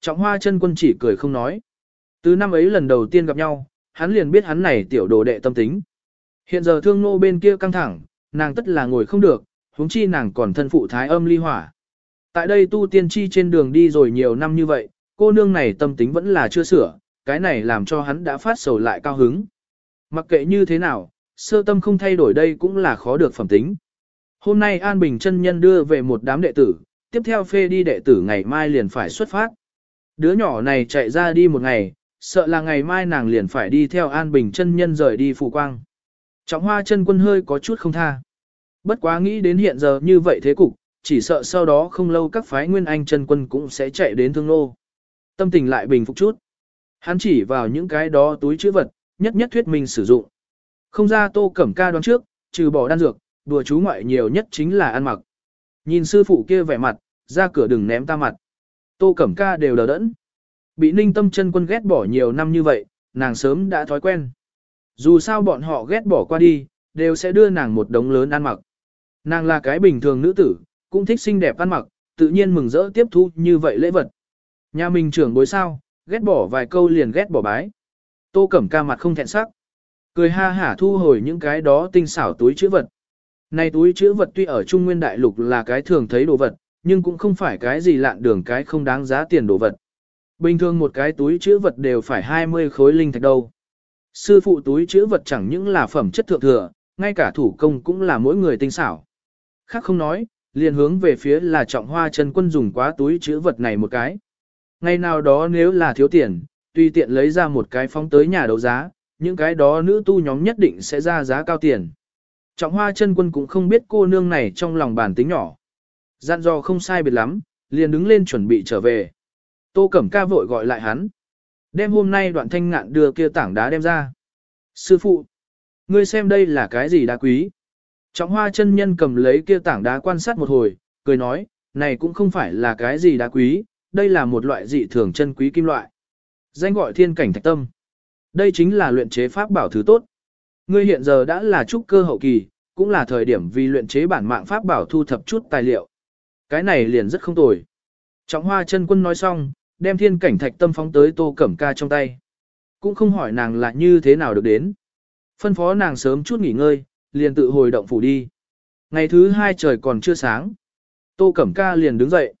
Trọng hoa chân quân chỉ cười không nói. Từ năm ấy lần đầu tiên gặp nhau, hắn liền biết hắn này tiểu đồ đệ tâm tính. Hiện giờ thương nô bên kia căng thẳng, nàng tất là ngồi không được, huống chi nàng còn thân phụ thái âm ly hỏa. Tại đây tu tiên chi trên đường đi rồi nhiều năm như vậy, cô nương này tâm tính vẫn là chưa sửa, cái này làm cho hắn đã phát sầu lại cao hứng. Mặc kệ như thế nào, sơ tâm không thay đổi đây cũng là khó được phẩm tính. Hôm nay An Bình chân nhân đưa về một đám đệ tử, tiếp theo phê đi đệ tử ngày mai liền phải xuất phát. Đứa nhỏ này chạy ra đi một ngày, sợ là ngày mai nàng liền phải đi theo An Bình chân nhân rời đi phù quang. Trọng hoa chân quân hơi có chút không tha. Bất quá nghĩ đến hiện giờ như vậy thế cục, chỉ sợ sau đó không lâu các phái nguyên anh chân quân cũng sẽ chạy đến thương nô. Tâm tình lại bình phục chút. Hắn chỉ vào những cái đó túi chữ vật, nhất nhất thuyết mình sử dụng. Không ra tô cẩm ca đoán trước, trừ bỏ đan dược, đùa chú ngoại nhiều nhất chính là ăn mặc. Nhìn sư phụ kia vẻ mặt, ra cửa đừng ném ta mặt. Tô cẩm ca đều đờ đẫn. Bị ninh tâm chân quân ghét bỏ nhiều năm như vậy, nàng sớm đã thói quen. Dù sao bọn họ ghét bỏ qua đi, đều sẽ đưa nàng một đống lớn ăn mặc. Nàng là cái bình thường nữ tử, cũng thích xinh đẹp ăn mặc, tự nhiên mừng rỡ tiếp thu như vậy lễ vật. Nhà mình trưởng bối sao, ghét bỏ vài câu liền ghét bỏ bái. Tô Cẩm ca mặt không thẹn sắc. Cười ha hả thu hồi những cái đó tinh xảo túi chữ vật. Này túi chữ vật tuy ở Trung Nguyên Đại Lục là cái thường thấy đồ vật, nhưng cũng không phải cái gì lạn đường cái không đáng giá tiền đồ vật. Bình thường một cái túi chữ vật đều phải 20 khối linh thạch đâu. Sư phụ túi chữ vật chẳng những là phẩm chất thượng thừa, ngay cả thủ công cũng là mỗi người tinh xảo. Khác không nói, liền hướng về phía là trọng hoa chân quân dùng quá túi chữ vật này một cái. Ngày nào đó nếu là thiếu tiền, tùy tiện lấy ra một cái phóng tới nhà đấu giá, những cái đó nữ tu nhóm nhất định sẽ ra giá cao tiền. Trọng hoa chân quân cũng không biết cô nương này trong lòng bản tính nhỏ. Gian do không sai biệt lắm, liền đứng lên chuẩn bị trở về. Tô Cẩm Ca vội gọi lại hắn. Đem hôm nay đoạn thanh ngạn đưa kia tảng đá đem ra. Sư phụ, ngươi xem đây là cái gì đá quý. Trọng hoa chân nhân cầm lấy kia tảng đá quan sát một hồi, cười nói, này cũng không phải là cái gì đá quý, đây là một loại dị thường chân quý kim loại. Danh gọi thiên cảnh thạch tâm. Đây chính là luyện chế pháp bảo thứ tốt. Ngươi hiện giờ đã là trúc cơ hậu kỳ, cũng là thời điểm vì luyện chế bản mạng pháp bảo thu thập chút tài liệu. Cái này liền rất không tồi. Trọng hoa chân quân nói xong, đem thiên cảnh thạch tâm phóng tới tô cẩm ca trong tay. Cũng không hỏi nàng là như thế nào được đến. Phân phó nàng sớm chút nghỉ ngơi, liền tự hồi động phủ đi. Ngày thứ hai trời còn chưa sáng. Tô cẩm ca liền đứng dậy.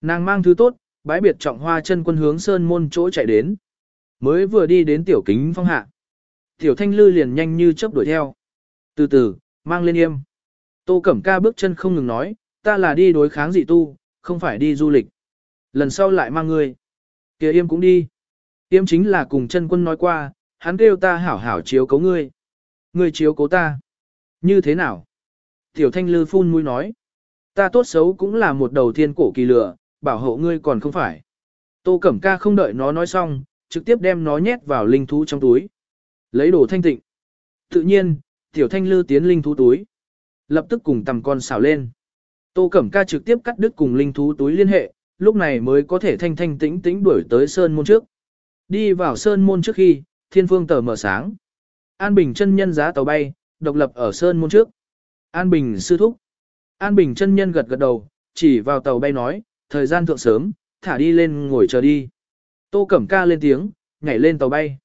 Nàng mang thứ tốt, bái biệt trọng hoa chân quân hướng sơn môn chỗ chạy đến. Mới vừa đi đến tiểu kính phong hạ. Tiểu thanh lư liền nhanh như chớp đuổi theo. Từ từ, mang lên yêm. Tô Cẩm Ca bước chân không ngừng nói, ta là đi đối kháng dị tu, không phải đi du lịch. Lần sau lại mang ngươi. Kìa yêm cũng đi. Yêm chính là cùng chân quân nói qua, hắn kêu ta hảo hảo chiếu cấu ngươi. Ngươi chiếu cố ta. Như thế nào? Tiểu thanh lư phun mũi nói. Ta tốt xấu cũng là một đầu thiên cổ kỳ lửa, bảo hộ ngươi còn không phải. Tô Cẩm Ca không đợi nó nói xong, trực tiếp đem nó nhét vào linh thú trong túi. Lấy đồ thanh tịnh. Tự nhiên, tiểu thanh lư tiến linh thú túi. Lập tức cùng tầm con xào lên. Tô Cẩm Ca trực tiếp cắt đứt cùng linh thú túi liên hệ, lúc này mới có thể thanh thanh tĩnh tĩnh đuổi tới sơn môn trước. Đi vào sơn môn trước khi, thiên phương tờ mở sáng. An Bình chân nhân giá tàu bay, độc lập ở sơn môn trước. An Bình sư thúc. An Bình chân nhân gật gật đầu, chỉ vào tàu bay nói, thời gian thượng sớm, thả đi lên ngồi chờ đi. Tô Cẩm Ca lên tiếng, nhảy lên tàu bay.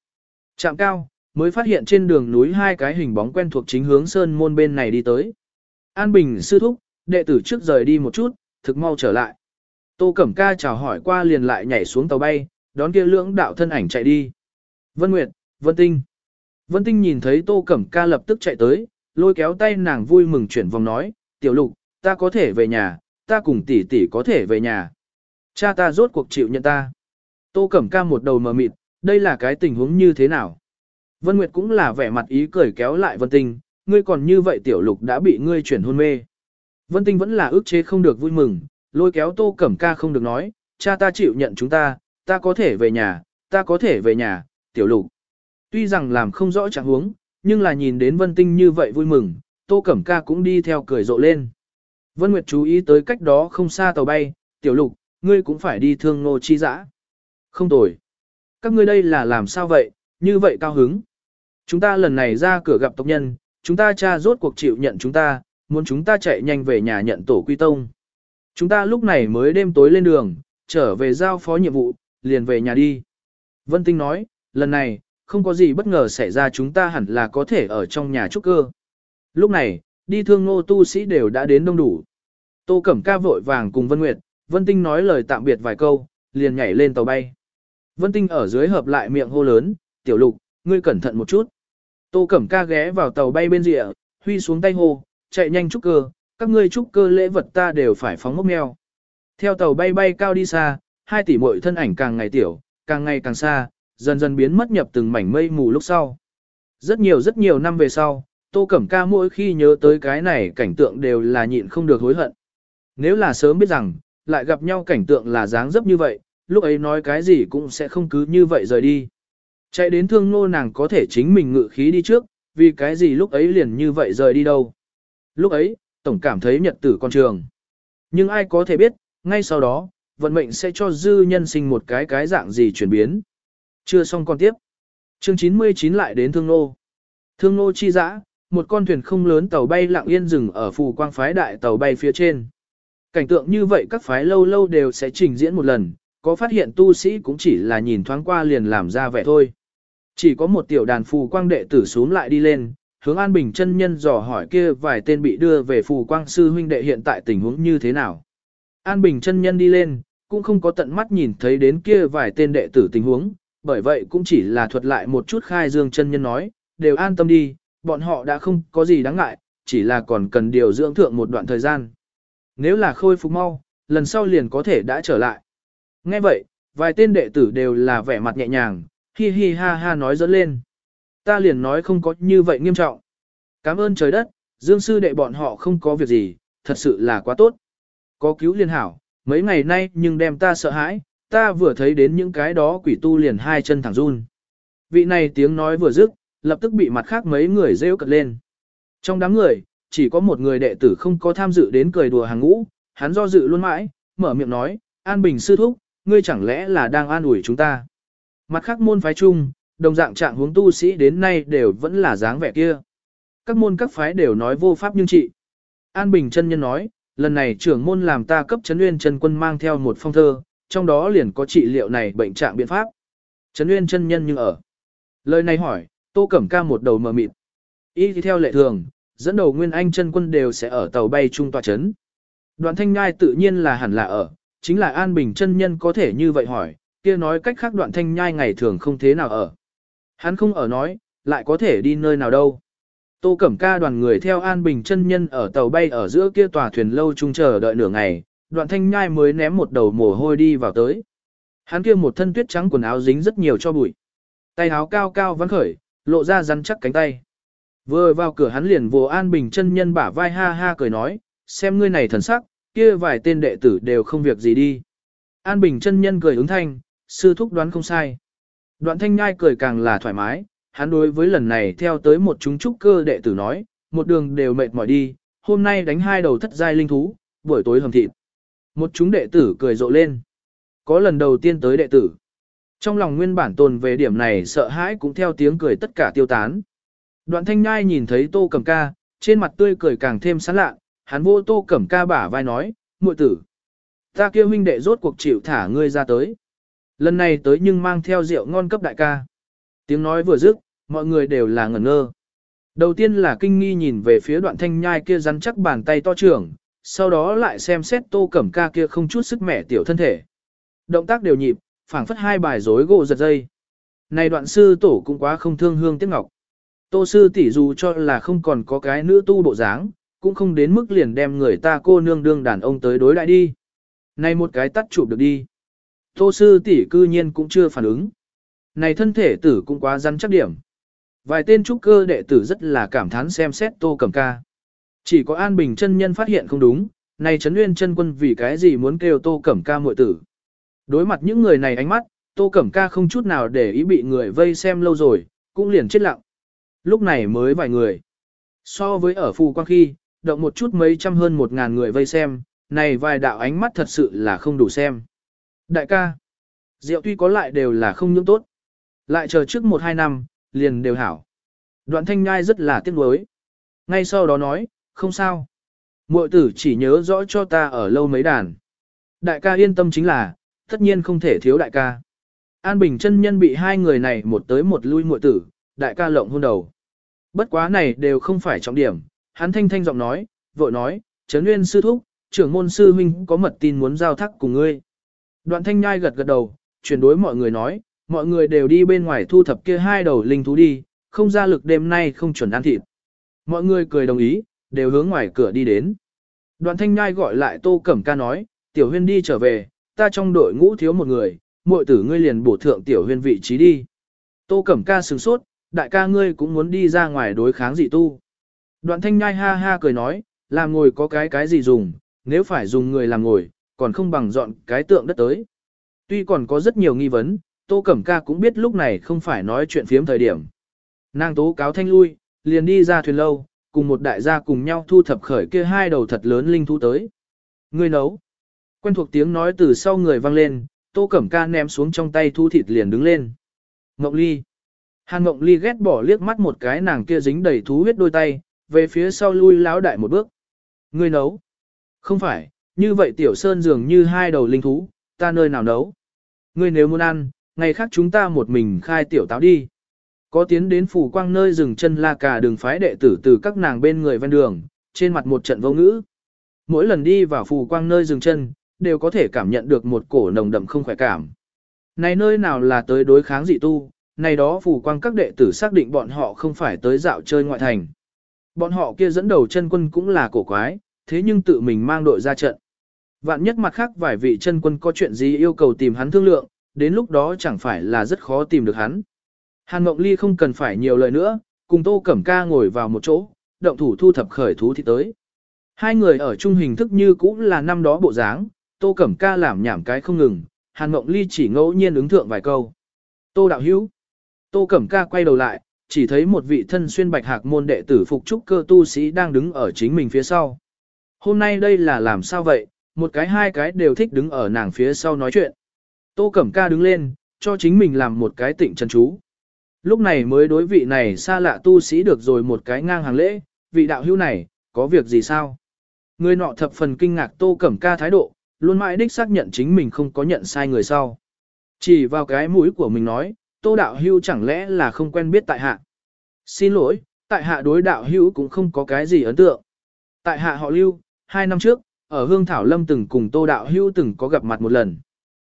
Chạm cao, mới phát hiện trên đường núi hai cái hình bóng quen thuộc chính hướng sơn môn bên này đi tới. An Bình sư thúc, đệ tử trước rời đi một chút, thực mau trở lại. Tô Cẩm Ca chào hỏi qua liền lại nhảy xuống tàu bay, đón kia lưỡng đạo thân ảnh chạy đi. Vân Nguyệt, Vân Tinh. Vân Tinh nhìn thấy Tô Cẩm Ca lập tức chạy tới, lôi kéo tay nàng vui mừng chuyển vòng nói, tiểu lục, ta có thể về nhà, ta cùng tỷ tỷ có thể về nhà. Cha ta rốt cuộc chịu nhận ta. Tô Cẩm Ca một đầu mờ mịt, đây là cái tình huống như thế nào? Vân Nguyệt cũng là vẻ mặt ý cười kéo lại Vân Tinh, ngươi còn như vậy tiểu lục đã bị ngươi chuyển hôn mê. Vân Tinh vẫn là ước chế không được vui mừng, lôi kéo Tô Cẩm Ca không được nói, cha ta chịu nhận chúng ta, ta có thể về nhà, ta có thể về nhà, tiểu lục. Tuy rằng làm không rõ trạng huống, nhưng là nhìn đến Vân Tinh như vậy vui mừng, Tô Cẩm Ca cũng đi theo cười rộ lên. Vân Nguyệt chú ý tới cách đó không xa tàu bay, tiểu lục, ngươi cũng phải đi thương nô chi dã. Không tồi. Các ngươi đây là làm sao vậy, như vậy cao hứng. Chúng ta lần này ra cửa gặp tộc nhân, chúng ta cha rốt cuộc chịu nhận chúng ta, muốn chúng ta chạy nhanh về nhà nhận tổ quy tông. Chúng ta lúc này mới đêm tối lên đường, trở về giao phó nhiệm vụ, liền về nhà đi. Vân Tinh nói, lần này, không có gì bất ngờ xảy ra chúng ta hẳn là có thể ở trong nhà trúc cơ. Lúc này, đi thương ngô tu sĩ đều đã đến đông đủ. Tô Cẩm Ca vội vàng cùng Vân Nguyệt, Vân Tinh nói lời tạm biệt vài câu, liền nhảy lên tàu bay. Vân Tinh ở dưới hợp lại miệng hô lớn, tiểu lục, ngươi cẩn thận một chút. Tô Cẩm Ca ghé vào tàu bay bên rìa, huy xuống tay hô, chạy nhanh trúc cơ, các ngươi trúc cơ lễ vật ta đều phải phóng mốc meo. Theo tàu bay bay cao đi xa, hai tỷ muội thân ảnh càng ngày tiểu, càng ngày càng xa, dần dần biến mất nhập từng mảnh mây mù lúc sau. Rất nhiều rất nhiều năm về sau, Tô Cẩm Ca mỗi khi nhớ tới cái này cảnh tượng đều là nhịn không được hối hận. Nếu là sớm biết rằng, lại gặp nhau cảnh tượng là dáng dấp như vậy, lúc ấy nói cái gì cũng sẽ không cứ như vậy rời đi. Chạy đến thương nô nàng có thể chính mình ngự khí đi trước, vì cái gì lúc ấy liền như vậy rời đi đâu. Lúc ấy, tổng cảm thấy nhật tử con trường. Nhưng ai có thể biết, ngay sau đó, vận mệnh sẽ cho dư nhân sinh một cái cái dạng gì chuyển biến. Chưa xong con tiếp. Chương 99 lại đến thương nô. Thương nô chi dã, một con thuyền không lớn tàu bay lặng yên dừng ở phù quang phái đại tàu bay phía trên. Cảnh tượng như vậy các phái lâu lâu đều sẽ trình diễn một lần, có phát hiện tu sĩ cũng chỉ là nhìn thoáng qua liền làm ra vẻ thôi. Chỉ có một tiểu đàn phù quang đệ tử xuống lại đi lên, hướng An Bình chân nhân dò hỏi kia vài tên bị đưa về phù quang sư huynh đệ hiện tại tình huống như thế nào. An Bình chân nhân đi lên, cũng không có tận mắt nhìn thấy đến kia vài tên đệ tử tình huống, bởi vậy cũng chỉ là thuật lại một chút khai dương chân nhân nói, đều an tâm đi, bọn họ đã không có gì đáng ngại, chỉ là còn cần điều dưỡng thượng một đoạn thời gian. Nếu là khôi phục mau, lần sau liền có thể đã trở lại. Nghe vậy, vài tên đệ tử đều là vẻ mặt nhẹ nhàng, hi hi ha ha nói dẫn lên. Ta liền nói không có như vậy nghiêm trọng. Cảm ơn trời đất, dương sư đệ bọn họ không có việc gì, thật sự là quá tốt. Có cứu liên hảo, mấy ngày nay nhưng đem ta sợ hãi, ta vừa thấy đến những cái đó quỷ tu liền hai chân thẳng run. Vị này tiếng nói vừa dứt, lập tức bị mặt khác mấy người rêu cật lên. Trong đám người, chỉ có một người đệ tử không có tham dự đến cười đùa hàng ngũ, hắn do dự luôn mãi, mở miệng nói, An Bình sư thúc, ngươi chẳng lẽ là đang an ủi chúng ta. Mặt khác môn phái chung, đồng dạng trạng huống tu sĩ đến nay đều vẫn là dáng vẻ kia. Các môn các phái đều nói vô pháp nhưng trị. An Bình chân nhân nói, lần này trưởng môn làm ta cấp Trấn nguyên chân quân mang theo một phong thơ, trong đó liền có trị liệu này bệnh trạng biện pháp. Trấn Nguyên chân nhân như ở. Lời này hỏi, Tô Cẩm Ca một đầu mờ mịt. Y theo lệ thường, dẫn đầu Nguyên Anh chân quân đều sẽ ở tàu bay trung tòa chấn. Đoạn Thanh Nhai tự nhiên là hẳn là ở, chính là An Bình chân nhân có thể như vậy hỏi, kia nói cách khác Đoạn Thanh Nhai ngày thường không thế nào ở. Hắn không ở nói, lại có thể đi nơi nào đâu. Tô Cẩm Ca đoàn người theo An Bình chân nhân ở tàu bay ở giữa kia tòa thuyền lâu chung chờ đợi nửa ngày, đoạn thanh nhai mới ném một đầu mồ hôi đi vào tới. Hắn kia một thân tuyết trắng quần áo dính rất nhiều cho bụi. Tay áo cao cao vắn khởi, lộ ra rắn chắc cánh tay. Vừa vào cửa hắn liền vô an bình chân nhân bả vai ha ha cười nói, xem ngươi này thần sắc, kia vài tên đệ tử đều không việc gì đi. An bình chân nhân cười ứng thanh, sư thúc đoán không sai. Đoạn thanh nhai cười càng là thoải mái, hắn đối với lần này theo tới một chúng trúc cơ đệ tử nói, một đường đều mệt mỏi đi, hôm nay đánh hai đầu thất giai linh thú, buổi tối hầm thịt. Một chúng đệ tử cười rộ lên. Có lần đầu tiên tới đệ tử. Trong lòng nguyên bản tồn về điểm này sợ hãi cũng theo tiếng cười tất cả tiêu tán. Đoạn thanh nhai nhìn thấy tô cẩm ca, trên mặt tươi cười càng thêm sán lạ, hắn vô tô cẩm ca bả vai nói, muội tử. Ta kêu huynh đệ rốt cuộc chịu thả ngươi ra tới. Lần này tới nhưng mang theo rượu ngon cấp đại ca. Tiếng nói vừa dứt, mọi người đều là ngẩn ngơ. Đầu tiên là kinh nghi nhìn về phía đoạn thanh nhai kia rắn chắc bàn tay to trưởng, sau đó lại xem xét tô cẩm ca kia không chút sức mẻ tiểu thân thể. Động tác đều nhịp, phảng phất hai bài rối gỗ giật dây. Này đoạn sư tổ cũng quá không thương hương tiếc ngọc. Tô sư tỷ dù cho là không còn có cái nữ tu bộ dáng, cũng không đến mức liền đem người ta cô nương đương đàn ông tới đối lại đi. Này một cái tắt chụp được đi. Tô sư tỷ cư nhiên cũng chưa phản ứng. Này thân thể tử cũng quá rắn chắc điểm. Vài tên trúc cơ đệ tử rất là cảm thán xem xét tô cẩm ca. Chỉ có An Bình chân nhân phát hiện không đúng, này Trấn Nguyên chân quân vì cái gì muốn kêu Tô Cẩm Ca muội tử. Đối mặt những người này ánh mắt, Tô Cẩm Ca không chút nào để ý bị người vây xem lâu rồi, cũng liền chết lặng. Lúc này mới vài người. So với ở phù quang khi, động một chút mấy trăm hơn một ngàn người vây xem, này vài đạo ánh mắt thật sự là không đủ xem. Đại ca, rượu tuy có lại đều là không những tốt. Lại chờ trước một hai năm, liền đều hảo. Đoạn thanh nhai rất là tiếc nuối. Ngay sau đó nói, không sao. Muội tử chỉ nhớ rõ cho ta ở lâu mấy đàn. Đại ca yên tâm chính là, tất nhiên không thể thiếu đại ca. An Bình chân nhân bị hai người này một tới một lui muội tử, đại ca lộng hôn đầu. Bất quá này đều không phải trọng điểm, hắn thanh thanh giọng nói, vội nói, Trấn Nguyên sư thúc, trưởng môn sư huynh có mật tin muốn giao thác cùng ngươi. Đoạn thanh nhai gật gật đầu, chuyển đối mọi người nói, mọi người đều đi bên ngoài thu thập kia hai đầu linh thú đi, không ra lực đêm nay không chuẩn ăn thịt. Mọi người cười đồng ý, đều hướng ngoài cửa đi đến. Đoạn thanh nhai gọi lại tô cẩm ca nói, tiểu huyên đi trở về, ta trong đội ngũ thiếu một người, muội tử ngươi liền bổ thượng tiểu huyên vị trí đi. Tô cẩm ca sửng sốt, đại ca ngươi cũng muốn đi ra ngoài đối kháng dị tu. Đoạn thanh nhai ha ha cười nói, làm ngồi có cái cái gì dùng, nếu phải dùng người làm ngồi, còn không bằng dọn cái tượng đất tới. Tuy còn có rất nhiều nghi vấn, Tô Cẩm Ca cũng biết lúc này không phải nói chuyện phiếm thời điểm. Nàng tố cáo thanh lui, liền đi ra thuyền lâu, cùng một đại gia cùng nhau thu thập khởi kia hai đầu thật lớn linh thú tới. người nấu. Quen thuộc tiếng nói từ sau người vang lên, Tô Cẩm Ca ném xuống trong tay thu thịt liền đứng lên. Ngọc Ly. Hàn Ngọc Ly ghét bỏ liếc mắt một cái nàng kia dính đầy thú huyết đôi tay, về phía sau lui láo đại một bước. người nấu. Không phải, như vậy tiểu sơn dường như hai đầu linh thú, ta nơi nào nấu. Ngươi nếu muốn ăn, ngày khác chúng ta một mình khai tiểu táo đi. Có tiến đến phủ quang nơi dừng chân la cả đường phái đệ tử từ các nàng bên người ven đường, trên mặt một trận vô ngữ. Mỗi lần đi vào phủ quang nơi dừng chân, đều có thể cảm nhận được một cổ nồng đậm không khỏe cảm. Này nơi nào là tới đối kháng dị tu, này đó phủ quang các đệ tử xác định bọn họ không phải tới dạo chơi ngoại thành. Bọn họ kia dẫn đầu chân quân cũng là cổ quái, thế nhưng tự mình mang đội ra trận. Vạn nhất mặt khác vài vị chân quân có chuyện gì yêu cầu tìm hắn thương lượng, đến lúc đó chẳng phải là rất khó tìm được hắn. Hàn Mộng Ly không cần phải nhiều lời nữa, cùng Tô Cẩm Ca ngồi vào một chỗ, động thủ thu thập khởi thú thì tới. Hai người ở chung hình thức như cũ là năm đó bộ dáng, Tô Cẩm Ca làm nhảm cái không ngừng, Hàn Mộng Ly chỉ ngẫu nhiên ứng thượng vài câu. Tô Đạo Hữu Tô Cẩm Ca quay đầu lại, chỉ thấy một vị thân xuyên bạch hạc môn đệ tử phục trúc cơ tu sĩ đang đứng ở chính mình phía sau. Hôm nay đây là làm sao vậy, một cái hai cái đều thích đứng ở nàng phía sau nói chuyện. Tô Cẩm Ca đứng lên, cho chính mình làm một cái tịnh chân chú. Lúc này mới đối vị này xa lạ tu sĩ được rồi một cái ngang hàng lễ, vị đạo hữu này, có việc gì sao? Người nọ thập phần kinh ngạc Tô Cẩm Ca thái độ, luôn mãi đích xác nhận chính mình không có nhận sai người sau. Chỉ vào cái mũi của mình nói, Tô đạo Hưu chẳng lẽ là không quen biết tại hạ. Xin lỗi, tại hạ đối đạo hữu cũng không có cái gì ấn tượng. Tại hạ họ lưu, hai năm trước, ở Hương Thảo Lâm từng cùng Tô đạo hữu từng có gặp mặt một lần.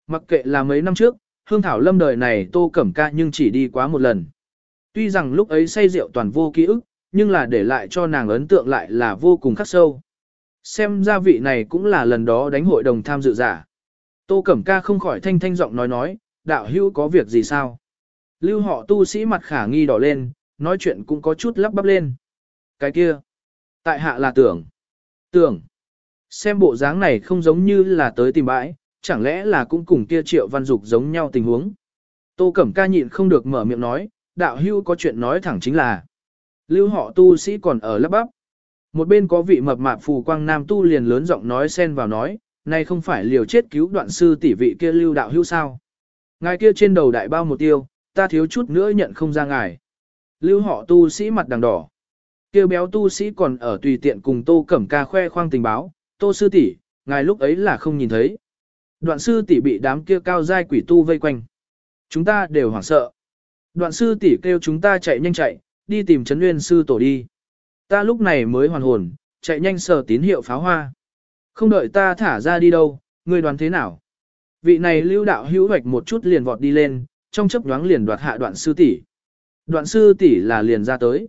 Mặc kệ là mấy năm trước, Hương Thảo Lâm đời này Tô Cẩm Ca nhưng chỉ đi quá một lần. Tuy rằng lúc ấy say rượu toàn vô ký ức, nhưng là để lại cho nàng ấn tượng lại là vô cùng khắc sâu. Xem ra vị này cũng là lần đó đánh hội đồng tham dự giả. Tô Cẩm Ca không khỏi thanh thanh giọng nói nói, đạo hữu có việc gì sao? Lưu họ tu sĩ mặt khả nghi đỏ lên, nói chuyện cũng có chút lắp bắp lên. Cái kia, tại hạ là tưởng, tưởng, xem bộ dáng này không giống như là tới tìm bãi, chẳng lẽ là cũng cùng kia triệu văn dục giống nhau tình huống. Tô Cẩm Ca nhịn không được mở miệng nói, đạo hưu có chuyện nói thẳng chính là. Lưu họ tu sĩ còn ở lắp bắp. Một bên có vị mập mạp phù quang nam tu liền lớn giọng nói xen vào nói, này không phải liều chết cứu đoạn sư tỷ vị kia lưu đạo hưu sao. Ngài kia trên đầu đại bao một tiêu, ta thiếu chút nữa nhận không ra ngài. Lưu họ tu sĩ mặt đằng đỏ. Kêu béo tu sĩ còn ở tùy tiện cùng tô cẩm ca khoe khoang tình báo, tô sư tỷ, ngài lúc ấy là không nhìn thấy. Đoạn sư tỷ bị đám kia cao giai quỷ tu vây quanh. Chúng ta đều hoảng sợ. Đoạn sư tỷ kêu chúng ta chạy nhanh chạy, đi tìm Trấn nguyên sư tổ đi. Ta lúc này mới hoàn hồn, chạy nhanh sờ tín hiệu pháo hoa. Không đợi ta thả ra đi đâu, ngươi đoán thế nào? Vị này lưu đạo hữu hoạch một chút liền vọt đi lên, trong chấp nhoáng liền đoạt hạ đoạn sư tỷ. Đoạn sư tỷ là liền ra tới.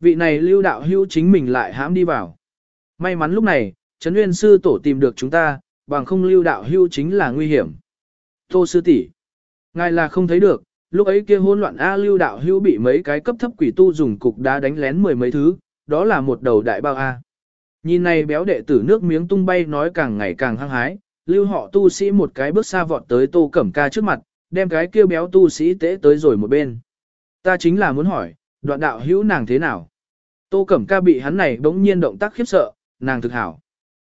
Vị này lưu đạo hữu chính mình lại hãm đi vào. May mắn lúc này, Trấn Nguyên sư tổ tìm được chúng ta, bằng không lưu đạo hưu chính là nguy hiểm. Tô sư tỷ, ngài là không thấy được, lúc ấy kia hỗn loạn A lưu đạo hưu bị mấy cái cấp thấp quỷ tu dùng cục đá đánh lén mười mấy thứ, đó là một đầu đại bao A. Nhìn này béo đệ tử nước miếng tung bay nói càng ngày càng hăng hái, lưu họ tu sĩ một cái bước xa vọt tới tô cẩm ca trước mặt, đem cái kia béo tu sĩ tế tới rồi một bên. Ta chính là muốn hỏi, đoạn đạo hữu nàng thế nào? Tô cẩm ca bị hắn này đống nhiên động tác khiếp sợ, nàng thực hảo.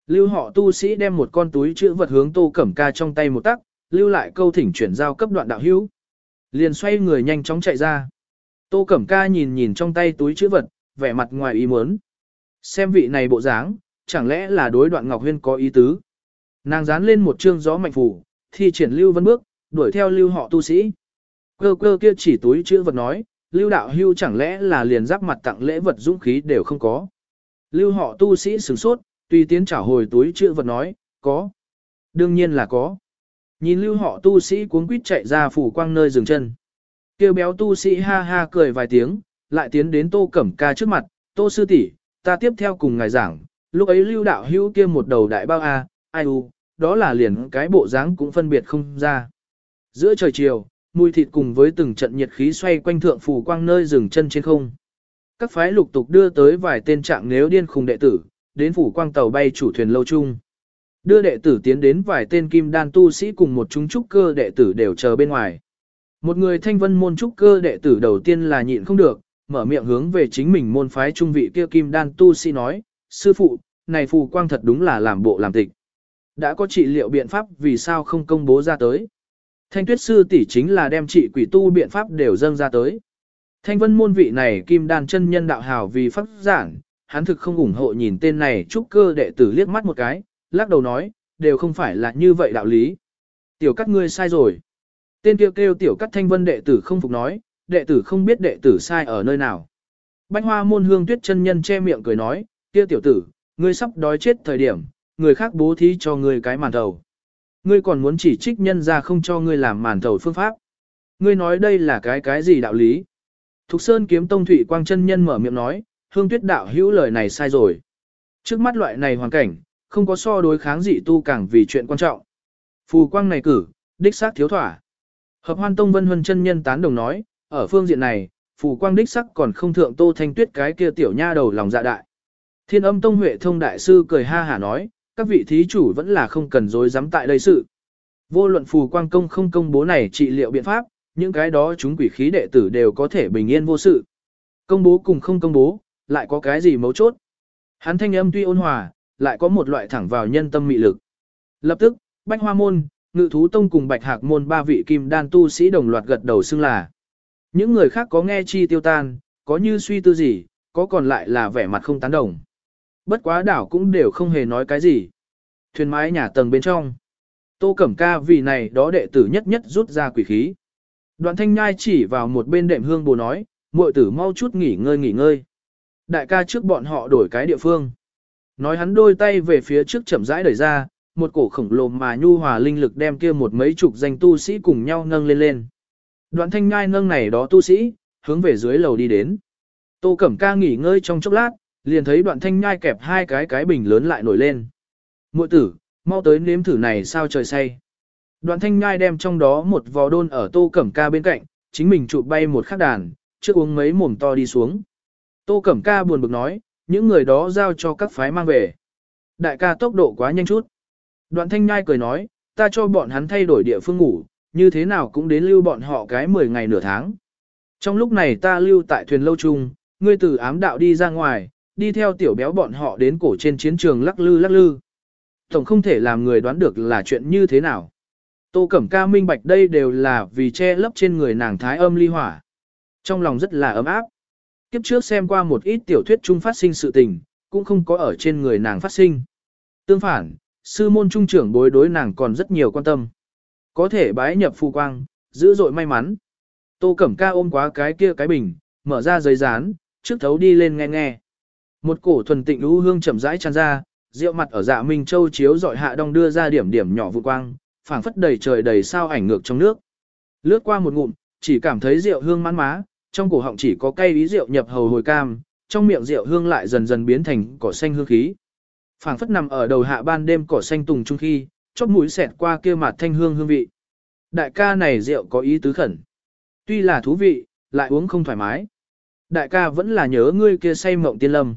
Lưu họ tu sĩ đem một con túi chữ vật hướng tô cẩm ca trong tay một tắc, lưu lại câu thỉnh chuyển giao cấp đoạn đạo hữu. Liền xoay người nhanh chóng chạy ra. Tô cẩm ca nhìn nhìn trong tay túi chữ vật, vẻ mặt ngoài ý muốn. Xem vị này bộ dáng, chẳng lẽ là đối đoạn Ngọc Huyên có ý tứ. Nàng dán lên một chương gió mạnh phủ, thi triển lưu vân bước, đuổi theo lưu họ tu sĩ. Cơ cơ kia chỉ túi chữ vật nói, lưu đạo hưu chẳng lẽ là liền giáp mặt tặng lễ vật dũng khí đều không có. Lưu họ tu sĩ sửng sốt, tùy tiến trả hồi túi chữ vật nói, có. Đương nhiên là có. Nhìn lưu họ tu sĩ cuống quýt chạy ra phủ quang nơi dừng chân. Kêu béo tu sĩ ha ha cười vài tiếng, lại tiến đến tô cẩm ca trước mặt, tô sư tỷ, ta tiếp theo cùng ngài giảng, lúc ấy lưu đạo hữu kia một đầu đại bao a, ai u, đó là liền cái bộ dáng cũng phân biệt không ra. Giữa trời chiều, mùi thịt cùng với từng trận nhiệt khí xoay quanh thượng phủ quang nơi dừng chân trên không. Các phái lục tục đưa tới vài tên trạng nếu điên khùng đệ tử, đến phủ quang tàu bay chủ thuyền lâu chung. Đưa đệ tử tiến đến vài tên kim đan tu sĩ cùng một chúng trúc cơ đệ tử đều chờ bên ngoài. Một người thanh vân môn trúc cơ đệ tử đầu tiên là nhịn không được, mở miệng hướng về chính mình môn phái trung vị kia kim đan tu sĩ nói, sư phụ, này phù quang thật đúng là làm bộ làm tịch. Đã có trị liệu biện pháp vì sao không công bố ra tới. Thanh tuyết sư tỷ chính là đem trị quỷ tu biện pháp đều dâng ra tới. Thanh vân môn vị này kim đan chân nhân đạo hào vì pháp giảng, hắn thực không ủng hộ nhìn tên này trúc cơ đệ tử liếc mắt một cái, lắc đầu nói, đều không phải là như vậy đạo lý. Tiểu cắt ngươi sai rồi. Tên kêu kêu tiểu cắt thanh vân đệ tử không phục nói, đệ tử không biết đệ tử sai ở nơi nào. Bánh hoa môn hương tuyết chân nhân che miệng cười nói, kia tiểu tử, ngươi sắp đói chết thời điểm, người khác bố thí cho ngươi cái màn thầu. Ngươi còn muốn chỉ trích nhân ra không cho ngươi làm màn thầu phương pháp. Ngươi nói đây là cái cái gì đạo lý? Thục Sơn kiếm tông thủy quang chân nhân mở miệng nói, hương tuyết đạo hữu lời này sai rồi. Trước mắt loại này hoàn cảnh, không có so đối kháng dị tu càng vì chuyện quan trọng. Phù quang này cử, đích xác thiếu thỏa. Hợp hoan tông vân huân chân nhân tán đồng nói, ở phương diện này, phù quang đích sắc còn không thượng tô thanh tuyết cái kia tiểu nha đầu lòng dạ đại. Thiên âm tông huệ thông đại sư cười ha hả nói, các vị thí chủ vẫn là không cần dối dám tại đây sự. Vô luận phù quang công không công bố này trị liệu biện pháp, những cái đó chúng quỷ khí đệ tử đều có thể bình yên vô sự. Công bố cùng không công bố, lại có cái gì mấu chốt. Hắn thanh âm tuy ôn hòa, lại có một loại thẳng vào nhân tâm mị lực. Lập tức, Bách Hoa Môn, Ngự Thú Tông cùng Bạch Hạc Môn ba vị kim đan tu sĩ đồng loạt gật đầu xưng là. Những người khác có nghe chi tiêu tan, có như suy tư gì, có còn lại là vẻ mặt không tán đồng. Bất quá đảo cũng đều không hề nói cái gì. Thuyền mái nhà tầng bên trong. Tô Cẩm Ca vì này đó đệ tử nhất nhất rút ra quỷ khí. Đoạn thanh nhai chỉ vào một bên đệm hương bồ nói, muội tử mau chút nghỉ ngơi nghỉ ngơi. Đại ca trước bọn họ đổi cái địa phương. Nói hắn đôi tay về phía trước chậm rãi đẩy ra, một cổ khổng lồ mà nhu hòa linh lực đem kia một mấy chục danh tu sĩ cùng nhau nâng lên lên. Đoạn thanh nhai nâng này đó tu sĩ, hướng về dưới lầu đi đến. Tô Cẩm Ca nghỉ ngơi trong chốc lát, liền thấy đoạn thanh nhai kẹp hai cái cái bình lớn lại nổi lên. Muội tử, mau tới nếm thử này sao trời say. Đoạn thanh nhai đem trong đó một vò đôn ở Tô Cẩm Ca bên cạnh, chính mình chụp bay một khắc đàn, trước uống mấy mồm to đi xuống. Tô Cẩm Ca buồn bực nói, những người đó giao cho các phái mang về. Đại ca tốc độ quá nhanh chút. Đoạn thanh nhai cười nói, ta cho bọn hắn thay đổi địa phương ngủ, như thế nào cũng đến lưu bọn họ cái 10 ngày nửa tháng. Trong lúc này ta lưu tại thuyền lâu trung, ngươi từ ám đạo đi ra ngoài, đi theo tiểu béo bọn họ đến cổ trên chiến trường lắc lư lắc lư. Tổng không thể làm người đoán được là chuyện như thế nào. Tô Cẩm Ca minh bạch đây đều là vì che lấp trên người nàng thái âm ly hỏa. Trong lòng rất là ấm áp. Kiếp trước xem qua một ít tiểu thuyết chung phát sinh sự tình, cũng không có ở trên người nàng phát sinh. Tương phản, sư môn trung trưởng bối đối nàng còn rất nhiều quan tâm. Có thể bái nhập phù quang, dữ dội may mắn. Tô Cẩm Ca ôm quá cái kia cái bình, mở ra giấy dán, trước thấu đi lên nghe nghe. Một cổ thuần tịnh lũ hương chậm rãi tràn ra, rượu mặt ở dạ minh châu chiếu dọi hạ đông đưa ra điểm điểm nhỏ vụ quang, phảng phất đầy trời đầy sao ảnh ngược trong nước. Lướt qua một ngụm, chỉ cảm thấy rượu hương mãn má, trong cổ họng chỉ có cây ý rượu nhập hầu hồi cam, trong miệng rượu hương lại dần dần biến thành cỏ xanh hương khí. Phảng phất nằm ở đầu hạ ban đêm cỏ xanh tùng trung khi, chóp mũi xẹt qua kia mặt thanh hương hương vị. Đại ca này rượu có ý tứ khẩn. Tuy là thú vị, lại uống không thoải mái. Đại ca vẫn là nhớ ngươi kia say mộng tiên lâm.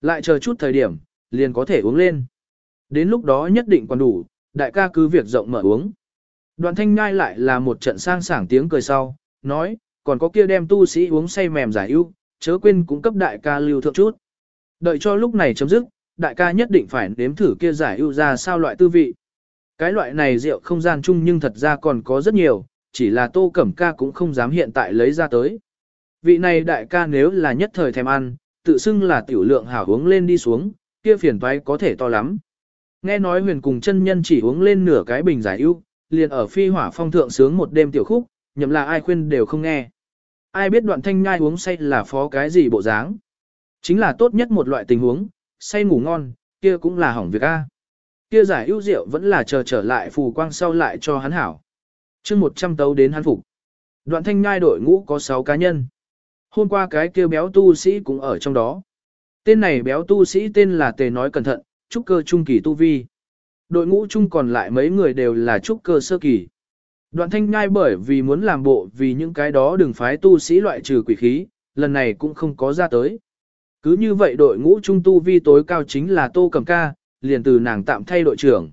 Lại chờ chút thời điểm, liền có thể uống lên. Đến lúc đó nhất định còn đủ, đại ca cứ việc rộng mở uống. Đoàn thanh ngai lại là một trận sang sảng tiếng cười sau, nói, còn có kia đem tu sĩ uống say mềm giải ưu, chớ quên cũng cấp đại ca lưu thượng chút. Đợi cho lúc này chấm dứt, đại ca nhất định phải nếm thử kia giải ưu ra sao loại tư vị. Cái loại này rượu không gian chung nhưng thật ra còn có rất nhiều, chỉ là tô cẩm ca cũng không dám hiện tại lấy ra tới. Vị này đại ca nếu là nhất thời thèm ăn, tự xưng là tiểu lượng hảo uống lên đi xuống, kia phiền toái có thể to lắm. Nghe nói huyền cùng chân nhân chỉ uống lên nửa cái bình giải ưu, liền ở phi hỏa phong thượng sướng một đêm tiểu khúc, nhậm là ai khuyên đều không nghe. Ai biết đoạn thanh nhai uống say là phó cái gì bộ dáng. Chính là tốt nhất một loại tình huống, say ngủ ngon, kia cũng là hỏng việc a. Kia giải ưu rượu vẫn là chờ trở lại phù quang sau lại cho hắn hảo. chương 100 tấu đến hắn phục. Đoạn thanh nhai đội ngũ có 6 cá nhân. Hôm qua cái kia béo tu sĩ cũng ở trong đó. Tên này béo tu sĩ tên là Tề nói cẩn thận, trúc cơ trung kỳ tu vi. Đội ngũ chung còn lại mấy người đều là trúc cơ sơ kỳ. Đoạn thanh nhai bởi vì muốn làm bộ vì những cái đó đừng phái tu sĩ loại trừ quỷ khí, lần này cũng không có ra tới. Cứ như vậy đội ngũ trung tu vi tối cao chính là Tô Cẩm Ca, liền từ nàng tạm thay đội trưởng.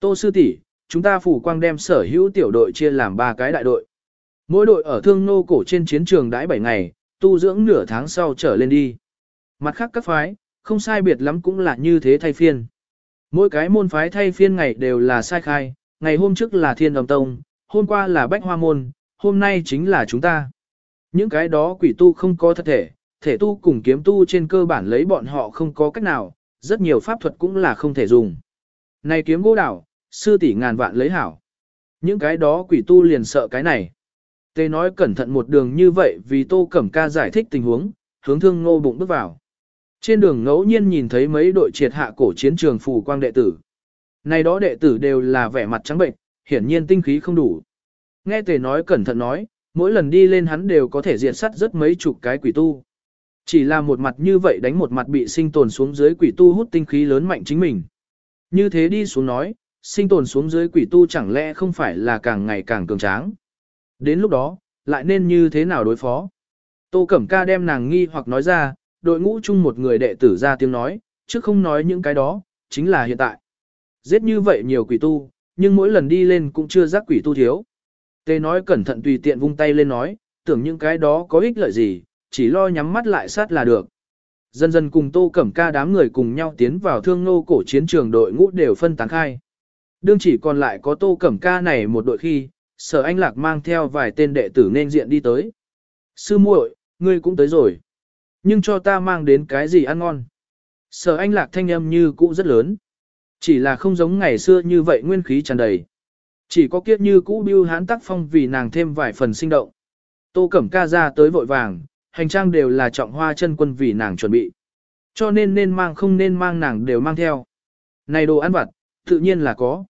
Tô Sư tỷ, chúng ta phủ quang đem sở hữu tiểu đội chia làm ba cái đại đội. Mỗi đội ở thương nô cổ trên chiến trường đãi 7 ngày, tu dưỡng nửa tháng sau trở lên đi. Mặt khác các phái, không sai biệt lắm cũng là như thế thay phiên. Mỗi cái môn phái thay phiên ngày đều là sai khai, ngày hôm trước là thiên đồng tông, hôm qua là bách hoa môn, hôm nay chính là chúng ta. Những cái đó quỷ tu không có thật thể, thể tu cùng kiếm tu trên cơ bản lấy bọn họ không có cách nào, rất nhiều pháp thuật cũng là không thể dùng. Này kiếm gỗ đảo, sư tỷ ngàn vạn lấy hảo. Những cái đó quỷ tu liền sợ cái này. Tê nói cẩn thận một đường như vậy vì tô cẩm ca giải thích tình huống, hướng thương ngô bụng bước vào. Trên đường ngẫu nhiên nhìn thấy mấy đội triệt hạ cổ chiến trường phù quang đệ tử. Này đó đệ tử đều là vẻ mặt trắng bệnh, hiển nhiên tinh khí không đủ. Nghe tề nói cẩn thận nói, mỗi lần đi lên hắn đều có thể diệt sắt rất mấy chục cái quỷ tu. Chỉ là một mặt như vậy đánh một mặt bị sinh tồn xuống dưới quỷ tu hút tinh khí lớn mạnh chính mình. Như thế đi xuống nói, sinh tồn xuống dưới quỷ tu chẳng lẽ không phải là càng ngày càng cường tráng. Đến lúc đó, lại nên như thế nào đối phó? Tô Cẩm Ca đem nàng nghi hoặc nói ra, đội ngũ chung một người đệ tử ra tiếng nói, chứ không nói những cái đó, chính là hiện tại. Giết như vậy nhiều quỷ tu, nhưng mỗi lần đi lên cũng chưa giác quỷ tu thiếu. Tê nói cẩn thận tùy tiện vung tay lên nói, tưởng những cái đó có ích lợi gì, chỉ lo nhắm mắt lại sát là được. Dần dần cùng Tô Cẩm Ca đám người cùng nhau tiến vào thương nô cổ chiến trường đội ngũ đều phân tán khai. Đương chỉ còn lại có Tô Cẩm Ca này một đội khi, sở anh lạc mang theo vài tên đệ tử nên diện đi tới. Sư muội, ngươi cũng tới rồi. Nhưng cho ta mang đến cái gì ăn ngon. Sở anh lạc thanh âm như cũ rất lớn. Chỉ là không giống ngày xưa như vậy nguyên khí tràn đầy. Chỉ có kiếp như cũ bưu hán tác phong vì nàng thêm vài phần sinh động. Tô Cẩm Ca ra tới vội vàng, hành trang đều là trọng hoa chân quân vì nàng chuẩn bị. Cho nên nên mang không nên mang nàng đều mang theo. Này đồ ăn vặt, tự nhiên là có.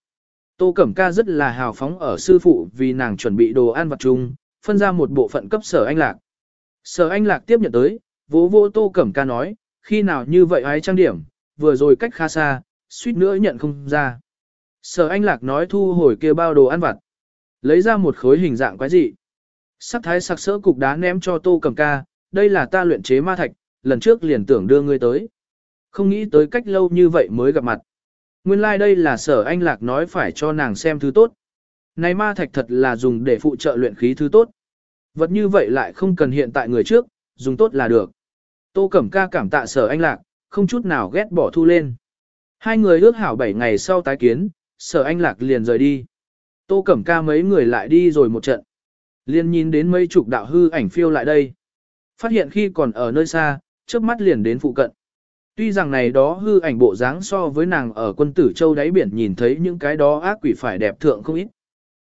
Tô Cẩm Ca rất là hào phóng ở sư phụ vì nàng chuẩn bị đồ ăn vặt chung, phân ra một bộ phận cấp sở anh lạc. Sở anh lạc tiếp nhận tới, vỗ vỗ Tô Cẩm Ca nói, khi nào như vậy ai trang điểm, vừa rồi cách khá xa, suýt nữa nhận không ra. Sở anh lạc nói thu hồi kia bao đồ ăn vặt. Lấy ra một khối hình dạng quái dị. Sắc thái sặc sỡ cục đá ném cho Tô Cẩm Ca, đây là ta luyện chế ma thạch, lần trước liền tưởng đưa ngươi tới. Không nghĩ tới cách lâu như vậy mới gặp mặt. Nguyên lai like đây là sở anh lạc nói phải cho nàng xem thứ tốt. Này ma thạch thật là dùng để phụ trợ luyện khí thứ tốt. Vật như vậy lại không cần hiện tại người trước, dùng tốt là được. Tô Cẩm Ca cảm tạ sở anh lạc, không chút nào ghét bỏ thu lên. Hai người ước hảo 7 ngày sau tái kiến, sở anh lạc liền rời đi. Tô Cẩm Ca mấy người lại đi rồi một trận. Liền nhìn đến mấy chục đạo hư ảnh phiêu lại đây. Phát hiện khi còn ở nơi xa, trước mắt liền đến phụ cận. Tuy rằng này đó hư ảnh bộ dáng so với nàng ở quân tử châu đáy biển nhìn thấy những cái đó ác quỷ phải đẹp thượng không ít.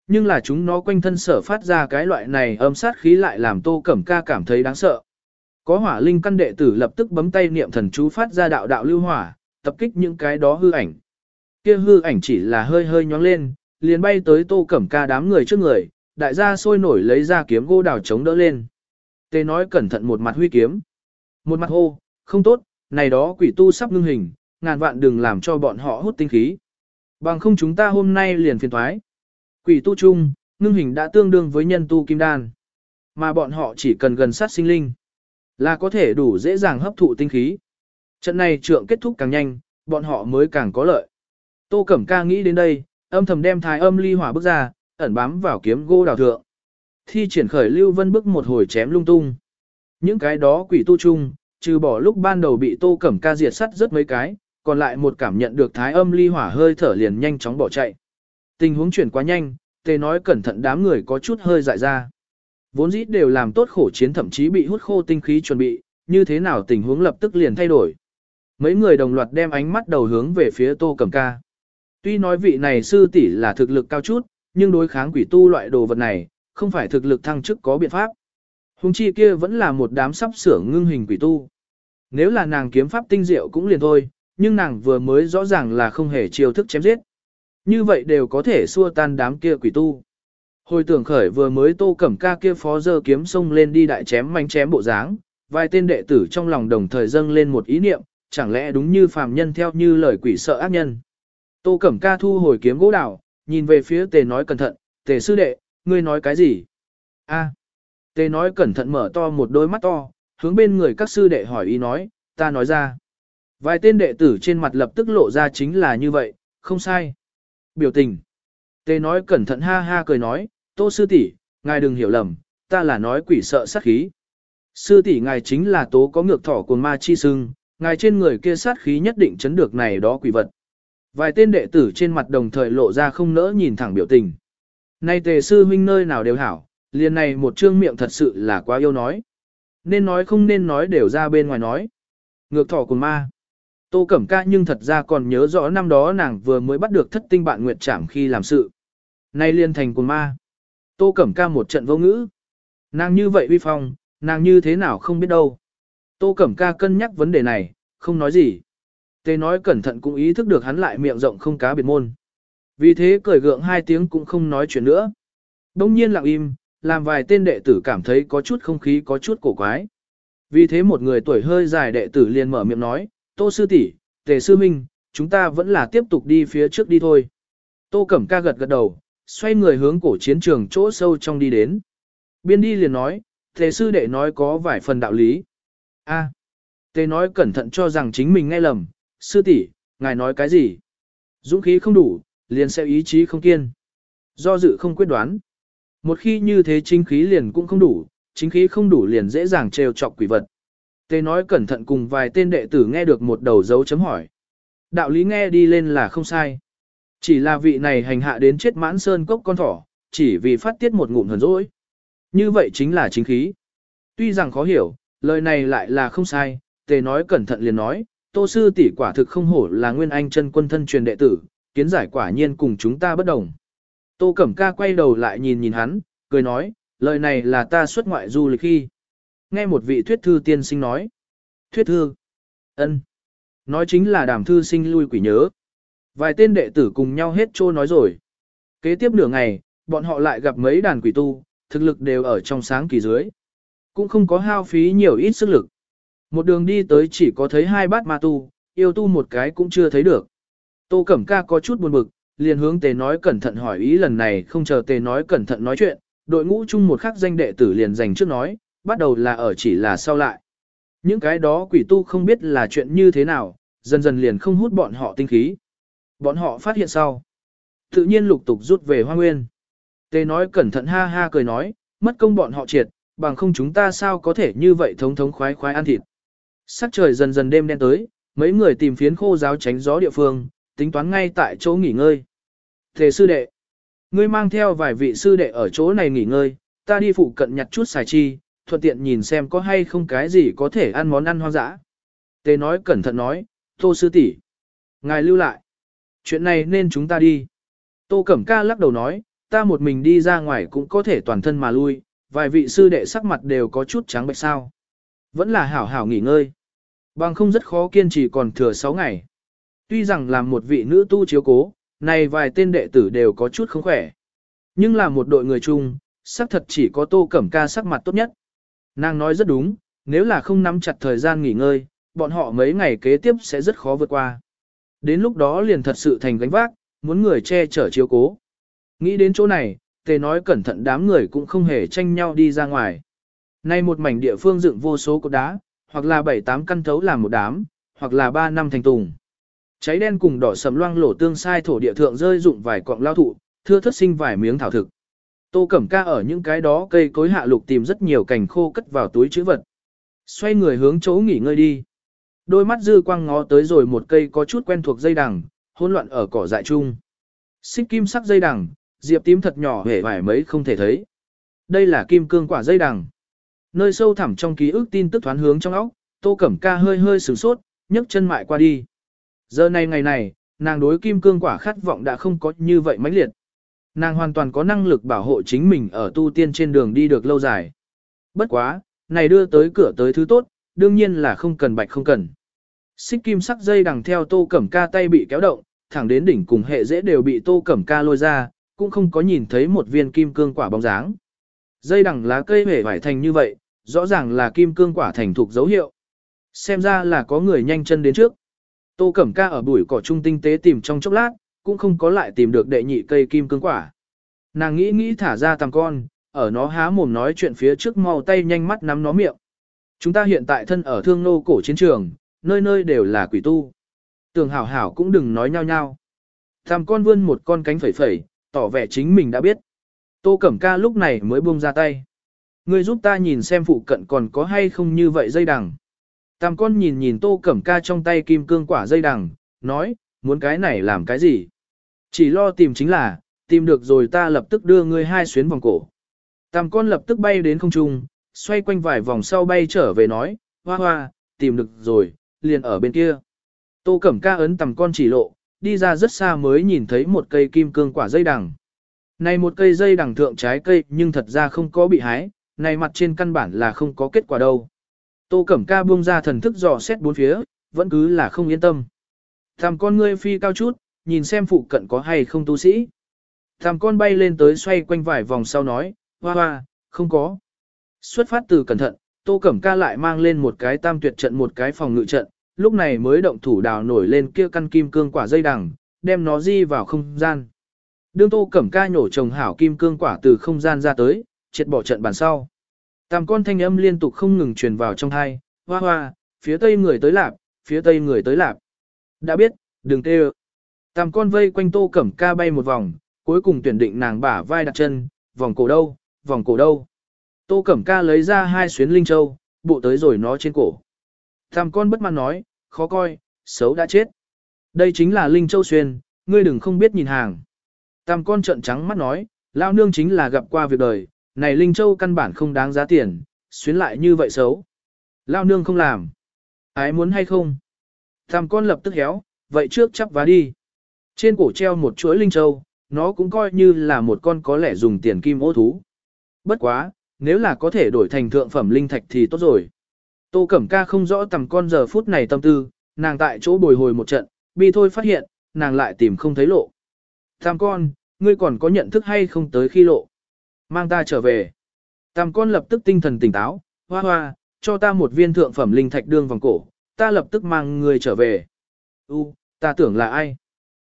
Nhưng là chúng nó quanh thân sở phát ra cái loại này âm sát khí lại làm tô cẩm ca cảm thấy đáng sợ. Có hỏa linh căn đệ tử lập tức bấm tay niệm thần chú phát ra đạo đạo lưu hỏa, tập kích những cái đó hư ảnh. Kia hư ảnh chỉ là hơi hơi nhóng lên, liền bay tới tô cẩm ca đám người trước người, đại gia sôi nổi lấy ra kiếm gỗ đào chống đỡ lên. Tê nói cẩn thận một mặt huy kiếm. Một mặt hô, không tốt, này đó quỷ tu sắp ngưng hình, ngàn vạn đừng làm cho bọn họ hút tinh khí. Bằng không chúng ta hôm nay liền phiền thoái. Quỷ tu chung, ngưng hình đã tương đương với nhân tu kim đan. Mà bọn họ chỉ cần gần sát sinh linh. Là có thể đủ dễ dàng hấp thụ tinh khí. Trận này trượng kết thúc càng nhanh, bọn họ mới càng có lợi. Tô Cẩm Ca nghĩ đến đây, âm thầm đem thái âm ly hỏa bước ra, ẩn bám vào kiếm gỗ đào thượng. Thi triển khởi lưu vân bước một hồi chém lung tung. Những cái đó quỷ tu chung, trừ bỏ lúc ban đầu bị tô cẩm ca diệt sắt rất mấy cái, còn lại một cảm nhận được thái âm ly hỏa hơi thở liền nhanh chóng bỏ chạy. Tình huống chuyển quá nhanh, tề nói cẩn thận đám người có chút hơi dại ra. Vốn dĩ đều làm tốt khổ chiến thậm chí bị hút khô tinh khí chuẩn bị, như thế nào tình huống lập tức liền thay đổi. Mấy người đồng loạt đem ánh mắt đầu hướng về phía tô cẩm ca. Tuy nói vị này sư tỷ là thực lực cao chút, nhưng đối kháng quỷ tu loại đồ vật này, không phải thực lực thăng chức có biện pháp. Hùng chi kia vẫn là một đám sắp sửa ngưng hình quỷ tu. Nếu là nàng kiếm pháp tinh diệu cũng liền thôi, nhưng nàng vừa mới rõ ràng là không hề chiêu thức chém giết. Như vậy đều có thể xua tan đám kia quỷ tu. Hồi tưởng khởi vừa mới tô cẩm ca kia phó dơ kiếm sông lên đi đại chém manh chém bộ dáng, vài tên đệ tử trong lòng đồng thời dâng lên một ý niệm, chẳng lẽ đúng như phàm nhân theo như lời quỷ sợ ác nhân. Tô cẩm ca thu hồi kiếm gỗ đào, nhìn về phía tề nói cẩn thận, tề sư đệ, ngươi nói cái gì? a tề nói cẩn thận mở to một đôi mắt to, hướng bên người các sư đệ hỏi ý nói, ta nói ra. Vài tên đệ tử trên mặt lập tức lộ ra chính là như vậy, không sai. Biểu tình. Tề nói cẩn thận ha ha cười nói, tô sư tỷ, ngài đừng hiểu lầm, ta là nói quỷ sợ sát khí. Sư tỷ ngài chính là tố có ngược thỏ của ma chi sưng, ngài trên người kia sát khí nhất định chấn được này đó quỷ vật. Vài tên đệ tử trên mặt đồng thời lộ ra không nỡ nhìn thẳng biểu tình. Nay tề sư huynh nơi nào đều hảo, liền này một trương miệng thật sự là quá yêu nói. Nên nói không nên nói đều ra bên ngoài nói. Ngược thỏ của ma. Tô Cẩm Ca nhưng thật ra còn nhớ rõ năm đó nàng vừa mới bắt được thất tinh bạn nguyệt trảm khi làm sự. Nay liên thành của ma. Tô Cẩm Ca một trận vô ngữ. Nàng như vậy uy phong, nàng như thế nào không biết đâu. Tô Cẩm Ca cân nhắc vấn đề này, không nói gì. Tê nói cẩn thận cũng ý thức được hắn lại miệng rộng không cá biệt môn. Vì thế cười gượng hai tiếng cũng không nói chuyện nữa. Đông nhiên lặng im, làm vài tên đệ tử cảm thấy có chút không khí có chút cổ quái. Vì thế một người tuổi hơi dài đệ tử liền mở miệng nói, Tô sư tỷ, Tề sư minh, chúng ta vẫn là tiếp tục đi phía trước đi thôi. Tô Cẩm Ca gật gật đầu, xoay người hướng cổ chiến trường chỗ sâu trong đi đến. Biên đi liền nói, Tề sư đệ nói có vài phần đạo lý. A. Tề nói cẩn thận cho rằng chính mình nghe lầm, sư tỷ, ngài nói cái gì? Dũng khí không đủ, liền sẽ ý chí không kiên. Do dự không quyết đoán. Một khi như thế chính khí liền cũng không đủ, chính khí không đủ liền dễ dàng trêu chọc quỷ vật. Tề nói cẩn thận cùng vài tên đệ tử nghe được một đầu dấu chấm hỏi. Đạo lý nghe đi lên là không sai. Chỉ là vị này hành hạ đến chết mãn sơn cốc con thỏ, chỉ vì phát tiết một ngụm hờn dỗi. Như vậy chính là chính khí. Tuy rằng khó hiểu, lời này lại là không sai, tề nói cẩn thận liền nói, tô sư tỷ quả thực không hổ là nguyên anh chân quân thân truyền đệ tử, kiến giải quả nhiên cùng chúng ta bất đồng. Tô Cẩm Ca quay đầu lại nhìn nhìn hắn, cười nói, lời này là ta xuất ngoại du lịch khi. Nghe một vị thuyết thư tiên sinh nói. Thuyết thư. ân, Nói chính là đàm thư sinh lui quỷ nhớ. Vài tên đệ tử cùng nhau hết trô nói rồi. Kế tiếp nửa ngày, bọn họ lại gặp mấy đàn quỷ tu, thực lực đều ở trong sáng kỳ dưới. Cũng không có hao phí nhiều ít sức lực. Một đường đi tới chỉ có thấy hai bát ma tu, yêu tu một cái cũng chưa thấy được. Tô Cẩm Ca có chút buồn bực, liền hướng tề nói cẩn thận hỏi ý lần này không chờ tề nói cẩn thận nói chuyện, đội ngũ chung một khắc danh đệ tử liền dành trước nói, bắt đầu là ở chỉ là sau lại. Những cái đó quỷ tu không biết là chuyện như thế nào, dần dần liền không hút bọn họ tinh khí. Bọn họ phát hiện sau. Tự nhiên lục tục rút về hoa nguyên. Tề nói cẩn thận ha ha cười nói, mất công bọn họ triệt, bằng không chúng ta sao có thể như vậy thống thống khoái khoái ăn thịt. Sắc trời dần dần đêm đen tới, mấy người tìm phiến khô giáo tránh gió địa phương, tính toán ngay tại chỗ nghỉ ngơi. Thề sư đệ, ngươi mang theo vài vị sư đệ ở chỗ này nghỉ ngơi, ta đi phụ cận nhặt chút xài chi, thuận tiện nhìn xem có hay không cái gì có thể ăn món ăn hoang dã. Tề nói cẩn thận nói, tô sư tỷ, ngài lưu lại. Chuyện này nên chúng ta đi. Tô Cẩm Ca lắc đầu nói, ta một mình đi ra ngoài cũng có thể toàn thân mà lui, vài vị sư đệ sắc mặt đều có chút trắng bệch sao. Vẫn là hảo hảo nghỉ ngơi. Bằng không rất khó kiên trì còn thừa 6 ngày. Tuy rằng làm một vị nữ tu chiếu cố, này vài tên đệ tử đều có chút không khỏe. Nhưng là một đội người chung, sắc thật chỉ có tô cẩm ca sắc mặt tốt nhất. Nàng nói rất đúng, nếu là không nắm chặt thời gian nghỉ ngơi, bọn họ mấy ngày kế tiếp sẽ rất khó vượt qua. Đến lúc đó liền thật sự thành gánh vác, muốn người che chở chiếu cố. Nghĩ đến chỗ này, tề nói cẩn thận đám người cũng không hề tranh nhau đi ra ngoài. Nay một mảnh địa phương dựng vô số cột đá, hoặc là bảy tám căn thấu làm một đám, hoặc là ba năm thành tùng. Cháy đen cùng đỏ sầm loang lổ tương sai thổ địa thượng rơi dụng vài cọng lao thụ, thưa thất sinh vài miếng thảo thực. Tô Cẩm Ca ở những cái đó cây cối hạ lục tìm rất nhiều cành khô cất vào túi chữ vật. Xoay người hướng chỗ nghỉ ngơi đi. Đôi mắt dư quang ngó tới rồi một cây có chút quen thuộc dây đằng, hỗn loạn ở cỏ dại chung. Xích kim sắc dây đằng, diệp tím thật nhỏ hề vải mấy không thể thấy. Đây là kim cương quả dây đằng. Nơi sâu thẳm trong ký ức tin tức thoán hướng trong óc, Tô Cẩm Ca hơi hơi sửng sốt, nhấc chân mại qua đi. Giờ này ngày này, nàng đối kim cương quả khát vọng đã không có như vậy mãnh liệt. Nàng hoàn toàn có năng lực bảo hộ chính mình ở tu tiên trên đường đi được lâu dài. Bất quá, này đưa tới cửa tới thứ tốt, đương nhiên là không cần bạch không cần. Xích kim sắc dây đằng theo tô cẩm ca tay bị kéo động, thẳng đến đỉnh cùng hệ dễ đều bị tô cẩm ca lôi ra, cũng không có nhìn thấy một viên kim cương quả bóng dáng. Dây đằng lá cây hề vải thành như vậy, rõ ràng là kim cương quả thành thuộc dấu hiệu. Xem ra là có người nhanh chân đến trước. Tô Cẩm Ca ở bụi cỏ trung tinh tế tìm trong chốc lát, cũng không có lại tìm được đệ nhị cây kim cương quả. Nàng nghĩ nghĩ thả ra tầm con, ở nó há mồm nói chuyện phía trước mau tay nhanh mắt nắm nó miệng. Chúng ta hiện tại thân ở thương nô cổ chiến trường, nơi nơi đều là quỷ tu. Tường hảo hảo cũng đừng nói nhau nhau. Tham con vươn một con cánh phẩy phẩy, tỏ vẻ chính mình đã biết. Tô Cẩm Ca lúc này mới buông ra tay. Ngươi giúp ta nhìn xem phụ cận còn có hay không như vậy dây đằng. Tam con nhìn nhìn Tô Cẩm Ca trong tay kim cương quả dây đằng, nói, muốn cái này làm cái gì? Chỉ lo tìm chính là, tìm được rồi ta lập tức đưa ngươi hai xuyến vòng cổ. Tam con lập tức bay đến không trung, xoay quanh vài vòng sau bay trở về nói, hoa hoa, tìm được rồi, liền ở bên kia. Tô Cẩm Ca ấn tầm con chỉ lộ, đi ra rất xa mới nhìn thấy một cây kim cương quả dây đằng. Này một cây dây đằng thượng trái cây nhưng thật ra không có bị hái, này mặt trên căn bản là không có kết quả đâu. Tô Cẩm Ca buông ra thần thức dò xét bốn phía, vẫn cứ là không yên tâm. Tham con ngươi phi cao chút, nhìn xem phụ cận có hay không tu sĩ. Tham con bay lên tới xoay quanh vài vòng sau nói, hoa hoa, không có. Xuất phát từ cẩn thận, Tô Cẩm Ca lại mang lên một cái tam tuyệt trận một cái phòng ngự trận, lúc này mới động thủ đào nổi lên kia căn kim cương quả dây đằng, đem nó di vào không gian. Đương Tô Cẩm Ca nhổ trồng hảo kim cương quả từ không gian ra tới, triệt bỏ trận bàn sau. Tam con thanh âm liên tục không ngừng truyền vào trong thai, hoa hoa, phía tây người tới lạp, phía tây người tới lạp. Đã biết, đừng tê Tam con vây quanh Tô Cẩm Ca bay một vòng, cuối cùng tuyển định nàng bả vai đặt chân, vòng cổ đâu, vòng cổ đâu. Tô Cẩm Ca lấy ra hai xuyến linh châu, bộ tới rồi nó trên cổ. Tam con bất mãn nói, khó coi, xấu đã chết. Đây chính là linh châu xuyên, ngươi đừng không biết nhìn hàng. Tam con trợn trắng mắt nói, lao nương chính là gặp qua việc đời, này linh châu căn bản không đáng giá tiền, xuyến lại như vậy xấu. Lao nương không làm. Ái muốn hay không? Tam con lập tức héo, vậy trước chắp vá đi. Trên cổ treo một chuỗi linh châu, nó cũng coi như là một con có lẽ dùng tiền kim ô thú. Bất quá, nếu là có thể đổi thành thượng phẩm linh thạch thì tốt rồi. Tô Cẩm Ca không rõ tầm con giờ phút này tâm tư, nàng tại chỗ bồi hồi một trận, bi thôi phát hiện, nàng lại tìm không thấy lộ. Tam con, ngươi còn có nhận thức hay không tới khi lộ? Mang ta trở về. Tam con lập tức tinh thần tỉnh táo, hoa hoa, cho ta một viên thượng phẩm linh thạch đương vòng cổ, ta lập tức mang người trở về. U, ta tưởng là ai?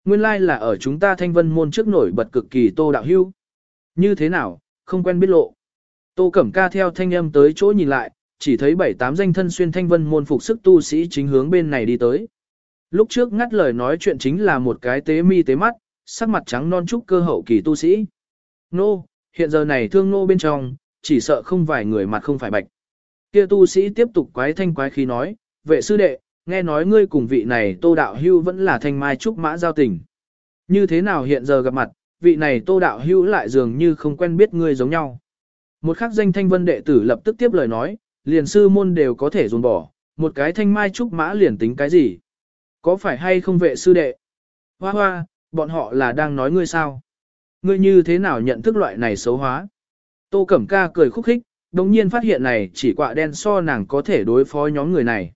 Nguyên lai là ở chúng ta thanh vân môn trước nổi bật cực kỳ tô đạo hưu. Như thế nào, không quen biết lộ. Tô Cẩm Ca theo thanh âm tới chỗ nhìn lại, chỉ thấy bảy tám danh thân xuyên thanh vân môn phục sức tu sĩ chính hướng bên này đi tới. Lúc trước ngắt lời nói chuyện chính là một cái tế mi tế mắt, sắc mặt trắng non trúc cơ hậu kỳ tu sĩ. Nô, hiện giờ này thương nô bên trong, chỉ sợ không vài người mặt không phải bạch. Kia tu sĩ tiếp tục quái thanh quái khí nói, vệ sư đệ, nghe nói ngươi cùng vị này tô đạo hưu vẫn là thanh mai trúc mã giao tình. Như thế nào hiện giờ gặp mặt, vị này tô đạo hưu lại dường như không quen biết ngươi giống nhau. Một khắc danh thanh vân đệ tử lập tức tiếp lời nói, liền sư môn đều có thể dồn bỏ, một cái thanh mai trúc mã liền tính cái gì. Có phải hay không vệ sư đệ? Hoa hoa, bọn họ là đang nói ngươi sao? Ngươi như thế nào nhận thức loại này xấu hóa? Tô Cẩm Ca cười khúc khích, đồng nhiên phát hiện này chỉ quạ đen so nàng có thể đối phó nhóm người này.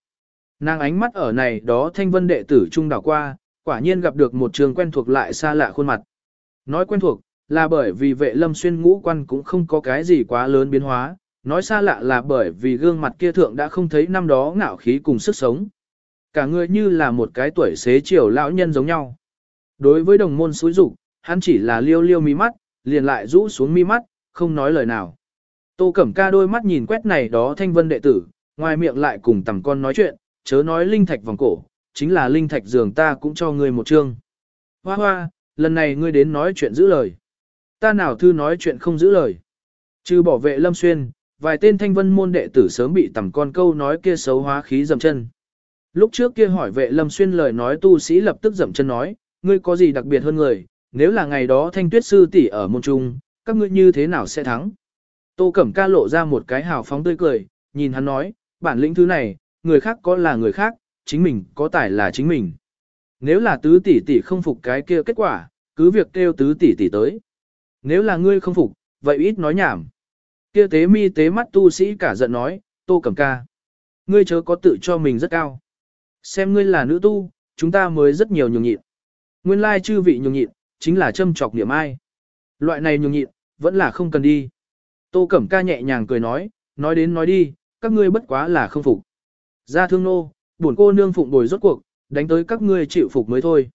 Nàng ánh mắt ở này đó thanh vân đệ tử trung đảo qua, quả nhiên gặp được một trường quen thuộc lại xa lạ khuôn mặt. Nói quen thuộc, là bởi vì vệ lâm xuyên ngũ quan cũng không có cái gì quá lớn biến hóa, nói xa lạ là bởi vì gương mặt kia thượng đã không thấy năm đó ngạo khí cùng sức sống. Cả người như là một cái tuổi xế chiều lão nhân giống nhau. Đối với đồng môn suối dục hắn chỉ là liêu liêu mi mắt, liền lại rũ xuống mi mắt, không nói lời nào. Tô Cẩm Ca đôi mắt nhìn quét này đó thanh vân đệ tử, ngoài miệng lại cùng tầm con nói chuyện, chớ nói linh thạch vòng cổ, chính là linh thạch giường ta cũng cho ngươi một chương. Hoa hoa, lần này ngươi đến nói chuyện giữ lời. Ta nào thư nói chuyện không giữ lời. Trừ bỏ vệ lâm xuyên, vài tên thanh vân môn đệ tử sớm bị tầm con câu nói kia xấu hóa khí dầm chân. Lúc trước kia hỏi vệ lâm xuyên lời nói tu sĩ lập tức dậm chân nói, ngươi có gì đặc biệt hơn người, nếu là ngày đó thanh tuyết sư tỷ ở môn trung, các ngươi như thế nào sẽ thắng? Tô Cẩm Ca lộ ra một cái hào phóng tươi cười, nhìn hắn nói, bản lĩnh thứ này, người khác có là người khác, chính mình có tài là chính mình. Nếu là tứ tỷ tỷ không phục cái kia kết quả, cứ việc kêu tứ tỷ tỷ tới. Nếu là ngươi không phục, vậy ít nói nhảm. Kia tế mi tế mắt tu sĩ cả giận nói, tô cẩm ca. Ngươi chớ có tự cho mình rất cao. Xem ngươi là nữ tu, chúng ta mới rất nhiều nhường nhịn. Nguyên lai chư vị nhường nhịn, chính là châm trọc niệm ai. Loại này nhường nhịn, vẫn là không cần đi. Tô Cẩm ca nhẹ nhàng cười nói, nói đến nói đi, các ngươi bất quá là không phục. Ra thương nô, buồn cô nương phụng bồi rốt cuộc, đánh tới các ngươi chịu phục mới thôi.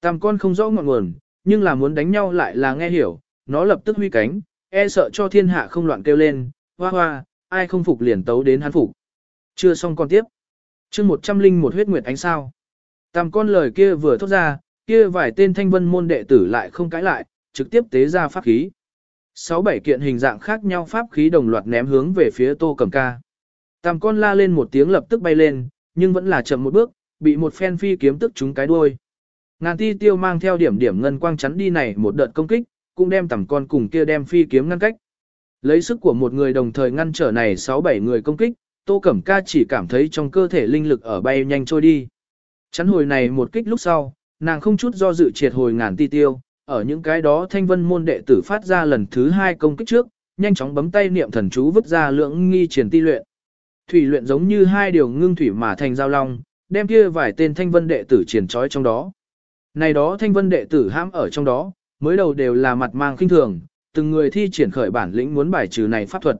Tam con không rõ ngọn nguồn, nhưng là muốn đánh nhau lại là nghe hiểu, nó lập tức huy cánh, e sợ cho thiên hạ không loạn kêu lên, hoa hoa, ai không phục liền tấu đến hắn phục. Chưa xong con tiếp. chương một trăm linh một huyết nguyệt ánh sao. Tam con lời kia vừa thốt ra, kia vài tên thanh vân môn đệ tử lại không cãi lại, trực tiếp tế ra pháp khí. Sáu bảy kiện hình dạng khác nhau pháp khí đồng loạt ném hướng về phía tô cầm ca. Tam con la lên một tiếng lập tức bay lên, nhưng vẫn là chậm một bước, bị một phen phi kiếm tức trúng cái đuôi. Ngàn ti tiêu mang theo điểm điểm ngân quang chắn đi này một đợt công kích, cũng đem tầm con cùng kia đem phi kiếm ngăn cách. Lấy sức của một người đồng thời ngăn trở này 6-7 người công kích, Tô Cẩm Ca chỉ cảm thấy trong cơ thể linh lực ở bay nhanh trôi đi. Chắn hồi này một kích lúc sau, nàng không chút do dự triệt hồi ngàn ti tiêu, ở những cái đó thanh vân môn đệ tử phát ra lần thứ hai công kích trước, nhanh chóng bấm tay niệm thần chú vứt ra lượng nghi triển ti luyện. Thủy luyện giống như hai điều ngưng thủy mà thành giao long, đem kia vài tên thanh vân đệ tử triển trói trong đó. Này đó thanh vân đệ tử hãm ở trong đó, mới đầu đều là mặt mang khinh thường, từng người thi triển khởi bản lĩnh muốn bài trừ này pháp thuật.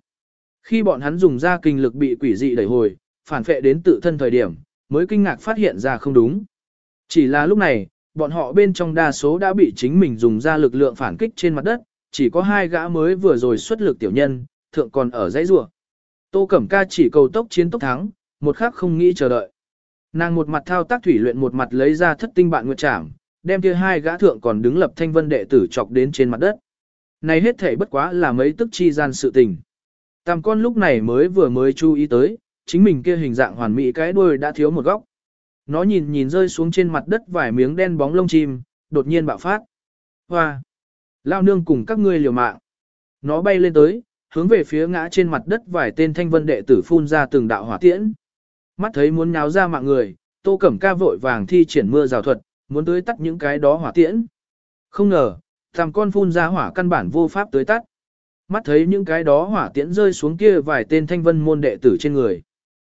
Khi bọn hắn dùng ra kinh lực bị quỷ dị đẩy hồi, phản phệ đến tự thân thời điểm, mới kinh ngạc phát hiện ra không đúng. Chỉ là lúc này, bọn họ bên trong đa số đã bị chính mình dùng ra lực lượng phản kích trên mặt đất, chỉ có hai gã mới vừa rồi xuất lực tiểu nhân, thượng còn ở dãy rùa. Tô Cẩm Ca chỉ cầu tốc chiến tốc thắng, một khắc không nghĩ chờ đợi. Nàng một mặt thao tác thủy luyện một mặt lấy ra thất tinh bạn nguyệt trảm, đem kia hai gã thượng còn đứng lập thanh vân đệ tử chọc đến trên mặt đất. Này hết thể bất quá là mấy tức chi gian sự tình. Tam con lúc này mới vừa mới chú ý tới, chính mình kia hình dạng hoàn mỹ cái đuôi đã thiếu một góc. Nó nhìn nhìn rơi xuống trên mặt đất vài miếng đen bóng lông chim, đột nhiên bạo phát. Hoa! Lao nương cùng các ngươi liều mạng. Nó bay lên tới, hướng về phía ngã trên mặt đất vài tên thanh vân đệ tử phun ra từng đạo hỏa tiễn. Mắt thấy muốn nháo ra mạng người, tô cẩm ca vội vàng thi triển mưa rào thuật, muốn tưới tắt những cái đó hỏa tiễn. Không ngờ, thằng con phun ra hỏa căn bản vô pháp tưới tắt. Mắt thấy những cái đó hỏa tiễn rơi xuống kia vài tên thanh vân môn đệ tử trên người.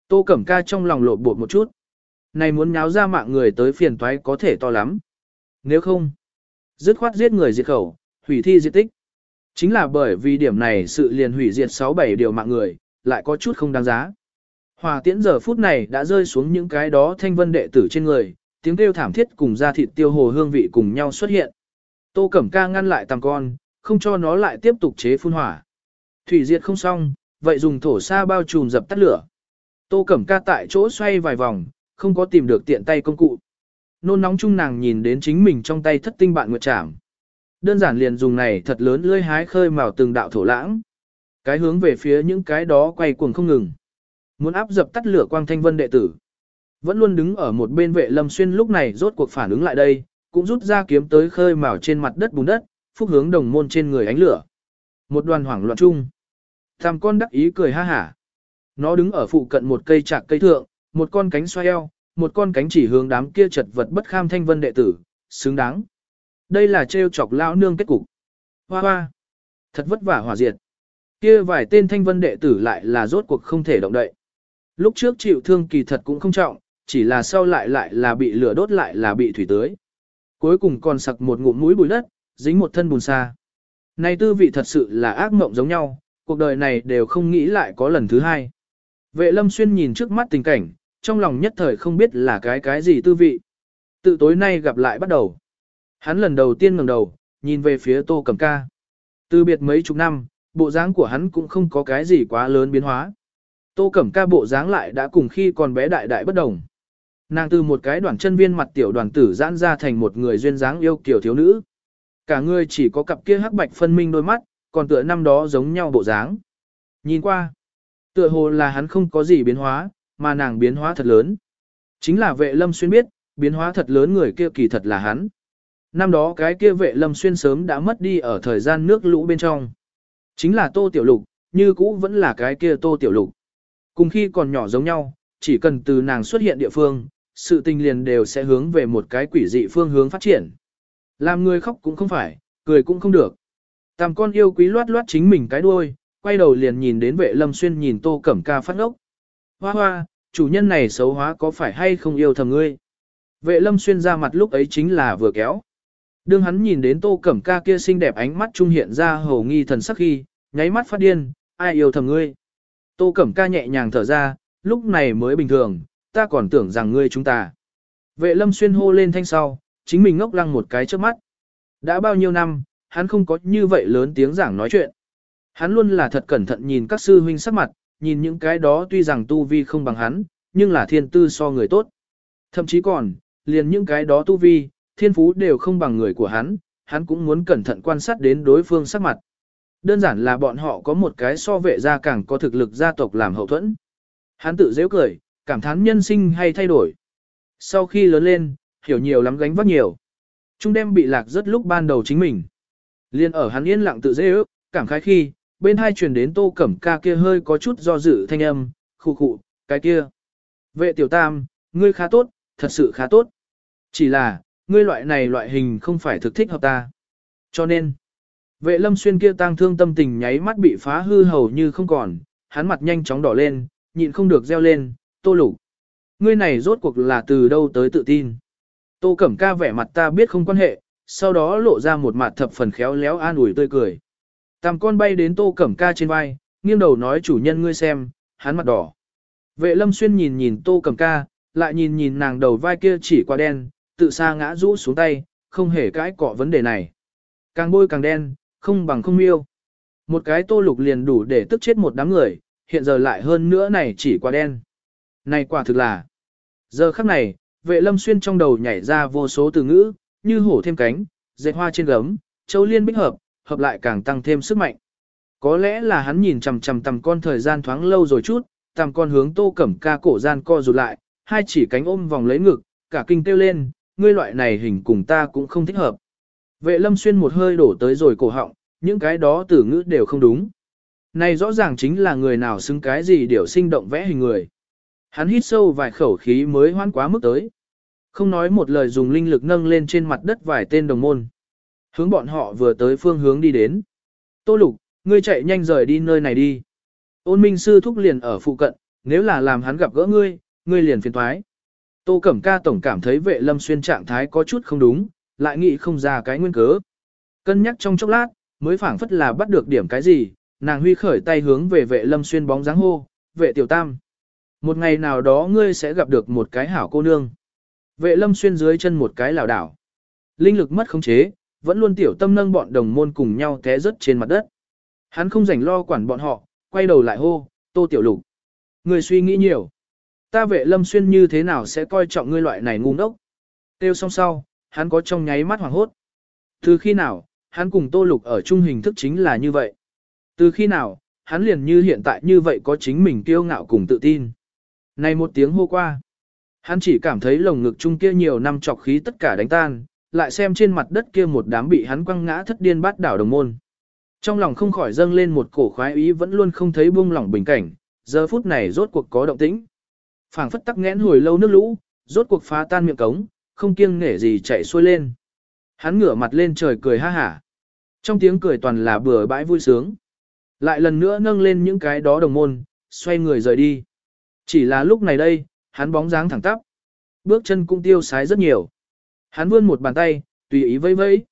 Tô Cẩm Ca trong lòng lộ bột một chút. Này muốn nháo ra mạng người tới phiền toái có thể to lắm. Nếu không, dứt khoát giết người diệt khẩu, hủy thi diệt tích. Chính là bởi vì điểm này sự liền hủy diệt 6-7 điều mạng người, lại có chút không đáng giá. Hòa tiễn giờ phút này đã rơi xuống những cái đó thanh vân đệ tử trên người, tiếng kêu thảm thiết cùng da thịt tiêu hồ hương vị cùng nhau xuất hiện. Tô Cẩm Ca ngăn lại tằm con, không cho nó lại tiếp tục chế phun hỏa. Thủy diệt không xong, vậy dùng thổ sa bao trùm dập tắt lửa. Tô Cẩm Ca tại chỗ xoay vài vòng, không có tìm được tiện tay công cụ. Nôn nóng chung nàng nhìn đến chính mình trong tay thất tinh bạn nguyệt trảm. Đơn giản liền dùng này thật lớn lưỡi hái khơi mào từng đạo thổ lãng. Cái hướng về phía những cái đó quay cuồng không ngừng. Muốn áp dập tắt lửa quang thanh vân đệ tử. Vẫn luôn đứng ở một bên vệ lâm xuyên lúc này rốt cuộc phản ứng lại đây, cũng rút ra kiếm tới khơi mào trên mặt đất bùn đất, phúc hướng đồng môn trên người ánh lửa. Một đoàn hoảng loạn chung. Tham con đắc ý cười ha hả. Nó đứng ở phụ cận một cây chạc cây thượng, một con cánh xoay eo, một con cánh chỉ hướng đám kia chật vật bất kham thanh vân đệ tử, xứng đáng. Đây là trêu chọc lão nương kết cục. Hoa hoa. Thật vất vả hòa diệt. Kia vài tên thanh vân đệ tử lại là rốt cuộc không thể động đậy. Lúc trước chịu thương kỳ thật cũng không trọng, chỉ là sau lại lại là bị lửa đốt lại là bị thủy tưới. Cuối cùng còn sặc một ngụm mũi bụi đất, dính một thân bùn xa. Này tư vị thật sự là ác mộng giống nhau, cuộc đời này đều không nghĩ lại có lần thứ hai. Vệ lâm xuyên nhìn trước mắt tình cảnh, trong lòng nhất thời không biết là cái cái gì tư vị. Tự tối nay gặp lại bắt đầu. Hắn lần đầu tiên ngẩng đầu, nhìn về phía tô cầm ca. Từ biệt mấy chục năm, bộ dáng của hắn cũng không có cái gì quá lớn biến hóa. Tô Cẩm Ca bộ dáng lại đã cùng khi còn bé đại đại bất đồng. Nàng từ một cái đoàn chân viên mặt tiểu đoàn tử giãn ra thành một người duyên dáng yêu kiều thiếu nữ. Cả người chỉ có cặp kia hắc bạch phân minh đôi mắt, còn tựa năm đó giống nhau bộ dáng. Nhìn qua, tựa hồ là hắn không có gì biến hóa, mà nàng biến hóa thật lớn. Chính là vệ lâm xuyên biết, biến hóa thật lớn người kia kỳ thật là hắn. Năm đó cái kia vệ lâm xuyên sớm đã mất đi ở thời gian nước lũ bên trong. Chính là tô tiểu lục, như cũ vẫn là cái kia tô tiểu lục. Cùng khi còn nhỏ giống nhau, chỉ cần từ nàng xuất hiện địa phương, sự tình liền đều sẽ hướng về một cái quỷ dị phương hướng phát triển. Làm người khóc cũng không phải, cười cũng không được. Tam con yêu quý loát loát chính mình cái đuôi, quay đầu liền nhìn đến vệ lâm xuyên nhìn tô cẩm ca phát ngốc. Hoa hoa, chủ nhân này xấu hóa có phải hay không yêu thầm ngươi? Vệ lâm xuyên ra mặt lúc ấy chính là vừa kéo. Đương hắn nhìn đến tô cẩm ca kia xinh đẹp ánh mắt trung hiện ra hầu nghi thần sắc khi, nháy mắt phát điên, ai yêu thầm ngươi? Tô cẩm ca nhẹ nhàng thở ra, lúc này mới bình thường, ta còn tưởng rằng ngươi chúng ta. Vệ lâm xuyên hô lên thanh sau, chính mình ngốc lăng một cái trước mắt. Đã bao nhiêu năm, hắn không có như vậy lớn tiếng giảng nói chuyện. Hắn luôn là thật cẩn thận nhìn các sư huynh sắc mặt, nhìn những cái đó tuy rằng tu vi không bằng hắn, nhưng là thiên tư so người tốt. Thậm chí còn, liền những cái đó tu vi, thiên phú đều không bằng người của hắn, hắn cũng muốn cẩn thận quan sát đến đối phương sắc mặt. Đơn giản là bọn họ có một cái so vệ gia càng có thực lực gia tộc làm hậu thuẫn. Hắn tự dễ cười, cảm thán nhân sinh hay thay đổi. Sau khi lớn lên, hiểu nhiều lắm gánh vác nhiều. Trung đem bị lạc rất lúc ban đầu chính mình. Liên ở hắn yên lặng tự dễ ước, cảm khái khi, bên hai truyền đến tô cẩm ca kia hơi có chút do dự thanh âm, khu khụ, cái kia. Vệ tiểu tam, ngươi khá tốt, thật sự khá tốt. Chỉ là, ngươi loại này loại hình không phải thực thích hợp ta. Cho nên, vệ lâm xuyên kia tang thương tâm tình nháy mắt bị phá hư hầu như không còn, hắn mặt nhanh chóng đỏ lên, nhịn không được reo lên, tô lục. Ngươi này rốt cuộc là từ đâu tới tự tin. Tô cẩm ca vẻ mặt ta biết không quan hệ, sau đó lộ ra một mặt thập phần khéo léo an ủi tươi cười. Tàm con bay đến tô cẩm ca trên vai, nghiêng đầu nói chủ nhân ngươi xem, hắn mặt đỏ. Vệ lâm xuyên nhìn nhìn tô cẩm ca, lại nhìn nhìn nàng đầu vai kia chỉ qua đen, tự xa ngã rũ xuống tay, không hề cãi cọ vấn đề này. Càng bôi càng đen, không bằng không miêu. Một cái tô lục liền đủ để tức chết một đám người, hiện giờ lại hơn nữa này chỉ qua đen. Này quả thực là. Giờ khắc này, vệ lâm xuyên trong đầu nhảy ra vô số từ ngữ, như hổ thêm cánh, dệt hoa trên gấm, châu liên bích hợp, hợp lại càng tăng thêm sức mạnh. Có lẽ là hắn nhìn chằm chằm tầm con thời gian thoáng lâu rồi chút, tầm con hướng tô cẩm ca cổ gian co rụt lại, hai chỉ cánh ôm vòng lấy ngực, cả kinh kêu lên, ngươi loại này hình cùng ta cũng không thích hợp. Vệ lâm xuyên một hơi đổ tới rồi cổ họng, những cái đó từ ngữ đều không đúng. Này rõ ràng chính là người nào xứng cái gì điều sinh động vẽ hình người. Hắn hít sâu vài khẩu khí mới hoan quá mức tới. Không nói một lời dùng linh lực nâng lên trên mặt đất vài tên đồng môn. Hướng bọn họ vừa tới phương hướng đi đến. Tô lục, ngươi chạy nhanh rời đi nơi này đi. Ôn minh sư thúc liền ở phụ cận, nếu là làm hắn gặp gỡ ngươi, ngươi liền phiền thoái. Tô Cẩm Ca tổng cảm thấy vệ lâm xuyên trạng thái có chút không đúng, lại nghĩ không ra cái nguyên cớ. Cân nhắc trong chốc lát, mới phảng phất là bắt được điểm cái gì, nàng huy khởi tay hướng về vệ lâm xuyên bóng dáng hô, vệ tiểu tam. Một ngày nào đó ngươi sẽ gặp được một cái hảo cô nương. Vệ lâm xuyên dưới chân một cái lảo đảo. Linh lực mất khống chế, vẫn luôn tiểu tâm nâng bọn đồng môn cùng nhau té rớt trên mặt đất. Hắn không rảnh lo quản bọn họ, quay đầu lại hô, tô tiểu lục. Người suy nghĩ nhiều. Ta vệ lâm xuyên như thế nào sẽ coi trọng ngươi loại này ngu ngốc. Tiêu xong sau, hắn có trong nháy mắt hoảng hốt. Từ khi nào, hắn cùng tô lục ở chung hình thức chính là như vậy. Từ khi nào, hắn liền như hiện tại như vậy có chính mình kiêu ngạo cùng tự tin. Này một tiếng hô qua. Hắn chỉ cảm thấy lồng ngực chung kia nhiều năm trọc khí tất cả đánh tan, lại xem trên mặt đất kia một đám bị hắn quăng ngã thất điên bát đảo đồng môn. Trong lòng không khỏi dâng lên một cổ khoái ý vẫn luôn không thấy buông lỏng bình cảnh, giờ phút này rốt cuộc có động tĩnh. phảng phất tắc nghẽn hồi lâu nước lũ, rốt cuộc phá tan miệng cống, không kiêng nể gì chạy xuôi lên. Hắn ngửa mặt lên trời cười ha hả. Trong tiếng cười toàn là bừa bãi vui sướng. Lại lần nữa nâng lên những cái đó đồng môn, xoay người rời đi. Chỉ là lúc này đây, hắn bóng dáng thẳng tắp. Bước chân cũng tiêu sái rất nhiều. Hắn vươn một bàn tay, tùy ý vẫy vẫy.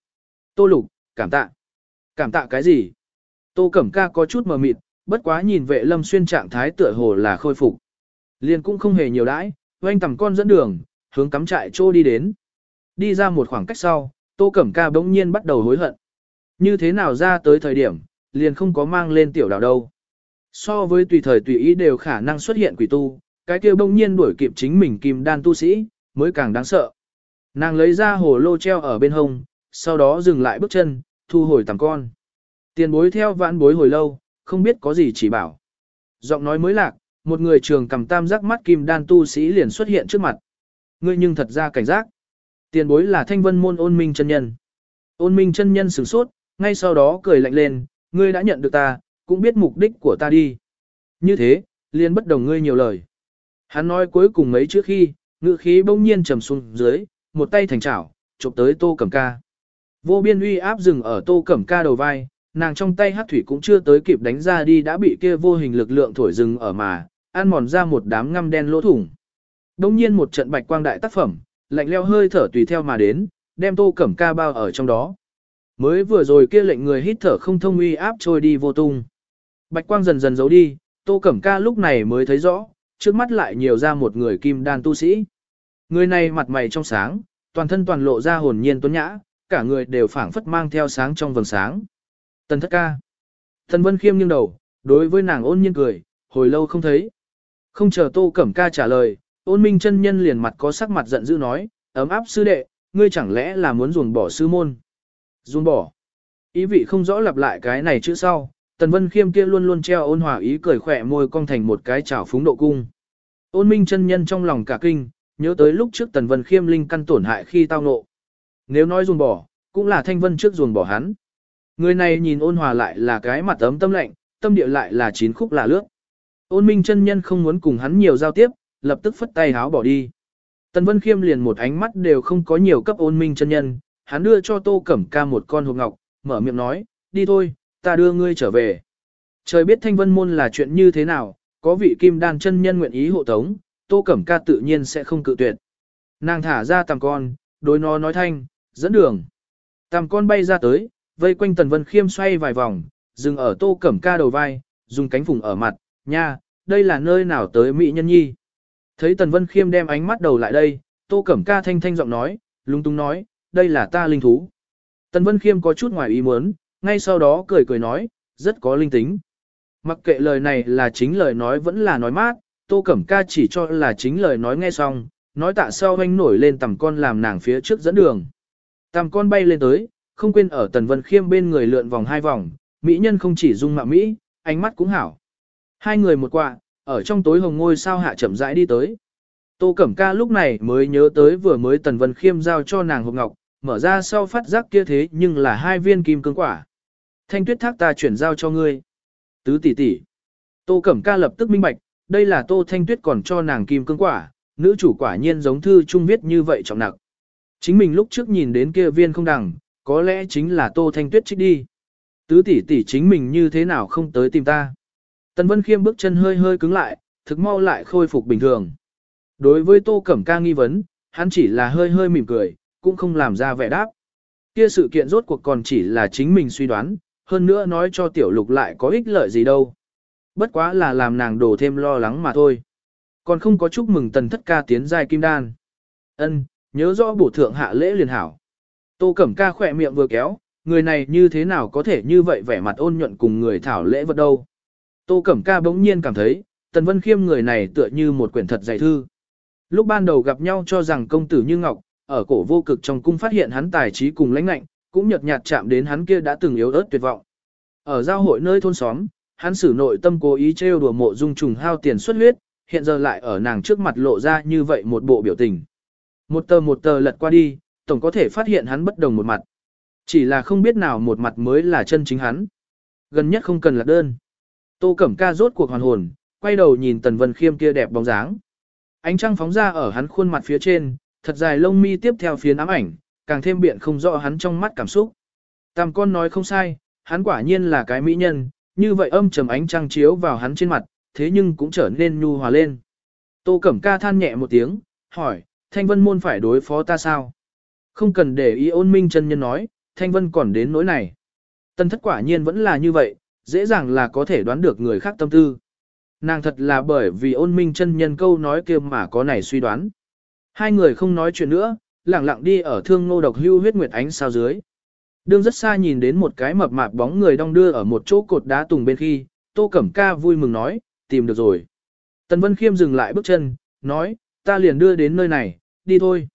Tô lục, cảm tạ. Cảm tạ cái gì? Tô cẩm ca có chút mờ mịt, bất quá nhìn vệ lâm xuyên trạng thái tựa hồ là khôi phục. Liền cũng không hề nhiều đãi, oanh tầm con dẫn đường, hướng cắm trại trô đi đến. Đi ra một khoảng cách sau, tô cẩm ca bỗng nhiên bắt đầu hối hận. Như thế nào ra tới thời điểm, liền không có mang lên tiểu đảo đâu. So với tùy thời tùy ý đều khả năng xuất hiện quỷ tu, cái kia bỗng nhiên đuổi kịp chính mình kim đan tu sĩ, mới càng đáng sợ. Nàng lấy ra hồ lô treo ở bên hông, sau đó dừng lại bước chân, thu hồi tầm con. Tiền bối theo vãn bối hồi lâu, không biết có gì chỉ bảo. Giọng nói mới lạc, một người trường cầm tam giác mắt kim đan tu sĩ liền xuất hiện trước mặt. Ngươi nhưng thật ra cảnh giác. Tiền bối là thanh vân môn ôn minh chân nhân. Ôn minh chân nhân sửng sốt, ngay sau đó cười lạnh lên, ngươi đã nhận được ta, cũng biết mục đích của ta đi. Như thế, liền bất đồng ngươi nhiều lời. Hắn nói cuối cùng mấy chữ khi, ngự khí bỗng nhiên trầm xuống dưới, một tay thành chảo, chụp tới tô cẩm ca. Vô biên uy áp dừng ở tô cẩm ca đầu vai, nàng trong tay hát thủy cũng chưa tới kịp đánh ra đi đã bị kia vô hình lực lượng thổi dừng ở mà, ăn mòn ra một đám ngăm đen lỗ thủng. Đông nhiên một trận bạch quang đại tác phẩm, lạnh leo hơi thở tùy theo mà đến, đem tô cẩm ca bao ở trong đó. Mới vừa rồi kia lệnh người hít thở không thông uy áp trôi đi vô tung. Bạch quang dần dần giấu đi, tô cẩm ca lúc này mới thấy rõ, trước mắt lại nhiều ra một người kim đan tu sĩ. Người này mặt mày trong sáng, toàn thân toàn lộ ra hồn nhiên tuấn nhã, cả người đều phảng phất mang theo sáng trong vầng sáng. Tần thất ca. Thần Vân Khiêm nghiêng đầu, đối với nàng ôn nhiên cười, hồi lâu không thấy. Không chờ Tô Cẩm Ca trả lời, ôn minh chân nhân liền mặt có sắc mặt giận dữ nói, ấm áp sư đệ, ngươi chẳng lẽ là muốn ruồng bỏ sư môn. Ruồng bỏ. Ý vị không rõ lặp lại cái này chữ sau, Tần Vân Khiêm kia luôn luôn treo ôn hòa ý cười khỏe môi cong thành một cái chảo phúng độ cung. Ôn minh chân nhân trong lòng cả kinh, nhớ tới lúc trước Tần Vân Khiêm linh căn tổn hại khi tao nộ. Nếu nói dùng bỏ, cũng là thanh vân trước dùng bỏ hắn. Người này nhìn ôn hòa lại là cái mặt ấm tâm lạnh, tâm địa lại là chín khúc là lướt. Ôn minh chân nhân không muốn cùng hắn nhiều giao tiếp, lập tức phất tay háo bỏ đi. Tần Vân Khiêm liền một ánh mắt đều không có nhiều cấp ôn minh chân nhân, hắn đưa cho Tô Cẩm Ca một con hộp ngọc, mở miệng nói, đi thôi, ta đưa ngươi trở về. Trời biết thanh vân môn là chuyện như thế nào, có vị kim đan chân nhân nguyện ý hộ tống, Tô Cẩm Ca tự nhiên sẽ không cự tuyệt. Nàng thả ra tầm con, đối nó nói thanh, dẫn đường. Tầm con bay ra tới, vây quanh Tần Vân Khiêm xoay vài vòng, dừng ở Tô Cẩm Ca đầu vai, dùng cánh phùng ở mặt, nha, đây là nơi nào tới Mỹ Nhân Nhi. Thấy Tần Vân Khiêm đem ánh mắt đầu lại đây, Tô Cẩm Ca thanh thanh giọng nói, lung tung nói, đây là ta linh thú. Tần Vân Khiêm có chút ngoài ý muốn, ngay sau đó cười cười nói, rất có linh tính. Mặc kệ lời này là chính lời nói vẫn là nói mát, Tô Cẩm Ca chỉ cho là chính lời nói nghe xong, nói tạ sau anh nổi lên tầm con làm nàng phía trước dẫn đường. Tầm con bay lên tới, không quên ở Tần Vân Khiêm bên người lượn vòng hai vòng, mỹ nhân không chỉ dung mạo mỹ, ánh mắt cũng hảo. Hai người một quạ, ở trong tối hồng ngôi sao hạ chậm rãi đi tới. Tô Cẩm Ca lúc này mới nhớ tới vừa mới Tần Vân Khiêm giao cho nàng hộp ngọc, mở ra sau phát giác kia thế nhưng là hai viên kim cương quả. Thanh tuyết thác ta chuyển giao cho ngươi. Tứ tỷ tỷ. Tô Cẩm Ca lập tức minh bạch, đây là Tô Thanh Tuyết còn cho nàng kim cương quả, nữ chủ quả nhiên giống thư trung viết như vậy trọng nặng. Chính mình lúc trước nhìn đến kia viên không đằng, có lẽ chính là Tô Thanh Tuyết trích đi. Tứ tỷ tỷ chính mình như thế nào không tới tìm ta. Tần Vân Khiêm bước chân hơi hơi cứng lại, thực mau lại khôi phục bình thường. Đối với Tô Cẩm Ca nghi vấn, hắn chỉ là hơi hơi mỉm cười, cũng không làm ra vẻ đáp. Kia sự kiện rốt cuộc còn chỉ là chính mình suy đoán, hơn nữa nói cho tiểu lục lại có ích lợi gì đâu. Bất quá là làm nàng đổ thêm lo lắng mà thôi. Còn không có chúc mừng tần thất ca tiến giai kim đan. Ân, nhớ rõ bổ thượng hạ lễ liền hảo. Tô Cẩm Ca khỏe miệng vừa kéo, người này như thế nào có thể như vậy vẻ mặt ôn nhuận cùng người thảo lễ vật đâu. Tô Cẩm Ca bỗng nhiên cảm thấy, Tần Vân Khiêm người này tựa như một quyển thật dày thư. Lúc ban đầu gặp nhau cho rằng công tử như ngọc, ở cổ vô cực trong cung phát hiện hắn tài trí cùng lãnh lạnh, cũng nhợt nhạt chạm đến hắn kia đã từng yếu ớt tuyệt vọng. Ở giao hội nơi thôn xóm, hắn xử nội tâm cố ý trêu đùa mộ dung trùng hao tiền xuất huyết, hiện giờ lại ở nàng trước mặt lộ ra như vậy một bộ biểu tình. Một tờ một tờ lật qua đi, tổng có thể phát hiện hắn bất đồng một mặt. Chỉ là không biết nào một mặt mới là chân chính hắn. Gần nhất không cần là đơn. Tô Cẩm Ca rốt cuộc hoàn hồn, quay đầu nhìn Tần Vân Khiêm kia đẹp bóng dáng. Ánh trăng phóng ra ở hắn khuôn mặt phía trên, thật dài lông mi tiếp theo phía ám ảnh, càng thêm biện không rõ hắn trong mắt cảm xúc. Tam con nói không sai, hắn quả nhiên là cái mỹ nhân, như vậy âm trầm ánh trăng chiếu vào hắn trên mặt, thế nhưng cũng trở nên nhu hòa lên. Tô Cẩm Ca than nhẹ một tiếng, hỏi, Thanh Vân môn phải đối phó ta sao? Không cần để ý ôn minh chân nhân nói, Thanh Vân còn đến nỗi này. Tân thất quả nhiên vẫn là như vậy, dễ dàng là có thể đoán được người khác tâm tư. Nàng thật là bởi vì ôn minh chân nhân câu nói kia mà có này suy đoán. Hai người không nói chuyện nữa, lặng lặng đi ở thương ngô độc hưu huyết nguyệt ánh sao dưới. Đương rất xa nhìn đến một cái mập mạp bóng người đong đưa ở một chỗ cột đá tùng bên khi, Tô Cẩm Ca vui mừng nói, tìm được rồi. Tần Vân Khiêm dừng lại bước chân, nói, ta liền đưa đến nơi này, đi thôi.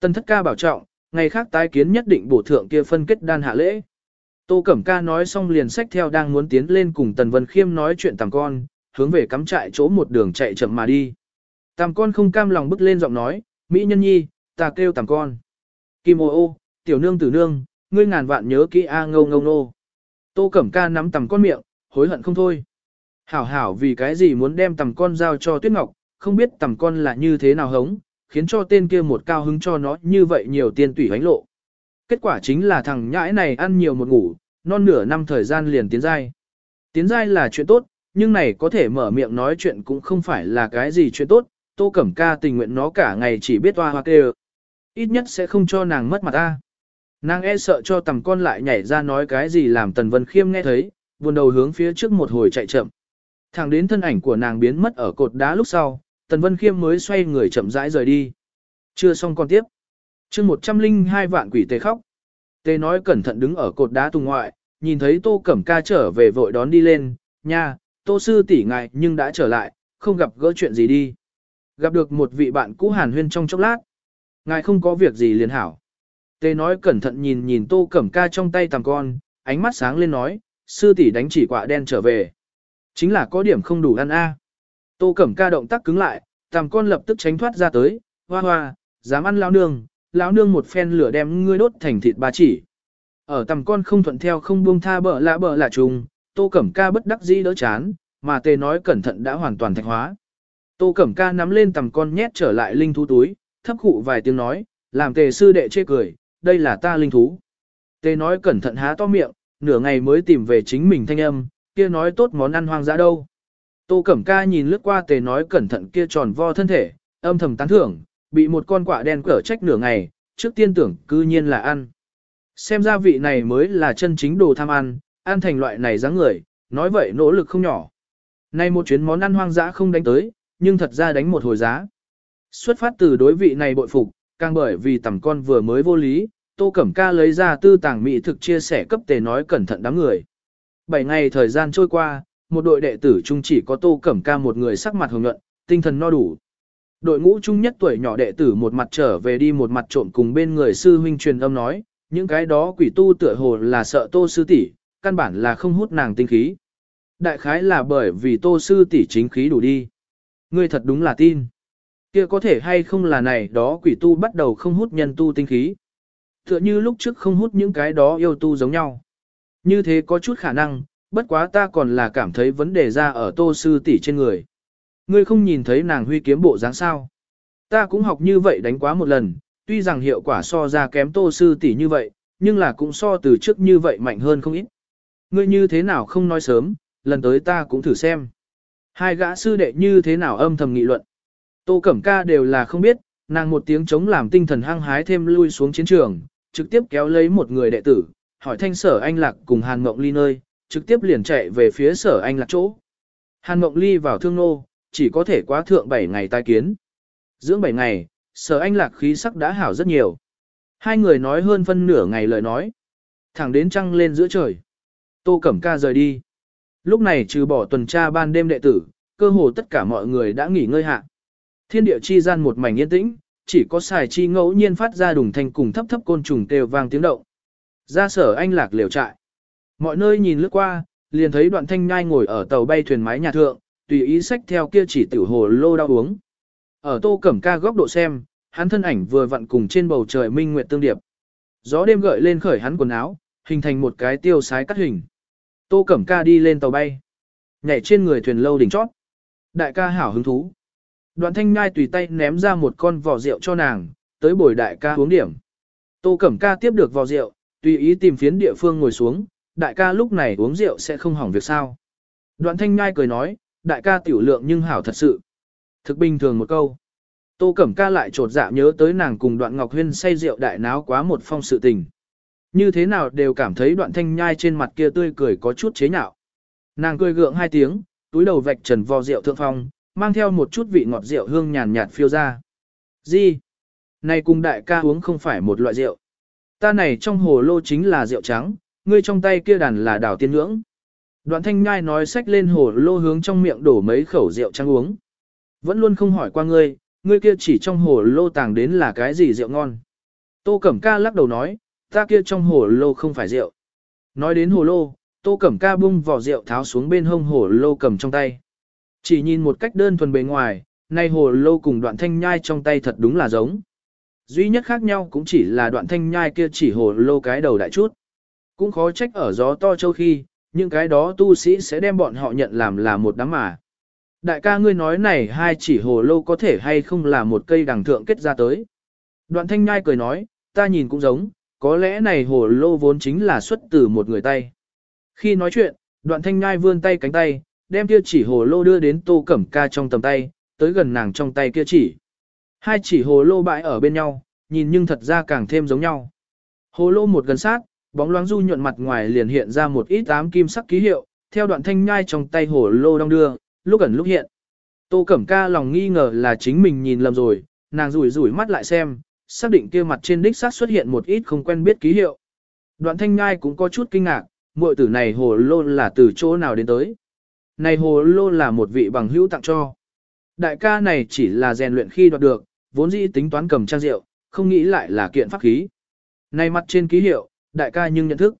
Tần Thất Ca bảo trọng, ngày khác tái kiến nhất định bổ thượng kia phân kết đan hạ lễ. Tô Cẩm Ca nói xong liền sách theo đang muốn tiến lên cùng Tần Vân Khiêm nói chuyện tàng con, hướng về cắm trại chỗ một đường chạy chậm mà đi. Tàng con không cam lòng bước lên giọng nói, Mỹ nhân nhi, ta kêu tầm con. Kim ô ô, tiểu nương tử nương, ngươi ngàn vạn nhớ kỹ A ngâu ngâu nô. Tô Cẩm Ca nắm tầm con miệng, hối hận không thôi. Hảo hảo vì cái gì muốn đem tầm con giao cho Tuyết Ngọc, không biết tầm con là như thế nào hống, khiến cho tên kia một cao hứng cho nó như vậy nhiều tiên tủy hánh lộ. Kết quả chính là thằng nhãi này ăn nhiều một ngủ, non nửa năm thời gian liền tiến giai. Tiến giai là chuyện tốt, nhưng này có thể mở miệng nói chuyện cũng không phải là cái gì chuyện tốt, Tô Cẩm Ca tình nguyện nó cả ngày chỉ biết hoa hoa kêu. Ít nhất sẽ không cho nàng mất mặt ta. Nàng e sợ cho tầm con lại nhảy ra nói cái gì làm Tần Vân Khiêm nghe thấy, buồn đầu hướng phía trước một hồi chạy chậm. Thẳng đến thân ảnh của nàng biến mất ở cột đá lúc sau, Tần Vân Khiêm mới xoay người chậm rãi rời đi. Chưa xong còn tiếp. chương 102 vạn quỷ tê khóc. Tê nói cẩn thận đứng ở cột đá tùng ngoại, nhìn thấy Tô Cẩm Ca trở về vội đón đi lên, nha, Tô Sư tỷ ngại nhưng đã trở lại, không gặp gỡ chuyện gì đi. Gặp được một vị bạn cũ hàn huyên trong chốc lát. Ngài không có việc gì liền hảo. Tê nói cẩn thận nhìn nhìn Tô Cẩm Ca trong tay tầm con, ánh mắt sáng lên nói, sư tỷ đánh chỉ quả đen trở về. Chính là có điểm không đủ ăn a. Tô Cẩm Ca động tác cứng lại, tầm con lập tức tránh thoát ra tới, hoa hoa, dám ăn lão nương, lão nương một phen lửa đem ngươi đốt thành thịt ba chỉ. Ở tầm con không thuận theo không buông tha bợ lạ bợ lạ trùng, Tô Cẩm Ca bất đắc dĩ đỡ chán, mà tê nói cẩn thận đã hoàn toàn thạch hóa. Tô Cẩm Ca nắm lên tầm con nhét trở lại linh thú túi, thấp khụ vài tiếng nói, làm tề sư đệ chê cười, đây là ta linh thú. Tề nói cẩn thận há to miệng, nửa ngày mới tìm về chính mình thanh âm, kia nói tốt món ăn hoang dã đâu. Tô Cẩm Ca nhìn lướt qua tề nói cẩn thận kia tròn vo thân thể, âm thầm tán thưởng, bị một con quạ đen cở trách nửa ngày, trước tiên tưởng cư nhiên là ăn. Xem ra vị này mới là chân chính đồ tham ăn, ăn thành loại này dáng người, nói vậy nỗ lực không nhỏ. Nay một chuyến món ăn hoang dã không đánh tới, nhưng thật ra đánh một hồi giá. Xuất phát từ đối vị này bội phục, càng bởi vì tầm con vừa mới vô lý, Tô Cẩm Ca lấy ra tư tàng mỹ thực chia sẻ cấp tề nói cẩn thận đám người. Bảy ngày thời gian trôi qua, một đội đệ tử chung chỉ có Tô Cẩm Ca một người sắc mặt hồng nhuận, tinh thần no đủ. Đội ngũ chung nhất tuổi nhỏ đệ tử một mặt trở về đi một mặt trộm cùng bên người sư huynh truyền âm nói, những cái đó quỷ tu tựa hồ là sợ Tô sư tỷ, căn bản là không hút nàng tinh khí. Đại khái là bởi vì Tô sư tỷ chính khí đủ đi. Ngươi thật đúng là tin. Kia có thể hay không là này đó quỷ tu bắt đầu không hút nhân tu tinh khí. Tựa như lúc trước không hút những cái đó yêu tu giống nhau. Như thế có chút khả năng, bất quá ta còn là cảm thấy vấn đề ra ở tô sư tỷ trên người. Ngươi không nhìn thấy nàng huy kiếm bộ dáng sao. Ta cũng học như vậy đánh quá một lần, tuy rằng hiệu quả so ra kém tô sư tỷ như vậy, nhưng là cũng so từ trước như vậy mạnh hơn không ít. Ngươi như thế nào không nói sớm, lần tới ta cũng thử xem. Hai gã sư đệ như thế nào âm thầm nghị luận. Tô Cẩm Ca đều là không biết, nàng một tiếng chống làm tinh thần hăng hái thêm lui xuống chiến trường, trực tiếp kéo lấy một người đệ tử, hỏi thanh sở anh lạc cùng Hàn Mộng Ly nơi, trực tiếp liền chạy về phía sở anh lạc chỗ. Hàn Mộng Ly vào thương nô, chỉ có thể quá thượng 7 ngày tai kiến. Dưỡng 7 ngày, sở anh lạc khí sắc đã hảo rất nhiều. Hai người nói hơn phân nửa ngày lời nói. Thẳng đến trăng lên giữa trời. Tô Cẩm Ca rời đi. Lúc này trừ bỏ tuần tra ban đêm đệ tử, cơ hồ tất cả mọi người đã nghỉ ngơi hạ. Thiên địa chi gian một mảnh yên tĩnh, chỉ có xài chi ngẫu nhiên phát ra đùng thanh cùng thấp thấp côn trùng kêu vang tiếng động. Ra sở anh lạc liều trại. Mọi nơi nhìn lướt qua, liền thấy đoạn thanh nhai ngồi ở tàu bay thuyền mái nhà thượng, tùy ý sách theo kia chỉ tiểu hồ lô đau uống. Ở tô cẩm ca góc độ xem, hắn thân ảnh vừa vặn cùng trên bầu trời minh nguyệt tương điệp. Gió đêm gợi lên khởi hắn quần áo, hình thành một cái tiêu sái cắt hình. Tô cẩm ca đi lên tàu bay. Nhảy trên người thuyền lâu đỉnh chót. Đại ca hảo hứng thú. Đoạn thanh nhai tùy tay ném ra một con vỏ rượu cho nàng, tới bồi đại ca uống điểm. Tô Cẩm Ca tiếp được vò rượu, tùy ý tìm phiến địa phương ngồi xuống, đại ca lúc này uống rượu sẽ không hỏng việc sao. Đoạn thanh nhai cười nói, đại ca tiểu lượng nhưng hảo thật sự. Thực bình thường một câu. Tô Cẩm Ca lại trột dạ nhớ tới nàng cùng đoạn Ngọc Huyên say rượu đại náo quá một phong sự tình. Như thế nào đều cảm thấy đoạn thanh nhai trên mặt kia tươi cười có chút chế nhạo. Nàng cười gượng hai tiếng, túi đầu vạch trần vò rượu thượng phong, mang theo một chút vị ngọt rượu hương nhàn nhạt phiêu ra. Gì? Này cùng đại ca uống không phải một loại rượu. Ta này trong hồ lô chính là rượu trắng, ngươi trong tay kia đàn là đảo tiên ngưỡng. Đoạn thanh nhai nói sách lên hồ lô hướng trong miệng đổ mấy khẩu rượu trắng uống. Vẫn luôn không hỏi qua ngươi, ngươi kia chỉ trong hồ lô tàng đến là cái gì rượu ngon. Tô Cẩm Ca lắc đầu nói, ta kia trong hồ lô không phải rượu. Nói đến hồ lô, Tô Cẩm Ca bung vỏ rượu tháo xuống bên hông hồ lô cầm trong tay. Chỉ nhìn một cách đơn thuần bề ngoài, nay hồ lô cùng đoạn thanh nhai trong tay thật đúng là giống. Duy nhất khác nhau cũng chỉ là đoạn thanh nhai kia chỉ hồ lô cái đầu đại chút. Cũng khó trách ở gió to châu khi, những cái đó tu sĩ sẽ đem bọn họ nhận làm là một đám mà. Đại ca ngươi nói này hai chỉ hồ lô có thể hay không là một cây đằng thượng kết ra tới. Đoạn thanh nhai cười nói, ta nhìn cũng giống, có lẽ này hồ lô vốn chính là xuất từ một người tay. Khi nói chuyện, đoạn thanh nhai vươn tay cánh tay, đem kia chỉ hồ lô đưa đến tô cẩm ca trong tầm tay, tới gần nàng trong tay kia chỉ. Hai chỉ hồ lô bãi ở bên nhau, nhìn nhưng thật ra càng thêm giống nhau. Hồ lô một gần sát, bóng loáng du nhuận mặt ngoài liền hiện ra một ít ám kim sắc ký hiệu, theo đoạn thanh nhai trong tay hồ lô đong đưa, lúc ẩn lúc hiện. Tô Cẩm Ca lòng nghi ngờ là chính mình nhìn lầm rồi, nàng rủi rủi mắt lại xem, xác định kia mặt trên đích xác xuất hiện một ít không quen biết ký hiệu. Đoạn thanh nhai cũng có chút kinh ngạc, muội tử này hồ lô là từ chỗ nào đến tới. Này hồ lô là một vị bằng hữu tặng cho. Đại ca này chỉ là rèn luyện khi đoạt được, vốn dĩ tính toán cầm trang rượu, không nghĩ lại là kiện pháp khí. Này mặt trên ký hiệu, đại ca nhưng nhận thức.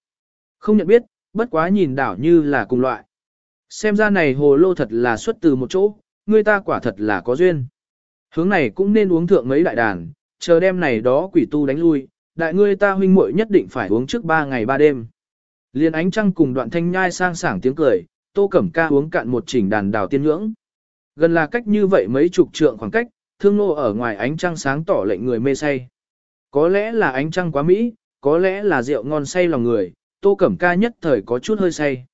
Không nhận biết, bất quá nhìn đảo như là cùng loại. Xem ra này hồ lô thật là xuất từ một chỗ, người ta quả thật là có duyên. Hướng này cũng nên uống thượng mấy đại đàn, chờ đêm này đó quỷ tu đánh lui, đại ngươi ta huynh muội nhất định phải uống trước ba ngày ba đêm. Liên ánh trăng cùng đoạn thanh nhai sang sảng tiếng cười, tô cẩm ca uống cạn một chỉnh đàn đào tiên ngưỡng. Gần là cách như vậy mấy chục trượng khoảng cách, thương nô ở ngoài ánh trăng sáng tỏ lệnh người mê say. Có lẽ là ánh trăng quá mỹ, có lẽ là rượu ngon say lòng người, tô cẩm ca nhất thời có chút hơi say.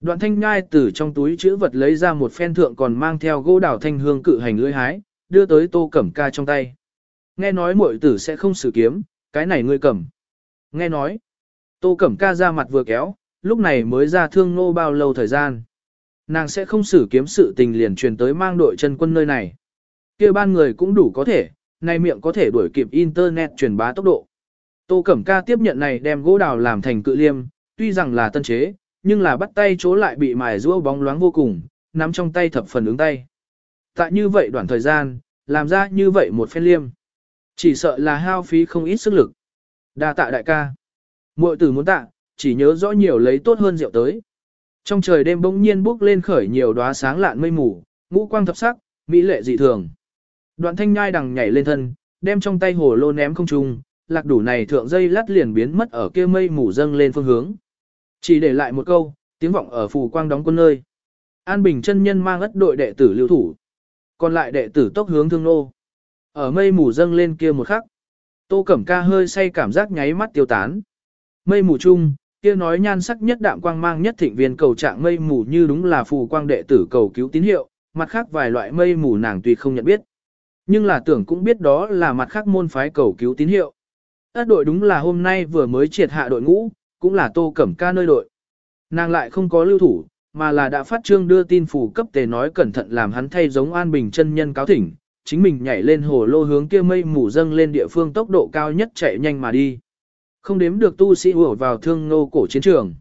Đoạn thanh nhai từ trong túi chữ vật lấy ra một phen thượng còn mang theo gỗ đào thanh hương cự hành lưỡi hái, đưa tới tô cẩm ca trong tay. Nghe nói muội tử sẽ không sử kiếm, cái này ngươi cầm. Nghe nói, tô cẩm ca ra mặt vừa kéo, lúc này mới ra thương nô bao lâu thời gian. Nàng sẽ không xử kiếm sự tình liền truyền tới mang đội chân quân nơi này. kia ban người cũng đủ có thể, nay miệng có thể đuổi kịp internet truyền bá tốc độ. Tô Cẩm Ca tiếp nhận này đem gỗ đào làm thành cự liêm, tuy rằng là tân chế, nhưng là bắt tay chỗ lại bị mài rũa bóng loáng vô cùng, nắm trong tay thập phần ứng tay. Tại như vậy đoạn thời gian, làm ra như vậy một phen liêm. Chỉ sợ là hao phí không ít sức lực. Đa tạ đại ca. Muội tử muốn tạ, chỉ nhớ rõ nhiều lấy tốt hơn rượu tới. Trong trời đêm bỗng nhiên bốc lên khởi nhiều đóa sáng lạn mây mù, ngũ quang thập sắc, mỹ lệ dị thường. Đoạn thanh nhai đằng nhảy lên thân, đem trong tay hồ lô ném không trung, lạc đủ này thượng dây lát liền biến mất ở kia mây mù dâng lên phương hướng. Chỉ để lại một câu, tiếng vọng ở phù quang đóng quân nơi. An Bình chân nhân mang ất đội đệ tử lưu thủ. Còn lại đệ tử tốc hướng thương nô. Ở mây mù dâng lên kia một khắc. Tô Cẩm Ca hơi say cảm giác nháy mắt tiêu tán. Mây mù chung, kia nói nhan sắc nhất đạm quang mang nhất thịnh viên cầu trạng mây mù như đúng là phù quang đệ tử cầu cứu tín hiệu, mặt khác vài loại mây mù nàng tuy không nhận biết. Nhưng là tưởng cũng biết đó là mặt khác môn phái cầu cứu tín hiệu. Ất đội đúng là hôm nay vừa mới triệt hạ đội ngũ, cũng là tô cẩm ca nơi đội. Nàng lại không có lưu thủ, mà là đã phát trương đưa tin phủ cấp tề nói cẩn thận làm hắn thay giống an bình chân nhân cáo thỉnh, chính mình nhảy lên hồ lô hướng kia mây mù dâng lên địa phương tốc độ cao nhất chạy nhanh mà đi. Không đếm được tu sĩ ùa vào thương nô cổ chiến trường.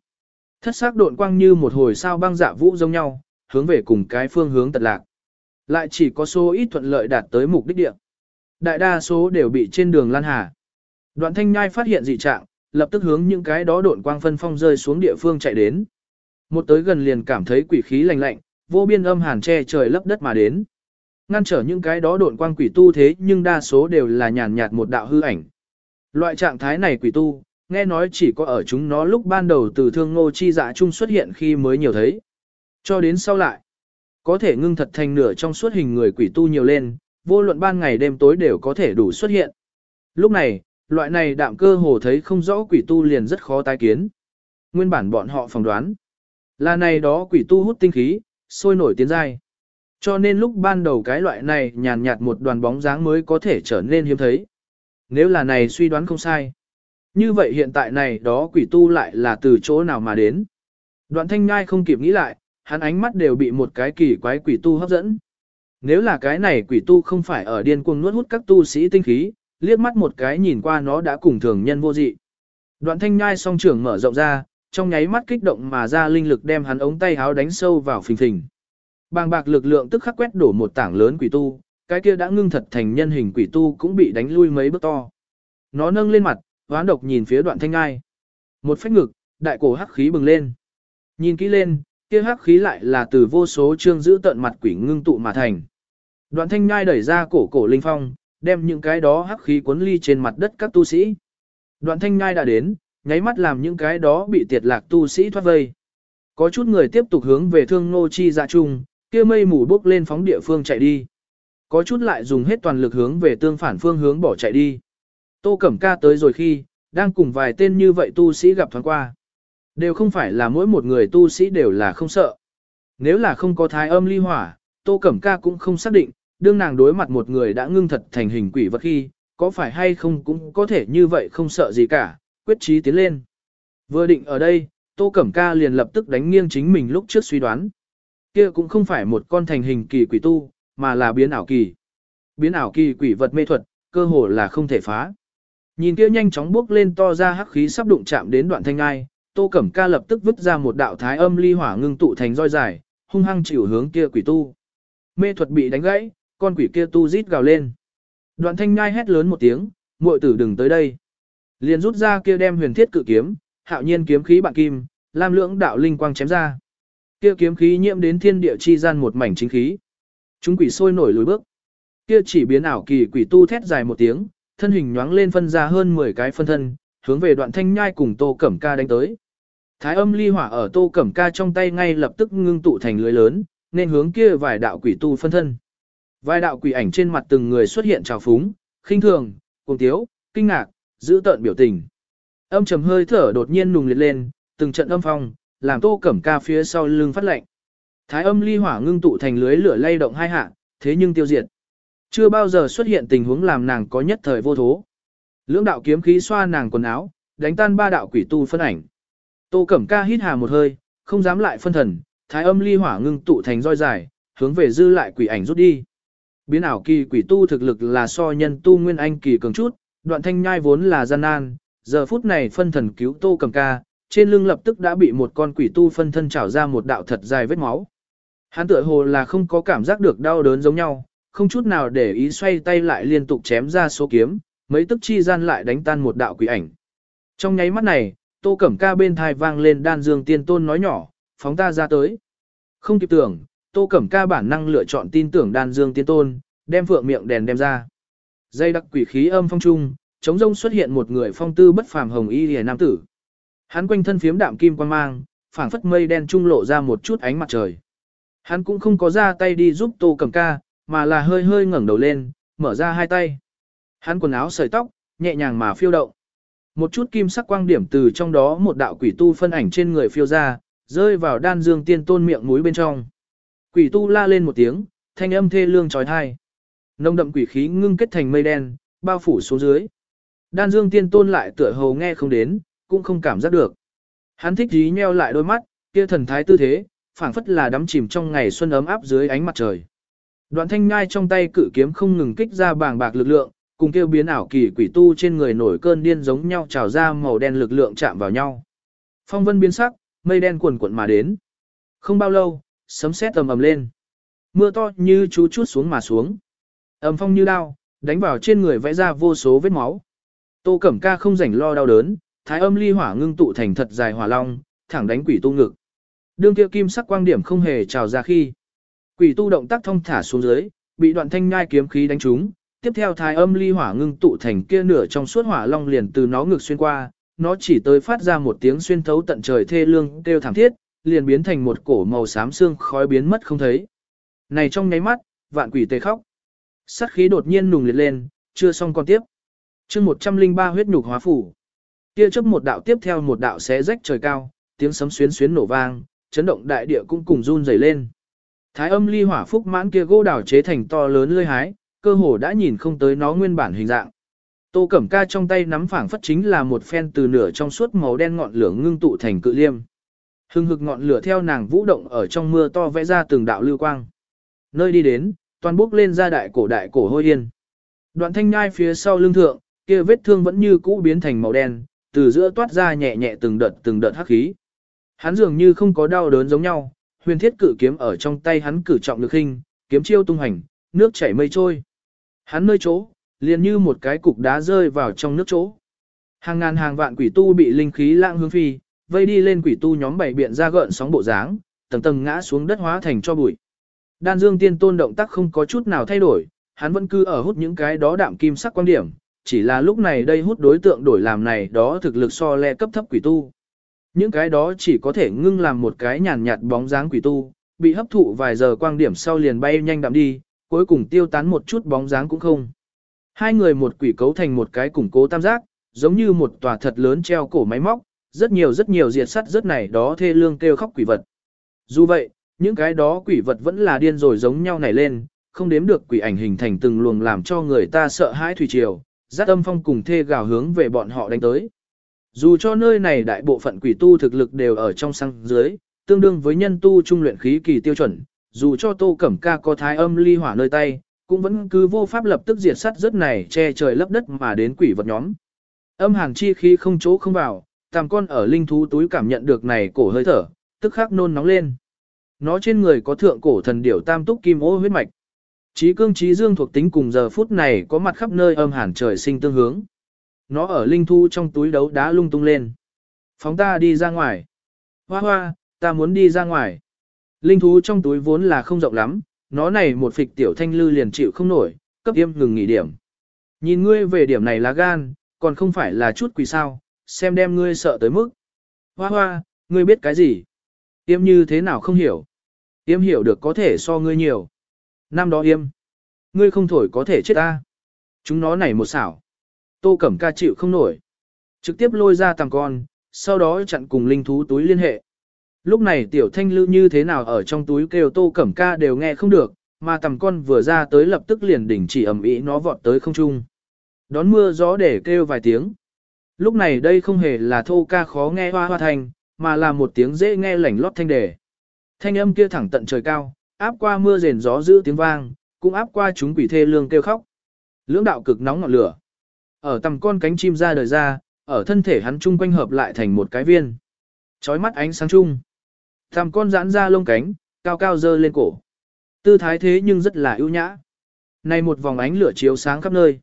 Thất sắc độn quang như một hồi sao băng dạ vũ giống nhau, hướng về cùng cái phương hướng tật lạc. Lại chỉ có số ít thuận lợi đạt tới mục đích địa. Đại đa số đều bị trên đường lan hà. Đoạn thanh nhai phát hiện dị trạng, lập tức hướng những cái đó độn quang phân phong rơi xuống địa phương chạy đến. Một tới gần liền cảm thấy quỷ khí lạnh lạnh, vô biên âm hàn che trời lấp đất mà đến. Ngăn trở những cái đó độn quang quỷ tu thế nhưng đa số đều là nhàn nhạt một đạo hư ảnh. Loại trạng thái này quỷ tu, nghe nói chỉ có ở chúng nó lúc ban đầu từ thương ngô chi dạ chung xuất hiện khi mới nhiều thấy. Cho đến sau lại, có thể ngưng thật thành nửa trong suốt hình người quỷ tu nhiều lên, vô luận ban ngày đêm tối đều có thể đủ xuất hiện. Lúc này, loại này đạm cơ hồ thấy không rõ quỷ tu liền rất khó tái kiến. Nguyên bản bọn họ phỏng đoán, là này đó quỷ tu hút tinh khí, sôi nổi tiến dai. Cho nên lúc ban đầu cái loại này nhàn nhạt một đoàn bóng dáng mới có thể trở nên hiếm thấy. Nếu là này suy đoán không sai. Như vậy hiện tại này đó quỷ tu lại là từ chỗ nào mà đến. Đoạn thanh ngai không kịp nghĩ lại, hắn ánh mắt đều bị một cái kỳ quái quỷ tu hấp dẫn. Nếu là cái này quỷ tu không phải ở điên cuồng nuốt hút các tu sĩ tinh khí, liếc mắt một cái nhìn qua nó đã cùng thường nhân vô dị. Đoạn thanh nhai song trưởng mở rộng ra, trong nháy mắt kích động mà ra linh lực đem hắn ống tay háo đánh sâu vào phình phình. Bàng bạc lực lượng tức khắc quét đổ một tảng lớn quỷ tu, cái kia đã ngưng thật thành nhân hình quỷ tu cũng bị đánh lui mấy bước to. Nó nâng lên mặt, hoán độc nhìn phía đoạn thanh ngai. Một phách ngực, đại cổ hắc khí bừng lên. Nhìn kỹ lên, kia hắc khí lại là từ vô số trương giữ tận mặt quỷ ngưng tụ mà thành. Đoạn thanh ngai đẩy ra cổ cổ linh phong, đem những cái đó hắc khí cuốn ly trên mặt đất các tu sĩ. Đoạn thanh ngai đã đến, nháy mắt làm những cái đó bị tiệt lạc tu sĩ thoát vây. Có chút người tiếp tục hướng về thương nô chi dạ trung, kia mây mù bốc lên phóng địa phương chạy đi. Có chút lại dùng hết toàn lực hướng về tương phản phương hướng bỏ chạy đi. Tô Cẩm Ca tới rồi khi, đang cùng vài tên như vậy tu sĩ gặp thoáng qua. Đều không phải là mỗi một người tu sĩ đều là không sợ. Nếu là không có thái âm ly hỏa, Tô Cẩm Ca cũng không xác định, đương nàng đối mặt một người đã ngưng thật thành hình quỷ vật khi, có phải hay không cũng có thể như vậy không sợ gì cả, quyết chí tiến lên. Vừa định ở đây, Tô Cẩm Ca liền lập tức đánh nghiêng chính mình lúc trước suy đoán. Kia cũng không phải một con thành hình kỳ quỷ tu, mà là biến ảo kỳ. Biến ảo kỳ quỷ vật mê thuật, cơ hồ là không thể phá. Nhìn kia nhanh chóng bước lên to ra hắc khí sắp đụng chạm đến đoạn thanh ngai, Tô Cẩm Ca lập tức vứt ra một đạo thái âm ly hỏa ngưng tụ thành roi dài, hung hăng chịu hướng kia quỷ tu. Mê thuật bị đánh gãy, con quỷ kia tu rít gào lên. Đoạn thanh ngai hét lớn một tiếng, muội tử đừng tới đây. Liền rút ra kia đem huyền thiết cự kiếm, hạo nhiên kiếm khí bạn kim, lam lưỡng đạo linh quang chém ra. Kia kiếm khí nhiễm đến thiên địa chi gian một mảnh chính khí. Chúng quỷ sôi nổi lùi bước. Kia chỉ biến ảo kỳ quỷ tu thét dài một tiếng, thân hình nhoáng lên phân ra hơn 10 cái phân thân, hướng về đoạn thanh nhai cùng Tô Cẩm Ca đánh tới. Thái âm ly hỏa ở Tô Cẩm Ca trong tay ngay lập tức ngưng tụ thành lưới lớn, nên hướng kia vài đạo quỷ tu phân thân. Vài đạo quỷ ảnh trên mặt từng người xuất hiện trào phúng, khinh thường, cùng tiếu, kinh ngạc, giữ tợn biểu tình. Âm trầm hơi thở đột nhiên nùng liệt lên, từng trận âm phong, làm Tô Cẩm Ca phía sau lưng phát lạnh. Thái âm ly hỏa ngưng tụ thành lưới lửa lay động hai hạ, thế nhưng tiêu diệt. Chưa bao giờ xuất hiện tình huống làm nàng có nhất thời vô thố. Lưỡng đạo kiếm khí xoa nàng quần áo, đánh tan ba đạo quỷ tu phân ảnh. Tô Cẩm Ca hít hà một hơi, không dám lại phân thần, thái âm ly hỏa ngưng tụ thành roi dài, hướng về dư lại quỷ ảnh rút đi. Biến ảo kỳ quỷ tu thực lực là so nhân tu nguyên anh kỳ cường chút, đoạn thanh nhai vốn là gian nan, giờ phút này phân thần cứu Tô Cẩm Ca, trên lưng lập tức đã bị một con quỷ tu phân thân trảo ra một đạo thật dài vết máu. Hắn tựa hồ là không có cảm giác được đau đớn giống nhau, không chút nào để ý xoay tay lại liên tục chém ra số kiếm, mấy tức chi gian lại đánh tan một đạo quỷ ảnh. Trong nháy mắt này, Tô Cẩm Ca bên thai vang lên đan dương tiên tôn nói nhỏ, phóng ta ra tới. Không kịp tưởng, Tô Cẩm Ca bản năng lựa chọn tin tưởng đan dương tiên tôn, đem phượng miệng đèn đem ra. Dây đặc quỷ khí âm phong trung, chống rông xuất hiện một người phong tư bất phàm hồng y liễu nam tử. Hắn quanh thân phiếm đạm kim quan mang, phảng phất mây đen trung lộ ra một chút ánh mặt trời. Hắn cũng không có ra tay đi giúp Tô Cẩm Ca, mà là hơi hơi ngẩng đầu lên, mở ra hai tay. Hắn quần áo sợi tóc, nhẹ nhàng mà phiêu động. Một chút kim sắc quang điểm từ trong đó một đạo quỷ tu phân ảnh trên người phiêu ra, rơi vào đan dương tiên tôn miệng mũi bên trong. Quỷ tu la lên một tiếng, thanh âm thê lương trói thai. Nông đậm quỷ khí ngưng kết thành mây đen, bao phủ xuống dưới. Đan dương tiên tôn lại tựa hồ nghe không đến, cũng không cảm giác được. Hắn thích dí nheo lại đôi mắt, kia thần thái tư thế, phảng phất là đắm chìm trong ngày xuân ấm áp dưới ánh mặt trời. Đoạn thanh nhai trong tay cử kiếm không ngừng kích ra bàng bạc lực lượng, cùng kêu biến ảo kỳ quỷ tu trên người nổi cơn điên giống nhau trào ra màu đen lực lượng chạm vào nhau. Phong vân biến sắc, mây đen cuồn cuộn mà đến. Không bao lâu, sấm sét ầm ầm lên. Mưa to như chú chút xuống mà xuống. Ầm phong như đao, đánh vào trên người vẽ ra vô số vết máu. Tô Cẩm Ca không rảnh lo đau đớn, thái âm ly hỏa ngưng tụ thành thật dài hỏa long, thẳng đánh quỷ tu ngực. Đương kia kim sắc quang điểm không hề trào ra khi. Quỷ tu động tác thông thả xuống dưới, bị đoạn thanh nhai kiếm khí đánh trúng, tiếp theo thái âm ly hỏa ngưng tụ thành kia nửa trong suốt hỏa long liền từ nó ngực xuyên qua, nó chỉ tới phát ra một tiếng xuyên thấu tận trời thê lương kêu thảm thiết, liền biến thành một cổ màu xám xương khói biến mất không thấy. Này trong nháy mắt, vạn quỷ tê khóc. Sát khí đột nhiên nùng liệt lên, chưa xong con tiếp. chương 103 huyết nhục hóa phủ. Kia chớp một đạo tiếp theo một đạo xé rách trời cao, tiếng sấm xuyến xuyến nổ vang, chấn động đại địa cũng cùng run rẩy lên. Thái âm ly hỏa phúc mãn kia gỗ đào chế thành to lớn lươi hái, cơ hồ đã nhìn không tới nó nguyên bản hình dạng. Tô Cẩm Ca trong tay nắm phảng phất chính là một phen từ nửa trong suốt màu đen ngọn lửa ngưng tụ thành cự liêm. Hưng hực ngọn lửa theo nàng vũ động ở trong mưa to vẽ ra từng đạo lưu quang. Nơi đi đến, toàn bốc lên ra đại cổ đại cổ hôi yên. Đoạn thanh nhai phía sau lưng thượng, kia vết thương vẫn như cũ biến thành màu đen, từ giữa toát ra nhẹ nhẹ từng đợt từng đợt hắc khí. Hắn dường như không có đau đớn giống nhau, huyền thiết cử kiếm ở trong tay hắn cử trọng lực hình, kiếm chiêu tung hành, nước chảy mây trôi. Hắn nơi chỗ, liền như một cái cục đá rơi vào trong nước chỗ. Hàng ngàn hàng vạn quỷ tu bị linh khí lãng hướng phi, vây đi lên quỷ tu nhóm bảy biện ra gợn sóng bộ dáng, tầng tầng ngã xuống đất hóa thành cho bụi. Đan Dương Tiên Tôn động tác không có chút nào thay đổi, hắn vẫn cứ ở hút những cái đó đạm kim sắc quan điểm, chỉ là lúc này đây hút đối tượng đổi làm này đó thực lực so le cấp thấp quỷ tu. Những cái đó chỉ có thể ngưng làm một cái nhàn nhạt bóng dáng quỷ tu, bị hấp thụ vài giờ quang điểm sau liền bay nhanh đạm đi, cuối cùng tiêu tán một chút bóng dáng cũng không. Hai người một quỷ cấu thành một cái củng cố tam giác, giống như một tòa thật lớn treo cổ máy móc, rất nhiều rất nhiều diệt sắt rất này đó thê lương kêu khóc quỷ vật. Dù vậy, những cái đó quỷ vật vẫn là điên rồi giống nhau nảy lên, không đếm được quỷ ảnh hình thành từng luồng làm cho người ta sợ hãi thủy triều, giác âm phong cùng thê gào hướng về bọn họ đánh tới. Dù cho nơi này đại bộ phận quỷ tu thực lực đều ở trong sang dưới, tương đương với nhân tu trung luyện khí kỳ tiêu chuẩn, dù cho tô cẩm ca có thái âm ly hỏa nơi tay, cũng vẫn cứ vô pháp lập tức diệt sát rất này che trời lấp đất mà đến quỷ vật nhóm. Âm hàng chi khí không chỗ không vào, tàm con ở linh thú túi cảm nhận được này cổ hơi thở, tức khắc nôn nóng lên. Nó trên người có thượng cổ thần điểu tam túc kim ô huyết mạch. Trí cương trí dương thuộc tính cùng giờ phút này có mặt khắp nơi âm hàn trời sinh tương hướng. Nó ở linh thu trong túi đấu đá lung tung lên. Phóng ta đi ra ngoài. Hoa hoa, ta muốn đi ra ngoài. Linh thú trong túi vốn là không rộng lắm, nó này một phịch tiểu thanh lư liền chịu không nổi, cấp yêm ngừng nghỉ điểm. Nhìn ngươi về điểm này là gan, còn không phải là chút quỷ sao, xem đem ngươi sợ tới mức. Hoa hoa, ngươi biết cái gì? Yêm như thế nào không hiểu? Yêm hiểu được có thể so ngươi nhiều. Năm đó yêm. Ngươi không thổi có thể chết ta. Chúng nó này một xảo. Tô Cẩm ca chịu không nổi. Trực tiếp lôi ra tàng con, sau đó chặn cùng linh thú túi liên hệ. Lúc này tiểu thanh lưu như thế nào ở trong túi kêu Tô Cẩm ca đều nghe không được, mà tầm con vừa ra tới lập tức liền đỉnh chỉ ẩm ý nó vọt tới không trung. Đón mưa gió để kêu vài tiếng. Lúc này đây không hề là thô ca khó nghe hoa hoa thanh, mà là một tiếng dễ nghe lảnh lót thanh đề. Thanh âm kia thẳng tận trời cao, áp qua mưa rền gió giữ tiếng vang, cũng áp qua chúng quỷ thê lương kêu khóc. Lưỡng đạo cực nóng ngọn lửa. Ở tầm con cánh chim ra đời ra, ở thân thể hắn chung quanh hợp lại thành một cái viên. Chói mắt ánh sáng chung. Tầm con giãn ra lông cánh, cao cao dơ lên cổ. Tư thái thế nhưng rất là ưu nhã. Này một vòng ánh lửa chiếu sáng khắp nơi.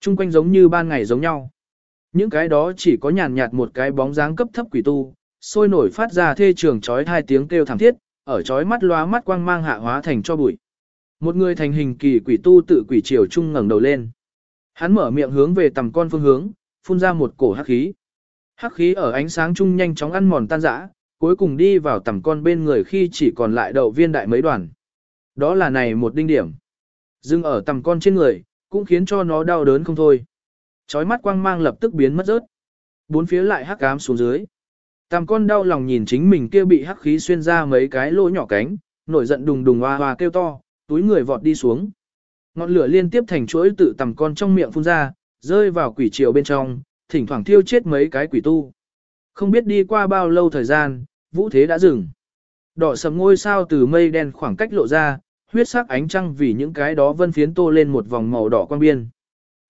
trung quanh giống như ban ngày giống nhau. Những cái đó chỉ có nhàn nhạt một cái bóng dáng cấp thấp quỷ tu, sôi nổi phát ra thê trường chói hai tiếng kêu thảm thiết, ở chói mắt lóa mắt quang mang hạ hóa thành cho bụi. Một người thành hình kỳ quỷ tu tự quỷ triều trung ngẩng đầu lên. Hắn mở miệng hướng về tầm con phương hướng, phun ra một cổ hắc khí. Hắc khí ở ánh sáng chung nhanh chóng ăn mòn tan rã, cuối cùng đi vào tầm con bên người khi chỉ còn lại đậu viên đại mấy đoàn. Đó là này một đinh điểm. Dưng ở tầm con trên người, cũng khiến cho nó đau đớn không thôi. Chói mắt quang mang lập tức biến mất rớt. Bốn phía lại hắc ám xuống dưới. Tầm con đau lòng nhìn chính mình kia bị hắc khí xuyên ra mấy cái lỗ nhỏ cánh, nổi giận đùng đùng hoa hoa kêu to, túi người vọt đi xuống. Ngọn lửa liên tiếp thành chuỗi tự tầm con trong miệng phun ra, rơi vào quỷ triều bên trong, thỉnh thoảng thiêu chết mấy cái quỷ tu. Không biết đi qua bao lâu thời gian, vũ thế đã dừng. Đỏ sầm ngôi sao từ mây đen khoảng cách lộ ra, huyết sắc ánh trăng vì những cái đó vân phiến tô lên một vòng màu đỏ quan biên.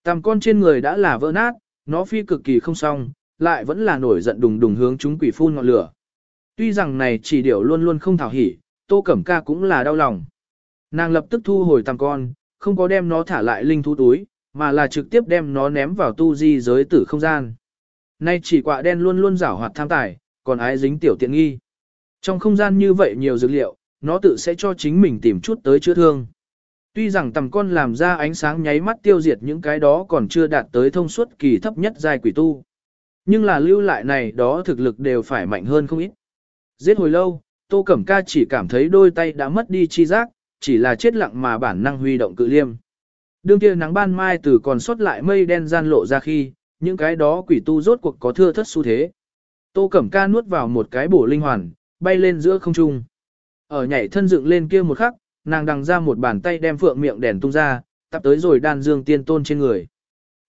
Tầm con trên người đã là vỡ nát, nó phi cực kỳ không xong, lại vẫn là nổi giận đùng đùng hướng chúng quỷ phun ngọn lửa. Tuy rằng này chỉ điểu luôn luôn không thảo hỉ, tô cẩm ca cũng là đau lòng. Nàng lập tức thu hồi tầm con, không có đem nó thả lại linh thú túi, mà là trực tiếp đem nó ném vào tu di giới tử không gian. Nay chỉ quạ đen luôn luôn rảo hoạt tham tài, còn ái dính tiểu tiện nghi. Trong không gian như vậy nhiều dữ liệu, nó tự sẽ cho chính mình tìm chút tới chữa thương. Tuy rằng tầm con làm ra ánh sáng nháy mắt tiêu diệt những cái đó còn chưa đạt tới thông suốt kỳ thấp nhất giai quỷ tu. Nhưng là lưu lại này đó thực lực đều phải mạnh hơn không ít. Giết hồi lâu, Tô Cẩm Ca chỉ cảm thấy đôi tay đã mất đi chi giác, chỉ là chết lặng mà bản năng huy động cự liêm. Đương kia nắng ban mai từ còn sót lại mây đen gian lộ ra khi, những cái đó quỷ tu rốt cuộc có thưa thất xu thế. Tô Cẩm Ca nuốt vào một cái bổ linh hoàn, bay lên giữa không trung. Ở nhảy thân dựng lên kia một khắc, nàng đằng ra một bàn tay đem phượng miệng đèn tung ra, tập tới rồi đan dương tiên tôn trên người.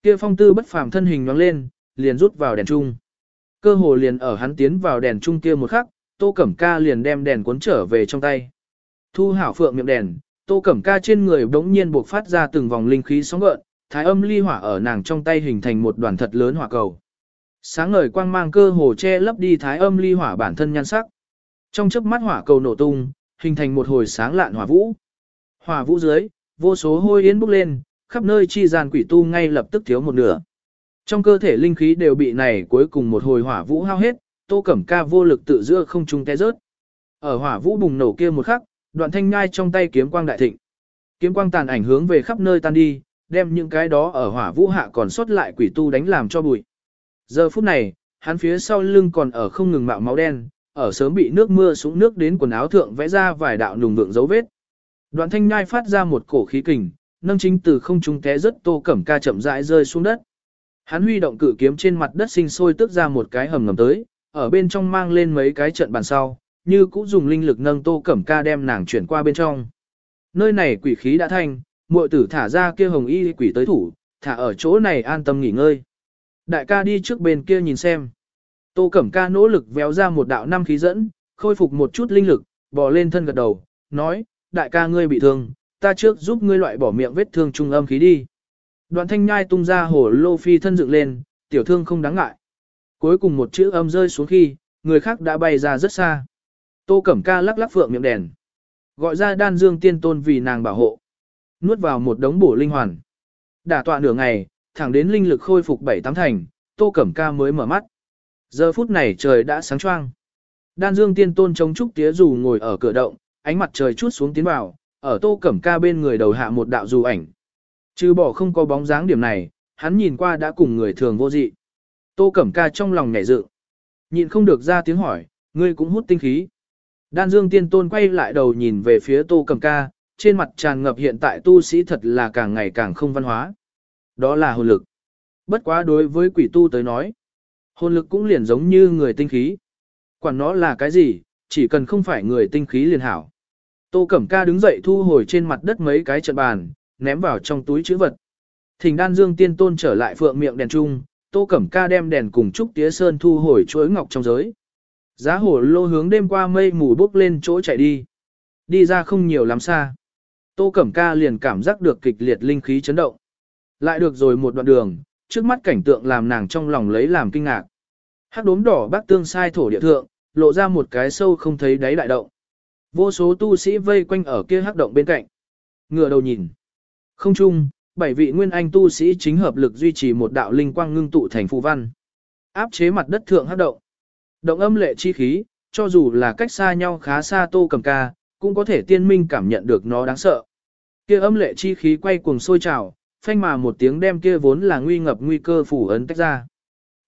Kia phong tư bất phàm thân hình nhoáng lên, liền rút vào đèn trung. Cơ hồ liền ở hắn tiến vào đèn trung kia một khắc, Tô Cẩm Ca liền đem đèn cuốn trở về trong tay. Thu hảo phượng miệng đèn, Tô Cẩm Ca trên người bỗng nhiên buộc phát ra từng vòng linh khí sóng gợn, thái âm ly hỏa ở nàng trong tay hình thành một đoàn thật lớn hỏa cầu. Sáng ngời quang mang cơ hồ che lấp đi thái âm ly hỏa bản thân nhan sắc. Trong chớp mắt hỏa cầu nổ tung, hình thành một hồi sáng lạn hỏa vũ. Hỏa vũ dưới, vô số hôi yến bốc lên, khắp nơi chi gian quỷ tu ngay lập tức thiếu một nửa. Trong cơ thể linh khí đều bị này cuối cùng một hồi hỏa vũ hao hết, Tô Cẩm Ca vô lực tự giữa không trung té rớt. Ở hỏa vũ bùng nổ kia một khắc, đoạn thanh nhai trong tay kiếm quang đại thịnh. Kiếm quang tàn ảnh hướng về khắp nơi tan đi, đem những cái đó ở hỏa vũ hạ còn sót lại quỷ tu đánh làm cho bụi. Giờ phút này, hắn phía sau lưng còn ở không ngừng mạo máu đen, ở sớm bị nước mưa súng nước đến quần áo thượng vẽ ra vài đạo nùng vượng dấu vết. Đoạn thanh nhai phát ra một cổ khí kình, nâng chính từ không trung té rất tô cẩm ca chậm rãi rơi xuống đất. Hắn huy động cử kiếm trên mặt đất sinh sôi tức ra một cái hầm ngầm tới, ở bên trong mang lên mấy cái trận bàn sau, như cũng dùng linh lực nâng tô cẩm ca đem nàng chuyển qua bên trong. Nơi này quỷ khí đã thanh, muội tử thả ra kia hồng y quỷ tới thủ, thả ở chỗ này an tâm nghỉ ngơi. Đại ca đi trước bên kia nhìn xem. Tô Cẩm Ca nỗ lực véo ra một đạo năm khí dẫn, khôi phục một chút linh lực, bò lên thân gật đầu, nói, đại ca ngươi bị thương, ta trước giúp ngươi loại bỏ miệng vết thương trung âm khí đi. Đoạn thanh nhai tung ra hổ lô phi thân dựng lên, tiểu thương không đáng ngại. Cuối cùng một chữ âm rơi xuống khi, người khác đã bay ra rất xa. Tô Cẩm Ca lắc lắc phượng miệng đèn. Gọi ra đan dương tiên tôn vì nàng bảo hộ. Nuốt vào một đống bổ linh hoàn. Đả tọa nửa ngày, thẳng đến linh lực khôi phục bảy tám thành, Tô Cẩm Ca mới mở mắt. Giờ phút này trời đã sáng choang. Đan Dương Tiên Tôn chống trúc tía dù ngồi ở cửa động, ánh mặt trời chút xuống tiến vào, ở Tô Cẩm Ca bên người đầu hạ một đạo dù ảnh. Trừ bỏ không có bóng dáng điểm này, hắn nhìn qua đã cùng người thường vô dị. Tô Cẩm Ca trong lòng nhảy dựng, nhịn không được ra tiếng hỏi, ngươi cũng hút tinh khí. Đan Dương Tiên Tôn quay lại đầu nhìn về phía Tô Cẩm Ca, trên mặt tràn ngập hiện tại tu sĩ thật là càng ngày càng không văn hóa. Đó là hồn lực. Bất quá đối với quỷ tu tới nói, hồn lực cũng liền giống như người tinh khí. Quản nó là cái gì, chỉ cần không phải người tinh khí liền hảo. Tô Cẩm Ca đứng dậy thu hồi trên mặt đất mấy cái trận bàn, ném vào trong túi chữ vật. Thỉnh đan dương tiên tôn trở lại phượng miệng đèn trung, Tô Cẩm Ca đem đèn cùng Trúc Tía Sơn thu hồi chuỗi ngọc trong giới. Giá hổ lô hướng đêm qua mây mù bốc lên chỗ chạy đi. Đi ra không nhiều lắm xa. Tô Cẩm Ca liền cảm giác được kịch liệt linh khí chấn động. Lại được rồi một đoạn đường, trước mắt cảnh tượng làm nàng trong lòng lấy làm kinh ngạc. Hắc đốm đỏ bác tương sai thổ địa thượng, lộ ra một cái sâu không thấy đáy đại động. Vô số tu sĩ vây quanh ở kia hắc động bên cạnh. Ngựa đầu nhìn. Không chung, bảy vị nguyên anh tu sĩ chính hợp lực duy trì một đạo linh quang ngưng tụ thành phù văn. Áp chế mặt đất thượng hắc động. Động âm lệ chi khí, cho dù là cách xa nhau khá xa tô cầm ca, cũng có thể tiên minh cảm nhận được nó đáng sợ. Kia âm lệ chi khí quay cuồng sôi trào, phanh mà một tiếng đem kia vốn là nguy ngập nguy cơ phủ ấn tách ra.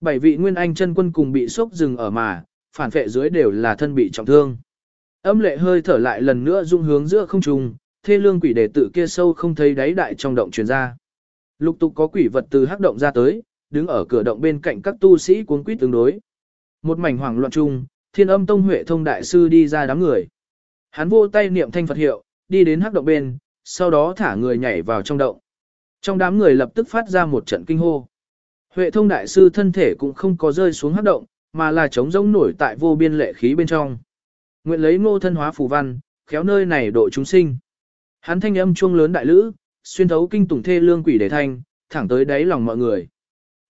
Bảy vị nguyên anh chân quân cùng bị sốc rừng ở mà, phản phệ dưới đều là thân bị trọng thương. Âm lệ hơi thở lại lần nữa dung hướng giữa không trung, thê lương quỷ đệ tự kia sâu không thấy đáy đại trong động truyền ra. Lục tục có quỷ vật từ hắc động ra tới, đứng ở cửa động bên cạnh các tu sĩ cuống quýt tương đối. Một mảnh hoảng loạn chung, thiên âm tông huệ thông đại sư đi ra đám người. Hắn vô tay niệm thanh Phật hiệu, đi đến hắc động bên, sau đó thả người nhảy vào trong động. Trong đám người lập tức phát ra một trận kinh hô. Huệ thông đại sư thân thể cũng không có rơi xuống hắc động, mà là trống rỗng nổi tại vô biên lệ khí bên trong. Nguyện lấy ngô thân hóa phù văn, khéo nơi này độ chúng sinh. Hắn thanh âm chuông lớn đại lữ, xuyên thấu kinh tủng thê lương quỷ đề thanh, thẳng tới đáy lòng mọi người.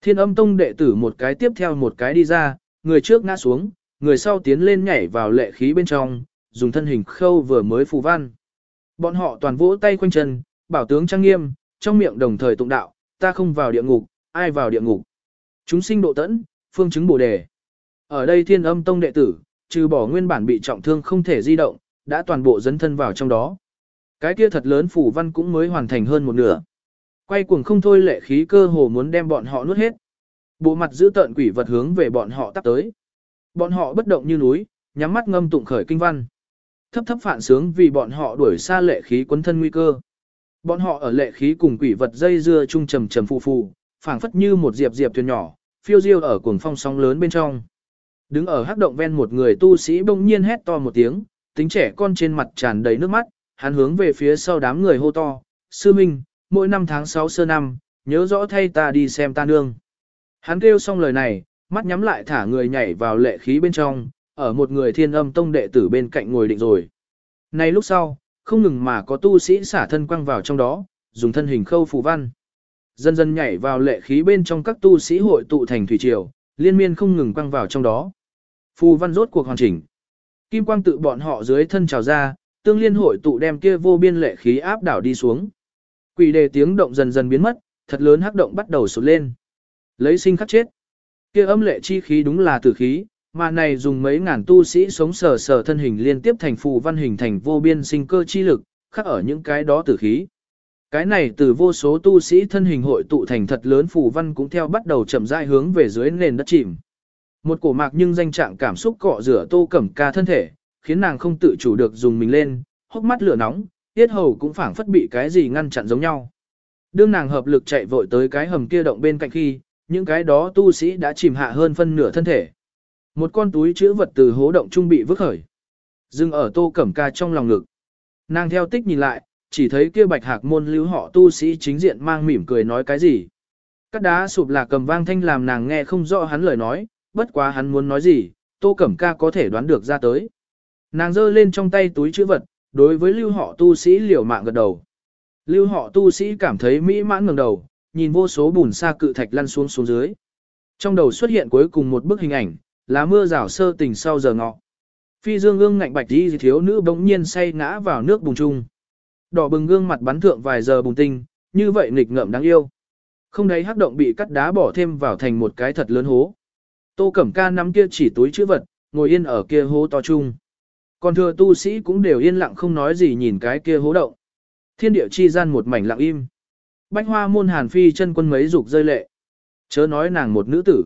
Thiên âm tông đệ tử một cái tiếp theo một cái đi ra, người trước ngã xuống, người sau tiến lên nhảy vào lệ khí bên trong, dùng thân hình khâu vừa mới phù văn. Bọn họ toàn vỗ tay quanh chân, bảo tướng trang nghiêm, trong miệng đồng thời tụng đạo, ta không vào địa ngục, ai vào địa ngục. Chúng sinh độ tẫn, phương chứng bổ đề. Ở đây thiên âm tông đệ tử, trừ bỏ nguyên bản bị trọng thương không thể di động, đã toàn bộ dấn thân vào trong đó. Cái kia thật lớn phủ văn cũng mới hoàn thành hơn một nửa. Quay cuồng không thôi lệ khí cơ hồ muốn đem bọn họ nuốt hết. Bộ mặt giữ tợn quỷ vật hướng về bọn họ tắt tới. Bọn họ bất động như núi, nhắm mắt ngâm tụng khởi kinh văn. Thấp thấp phản sướng vì bọn họ đuổi xa lệ khí quấn thân nguy cơ. Bọn họ ở lệ khí cùng quỷ vật dây dưa chung trầm trầm phù phù, phảng phất như một diệp diệp thuyền nhỏ, phiêu diêu ở cuồng phong sóng lớn bên trong. Đứng ở hắc động ven một người tu sĩ bỗng nhiên hét to một tiếng, tính trẻ con trên mặt tràn đầy nước mắt, hắn hướng về phía sau đám người hô to, sư minh, mỗi năm tháng 6 sơ năm, nhớ rõ thay ta đi xem ta nương. Hắn kêu xong lời này, mắt nhắm lại thả người nhảy vào lệ khí bên trong, ở một người thiên âm tông đệ tử bên cạnh ngồi định rồi. Nay lúc sau, không ngừng mà có tu sĩ xả thân quăng vào trong đó, dùng thân hình khâu phù văn. Dần dần nhảy vào lệ khí bên trong các tu sĩ hội tụ thành thủy triều, liên miên không ngừng quăng vào trong đó. Phù văn rốt cuộc hoàn chỉnh. Kim quang tự bọn họ dưới thân trào ra, tương liên hội tụ đem kia vô biên lệ khí áp đảo đi xuống. Quỷ đề tiếng động dần dần biến mất, thật lớn hắc động bắt đầu sụt lên. Lấy sinh khắc chết. Kia âm lệ chi khí đúng là tử khí, mà này dùng mấy ngàn tu sĩ sống sờ sờ thân hình liên tiếp thành phù văn hình thành vô biên sinh cơ chi lực, khắc ở những cái đó tử khí. Cái này từ vô số tu sĩ thân hình hội tụ thành thật lớn phù văn cũng theo bắt đầu chậm rãi hướng về dưới nền đất chìm. Một cổ mạc nhưng danh trạng cảm xúc cọ rửa tô cẩm ca thân thể, khiến nàng không tự chủ được dùng mình lên, hốc mắt lửa nóng, tiết hầu cũng phảng phất bị cái gì ngăn chặn giống nhau. Đương nàng hợp lực chạy vội tới cái hầm kia động bên cạnh khi, những cái đó tu sĩ đã chìm hạ hơn phân nửa thân thể. Một con túi chữ vật từ hố động trung bị vứt khởi. Dừng ở tô cẩm ca trong lòng ngực. Nàng theo tích nhìn lại, chỉ thấy kia bạch hạc môn lưu họ tu sĩ chính diện mang mỉm cười nói cái gì. Cắt đá sụp là cầm vang thanh làm nàng nghe không rõ hắn lời nói, bất quá hắn muốn nói gì, tô cẩm ca có thể đoán được ra tới. Nàng giơ lên trong tay túi chữ vật, đối với lưu họ tu sĩ liều mạng gật đầu. Lưu họ tu sĩ cảm thấy mỹ mãn ngẩng đầu, nhìn vô số bùn sa cự thạch lăn xuống xuống dưới. Trong đầu xuất hiện cuối cùng một bức hình ảnh, là mưa rào sơ tình sau giờ ngọ. Phi dương ương ngạnh bạch đi thiếu nữ bỗng nhiên say ngã vào nước bùn chung. Đỏ bừng gương mặt bắn thượng vài giờ bùn tinh, như vậy nghịch ngợm đáng yêu. Không đấy hắc động bị cắt đá bỏ thêm vào thành một cái thật lớn hố. Tô Cẩm Ca nắm kia chỉ túi chữ vật, ngồi yên ở kia hố to chung. Còn thừa tu sĩ cũng đều yên lặng không nói gì nhìn cái kia hố động. Thiên địa chi gian một mảnh lặng im. Bách hoa môn hàn phi chân quân mấy dục rơi lệ. Chớ nói nàng một nữ tử.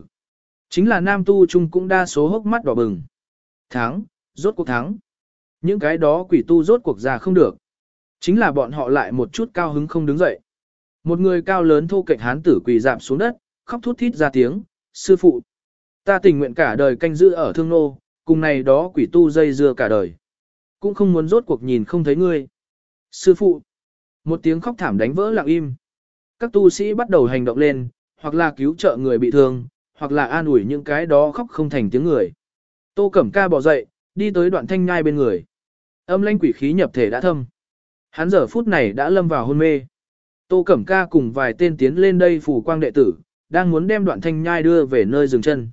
Chính là nam tu chung cũng đa số hốc mắt đỏ bừng. Thắng, rốt cuộc thắng. Những cái đó quỷ tu rốt cuộc ra không được. Chính là bọn họ lại một chút cao hứng không đứng dậy. Một người cao lớn thô kệch hán tử quỳ dạp xuống đất, khóc thút thít ra tiếng, sư phụ. Ta tình nguyện cả đời canh giữ ở thương nô, cùng này đó quỷ tu dây dưa cả đời. Cũng không muốn rốt cuộc nhìn không thấy ngươi. Sư phụ. Một tiếng khóc thảm đánh vỡ lặng im. Các tu sĩ bắt đầu hành động lên, hoặc là cứu trợ người bị thương, hoặc là an ủi những cái đó khóc không thành tiếng người. Tô Cẩm Ca bỏ dậy, đi tới đoạn thanh nhai bên người. Âm lãnh quỷ khí nhập thể đã thâm. Hắn giờ phút này đã lâm vào hôn mê. Tô Cẩm Ca cùng vài tên tiến lên đây phủ quang đệ tử, đang muốn đem đoạn thanh nhai đưa về nơi dừng chân.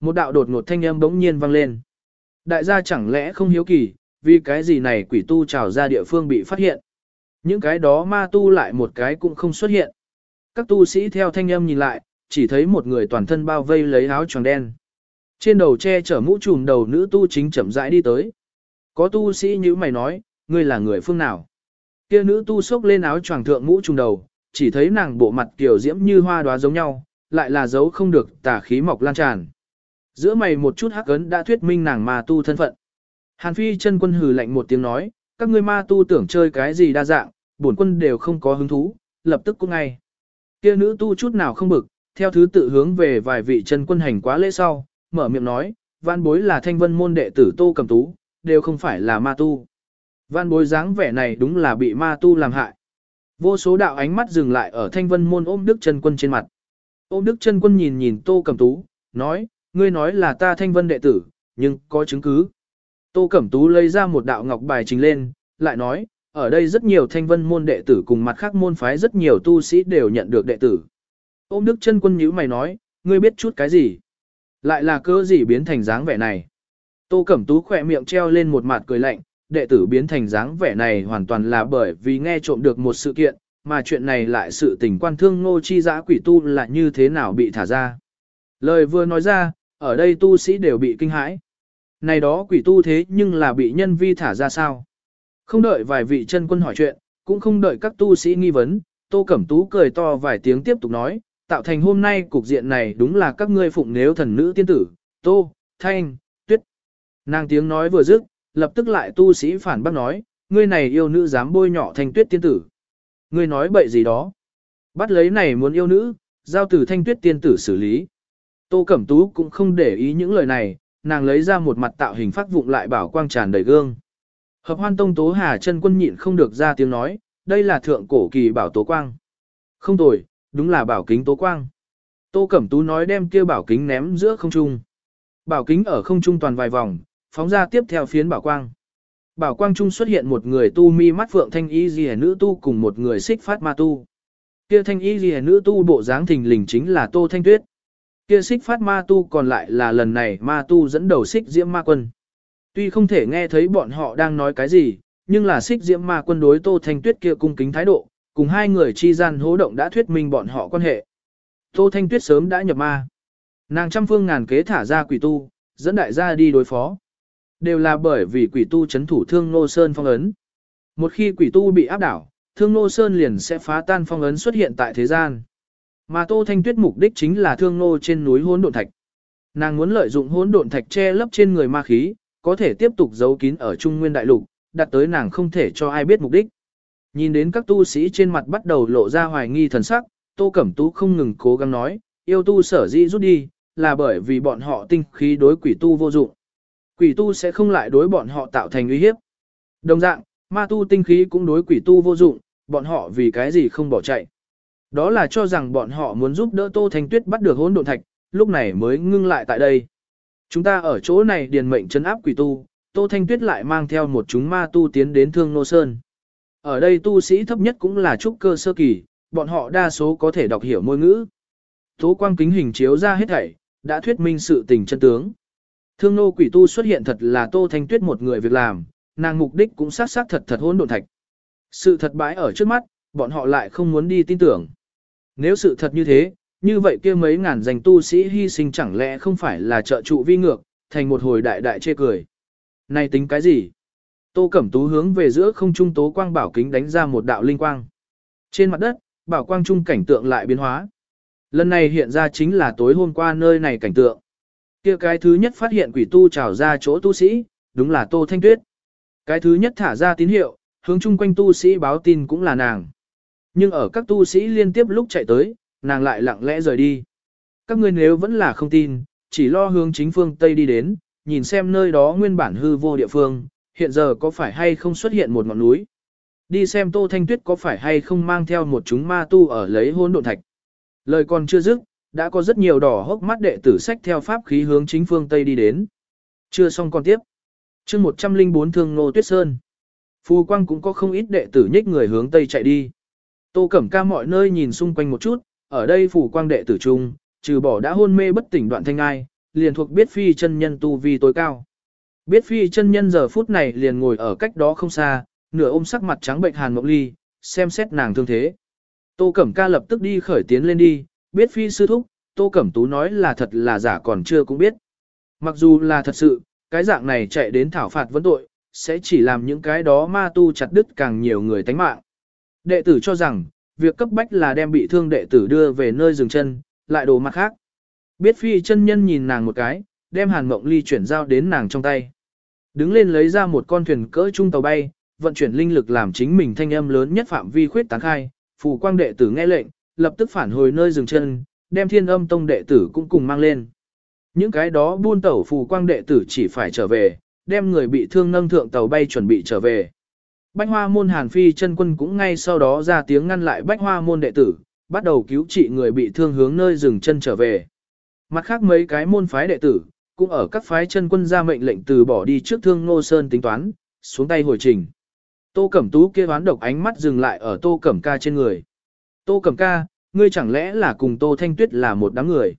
Một đạo đột ngột thanh âm bỗng nhiên vang lên. Đại gia chẳng lẽ không hiếu kỳ, vì cái gì này quỷ tu trào ra địa phương bị phát hiện. Những cái đó ma tu lại một cái cũng không xuất hiện. Các tu sĩ theo thanh âm nhìn lại, chỉ thấy một người toàn thân bao vây lấy áo choàng đen. Trên đầu che chở mũ trùm đầu nữ tu chính chậm rãi đi tới. Có tu sĩ như mày nói, ngươi là người phương nào? Kia nữ tu sốc lên áo choàng thượng mũ trùm đầu, chỉ thấy nàng bộ mặt kiểu diễm như hoa đóa giống nhau, lại là dấu không được tà khí mọc lan tràn. Giữa mày một chút hắc ấn đã thuyết minh nàng ma tu thân phận. Hàn Phi chân quân hừ lạnh một tiếng nói, các ngươi ma tu tưởng chơi cái gì đa dạng, bổn quân đều không có hứng thú, lập tức cũng ngay. Kia nữ tu chút nào không bực, theo thứ tự hướng về vài vị chân quân hành quá lễ sau, mở miệng nói, văn bối là thanh vân môn đệ tử tô cầm tú, đều không phải là ma tu. Văn bối dáng vẻ này đúng là bị ma tu làm hại. Vô số đạo ánh mắt dừng lại ở thanh vân môn ôm đức chân quân trên mặt. Ôm đức chân quân nhìn nhìn tô cầm tú, nói, ngươi nói là ta thanh vân đệ tử, nhưng có chứng cứ. Tô Cẩm Tú lấy ra một đạo ngọc bài trình lên, lại nói, ở đây rất nhiều thanh vân môn đệ tử cùng mặt khác môn phái rất nhiều tu sĩ đều nhận được đệ tử. Ôm đức chân quân nhữ mày nói, ngươi biết chút cái gì? Lại là cơ gì biến thành dáng vẻ này? Tô Cẩm Tú khỏe miệng treo lên một mặt cười lạnh, đệ tử biến thành dáng vẻ này hoàn toàn là bởi vì nghe trộm được một sự kiện, mà chuyện này lại sự tình quan thương ngô chi giã quỷ tu là như thế nào bị thả ra. Lời vừa nói ra, ở đây tu sĩ đều bị kinh hãi. Này đó quỷ tu thế nhưng là bị nhân vi thả ra sao? Không đợi vài vị chân quân hỏi chuyện, cũng không đợi các tu sĩ nghi vấn, Tô Cẩm Tú cười to vài tiếng tiếp tục nói, tạo thành hôm nay cục diện này đúng là các ngươi phụng nếu thần nữ tiên tử, Tô, Thanh, Tuyết. Nàng tiếng nói vừa dứt, lập tức lại tu sĩ phản bác nói, ngươi này yêu nữ dám bôi nhọ Thanh Tuyết tiên tử. Ngươi nói bậy gì đó? Bắt lấy này muốn yêu nữ, giao tử Thanh Tuyết tiên tử xử lý. Tô Cẩm Tú cũng không để ý những lời này, nàng lấy ra một mặt tạo hình phát vụng lại bảo quang tràn đầy gương. Hợp hoan tông tố hà chân quân nhịn không được ra tiếng nói, đây là thượng cổ kỳ bảo tố quang. Không tồi, đúng là bảo kính tố quang. Tô Cẩm Tú nói đem kia bảo kính ném giữa không trung. Bảo kính ở không trung toàn vài vòng, phóng ra tiếp theo phiến bảo quang. Bảo quang trung xuất hiện một người tu mi mắt phượng thanh y dì nữ tu cùng một người xích phát ma tu. Kia thanh y dì nữ tu bộ dáng thình lình chính là Tô Thanh Tuyết. Kia xích phát ma tu còn lại là lần này ma tu dẫn đầu xích diễm ma quân. Tuy không thể nghe thấy bọn họ đang nói cái gì, nhưng là xích diễm ma quân đối Tô Thanh Tuyết kia cung kính thái độ, cùng hai người chi gian hố động đã thuyết minh bọn họ quan hệ. Tô Thanh Tuyết sớm đã nhập ma. Nàng trăm phương ngàn kế thả ra quỷ tu, dẫn đại gia đi đối phó. Đều là bởi vì quỷ tu chấn thủ thương nô sơn phong ấn. Một khi quỷ tu bị áp đảo, thương nô sơn liền sẽ phá tan phong ấn xuất hiện tại thế gian. Mà Tô Thanh Tuyết mục đích chính là thương nô trên núi hỗn độn thạch. Nàng muốn lợi dụng hỗn độn thạch che lấp trên người ma khí, có thể tiếp tục giấu kín ở Trung Nguyên Đại Lục, đặt tới nàng không thể cho ai biết mục đích. Nhìn đến các tu sĩ trên mặt bắt đầu lộ ra hoài nghi thần sắc, Tô Cẩm Tú không ngừng cố gắng nói, yêu tu sở di rút đi, là bởi vì bọn họ tinh khí đối quỷ tu vô dụng. Quỷ tu sẽ không lại đối bọn họ tạo thành uy hiếp. Đồng dạng, ma tu tinh khí cũng đối quỷ tu vô dụng, bọn họ vì cái gì không bỏ chạy. Đó là cho rằng bọn họ muốn giúp đỡ Tô Thanh Tuyết bắt được hỗn độn thạch, lúc này mới ngưng lại tại đây. Chúng ta ở chỗ này điền mệnh chấn áp quỷ tu, Tô Thanh Tuyết lại mang theo một chúng ma tu tiến đến Thương Nô Sơn. Ở đây tu sĩ thấp nhất cũng là trúc cơ sơ kỳ, bọn họ đa số có thể đọc hiểu ngôn ngữ. Tố quang kính hình chiếu ra hết thảy, đã thuyết minh sự tình chân tướng. Thương nô quỷ tu xuất hiện thật là Tô Thanh Tuyết một người việc làm, nàng mục đích cũng sát sát thật thật hỗn độn thạch. Sự thật bãi ở trước mắt, bọn họ lại không muốn đi tin tưởng. Nếu sự thật như thế, như vậy kia mấy ngàn danh tu sĩ hy sinh chẳng lẽ không phải là trợ trụ vi ngược, thành một hồi đại đại chê cười. Này tính cái gì? Tô Cẩm Tú hướng về giữa không trung tố quang bảo kính đánh ra một đạo linh quang. Trên mặt đất, bảo quang trung cảnh tượng lại biến hóa. Lần này hiện ra chính là tối hôm qua nơi này cảnh tượng. Kia cái thứ nhất phát hiện quỷ tu trào ra chỗ tu sĩ, đúng là Tô Thanh Tuyết. Cái thứ nhất thả ra tín hiệu, hướng chung quanh tu sĩ báo tin cũng là nàng. Nhưng ở các tu sĩ liên tiếp lúc chạy tới, nàng lại lặng lẽ rời đi. Các ngươi nếu vẫn là không tin, chỉ lo hướng chính phương Tây đi đến, nhìn xem nơi đó nguyên bản hư vô địa phương, hiện giờ có phải hay không xuất hiện một ngọn núi. Đi xem Tô Thanh Tuyết có phải hay không mang theo một chúng ma tu ở lấy hôn độn thạch. Lời còn chưa dứt, đã có rất nhiều đỏ hốc mắt đệ tử sách theo pháp khí hướng chính phương Tây đi đến. Chưa xong còn tiếp. chương 104 Thương Nô Tuyết Sơn. Phù Quang cũng có không ít đệ tử nhích người hướng Tây chạy đi. Tô Cẩm Ca mọi nơi nhìn xung quanh một chút, ở đây phủ Quang đệ tử trung, trừ bỏ đã hôn mê bất tỉnh đoạn thanh ai, liền thuộc biết phi chân nhân tu vi tối cao. Biết phi chân nhân giờ phút này liền ngồi ở cách đó không xa, nửa ôm sắc mặt trắng bệnh hàn mộng ly, xem xét nàng thương thế. Tô Cẩm Ca lập tức đi khởi tiến lên đi, biết phi sư thúc, Tô Cẩm Tú nói là thật là giả còn chưa cũng biết. Mặc dù là thật sự, cái dạng này chạy đến thảo phạt vấn tội, sẽ chỉ làm những cái đó ma tu chặt đứt càng nhiều người tánh mạng. Đệ tử cho rằng, việc cấp bách là đem bị thương đệ tử đưa về nơi dừng chân, lại đồ mặt khác. Biết phi chân nhân nhìn nàng một cái, đem hàn mộng ly chuyển giao đến nàng trong tay. Đứng lên lấy ra một con thuyền cỡ trung tàu bay, vận chuyển linh lực làm chính mình thanh âm lớn nhất phạm vi khuyết tán khai, phù quang đệ tử nghe lệnh, lập tức phản hồi nơi dừng chân, đem thiên âm tông đệ tử cũng cùng mang lên. Những cái đó buôn tẩu phù quang đệ tử chỉ phải trở về, đem người bị thương nâng thượng tàu bay chuẩn bị trở về. Bách hoa môn hàn phi chân quân cũng ngay sau đó ra tiếng ngăn lại bách hoa môn đệ tử, bắt đầu cứu trị người bị thương hướng nơi dừng chân trở về. Mặt khác mấy cái môn phái đệ tử, cũng ở các phái chân quân ra mệnh lệnh từ bỏ đi trước thương Ngô Sơn tính toán, xuống tay hồi trình. Tô Cẩm Tú kia đoán độc ánh mắt dừng lại ở Tô Cẩm Ca trên người. Tô Cẩm Ca, ngươi chẳng lẽ là cùng Tô Thanh Tuyết là một đám người.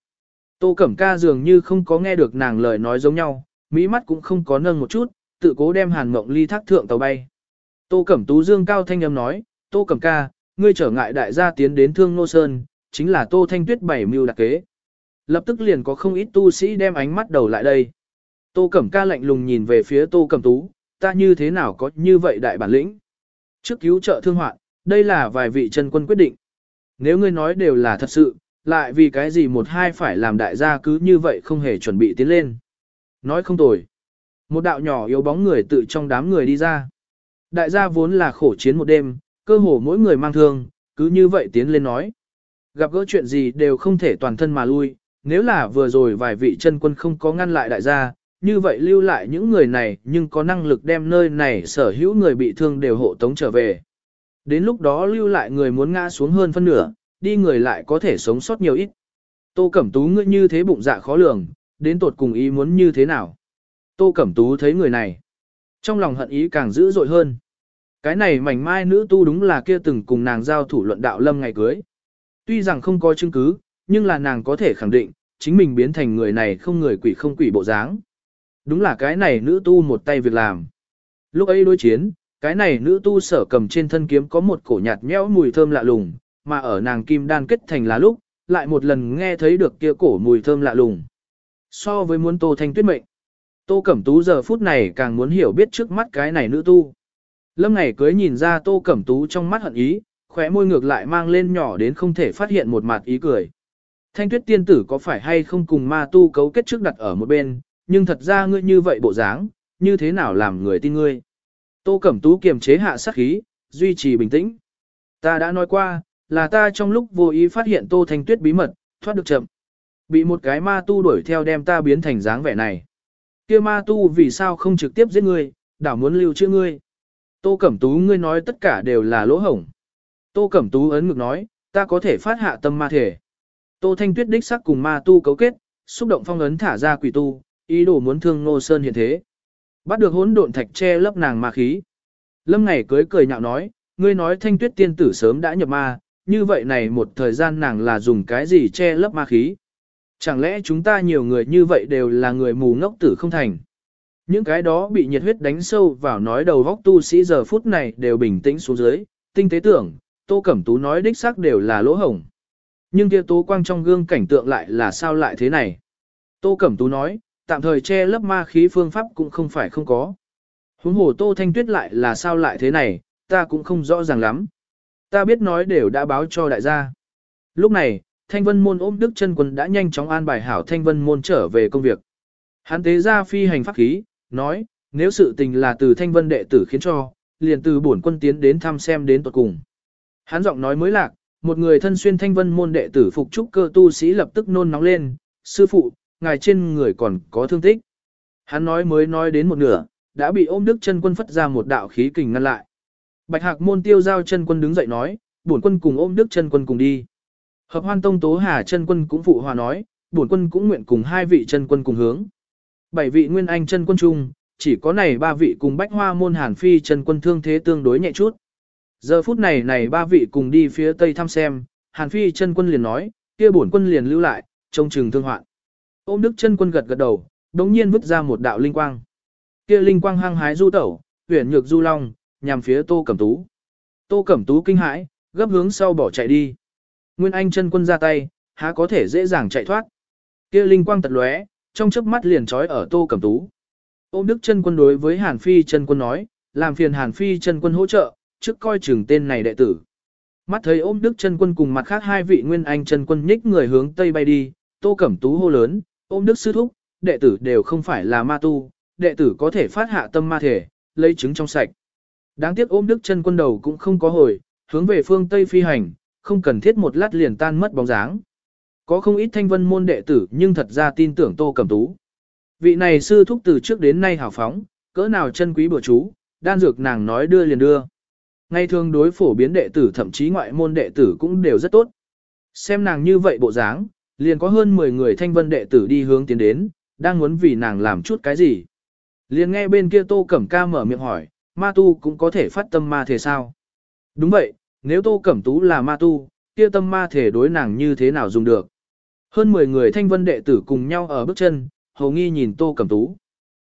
Tô Cẩm Ca dường như không có nghe được nàng lời nói giống nhau, mỹ mắt cũng không có nâng một chút, tự cố đem Hàn Mộng Ly thác thượng tàu bay. Tô Cẩm Tú dương cao thanh âm nói, Tô Cẩm Ca, ngươi trở ngại đại gia tiến đến Thương Nô Sơn, chính là Tô Thanh Tuyết bảy mưu đặc kế. Lập tức liền có không ít tu sĩ đem ánh mắt đầu lại đây. Tô Cẩm Ca lạnh lùng nhìn về phía Tô Cẩm Tú, ta như thế nào có như vậy đại bản lĩnh. Trước cứu trợ thương hoạn, đây là vài vị chân quân quyết định. Nếu ngươi nói đều là thật sự, lại vì cái gì một hai phải làm đại gia cứ như vậy không hề chuẩn bị tiến lên. Nói không tồi. Một đạo nhỏ yếu bóng người tự trong đám người đi ra. Đại gia vốn là khổ chiến một đêm, cơ hồ mỗi người mang thương, cứ như vậy tiến lên nói. Gặp gỡ chuyện gì đều không thể toàn thân mà lui, nếu là vừa rồi vài vị chân quân không có ngăn lại đại gia, như vậy lưu lại những người này nhưng có năng lực đem nơi này sở hữu người bị thương đều hộ tống trở về. Đến lúc đó lưu lại người muốn ngã xuống hơn phân nửa, đi người lại có thể sống sót nhiều ít. Tô Cẩm Tú ngươi như thế bụng dạ khó lường, đến tột cùng ý muốn như thế nào. Tô Cẩm Tú thấy người này. Trong lòng hận ý càng dữ dội hơn. Cái này mảnh mai nữ tu đúng là kia từng cùng nàng giao thủ luận đạo lâm ngày cưới. Tuy rằng không có chứng cứ, nhưng là nàng có thể khẳng định, chính mình biến thành người này không người quỷ không quỷ bộ dáng. Đúng là cái này nữ tu một tay việc làm. Lúc ấy đối chiến, cái này nữ tu sở cầm trên thân kiếm có một cổ nhạt nhẽo mùi thơm lạ lùng, mà ở nàng kim đan kết thành là lúc, lại một lần nghe thấy được kia cổ mùi thơm lạ lùng. So với muốn tô thanh tuyết mệnh, tô cẩm tú giờ phút này càng muốn hiểu biết trước mắt cái này nữ tu. Lâm ngày cưới nhìn ra tô cẩm tú trong mắt hận ý, khóe môi ngược lại mang lên nhỏ đến không thể phát hiện một mặt ý cười. Thanh tuyết tiên tử có phải hay không cùng ma tu cấu kết trước đặt ở một bên, nhưng thật ra ngươi như vậy bộ dáng, như thế nào làm người tin ngươi. Tô Cẩm Tú kiềm chế hạ sát khí, duy trì bình tĩnh. Ta đã nói qua, là ta trong lúc vô ý phát hiện Tô Thanh Tuyết bí mật, thoát được chậm. Bị một cái ma tu đuổi theo đem ta biến thành dáng vẻ này. Kia ma tu vì sao không trực tiếp giết ngươi, đảo muốn lưu trữ ngươi. Tô Cẩm Tú ngươi nói tất cả đều là lỗ hổng. Tô Cẩm Tú ấn ngực nói, ta có thể phát hạ tâm ma thể. Tô Thanh Tuyết đích sắc cùng ma tu cấu kết, xúc động phong ấn thả ra quỷ tu, ý đồ muốn thương Nô Sơn hiện thế. Bắt được hỗn độn thạch che lấp nàng ma khí. Lâm ngày cưới cười nhạo nói, ngươi nói Thanh Tuyết tiên tử sớm đã nhập ma, như vậy này một thời gian nàng là dùng cái gì che lấp ma khí. Chẳng lẽ chúng ta nhiều người như vậy đều là người mù ngốc tử không thành? Những cái đó bị nhiệt huyết đánh sâu vào nói đầu góc tu sĩ giờ phút này đều bình tĩnh xuống dưới, tinh tế tưởng, Tô Cẩm Tú nói đích xác đều là lỗ hổng. Nhưng kia Tố Quang trong gương cảnh tượng lại là sao lại thế này? Tô Cẩm Tú nói, tạm thời che lấp ma khí phương pháp cũng không phải không có. Huống hồ Tô Thanh Tuyết lại là sao lại thế này, ta cũng không rõ ràng lắm. Ta biết nói đều đã báo cho đại gia. Lúc này, Thanh Vân Môn ôm Đức chân quân đã nhanh chóng an bài hảo Thanh Vân Môn trở về công việc. Hắn tế ra phi hành pháp khí, nói, nếu sự tình là từ Thanh Vân đệ tử khiến cho, liền từ bổn quân tiến đến thăm xem đến tuật cùng. Hắn giọng nói mới lạc, một người thân xuyên Thanh Vân Môn đệ tử phục trúc cơ tu sĩ lập tức nôn nóng lên, sư phụ, ngài trên người còn có thương tích. Hắn nói mới nói đến một nửa, đã bị ôm Đức chân quân phất ra một đạo khí kình ngăn lại. Bạch Hạc môn tiêu giao chân quân đứng dậy nói, bổn quân cùng ôm Đức chân quân cùng đi. Hợp Hoan Tông Tố Hà chân quân cũng phụ hòa nói, bổn quân cũng nguyện cùng hai vị chân quân cùng hướng. Bảy vị nguyên anh chân quân chung, chỉ có này ba vị cùng Bách Hoa môn Hàn Phi chân quân thương thế tương đối nhẹ chút. Giờ phút này này ba vị cùng đi phía tây thăm xem, Hàn Phi chân quân liền nói, kia bổn quân liền lưu lại, trông chừng thương hoạn. Ôm Đức chân quân gật gật đầu, đống nhiên vứt ra một đạo linh quang. Kia linh quang hăng hái du tẩu, huyền nhược du long, nhằm phía Tô Cẩm Tú. Tô Cẩm Tú kinh hãi, gấp hướng sau bỏ chạy đi. Nguyên Anh chân quân ra tay, há có thể dễ dàng chạy thoát. Kia linh quang tật lóe, trong chớp mắt liền trói ở Tô Cẩm Tú. Ôm Đức chân quân đối với Hàn Phi chân quân nói, làm phiền Hàn Phi chân quân hỗ trợ, trước coi chừng tên này đệ tử. Mắt thấy ôm Đức chân quân cùng mặt khác hai vị Nguyên Anh chân quân nhích người hướng tây bay đi, Tô Cẩm Tú hô lớn, ôm Đức sư thúc, đệ tử đều không phải là ma tu, đệ tử có thể phát hạ tâm ma thể, lấy chứng trong sạch. Đáng tiếc ôm Đức chân quân đầu cũng không có hồi, hướng về phương Tây phi hành, không cần thiết một lát liền tan mất bóng dáng. Có không ít thanh vân môn đệ tử nhưng thật ra tin tưởng Tô Cẩm Tú. Vị này sư thúc từ trước đến nay hào phóng, cỡ nào chân quý bữa chú, đan dược nàng nói đưa liền đưa. Ngay thường đối phổ biến đệ tử thậm chí ngoại môn đệ tử cũng đều rất tốt. Xem nàng như vậy bộ dáng, liền có hơn 10 người thanh vân đệ tử đi hướng tiến đến, đang muốn vì nàng làm chút cái gì. Liền nghe bên kia Tô Cẩm Ca mở miệng hỏi, ma tu cũng có thể phát tâm ma thể sao? Đúng vậy, nếu Tô Cẩm Tú là ma tu, kia tâm ma thể đối nàng như thế nào dùng được? Hơn 10 người thanh vân đệ tử cùng nhau ở bước chân, hầu nghi nhìn Tô Cẩm Tú.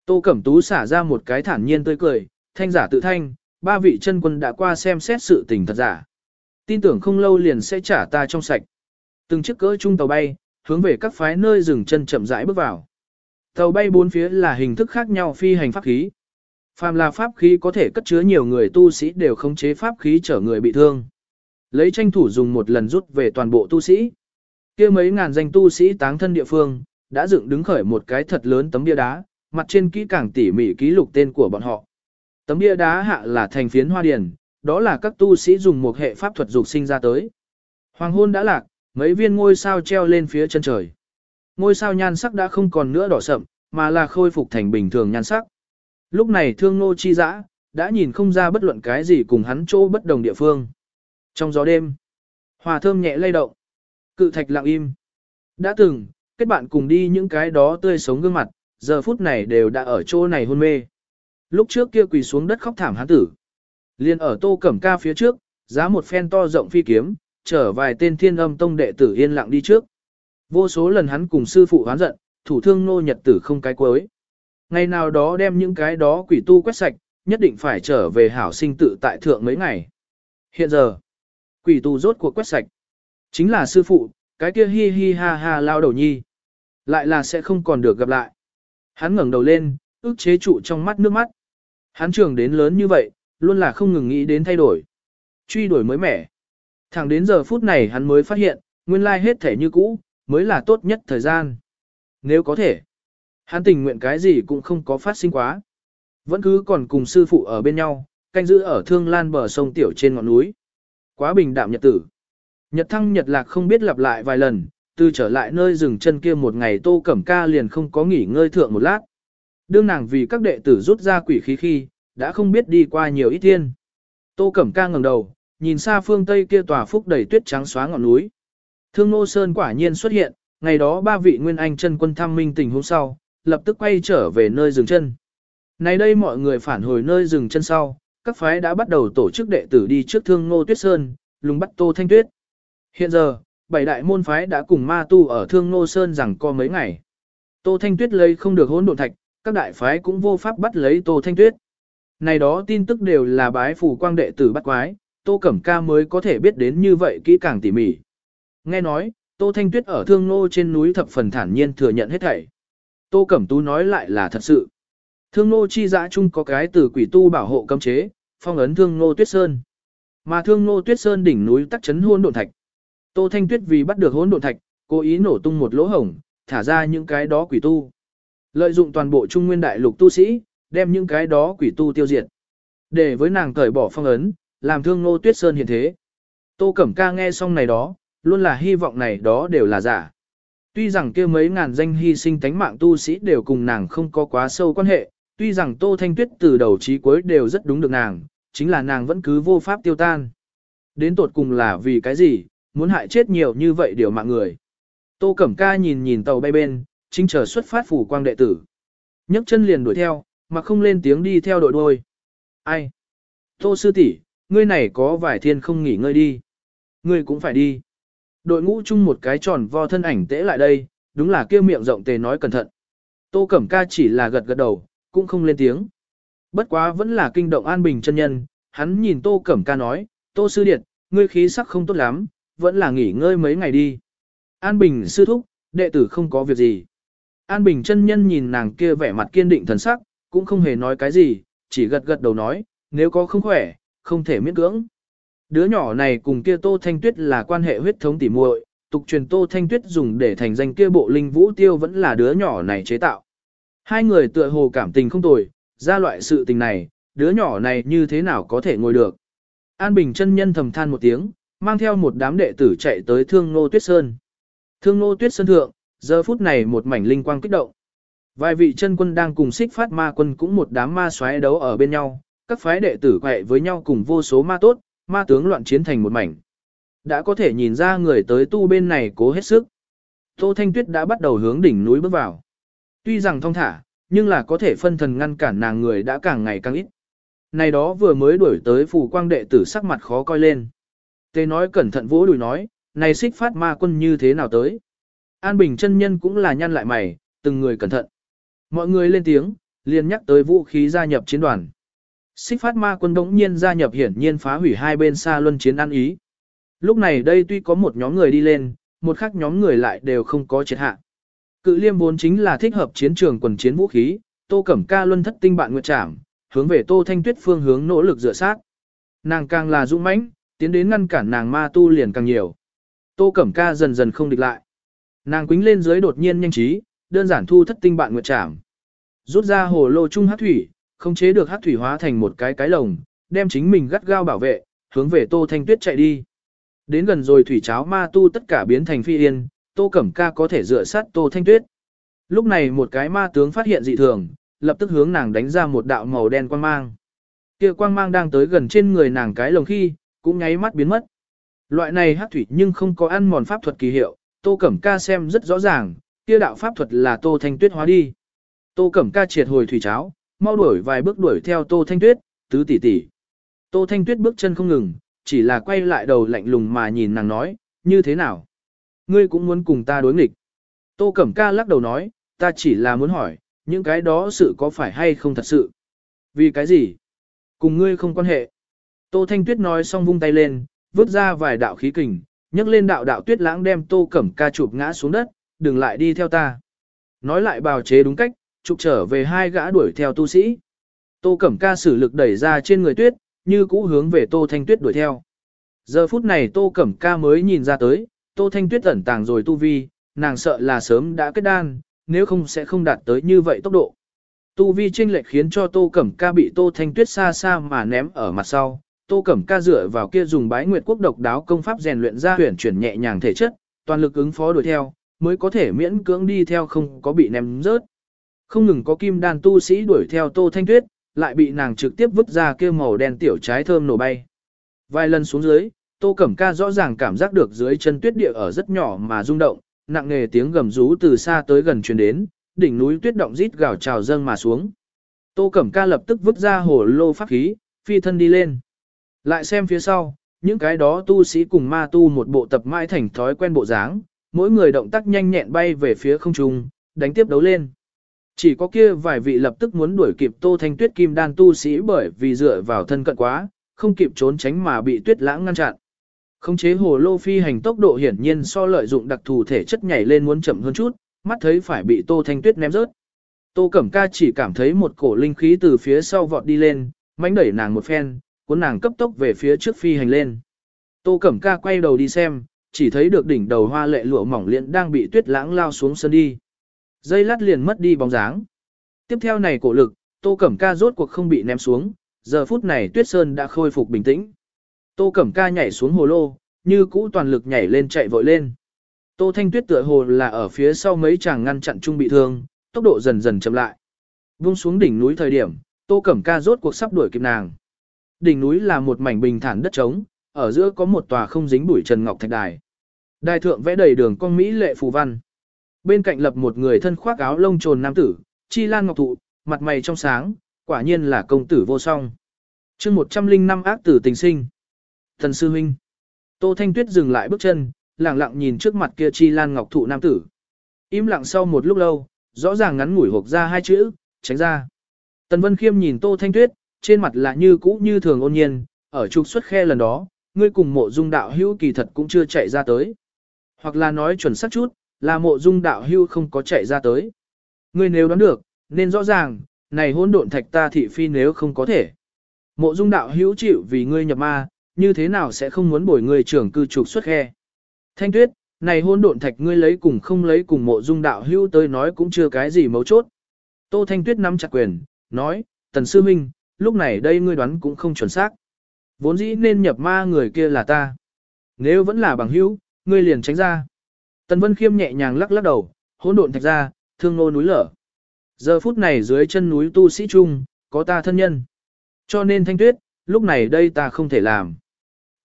Tô Cẩm Tú xả ra một cái thản nhiên tươi cười, thanh giả tự thanh, ba vị chân quân đã qua xem xét sự tình thật giả. Tin tưởng không lâu liền sẽ trả ta trong sạch. Từng chiếc cỡ chung tàu bay, hướng về các phái nơi dừng chân chậm rãi bước vào. Tàu bay bốn phía là hình thức khác nhau phi hành pháp khí. Phàm là pháp khí có thể cất chứa nhiều người tu sĩ đều khống chế pháp khí chở người bị thương. Lấy tranh thủ dùng một lần rút về toàn bộ tu sĩ. kia mấy ngàn danh tu sĩ táng thân địa phương, đã dựng đứng khởi một cái thật lớn tấm bia đá, mặt trên kỹ càng tỉ mỉ ký lục tên của bọn họ. Tấm bia đá hạ là thành phiến hoa điển, đó là các tu sĩ dùng một hệ pháp thuật dục sinh ra tới. Hoàng hôn đã lạc, mấy viên ngôi sao treo lên phía chân trời. Ngôi sao nhan sắc đã không còn nữa đỏ sậm, mà là khôi phục thành bình thường nhan sắc. Lúc này thương nô chi dã, đã nhìn không ra bất luận cái gì cùng hắn chỗ bất đồng địa phương. Trong gió đêm, hòa thơm nhẹ lay động, cự thạch lặng im. Đã từng, kết bạn cùng đi những cái đó tươi sống gương mặt, giờ phút này đều đã ở chỗ này hôn mê. Lúc trước kia quỳ xuống đất khóc thảm hắn tử. liền ở tô cẩm ca phía trước, giá một phen to rộng phi kiếm, chở vài tên thiên âm tông đệ tử yên lặng đi trước. Vô số lần hắn cùng sư phụ hoán giận, thủ thương nô nhật tử không cái cuối. Ngày nào đó đem những cái đó quỷ tu quét sạch, nhất định phải trở về hảo sinh tự tại thượng mấy ngày. Hiện giờ, quỷ tu rốt cuộc quét sạch. Chính là sư phụ, cái kia hi hi ha ha lao đầu nhi. Lại là sẽ không còn được gặp lại. Hắn ngẩng đầu lên, ức chế trụ trong mắt nước mắt. Hắn trưởng đến lớn như vậy, luôn là không ngừng nghĩ đến thay đổi. Truy đổi mới mẻ. Thẳng đến giờ phút này hắn mới phát hiện, nguyên lai hết thể như cũ, mới là tốt nhất thời gian. Nếu có thể, hắn tình nguyện cái gì cũng không có phát sinh quá. Vẫn cứ còn cùng sư phụ ở bên nhau, canh giữ ở thương lan bờ sông tiểu trên ngọn núi. Quá bình đạm nhật tử. Nhật thăng nhật lạc không biết lặp lại vài lần, từ trở lại nơi dừng chân kia một ngày Tô Cẩm Ca liền không có nghỉ ngơi thượng một lát. Đương nàng vì các đệ tử rút ra quỷ khí khi, đã không biết đi qua nhiều ít thiên. Tô Cẩm Ca ngẩng đầu, nhìn xa phương tây kia tòa phúc đầy tuyết trắng xóa ngọn núi. Thương Nô Sơn quả nhiên xuất hiện, ngày đó ba vị nguyên anh chân quân thăm minh tình hôm sau, lập tức quay trở về nơi dừng chân. Nay đây mọi người phản hồi nơi dừng chân sau, các phái đã bắt đầu tổ chức đệ tử đi trước Thương Ngô Tuyết Sơn, lùng bắt Tô Thanh Tuyết. Hiện giờ, bảy đại môn phái đã cùng ma tu ở Thương Ngô Sơn rằng có mấy ngày. Tô Thanh Tuyết lấy không được hỗn độn thạch, các đại phái cũng vô pháp bắt lấy Tô Thanh Tuyết. Này đó tin tức đều là bái phủ quang đệ tử bắt quái, Tô Cẩm Ca mới có thể biết đến như vậy kỹ càng tỉ mỉ. Nghe nói, Tô Thanh Tuyết ở Thương Ngô trên núi thập phần thản nhiên thừa nhận hết thảy. Tô Cẩm Tú nói lại là thật sự. Thương Nô chi dã chung có cái từ quỷ tu bảo hộ cấm chế, phong ấn Thương Nô Tuyết Sơn. Mà Thương Nô Tuyết Sơn đỉnh núi tắc chấn hôn độn thạch. Tô Thanh Tuyết vì bắt được hôn độn thạch, cố ý nổ tung một lỗ hổng, thả ra những cái đó quỷ tu. Lợi dụng toàn bộ trung nguyên đại lục tu sĩ, đem những cái đó quỷ tu tiêu diệt. Để với nàng cởi bỏ phong ấn, làm thương Nô Tuyết Sơn hiện thế. Tô Cẩm Ca nghe xong này đó, luôn là hy vọng này đó đều là giả. Tuy rằng kia mấy ngàn danh hy sinh tánh mạng tu sĩ đều cùng nàng không có quá sâu quan hệ, tuy rằng Tô Thanh Tuyết từ đầu chí cuối đều rất đúng được nàng, chính là nàng vẫn cứ vô pháp tiêu tan. Đến tột cùng là vì cái gì, muốn hại chết nhiều như vậy điều mạng người. Tô Cẩm Ca nhìn nhìn tàu bay bên, chính chờ xuất phát phủ quang đệ tử. nhấc chân liền đuổi theo, mà không lên tiếng đi theo đội đuôi. Ai? Tô sư tỷ, ngươi này có vài thiên không nghỉ ngơi đi. Ngươi cũng phải đi. Đội ngũ chung một cái tròn vo thân ảnh tễ lại đây, đúng là kêu miệng rộng tề nói cẩn thận. Tô Cẩm Ca chỉ là gật gật đầu, cũng không lên tiếng. Bất quá vẫn là kinh động An Bình chân nhân, hắn nhìn Tô Cẩm Ca nói, Tô Sư Điệt, ngươi khí sắc không tốt lắm, vẫn là nghỉ ngơi mấy ngày đi. An Bình sư thúc, đệ tử không có việc gì. An Bình chân nhân nhìn nàng kia vẻ mặt kiên định thần sắc, cũng không hề nói cái gì, chỉ gật gật đầu nói, nếu có không khỏe, không thể miễn cưỡng. Đứa nhỏ này cùng kia Tô Thanh Tuyết là quan hệ huyết thống tỉ muội, tục truyền Tô Thanh Tuyết dùng để thành danh kia bộ linh vũ tiêu vẫn là đứa nhỏ này chế tạo. Hai người tựa hồ cảm tình không tồi, ra loại sự tình này, đứa nhỏ này như thế nào có thể ngồi được. An Bình chân nhân thầm than một tiếng, mang theo một đám đệ tử chạy tới Thương Nô Tuyết Sơn. Thương Nô Tuyết Sơn thượng, giờ phút này một mảnh linh quang kích động. Vài vị chân quân đang cùng xích phát ma quân cũng một đám ma xoáy đấu ở bên nhau, các phái đệ tử quậy với nhau cùng vô số ma tốt, ma tướng loạn chiến thành một mảnh. Đã có thể nhìn ra người tới tu bên này cố hết sức. Tô Thanh Tuyết đã bắt đầu hướng đỉnh núi bước vào. Tuy rằng thong thả, nhưng là có thể phân thần ngăn cản nàng người đã càng ngày càng ít. Này đó vừa mới đuổi tới phù quang đệ tử sắc mặt khó coi lên. Tê nói cẩn thận vỗ đùi nói, này xích phát ma quân như thế nào tới. An Bình chân nhân cũng là nhăn lại mày, từng người cẩn thận. Mọi người lên tiếng, liền nhắc tới vũ khí gia nhập chiến đoàn. Xích phát ma quân đống nhiên gia nhập hiển nhiên phá hủy hai bên xa luân chiến ăn ý. Lúc này đây tuy có một nhóm người đi lên, một khác nhóm người lại đều không có triệt hạ. Cự liêm vốn chính là thích hợp chiến trường quần chiến vũ khí, tô cẩm ca luân thất tinh bạn nguyệt trảm, hướng về tô thanh tuyết phương hướng nỗ lực dựa sát. Nàng càng là dũng mãnh, tiến đến ngăn cản nàng ma tu liền càng nhiều. Tô cẩm ca dần dần không địch lại. Nàng quính lên dưới đột nhiên nhanh trí, đơn giản thu thất tinh bạn nguyệt trảm. Rút ra hồ lô trung hát thủy, không chế được hát thủy hóa thành một cái cái lồng, đem chính mình gắt gao bảo vệ, hướng về tô thanh tuyết chạy đi. Đến gần rồi thủy cháo ma tu tất cả biến thành phi yên, Tô Cẩm Ca có thể dựa sát Tô Thanh Tuyết. Lúc này một cái ma tướng phát hiện dị thường, lập tức hướng nàng đánh ra một đạo màu đen quang mang. Kia quang mang đang tới gần trên người nàng cái lồng khi, cũng nháy mắt biến mất. Loại này hắc thủy nhưng không có ăn mòn pháp thuật kỳ hiệu, Tô Cẩm Ca xem rất rõ ràng, kia đạo pháp thuật là Tô Thanh Tuyết hóa đi. Tô Cẩm Ca triệt hồi thủy cháo, mau đuổi vài bước đuổi theo Tô Thanh Tuyết, tứ tỷ tỷ. Tô Thanh Tuyết bước chân không ngừng, chỉ là quay lại đầu lạnh lùng mà nhìn nàng nói, như thế nào? Ngươi cũng muốn cùng ta đối nghịch. Tô Cẩm Ca lắc đầu nói, ta chỉ là muốn hỏi, những cái đó sự có phải hay không thật sự? Vì cái gì? Cùng ngươi không quan hệ. Tô Thanh Tuyết nói xong vung tay lên, vứt ra vài đạo khí kình, nhấc lên đạo đạo tuyết lãng đem Tô Cẩm Ca chụp ngã xuống đất, đừng lại đi theo ta. Nói lại bào chế đúng cách, trục trở về hai gã đuổi theo tu sĩ. Tô Cẩm Ca sử lực đẩy ra trên người tuyết, như cũ hướng về Tô Thanh Tuyết đuổi theo. Giờ phút này Tô Cẩm Ca mới nhìn ra tới, Tô Thanh Tuyết ẩn tàng rồi tu vi, nàng sợ là sớm đã kết đan, nếu không sẽ không đạt tới như vậy tốc độ. Tu vi chênh lệch khiến cho Tô Cẩm Ca bị Tô Thanh Tuyết xa xa mà ném ở mặt sau. Tô Cẩm Ca dựa vào kia dùng bái nguyệt quốc độc đáo công pháp rèn luyện ra huyền chuyển nhẹ nhàng thể chất, toàn lực ứng phó đuổi theo, mới có thể miễn cưỡng đi theo không có bị ném rớt. Không ngừng có kim đan tu sĩ đuổi theo Tô Thanh Tuyết, lại bị nàng trực tiếp vứt ra kia màu đen tiểu trái thơm nổ bay. Vài lần xuống dưới, Tô Cẩm Ca rõ ràng cảm giác được dưới chân tuyết địa ở rất nhỏ mà rung động, nặng nề tiếng gầm rú từ xa tới gần truyền đến, đỉnh núi tuyết động rít gào trào dâng mà xuống. Tô Cẩm Ca lập tức vứt ra hồ lô pháp khí, phi thân đi lên. Lại xem phía sau, những cái đó tu sĩ cùng ma tu một bộ tập mãi thành thói quen bộ dáng, mỗi người động tác nhanh nhẹn bay về phía không trung, đánh tiếp đấu lên. Chỉ có kia vài vị lập tức muốn đuổi kịp Tô Thanh Tuyết kim đan tu sĩ bởi vì dựa vào thân cận quá, không kịp trốn tránh mà bị tuyết lãng ngăn chặn. Khống chế hồ lô phi hành tốc độ hiển nhiên so lợi dụng đặc thù thể chất nhảy lên muốn chậm hơn chút, mắt thấy phải bị Tô Thanh Tuyết ném rớt. Tô Cẩm Ca chỉ cảm thấy một cổ linh khí từ phía sau vọt đi lên, mánh đẩy nàng một phen, cuốn nàng cấp tốc về phía trước phi hành lên. Tô Cẩm Ca quay đầu đi xem, chỉ thấy được đỉnh đầu hoa lệ lụa mỏng liễn đang bị tuyết lãng lao xuống sân đi. Dây lát liền mất đi bóng dáng. Tiếp theo này cổ lực, Tô Cẩm Ca rốt cuộc không bị ném xuống, giờ phút này tuyết sơn đã khôi phục bình tĩnh. Tô Cẩm Ca nhảy xuống hồ lô, như cũ toàn lực nhảy lên chạy vội lên. Tô Thanh Tuyết tựa hồ là ở phía sau mấy chàng ngăn chặn trung bị thương, tốc độ dần dần chậm lại. Vung xuống đỉnh núi thời điểm, Tô Cẩm Ca rốt cuộc sắp đuổi kịp nàng. Đỉnh núi là một mảnh bình thản đất trống, ở giữa có một tòa không dính bụi trần ngọc thạch đài. Đài thượng vẽ đầy đường con mỹ lệ phù văn. Bên cạnh lập một người thân khoác áo lông trồn nam tử, chi lan ngọc thụ, mặt mày trong sáng, quả nhiên là công tử vô song. chương 105 ác tử tình sinh. Thần sư huynh. Tô Thanh Tuyết dừng lại bước chân, lặng lặng nhìn trước mặt kia chi lan ngọc thụ nam tử. Im lặng sau một lúc lâu, rõ ràng ngắn ngủi hộp ra hai chữ, tránh ra. Tần Vân Khiêm nhìn Tô Thanh Tuyết, trên mặt là như cũ như thường ôn nhiên, ở trục xuất khe lần đó, ngươi cùng mộ dung đạo hữu kỳ thật cũng chưa chạy ra tới. Hoặc là nói chuẩn xác chút, là mộ dung đạo Hưu không có chạy ra tới. Ngươi nếu đoán được, nên rõ ràng, này hôn độn thạch ta thị phi nếu không có thể. Mộ dung đạo hữu chịu vì ngươi nhập ma, như thế nào sẽ không muốn bồi ngươi trưởng cư trục xuất khe. Thanh tuyết, này hôn độn thạch ngươi lấy cùng không lấy cùng mộ dung đạo hữu tới nói cũng chưa cái gì mấu chốt. Tô Thanh Tuyết nắm chặt quyền, nói, tần sư minh, lúc này đây ngươi đoán cũng không chuẩn xác. Vốn dĩ nên nhập ma người kia là ta. Nếu vẫn là bằng hữu, ngươi liền tránh ra. Tần Vân Khiêm nhẹ nhàng lắc lắc đầu, hỗn độn thạch ra, thương nô núi lở. Giờ phút này dưới chân núi tu sĩ trung, có ta thân nhân. Cho nên Thanh Tuyết, lúc này đây ta không thể làm.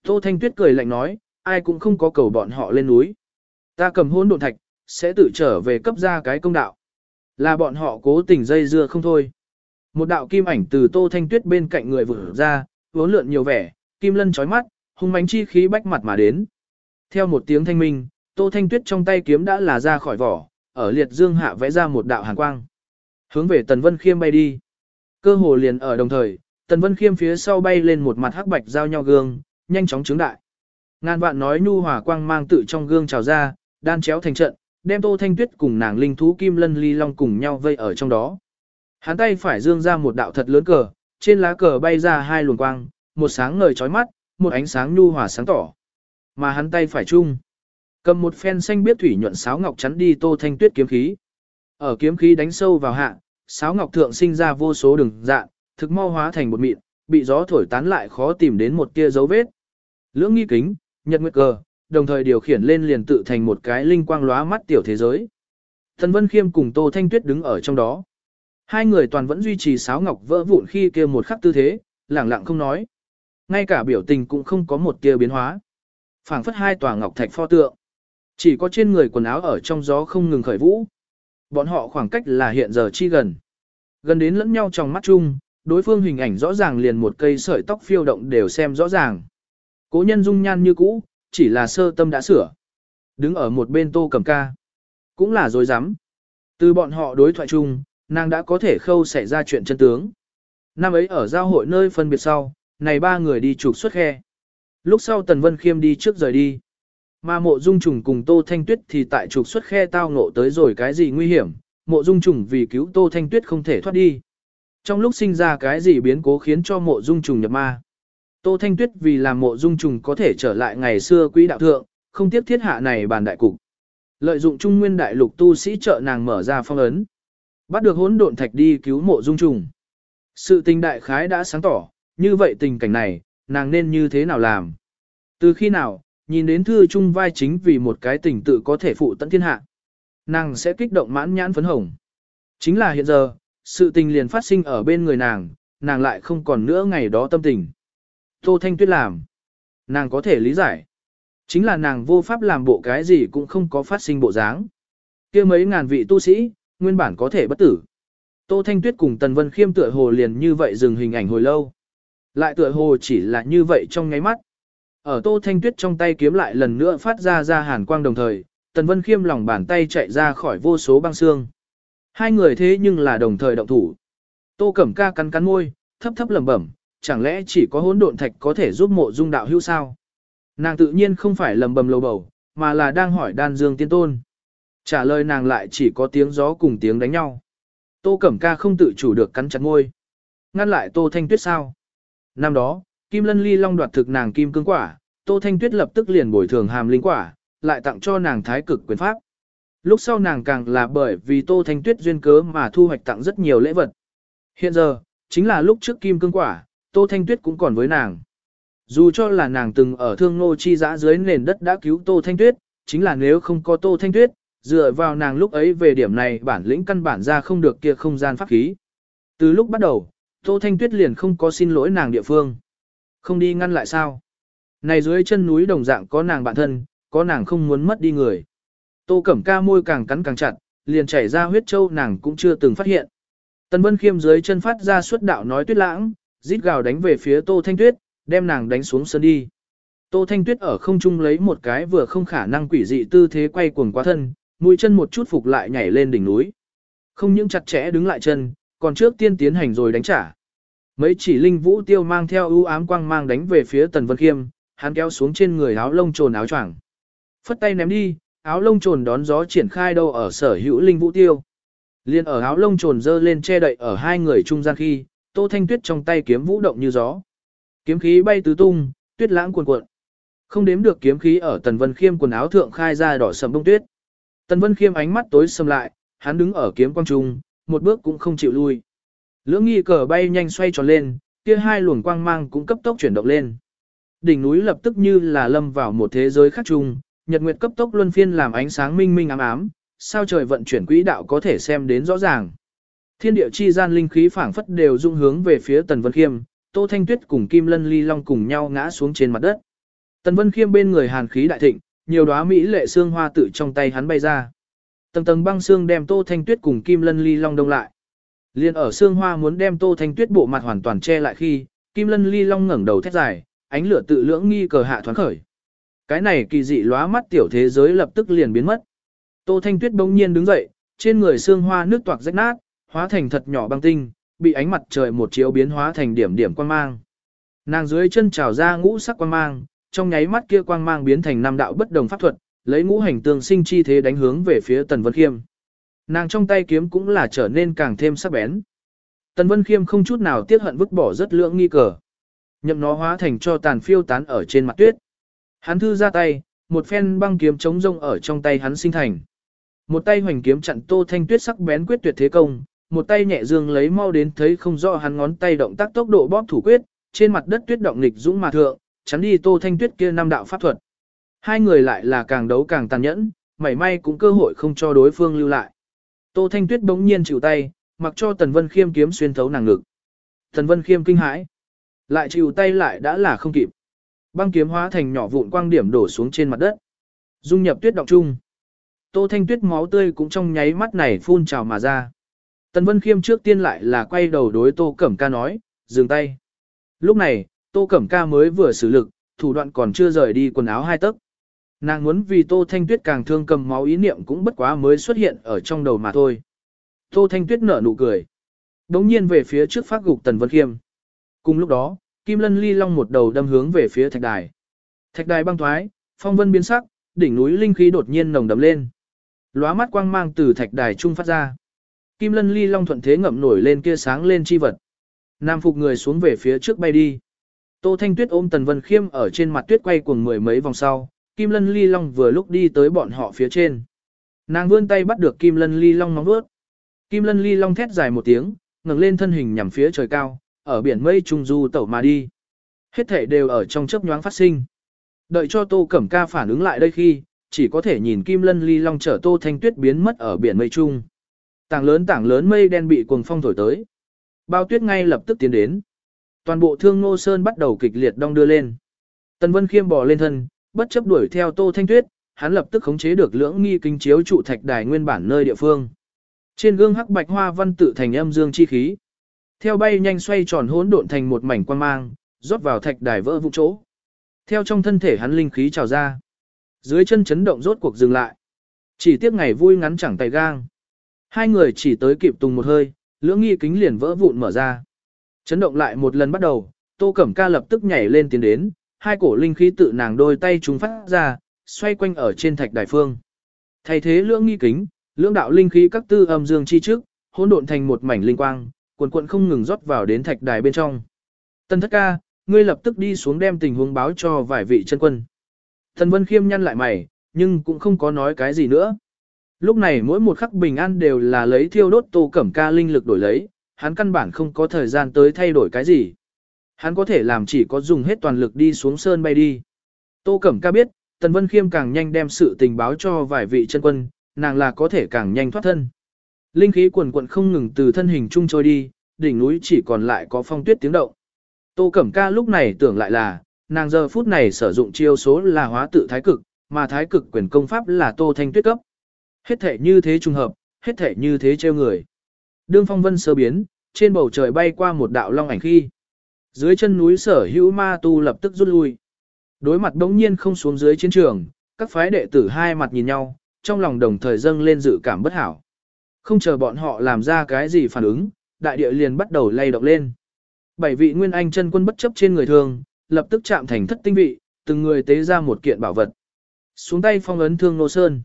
Tô Thanh Tuyết cười lạnh nói, ai cũng không có cầu bọn họ lên núi. Ta cầm hỗn độn thạch, sẽ tự trở về cấp ra cái công đạo. Là bọn họ cố tình dây dưa không thôi. Một đạo kim ảnh từ Tô Thanh Tuyết bên cạnh người vừa ra, vốn lượn nhiều vẻ, kim lân chói mắt, hung mãnh chi khí bách mặt mà đến. Theo một tiếng thanh minh, Tô Thanh Tuyết trong tay kiếm đã là ra khỏi vỏ, ở liệt dương hạ vẽ ra một đạo hàn quang. Hướng về Tần Vân Khiêm bay đi. Cơ hồ liền ở đồng thời, Tần Vân Khiêm phía sau bay lên một mặt hắc bạch giao nhau gương, nhanh chóng chứng đại. Ngàn vạn nói nhu hòa quang mang tự trong gương trào ra, đan chéo thành trận, đem Tô Thanh Tuyết cùng nàng linh thú kim lân ly long cùng nhau vây ở trong đó. Hắn tay phải dương ra một đạo thật lớn cờ, trên lá cờ bay ra hai luồng quang, một sáng ngời chói mắt, một ánh sáng nhu hòa sáng tỏ. Mà hắn tay phải chung, cầm một phen xanh biết thủy nhuận sáo ngọc chắn đi Tô Thanh Tuyết kiếm khí. Ở kiếm khí đánh sâu vào hạ, sáo ngọc thượng sinh ra vô số đường dạng, thực mau hóa thành một mịn, bị gió thổi tán lại khó tìm đến một tia dấu vết. Lưỡng nghi kính, nhật nguyệt cờ, đồng thời điều khiển lên liền tự thành một cái linh quang lóa mắt tiểu thế giới. Thần Vân Khiêm cùng Tô Thanh Tuyết đứng ở trong đó. Hai người toàn vẫn duy trì sáo ngọc vỡ vụn khi kia một khắc tư thế, lẳng lặng không nói. Ngay cả biểu tình cũng không có một tia biến hóa. phảng phất hai tòa ngọc thạch pho tượng. Chỉ có trên người quần áo ở trong gió không ngừng khởi vũ. Bọn họ khoảng cách là hiện giờ chi gần. Gần đến lẫn nhau trong mắt chung, đối phương hình ảnh rõ ràng liền một cây sợi tóc phiêu động đều xem rõ ràng. Cố nhân dung nhan như cũ, chỉ là sơ tâm đã sửa. Đứng ở một bên tô cầm ca. Cũng là dối rắm Từ bọn họ đối thoại chung, nàng đã có thể khâu xảy ra chuyện chân tướng. Năm ấy ở giao hội nơi phân biệt sau, này ba người đi trục xuất khe. Lúc sau Tần Vân Khiêm đi trước rời đi. Mà mộ dung trùng cùng Tô Thanh Tuyết thì tại trục xuất khe tao ngộ tới rồi cái gì nguy hiểm, mộ dung trùng vì cứu Tô Thanh Tuyết không thể thoát đi. Trong lúc sinh ra cái gì biến cố khiến cho mộ dung trùng nhập ma. Tô Thanh Tuyết vì làm mộ dung trùng có thể trở lại ngày xưa quý đạo thượng, không tiếp thiết hạ này bàn đại cục. Lợi dụng trung nguyên đại lục tu sĩ trợ nàng mở ra phong ấn. Bắt được hỗn độn thạch đi cứu mộ dung trùng. Sự tình đại khái đã sáng tỏ, như vậy tình cảnh này, nàng nên như thế nào làm? Từ khi nào, Nhìn đến thư chung vai chính vì một cái tình tự có thể phụ tận thiên hạ. Nàng sẽ kích động mãn nhãn phấn hồng. Chính là hiện giờ, sự tình liền phát sinh ở bên người nàng, nàng lại không còn nữa ngày đó tâm tình. Tô Thanh Tuyết làm. Nàng có thể lý giải. Chính là nàng vô pháp làm bộ cái gì cũng không có phát sinh bộ dáng. kia mấy ngàn vị tu sĩ, nguyên bản có thể bất tử. Tô Thanh Tuyết cùng Tần Vân Khiêm tựa hồ liền như vậy dừng hình ảnh hồi lâu. Lại tựa hồ chỉ là như vậy trong ngáy mắt. Ở Tô Thanh Tuyết trong tay kiếm lại lần nữa phát ra ra hàn quang đồng thời, Tần Vân Khiêm lòng bàn tay chạy ra khỏi vô số băng xương. Hai người thế nhưng là đồng thời động thủ. Tô Cẩm Ca cắn cắn môi, thấp thấp lẩm bẩm, chẳng lẽ chỉ có hỗn độn thạch có thể giúp mộ dung đạo hữu sao? Nàng tự nhiên không phải lầm bầm lầu bầu, mà là đang hỏi đan dương tiên tôn. Trả lời nàng lại chỉ có tiếng gió cùng tiếng đánh nhau. Tô Cẩm Ca không tự chủ được cắn chặt môi. Ngăn lại Tô Thanh Tuyết sao? Năm đó, Kim Lân Ly Long đoạt thực nàng kim cương quả, Tô Thanh Tuyết lập tức liền bồi thường hàm linh quả, lại tặng cho nàng thái cực quyền pháp. Lúc sau nàng càng là bởi vì Tô Thanh Tuyết duyên cớ mà thu hoạch tặng rất nhiều lễ vật. Hiện giờ, chính là lúc trước kim cương quả, Tô Thanh Tuyết cũng còn với nàng. Dù cho là nàng từng ở thương nô chi giã dưới nền đất đã cứu Tô Thanh Tuyết, chính là nếu không có Tô Thanh Tuyết, dựa vào nàng lúc ấy về điểm này bản lĩnh căn bản ra không được kia không gian pháp khí. Từ lúc bắt đầu, Tô Thanh Tuyết liền không có xin lỗi nàng địa phương. Không đi ngăn lại sao? Này dưới chân núi đồng dạng có nàng bạn thân, có nàng không muốn mất đi người. Tô Cẩm Ca môi càng cắn càng chặt, liền chảy ra huyết châu nàng cũng chưa từng phát hiện. Tần Vân Khiêm dưới chân phát ra suốt đạo nói tuyết lãng, rít gào đánh về phía Tô Thanh Tuyết, đem nàng đánh xuống sân đi. Tô Thanh Tuyết ở không trung lấy một cái vừa không khả năng quỷ dị tư thế quay cuồng qua thân, mũi chân một chút phục lại nhảy lên đỉnh núi. Không những chặt chẽ đứng lại chân, còn trước tiên tiến hành rồi đánh trả. Mấy chỉ linh vũ tiêu mang theo ưu ám quang mang đánh về phía Tần Vân Khiêm, hắn kéo xuống trên người áo lông trồn áo choàng. Phất tay ném đi, áo lông trồn đón gió triển khai đâu ở sở hữu linh vũ tiêu. Liên ở áo lông trồn dơ lên che đậy ở hai người trung gian khi, Tô Thanh Tuyết trong tay kiếm vũ động như gió. Kiếm khí bay tứ tung, tuyết lãng cuồn cuộn. Không đếm được kiếm khí ở Tần Vân Khiêm quần áo thượng khai ra đỏ sầm bông tuyết. Tần Vân Khiêm ánh mắt tối sầm lại, hắn đứng ở kiếm quang trung, một bước cũng không chịu lui. Lưỡng nghi cờ bay nhanh xoay tròn lên, kia hai luồng quang mang cũng cấp tốc chuyển động lên. Đỉnh núi lập tức như là lâm vào một thế giới khác chung, nhật nguyệt cấp tốc luân phiên làm ánh sáng minh minh ám ám, sao trời vận chuyển quỹ đạo có thể xem đến rõ ràng. Thiên địa chi gian linh khí phảng phất đều dung hướng về phía Tần Vân Khiêm, Tô Thanh Tuyết cùng Kim Lân Ly Long cùng nhau ngã xuống trên mặt đất. Tần Vân Khiêm bên người hàn khí đại thịnh, nhiều đóa mỹ lệ xương hoa tự trong tay hắn bay ra. Tầng tầng băng xương đem Tô Thanh Tuyết cùng Kim Lân Ly Long đông lại. Liên ở xương hoa muốn đem Tô Thanh Tuyết bộ mặt hoàn toàn che lại khi, Kim Lân Ly Long ngẩng đầu thét dài, ánh lửa tự lưỡng nghi cờ hạ thoáng khởi. Cái này kỳ dị lóa mắt tiểu thế giới lập tức liền biến mất. Tô Thanh Tuyết bỗng nhiên đứng dậy, trên người xương hoa nước toạc rách nát, hóa thành thật nhỏ băng tinh, bị ánh mặt trời một chiếu biến hóa thành điểm điểm quang mang. Nàng dưới chân trào ra ngũ sắc quang mang, trong nháy mắt kia quang mang biến thành năm đạo bất đồng pháp thuật, lấy ngũ hành tương sinh chi thế đánh hướng về phía Tần Vân Khiêm. Nàng trong tay kiếm cũng là trở nên càng thêm sắc bén. Tần Vân Khiêm không chút nào tiếc hận vứt bỏ rất lượng nghi cờ. Nhậm nó hóa thành cho tàn phiêu tán ở trên mặt tuyết. Hắn thư ra tay, một phen băng kiếm chống rông ở trong tay hắn sinh thành. Một tay hoành kiếm chặn Tô Thanh Tuyết sắc bén quyết tuyệt thế công, một tay nhẹ dương lấy mau đến thấy không rõ hắn ngón tay động tác tốc độ bóp thủ quyết, trên mặt đất tuyết động nghịch dũng mà thượng, chắn đi Tô Thanh Tuyết kia năm đạo pháp thuật. Hai người lại là càng đấu càng tàn nhẫn, mảy may cũng cơ hội không cho đối phương lưu lại. Tô Thanh Tuyết bỗng nhiên chịu tay, mặc cho Tần Vân Khiêm kiếm xuyên thấu nàng ngực. Tần Vân Khiêm kinh hãi, lại chịu tay lại đã là không kịp. Băng kiếm hóa thành nhỏ vụn quang điểm đổ xuống trên mặt đất. Dung nhập tuyết động chung. Tô Thanh Tuyết máu tươi cũng trong nháy mắt này phun trào mà ra. Tần Vân Khiêm trước tiên lại là quay đầu đối Tô Cẩm Ca nói, dừng tay. Lúc này, Tô Cẩm Ca mới vừa xử lực, thủ đoạn còn chưa rời đi quần áo hai tấc. Nàng muốn vì Tô Thanh Tuyết càng thương cầm máu ý niệm cũng bất quá mới xuất hiện ở trong đầu mà thôi. Tô Thanh Tuyết nở nụ cười. Đống nhiên về phía trước phát gục Tần Vân Khiêm. Cùng lúc đó, Kim Lân Ly Long một đầu đâm hướng về phía thạch đài. Thạch đài băng thoái, phong vân biến sắc, đỉnh núi linh khí đột nhiên nồng đậm lên. Lóa mắt quang mang từ thạch đài trung phát ra. Kim Lân Ly Long thuận thế ngậm nổi lên kia sáng lên chi vật. Nam phục người xuống về phía trước bay đi. Tô Thanh Tuyết ôm Tần Vân Khiêm ở trên mặt tuyết quay cuồng mười mấy vòng sau, Kim Lân Ly Long vừa lúc đi tới bọn họ phía trên. Nàng vươn tay bắt được Kim Lân Ly Long nóng vuốt. Kim Lân Ly Long thét dài một tiếng, ngẩng lên thân hình nhằm phía trời cao, ở biển mây trung du tẩu mà đi. Hết thể đều ở trong chớp nhoáng phát sinh. Đợi cho Tô Cẩm Ca phản ứng lại đây khi, chỉ có thể nhìn Kim Lân Ly Long chở Tô Thanh Tuyết biến mất ở biển mây trung. Tảng lớn tảng lớn mây đen bị cuồng phong thổi tới. Bao tuyết ngay lập tức tiến đến. Toàn bộ thương Ngô Sơn bắt đầu kịch liệt đong đưa lên. Tần Vân Khiêm bò lên thân, bất chấp đuổi theo Tô Thanh Tuyết, hắn lập tức khống chế được lưỡng nghi kinh chiếu trụ thạch đài nguyên bản nơi địa phương. Trên gương hắc bạch hoa văn tự thành âm dương chi khí. Theo bay nhanh xoay tròn hỗn độn thành một mảnh quang mang, rót vào thạch đài vỡ vụ chỗ. Theo trong thân thể hắn linh khí trào ra. Dưới chân chấn động rốt cuộc dừng lại. Chỉ tiếc ngày vui ngắn chẳng tay gang. Hai người chỉ tới kịp tùng một hơi, lưỡng nghi kính liền vỡ vụn mở ra. Chấn động lại một lần bắt đầu, Tô Cẩm Ca lập tức nhảy lên tiến đến, hai cổ linh khí tự nàng đôi tay chúng phát ra, xoay quanh ở trên thạch đài phương. Thay thế lưỡng nghi kính, lưỡng đạo linh khí các tư âm dương chi trước, hỗn độn thành một mảnh linh quang, cuộn cuộn không ngừng rót vào đến thạch đài bên trong. Tân thất ca, ngươi lập tức đi xuống đem tình huống báo cho vài vị chân quân. Thần Vân Khiêm nhăn lại mày, nhưng cũng không có nói cái gì nữa. Lúc này mỗi một khắc bình an đều là lấy thiêu đốt tô cẩm ca linh lực đổi lấy, hắn căn bản không có thời gian tới thay đổi cái gì. Hắn có thể làm chỉ có dùng hết toàn lực đi xuống sơn bay đi. Tô cẩm ca biết, Tần Vân Khiêm càng nhanh đem sự tình báo cho vài vị chân quân, nàng là có thể càng nhanh thoát thân. Linh khí quần quận không ngừng từ thân hình trung trôi đi, đỉnh núi chỉ còn lại có phong tuyết tiếng động. Tô Cẩm Ca lúc này tưởng lại là, nàng giờ phút này sử dụng chiêu số là hóa tự thái cực, mà thái cực quyền công pháp là Tô Thanh Tuyết cấp. Hết thể như thế trùng hợp, hết thể như thế treo người. Đương phong vân sơ biến, trên bầu trời bay qua một đạo long ảnh khi. Dưới chân núi sở hữu ma tu lập tức rút lui. Đối mặt đống nhiên không xuống dưới chiến trường, các phái đệ tử hai mặt nhìn nhau, trong lòng đồng thời dâng lên dự cảm bất hảo. Không chờ bọn họ làm ra cái gì phản ứng, đại địa liền bắt đầu lay động lên. Bảy vị nguyên anh chân quân bất chấp trên người thường, lập tức chạm thành thất tinh vị, từng người tế ra một kiện bảo vật. Xuống tay phong ấn thương nô sơn.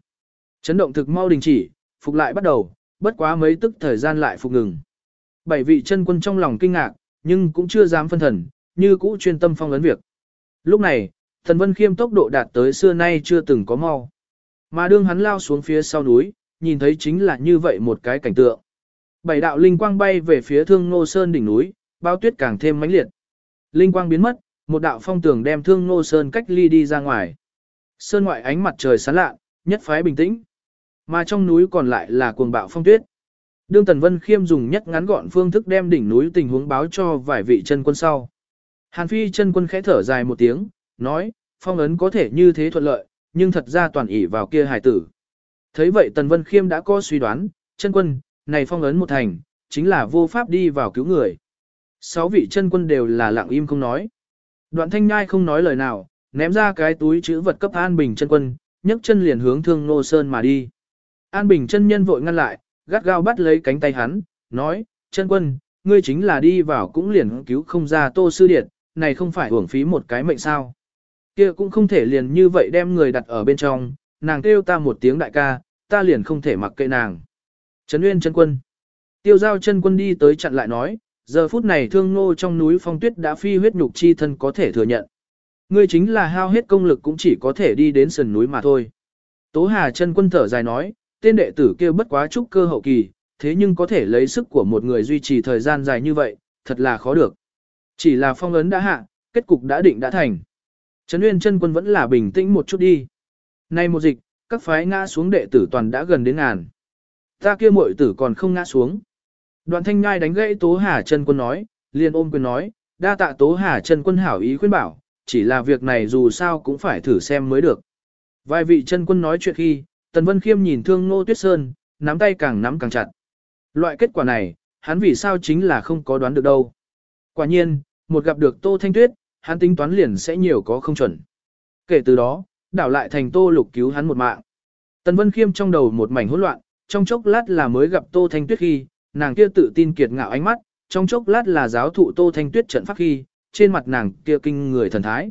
Chấn động thực mau đình chỉ, phục lại bắt đầu, bất quá mấy tức thời gian lại phục ngừng. Bảy vị chân quân trong lòng kinh ngạc, nhưng cũng chưa dám phân thần, như cũ chuyên tâm phong ấn việc. Lúc này, thần vân khiêm tốc độ đạt tới xưa nay chưa từng có mau. Mà đương hắn lao xuống phía sau núi, nhìn thấy chính là như vậy một cái cảnh tượng. Bảy đạo linh quang bay về phía thương ngô sơn đỉnh núi, bao tuyết càng thêm mãnh liệt. Linh quang biến mất, một đạo phong tường đem thương ngô sơn cách ly đi ra ngoài. Sơn ngoại ánh mặt trời sáng lạ, nhất phái bình tĩnh. Mà trong núi còn lại là cuồng bạo phong tuyết. Đương Tần Vân Khiêm dùng nhất ngắn gọn phương thức đem đỉnh núi tình huống báo cho vài vị chân quân sau. Hàn Phi chân quân khẽ thở dài một tiếng, nói, phong ấn có thể như thế thuận lợi, nhưng thật ra toàn ỷ vào kia hài tử. Thấy vậy Tần Vân Khiêm đã có suy đoán, chân quân, này phong ấn một thành, chính là vô pháp đi vào cứu người. Sáu vị chân quân đều là lặng im không nói. Đoạn thanh nhai không nói lời nào, ném ra cái túi chữ vật cấp An Bình chân quân, nhấc chân liền hướng thương Nô Sơn mà đi. An Bình chân nhân vội ngăn lại, gắt gao bắt lấy cánh tay hắn, nói, chân quân, ngươi chính là đi vào cũng liền cứu không ra tô sư điệt, này không phải hưởng phí một cái mệnh sao. kia cũng không thể liền như vậy đem người đặt ở bên trong, nàng kêu ta một tiếng đại ca, ta liền không thể mặc kệ nàng. Trấn Nguyên chân quân. Tiêu giao chân quân đi tới chặn lại nói, giờ phút này thương nô trong núi phong tuyết đã phi huyết nhục chi thân có thể thừa nhận. Ngươi chính là hao hết công lực cũng chỉ có thể đi đến sườn núi mà thôi. Tố Hà chân quân thở dài nói, tên đệ tử kia bất quá trúc cơ hậu kỳ, thế nhưng có thể lấy sức của một người duy trì thời gian dài như vậy, thật là khó được. Chỉ là phong ấn đã hạ, kết cục đã định đã thành. Trấn Nguyên chân quân vẫn là bình tĩnh một chút đi. Nay một dịch, các phái ngã xuống đệ tử toàn đã gần đến ngàn. Ta kia muội tử còn không ngã xuống. Đoàn thanh ngai đánh gãy Tố Hà chân quân nói, liền ôm quyền nói, đa tạ Tố Hà chân quân hảo ý khuyên bảo, chỉ là việc này dù sao cũng phải thử xem mới được. Vài vị chân quân nói chuyện khi, Tần Vân Khiêm nhìn thương Ngô Tuyết Sơn, nắm tay càng nắm càng chặt. Loại kết quả này, hắn vì sao chính là không có đoán được đâu. Quả nhiên, một gặp được Tô Thanh Tuyết, hắn tính toán liền sẽ nhiều có không chuẩn. Kể từ đó, đảo lại thành Tô Lục cứu hắn một mạng. Tần Vân Khiêm trong đầu một mảnh hỗn loạn, trong chốc lát là mới gặp Tô Thanh Tuyết khi, nàng kia tự tin kiệt ngạo ánh mắt, trong chốc lát là giáo thụ Tô Thanh Tuyết trận pháp khi, trên mặt nàng kia kinh người thần thái.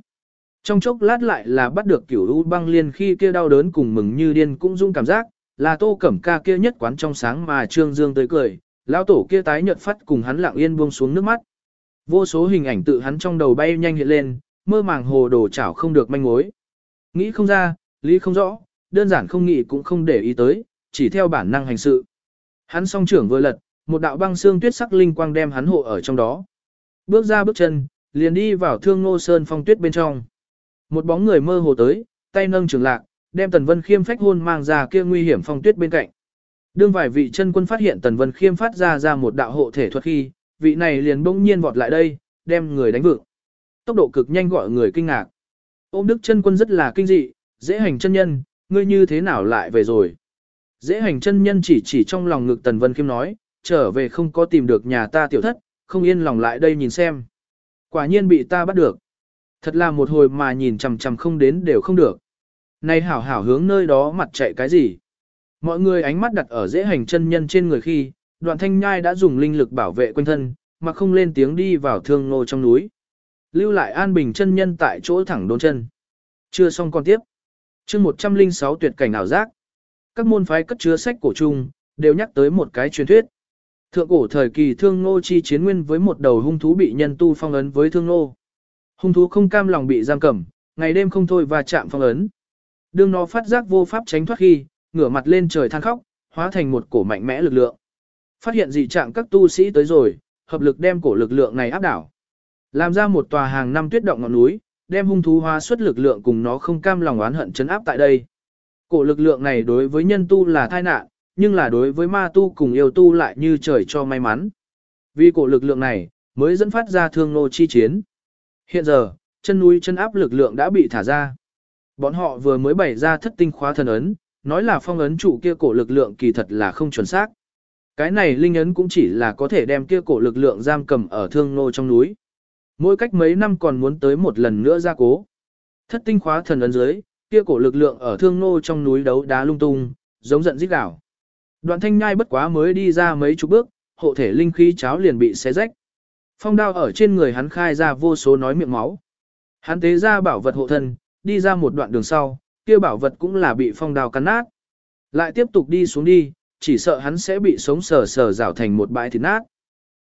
Trong chốc lát lại là bắt được cửu u băng liên khi kia đau đớn cùng mừng như điên cũng dung cảm giác, là tô cẩm ca kia nhất quán trong sáng mà trương dương tới cười, lão tổ kia tái nhợt phát cùng hắn lặng yên buông xuống nước mắt. Vô số hình ảnh tự hắn trong đầu bay nhanh hiện lên, mơ màng hồ đồ chảo không được manh mối. Nghĩ không ra, lý không rõ, đơn giản không nghĩ cũng không để ý tới, chỉ theo bản năng hành sự. Hắn song trưởng vừa lật, một đạo băng xương tuyết sắc linh quang đem hắn hộ ở trong đó. Bước ra bước chân, liền đi vào thương ngô sơn phong tuyết bên trong. Một bóng người mơ hồ tới, tay nâng trường lạc, đem Tần Vân Khiêm phách hôn mang ra kia nguy hiểm phong tuyết bên cạnh. Đương vài vị chân quân phát hiện Tần Vân Khiêm phát ra ra một đạo hộ thể thuật khi, vị này liền bỗng nhiên vọt lại đây, đem người đánh vượng. Tốc độ cực nhanh gọi người kinh ngạc. Ôm Đức chân quân rất là kinh dị, dễ hành chân nhân, ngươi như thế nào lại về rồi. Dễ hành chân nhân chỉ chỉ trong lòng ngực Tần Vân Khiêm nói, trở về không có tìm được nhà ta tiểu thất, không yên lòng lại đây nhìn xem. Quả nhiên bị ta bắt được. Thật là một hồi mà nhìn chằm chằm không đến đều không được. Này hảo hảo hướng nơi đó mặt chạy cái gì? Mọi người ánh mắt đặt ở dễ hành chân nhân trên người khi, đoạn thanh nhai đã dùng linh lực bảo vệ quanh thân, mà không lên tiếng đi vào thương nô trong núi. Lưu lại an bình chân nhân tại chỗ thẳng đốn chân. Chưa xong con tiếp. chương 106 tuyệt cảnh ảo giác. Các môn phái cất chứa sách cổ chung, đều nhắc tới một cái truyền thuyết. Thượng cổ thời kỳ thương nô chi chiến nguyên với một đầu hung thú bị nhân tu phong ấn với thương nô. Hung thú không cam lòng bị giam cầm, ngày đêm không thôi và chạm phong ấn. Đương nó phát giác vô pháp tránh thoát khi, ngửa mặt lên trời than khóc, hóa thành một cổ mạnh mẽ lực lượng. Phát hiện dị trạng các tu sĩ tới rồi, hợp lực đem cổ lực lượng này áp đảo. Làm ra một tòa hàng năm tuyết động ngọn núi, đem hung thú hóa xuất lực lượng cùng nó không cam lòng oán hận chấn áp tại đây. Cổ lực lượng này đối với nhân tu là tai nạn, nhưng là đối với ma tu cùng yêu tu lại như trời cho may mắn. Vì cổ lực lượng này, mới dẫn phát ra thương nô chi chiến. Hiện giờ, chân núi chân áp lực lượng đã bị thả ra. Bọn họ vừa mới bày ra thất tinh khóa thần ấn, nói là phong ấn chủ kia cổ lực lượng kỳ thật là không chuẩn xác. Cái này linh ấn cũng chỉ là có thể đem kia cổ lực lượng giam cầm ở thương nô trong núi. Mỗi cách mấy năm còn muốn tới một lần nữa ra cố. Thất tinh khóa thần ấn dưới, kia cổ lực lượng ở thương nô trong núi đấu đá lung tung, giống giận dít đảo. Đoạn thanh nhai bất quá mới đi ra mấy chục bước, hộ thể linh khí cháo liền bị xé rách. Phong đao ở trên người hắn khai ra vô số nói miệng máu. Hắn tế ra bảo vật hộ thân, đi ra một đoạn đường sau, kia bảo vật cũng là bị phong đao cắn nát. Lại tiếp tục đi xuống đi, chỉ sợ hắn sẽ bị sống sờ sờ rào thành một bãi thịt nát.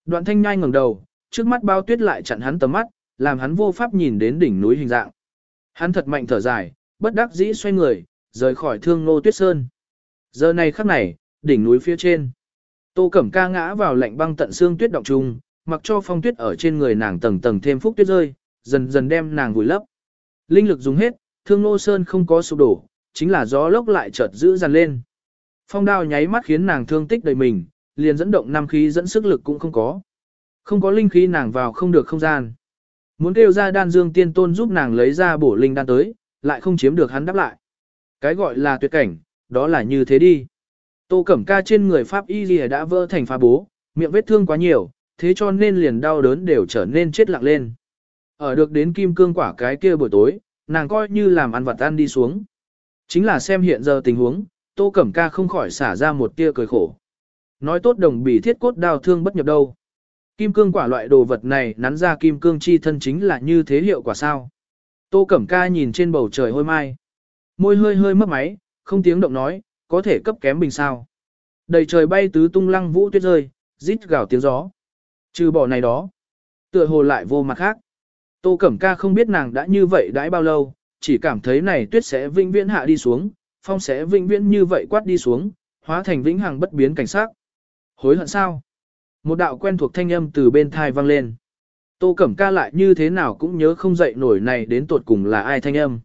Đoạn thanh nhai ngẩng đầu, trước mắt bao tuyết lại chặn hắn tầm mắt, làm hắn vô pháp nhìn đến đỉnh núi hình dạng. Hắn thật mạnh thở dài, bất đắc dĩ xoay người, rời khỏi thương ngô tuyết sơn. Giờ này khắc này, đỉnh núi phía trên. Tô Cẩm Ca ngã vào lạnh băng tận xương tuyết động trung, mặc cho phong tuyết ở trên người nàng tầng tầng thêm phúc tuyết rơi, dần dần đem nàng vùi lấp. Linh lực dùng hết, thương nô sơn không có sụp đổ, chính là gió lốc lại chợt giữ dằn lên. Phong đao nháy mắt khiến nàng thương tích đầy mình, liền dẫn động năm khí dẫn sức lực cũng không có. Không có linh khí nàng vào không được không gian. Muốn kêu ra đan dương tiên tôn giúp nàng lấy ra bổ linh đan tới, lại không chiếm được hắn đáp lại. Cái gọi là tuyệt cảnh, đó là như thế đi. Tô Cẩm Ca trên người Pháp Y Lìa đã vỡ thành phá bố, miệng vết thương quá nhiều, thế cho nên liền đau đớn đều trở nên chết lặng lên. Ở được đến kim cương quả cái kia buổi tối, nàng coi như làm ăn vặt ăn đi xuống. Chính là xem hiện giờ tình huống, Tô Cẩm Ca không khỏi xả ra một tia cười khổ. Nói tốt đồng bì thiết cốt đau thương bất nhập đâu. Kim cương quả loại đồ vật này nắn ra kim cương chi thân chính là như thế hiệu quả sao. Tô Cẩm Ca nhìn trên bầu trời hôi mai. Môi hơi hơi mất máy, không tiếng động nói, có thể cấp kém bình sao. Đầy trời bay tứ tung lăng vũ tuyết rơi, rít gào tiếng gió. Trừ bỏ này đó, tựa hồ lại vô mặt khác. Tô Cẩm Ca không biết nàng đã như vậy đãi bao lâu, chỉ cảm thấy này tuyết sẽ vĩnh viễn hạ đi xuống, phong sẽ vĩnh viễn như vậy quát đi xuống, hóa thành vĩnh hằng bất biến cảnh sát. Hối hận sao? Một đạo quen thuộc thanh âm từ bên thai vang lên. Tô Cẩm Ca lại như thế nào cũng nhớ không dậy nổi này đến tột cùng là ai thanh âm.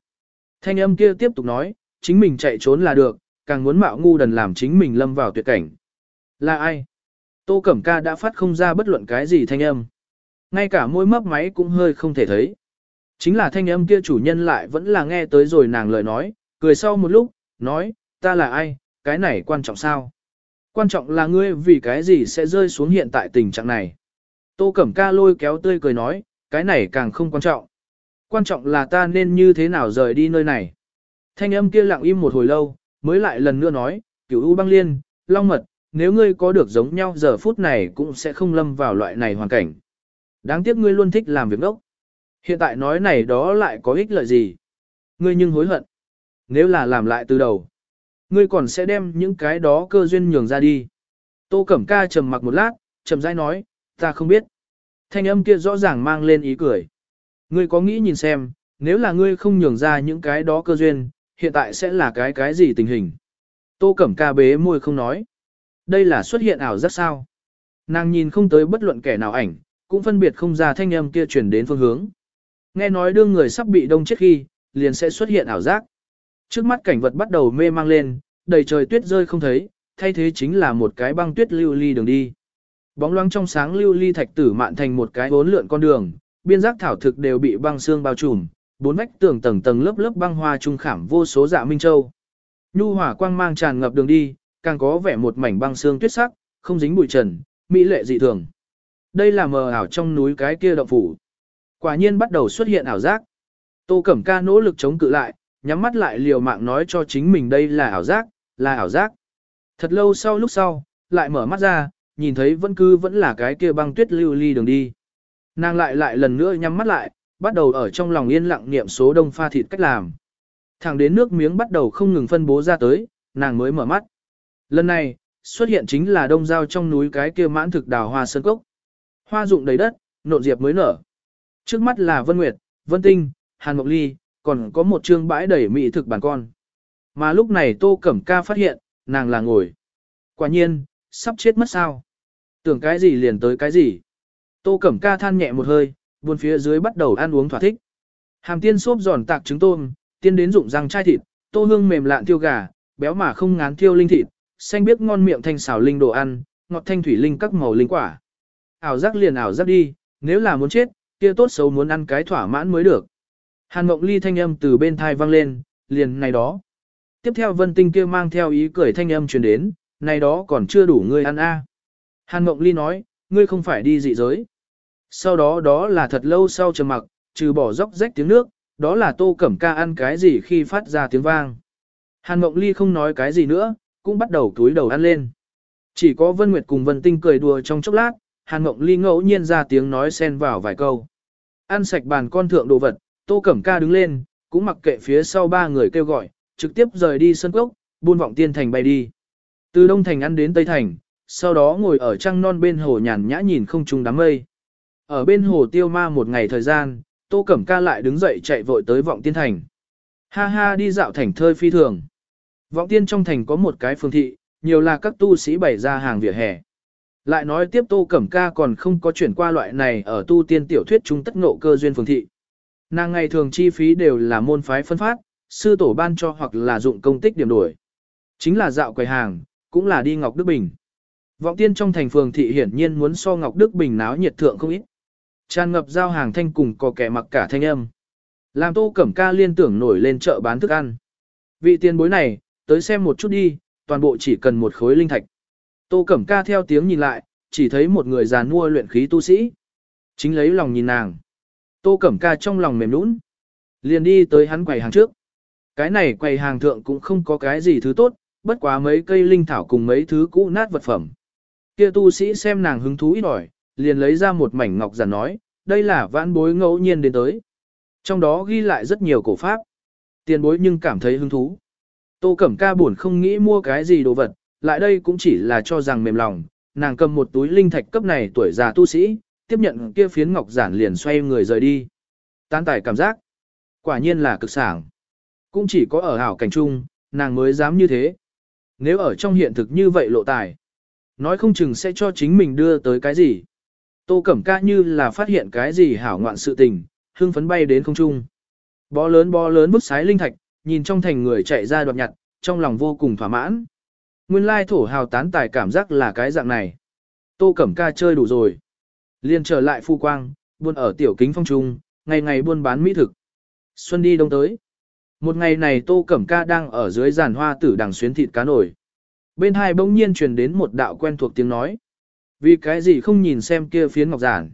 Thanh âm kia tiếp tục nói, chính mình chạy trốn là được, càng muốn mạo ngu đần làm chính mình lâm vào tuyệt cảnh. Là ai? Tô Cẩm Ca đã phát không ra bất luận cái gì thanh âm. Ngay cả môi mấp máy cũng hơi không thể thấy. Chính là thanh âm kia chủ nhân lại vẫn là nghe tới rồi nàng lời nói, cười sau một lúc, nói, ta là ai, cái này quan trọng sao? Quan trọng là ngươi vì cái gì sẽ rơi xuống hiện tại tình trạng này. Tô Cẩm Ca lôi kéo tươi cười nói, cái này càng không quan trọng. Quan trọng là ta nên như thế nào rời đi nơi này. Thanh âm kia lặng im một hồi lâu, mới lại lần nữa nói, cửu U băng liên, long mật, nếu ngươi có được giống nhau giờ phút này cũng sẽ không lâm vào loại này hoàn cảnh. Đáng tiếc ngươi luôn thích làm việc đốc. Hiện tại nói này đó lại có ích lợi gì? Ngươi nhưng hối hận. Nếu là làm lại từ đầu, ngươi còn sẽ đem những cái đó cơ duyên nhường ra đi. Tô Cẩm Ca trầm mặc một lát, trầm rãi nói, ta không biết. Thanh âm kia rõ ràng mang lên ý cười. Ngươi có nghĩ nhìn xem, nếu là ngươi không nhường ra những cái đó cơ duyên, hiện tại sẽ là cái cái gì tình hình? Tô Cẩm Ca bế môi không nói. Đây là xuất hiện ảo giác sao? Nàng nhìn không tới bất luận kẻ nào ảnh, cũng phân biệt không ra thanh âm kia truyền đến phương hướng. Nghe nói đương người sắp bị đông chết khi, liền sẽ xuất hiện ảo giác. Trước mắt cảnh vật bắt đầu mê mang lên, đầy trời tuyết rơi không thấy, thay thế chính là một cái băng tuyết lưu ly đường đi. Bóng loáng trong sáng lưu ly thạch tử mạn thành một cái bốn lượn con đường, biên giác thảo thực đều bị băng xương bao trùm, bốn vách tường tầng tầng lớp lớp băng hoa trung khảm vô số dạ minh châu. Nhu hỏa quang mang tràn ngập đường đi, càng có vẻ một mảnh băng xương tuyết sắc, không dính bụi trần, mỹ lệ dị thường. Đây là mờ ảo trong núi cái kia động phủ. Quả nhiên bắt đầu xuất hiện ảo giác. Tô Cẩm Ca nỗ lực chống cự lại, nhắm mắt lại liều mạng nói cho chính mình đây là ảo giác, là ảo giác. Thật lâu sau lúc sau, lại mở mắt ra, nhìn thấy vẫn cứ vẫn là cái kia băng tuyết lưu ly đường đi. Nàng lại lại lần nữa nhắm mắt lại, bắt đầu ở trong lòng yên lặng niệm số đông pha thịt cách làm. Thẳng đến nước miếng bắt đầu không ngừng phân bố ra tới, nàng mới mở mắt. Lần này, xuất hiện chính là đông giao trong núi cái kia mãn thực đào hoa sơn cốc. Hoa rụng đầy đất, nộn diệp mới nở. Trước mắt là Vân Nguyệt, Vân Tinh, Hàn Mộc Ly, còn có một trương bãi đầy mỹ thực bản con. Mà lúc này Tô Cẩm Ca phát hiện, nàng là ngồi. Quả nhiên, sắp chết mất sao. Tưởng cái gì liền tới cái gì. Tô Cẩm Ca than nhẹ một hơi, buồn phía dưới bắt đầu ăn uống thỏa thích. Hàm tiên xốp giòn tạc trứng tôm, tiên đến dụng răng chai thịt, tô hương mềm lạn tiêu gà, béo mà không ngán tiêu linh thịt, xanh biếc ngon miệng thanh xào linh đồ ăn, ngọt thanh thủy linh các màu linh quả. Ảo giác liền ảo giác đi, nếu là muốn chết, kia tốt xấu muốn ăn cái thỏa mãn mới được. Hàn Mộng Ly thanh âm từ bên thai vang lên, liền này đó. Tiếp theo Vân Tinh kia mang theo ý cười thanh âm truyền đến, này đó còn chưa đủ ngươi ăn a. Hàn Mộng Ly nói, ngươi không phải đi dị giới. Sau đó đó là thật lâu sau trầm mặc, trừ bỏ dốc rách tiếng nước, đó là tô cẩm ca ăn cái gì khi phát ra tiếng vang. Hàn Mộng Ly không nói cái gì nữa, cũng bắt đầu túi đầu ăn lên. Chỉ có Vân Nguyệt cùng Vân Tinh cười đùa trong chốc lát, Hàn ngọc Ly ngẫu nhiên ra tiếng nói xen vào vài câu. Ăn sạch bàn con thượng đồ vật, Tô Cẩm Ca đứng lên, cũng mặc kệ phía sau ba người kêu gọi, trực tiếp rời đi sân cốc, buôn vọng tiên thành bay đi. Từ Đông Thành ăn đến Tây Thành, sau đó ngồi ở trăng non bên hồ nhàn nhã nhìn không trung đám mây. Ở bên hồ tiêu ma một ngày thời gian, Tô Cẩm Ca lại đứng dậy chạy vội tới vọng tiên thành. Ha ha đi dạo thành thơi phi thường. Vọng tiên trong thành có một cái phương thị, nhiều là các tu sĩ bày ra hàng vỉa hè. Lại nói tiếp Tô Cẩm Ca còn không có chuyển qua loại này ở tu tiên tiểu thuyết trung tất ngộ cơ duyên phương thị. Nàng ngày thường chi phí đều là môn phái phân phát, sư tổ ban cho hoặc là dụng công tích điểm đổi. Chính là dạo quầy hàng, cũng là đi Ngọc Đức Bình. Vọng tiên trong thành phường thị hiển nhiên muốn so Ngọc Đức Bình náo nhiệt thượng không ít. Tràn ngập giao hàng thanh cùng có kẻ mặc cả thanh âm. Làm tô cẩm ca liên tưởng nổi lên chợ bán thức ăn. Vị tiền bối này, tới xem một chút đi, toàn bộ chỉ cần một khối linh thạch. Tô cẩm ca theo tiếng nhìn lại, chỉ thấy một người già nua luyện khí tu sĩ. Chính lấy lòng nhìn nàng. Tô cẩm ca trong lòng mềm nũng. Liền đi tới hắn quầy hàng trước. Cái này quầy hàng thượng cũng không có cái gì thứ tốt, bất quá mấy cây linh thảo cùng mấy thứ cũ nát vật phẩm. Kia tu sĩ xem nàng hứng thú ít ỏi, liền lấy ra một mảnh ngọc giản nói, đây là vãn bối ngẫu nhiên đến tới. Trong đó ghi lại rất nhiều cổ pháp. Tiền bối nhưng cảm thấy hứng thú. Tô Cẩm Ca buồn không nghĩ mua cái gì đồ vật, lại đây cũng chỉ là cho rằng mềm lòng, nàng cầm một túi linh thạch cấp này tuổi già tu sĩ, tiếp nhận kia phiến ngọc giản liền xoay người rời đi. Tán tải cảm giác, quả nhiên là cực sảng. Cũng chỉ có ở hảo cảnh trung, nàng mới dám như thế. Nếu ở trong hiện thực như vậy lộ tài, nói không chừng sẽ cho chính mình đưa tới cái gì. Tô Cẩm Ca như là phát hiện cái gì hảo ngoạn sự tình, hưng phấn bay đến không trung. Bó lớn bó lớn bức sái linh thạch, nhìn trong thành người chạy ra đoạt nhặt, trong lòng vô cùng thỏa mãn. Nguyên lai thổ hào tán tài cảm giác là cái dạng này. Tô Cẩm Ca chơi đủ rồi. Liên trở lại phu quang, buôn ở tiểu kính phong trung, ngày ngày buôn bán mỹ thực. Xuân đi đông tới. Một ngày này Tô Cẩm Ca đang ở dưới giàn hoa tử đằng xuyến thịt cá nổi. Bên hai bỗng nhiên truyền đến một đạo quen thuộc tiếng nói. Vì cái gì không nhìn xem kia phiến ngọc giản.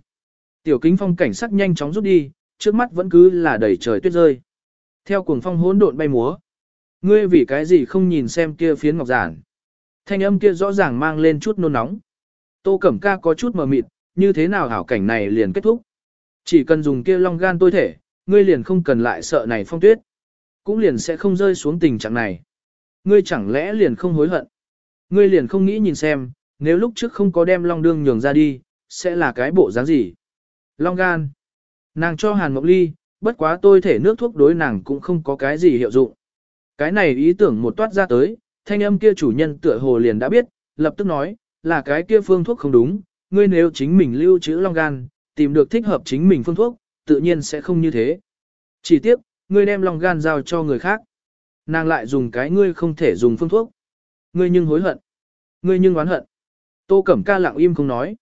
Tiểu kính phong cảnh sắc nhanh chóng rút đi, trước mắt vẫn cứ là đầy trời tuyết rơi. Theo cuồng phong hỗn độn bay múa. Ngươi vì cái gì không nhìn xem kia phiến ngọc giản. Thanh âm kia rõ ràng mang lên chút nôn nóng. Tô Cẩm Ca có chút mờ mịt, như thế nào hảo cảnh này liền kết thúc. Chỉ cần dùng kia long gan tôi thể, ngươi liền không cần lại sợ này phong tuyết. Cũng liền sẽ không rơi xuống tình trạng này. Ngươi chẳng lẽ liền không hối hận. Ngươi liền không nghĩ nhìn xem, nếu lúc trước không có đem long đương nhường ra đi, sẽ là cái bộ dáng gì? Long gan. Nàng cho Hàn Mộc Ly, bất quá tôi thể nước thuốc đối nàng cũng không có cái gì hiệu dụng. Cái này ý tưởng một toát ra tới, thanh âm kia chủ nhân tựa hồ liền đã biết, lập tức nói, là cái kia phương thuốc không đúng, ngươi nếu chính mình lưu trữ long gan, tìm được thích hợp chính mình phương thuốc, tự nhiên sẽ không như thế. Chỉ tiếc, ngươi đem long gan giao cho người khác. Nàng lại dùng cái ngươi không thể dùng phương thuốc. Ngươi nhưng hối hận. Ngươi nhưng oán hận. Tô Cẩm Ca lặng im không nói.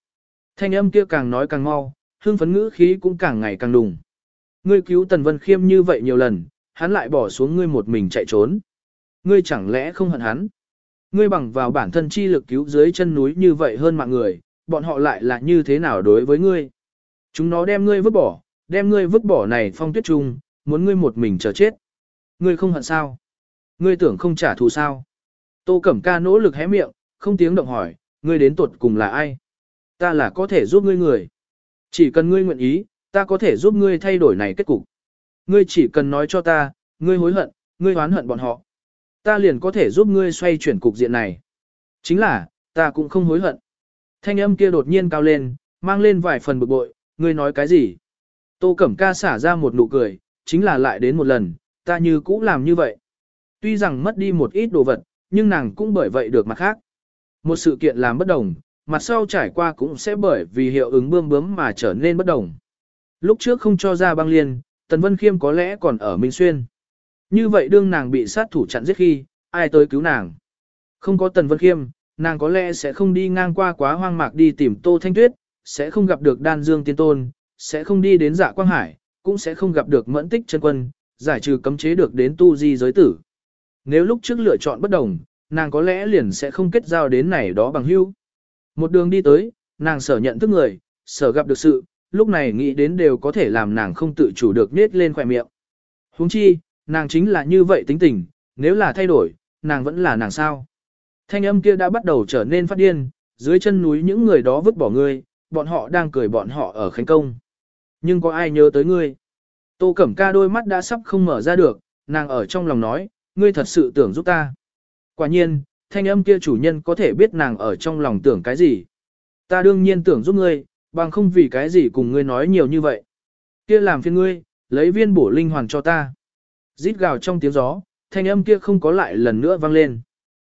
Thanh âm kia càng nói càng mau, hương phấn ngữ khí cũng càng ngày càng đùng. Ngươi cứu Tần Vân Khiêm như vậy nhiều lần, hắn lại bỏ xuống ngươi một mình chạy trốn. Ngươi chẳng lẽ không hận hắn? Ngươi bằng vào bản thân chi lực cứu dưới chân núi như vậy hơn mạng người, bọn họ lại là như thế nào đối với ngươi? Chúng nó đem ngươi vứt bỏ, đem ngươi vứt bỏ này phong tuyết trung, muốn ngươi một mình chờ chết. Ngươi không hận sao? Ngươi tưởng không trả thù sao? Tô Cẩm Ca nỗ lực hé miệng, không tiếng động hỏi, ngươi đến tuột cùng là ai? Ta là có thể giúp ngươi người. Chỉ cần ngươi nguyện ý, ta có thể giúp ngươi thay đổi này kết cục. Ngươi chỉ cần nói cho ta, ngươi hối hận, ngươi oán hận bọn họ. Ta liền có thể giúp ngươi xoay chuyển cục diện này. Chính là, ta cũng không hối hận. Thanh âm kia đột nhiên cao lên, mang lên vài phần bực bội, ngươi nói cái gì? Tô Cẩm Ca xả ra một nụ cười, chính là lại đến một lần, ta như cũ làm như vậy. Tuy rằng mất đi một ít đồ vật, nhưng nàng cũng bởi vậy được mặt khác. Một sự kiện làm bất đồng, mặt sau trải qua cũng sẽ bởi vì hiệu ứng bươm bướm mà trở nên bất đồng. Lúc trước không cho ra băng liên, Tần Vân Khiêm có lẽ còn ở Minh Xuyên. Như vậy đương nàng bị sát thủ chặn giết khi, ai tới cứu nàng? Không có Tần Vân Khiêm, nàng có lẽ sẽ không đi ngang qua quá hoang mạc đi tìm Tô Thanh Tuyết, sẽ không gặp được Đan Dương Tiên Tôn, sẽ không đi đến Dạ Quang Hải, cũng sẽ không gặp được Mẫn Tích chân quân, giải trừ cấm chế được đến tu di giới tử. Nếu lúc trước lựa chọn bất đồng, nàng có lẽ liền sẽ không kết giao đến này đó bằng hữu. Một đường đi tới, nàng sở nhận thức người, sở gặp được sự, lúc này nghĩ đến đều có thể làm nàng không tự chủ được nết lên khỏe miệng. huống chi, nàng chính là như vậy tính tình, nếu là thay đổi, nàng vẫn là nàng sao. Thanh âm kia đã bắt đầu trở nên phát điên, dưới chân núi những người đó vứt bỏ ngươi, bọn họ đang cười bọn họ ở khánh công. Nhưng có ai nhớ tới ngươi? Tô Cẩm Ca đôi mắt đã sắp không mở ra được, nàng ở trong lòng nói, ngươi thật sự tưởng giúp ta. Quả nhiên, thanh âm kia chủ nhân có thể biết nàng ở trong lòng tưởng cái gì. Ta đương nhiên tưởng giúp ngươi, bằng không vì cái gì cùng ngươi nói nhiều như vậy. Kia làm phiền ngươi, lấy viên bổ linh hoàn cho ta. Rít gào trong tiếng gió, thanh âm kia không có lại lần nữa vang lên.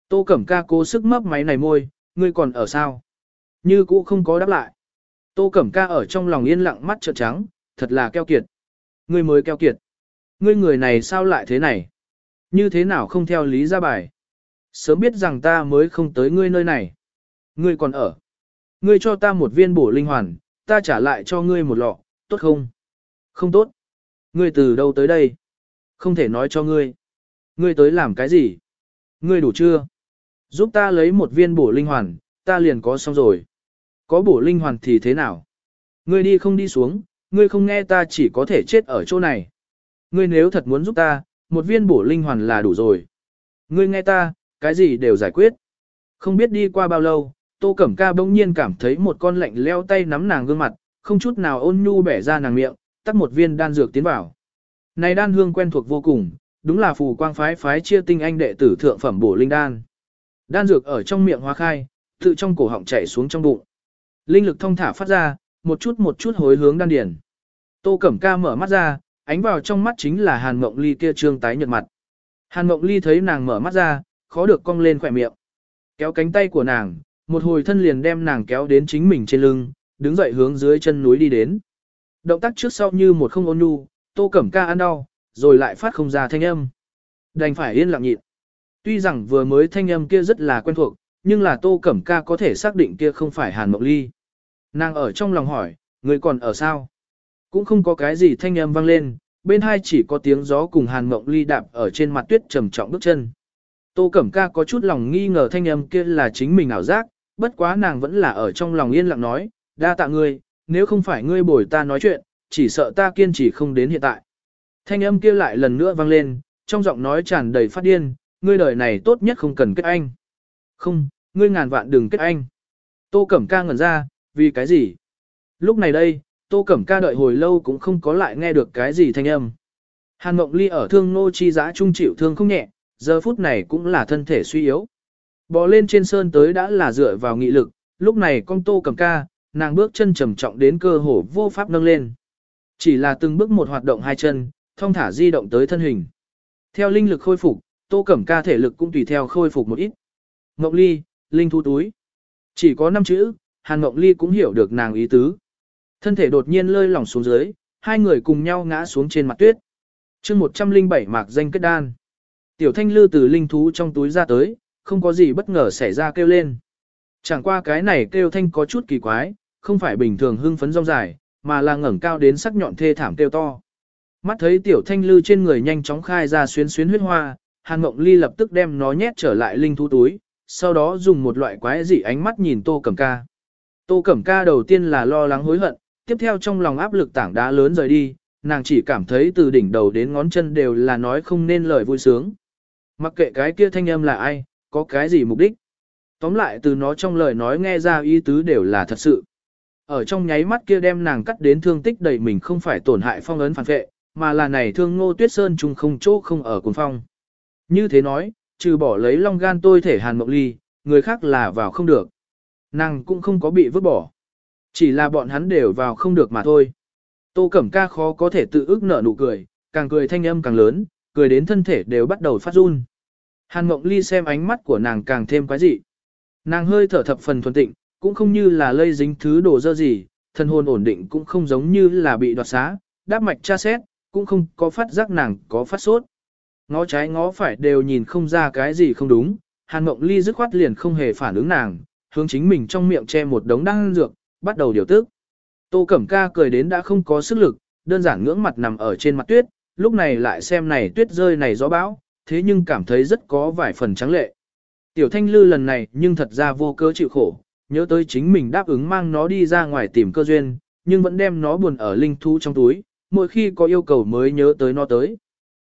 Tô Cẩm Ca cố sức mấp máy này môi, ngươi còn ở sao? Như cũ không có đáp lại. Tô Cẩm Ca ở trong lòng yên lặng mắt trợn trắng, thật là keo kiệt. Ngươi mới keo kiệt. Ngươi người này sao lại thế này? Như thế nào không theo lý ra bài? Sớm biết rằng ta mới không tới ngươi nơi này. Ngươi còn ở. Ngươi cho ta một viên bổ linh hoàn, ta trả lại cho ngươi một lọ, tốt không? Không tốt. Ngươi từ đâu tới đây? Không thể nói cho ngươi. Ngươi tới làm cái gì? Ngươi đủ chưa? Giúp ta lấy một viên bổ linh hoàn, ta liền có xong rồi. Có bổ linh hoàn thì thế nào? Ngươi đi không đi xuống, ngươi không nghe ta chỉ có thể chết ở chỗ này. Ngươi nếu thật muốn giúp ta, một viên bổ linh hoàn là đủ rồi. Ngươi nghe ta, cái gì đều giải quyết. Không biết đi qua bao lâu, Tô Cẩm Ca bỗng nhiên cảm thấy một con lạnh leo tay nắm nàng gương mặt, không chút nào ôn nhu bẻ ra nàng miệng, tắt một viên đan dược tiến vào. Này đan hương quen thuộc vô cùng, đúng là phù quang phái phái chia tinh anh đệ tử thượng phẩm bổ linh đan. Đan dược ở trong miệng hóa khai, tự trong cổ họng chảy xuống trong bụng. Linh lực thông thả phát ra, một chút một chút hối hướng đan điển. Tô Cẩm Ca mở mắt ra, ánh vào trong mắt chính là Hàn Mộng Ly kia trương tái nhợt mặt. Hàn Mộng Ly thấy nàng mở mắt ra, khó được cong lên khỏe miệng. Kéo cánh tay của nàng, một hồi thân liền đem nàng kéo đến chính mình trên lưng, đứng dậy hướng dưới chân núi đi đến. Động tác trước sau như một không ôn nhu, Tô Cẩm Ca ăn đau, rồi lại phát không ra thanh âm. Đành phải yên lặng nhịn. Tuy rằng vừa mới thanh âm kia rất là quen thuộc, nhưng là Tô Cẩm Ca có thể xác định kia không phải Hàn Mộng Ly. Nàng ở trong lòng hỏi, người còn ở sao? Cũng không có cái gì thanh âm vang lên, bên hai chỉ có tiếng gió cùng Hàn Mộng Ly đạp ở trên mặt tuyết trầm trọng bước chân. Tô Cẩm Ca có chút lòng nghi ngờ thanh âm kia là chính mình ảo giác, bất quá nàng vẫn là ở trong lòng yên lặng nói, đa tạ ngươi, nếu không phải ngươi bồi ta nói chuyện, chỉ sợ ta kiên trì không đến hiện tại. Thanh âm kia lại lần nữa vang lên, trong giọng nói tràn đầy phát điên, ngươi đời này tốt nhất không cần kết anh. Không, ngươi ngàn vạn đừng kết anh. Tô Cẩm Ca ngẩn ra, vì cái gì? Lúc này đây, Tô Cẩm Ca đợi hồi lâu cũng không có lại nghe được cái gì thanh âm. Hàn Mộng Ly ở thương nô chi giã trung chịu thương không nhẹ, giờ phút này cũng là thân thể suy yếu. Bò lên trên sơn tới đã là dựa vào nghị lực, lúc này con Tô Cẩm Ca, nàng bước chân trầm trọng đến cơ hồ vô pháp nâng lên. Chỉ là từng bước một hoạt động hai chân, thông thả di động tới thân hình. Theo linh lực khôi phục, Tô Cẩm Ca thể lực cũng tùy theo khôi phục một ít. Ngọc Ly, linh thu túi. Chỉ có năm chữ, Hàn Ngọc Ly cũng hiểu được nàng ý tứ. Thân thể đột nhiên lơi lỏng xuống dưới, hai người cùng nhau ngã xuống trên mặt tuyết. chương 107 mạc danh kết đan. Tiểu thanh lư từ linh thú trong túi ra tới, không có gì bất ngờ xảy ra kêu lên. Chẳng qua cái này kêu thanh có chút kỳ quái, không phải bình thường hưng phấn rong dài, mà là ngẩng cao đến sắc nhọn thê thảm kêu to. Mắt thấy tiểu thanh lư trên người nhanh chóng khai ra xuyến xuyến huyết hoa, Hàn Mộng Ly lập tức đem nó nhét trở lại linh thú túi, sau đó dùng một loại quái dị ánh mắt nhìn Tô Cẩm Ca. Tô Cẩm Ca đầu tiên là lo lắng hối hận, tiếp theo trong lòng áp lực tảng đá lớn rời đi, nàng chỉ cảm thấy từ đỉnh đầu đến ngón chân đều là nói không nên lời vui sướng. Mặc kệ cái kia thanh âm là ai, có cái gì mục đích. Tóm lại từ nó trong lời nói nghe ra ý tứ đều là thật sự. Ở trong nháy mắt kia đem nàng cắt đến thương tích đầy mình không phải tổn hại phong ấn phản vệ, mà là này thương ngô tuyết sơn chung không chỗ không ở cùng phong. Như thế nói, trừ bỏ lấy long gan tôi thể hàn mộng ly, người khác là vào không được. Nàng cũng không có bị vứt bỏ. Chỉ là bọn hắn đều vào không được mà thôi. Tô Cẩm Ca khó có thể tự ức nở nụ cười, càng cười thanh âm càng lớn, cười đến thân thể đều bắt đầu phát run. Hàn Mộng Ly xem ánh mắt của nàng càng thêm quái dị. Nàng hơi thở thập phần thuần tịnh, cũng không như là lây dính thứ đồ dơ gì, thân hồn ổn định cũng không giống như là bị đoạt xá, đáp mạch tra xét, cũng không có phát giác nàng có phát sốt. Ngó trái ngó phải đều nhìn không ra cái gì không đúng, Hàn Mộng Ly dứt khoát liền không hề phản ứng nàng, hướng chính mình trong miệng che một đống đan dược, bắt đầu điều tức. Tô Cẩm Ca cười đến đã không có sức lực, đơn giản ngưỡng mặt nằm ở trên mặt tuyết, lúc này lại xem này tuyết rơi này gió bão, thế nhưng cảm thấy rất có vài phần trắng lệ. Tiểu Thanh Lư lần này nhưng thật ra vô cớ chịu khổ, nhớ tới chính mình đáp ứng mang nó đi ra ngoài tìm cơ duyên, nhưng vẫn đem nó buồn ở linh thú trong túi, mỗi khi có yêu cầu mới nhớ tới nó tới.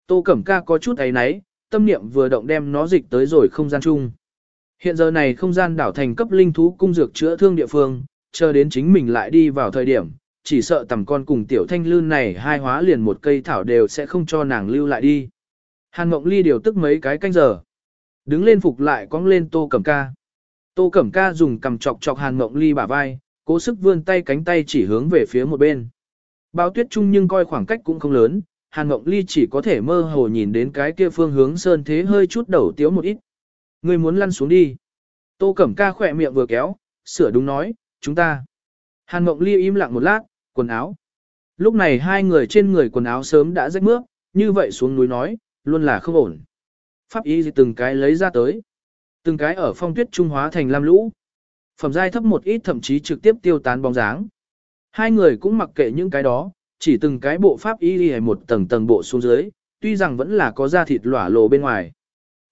Tô Cẩm Ca có chút ấy náy, tâm niệm vừa động đem nó dịch tới rồi không gian chung. Hiện giờ này không gian đảo thành cấp linh thú cung dược chữa thương địa phương, chờ đến chính mình lại đi vào thời điểm, chỉ sợ tầm con cùng tiểu thanh lư này hai hóa liền một cây thảo đều sẽ không cho nàng lưu lại đi. Hàn Mộng Ly điều tức mấy cái canh giờ. Đứng lên phục lại cong lên Tô Cẩm Ca. Tô Cẩm Ca dùng cầm chọc chọc Hàn Mộng Ly bả vai, cố sức vươn tay cánh tay chỉ hướng về phía một bên. Bao tuyết chung nhưng coi khoảng cách cũng không lớn, Hàn Mộng Ly chỉ có thể mơ hồ nhìn đến cái kia phương hướng sơn thế hơi chút đầu tiếu một ít. Người muốn lăn xuống đi. Tô Cẩm Ca khỏe miệng vừa kéo, sửa đúng nói, chúng ta. Hàn Mộng Ly im lặng một lát, quần áo. Lúc này hai người trên người quần áo sớm đã rách mướp, như vậy xuống núi nói, luôn là không ổn. Pháp y từng cái lấy ra tới. Từng cái ở phong tuyết trung hóa thành lam lũ. Phẩm giai thấp một ít thậm chí trực tiếp tiêu tán bóng dáng. Hai người cũng mặc kệ những cái đó, chỉ từng cái bộ pháp y đi một tầng tầng bộ xuống dưới, tuy rằng vẫn là có da thịt lỏa lộ bên ngoài.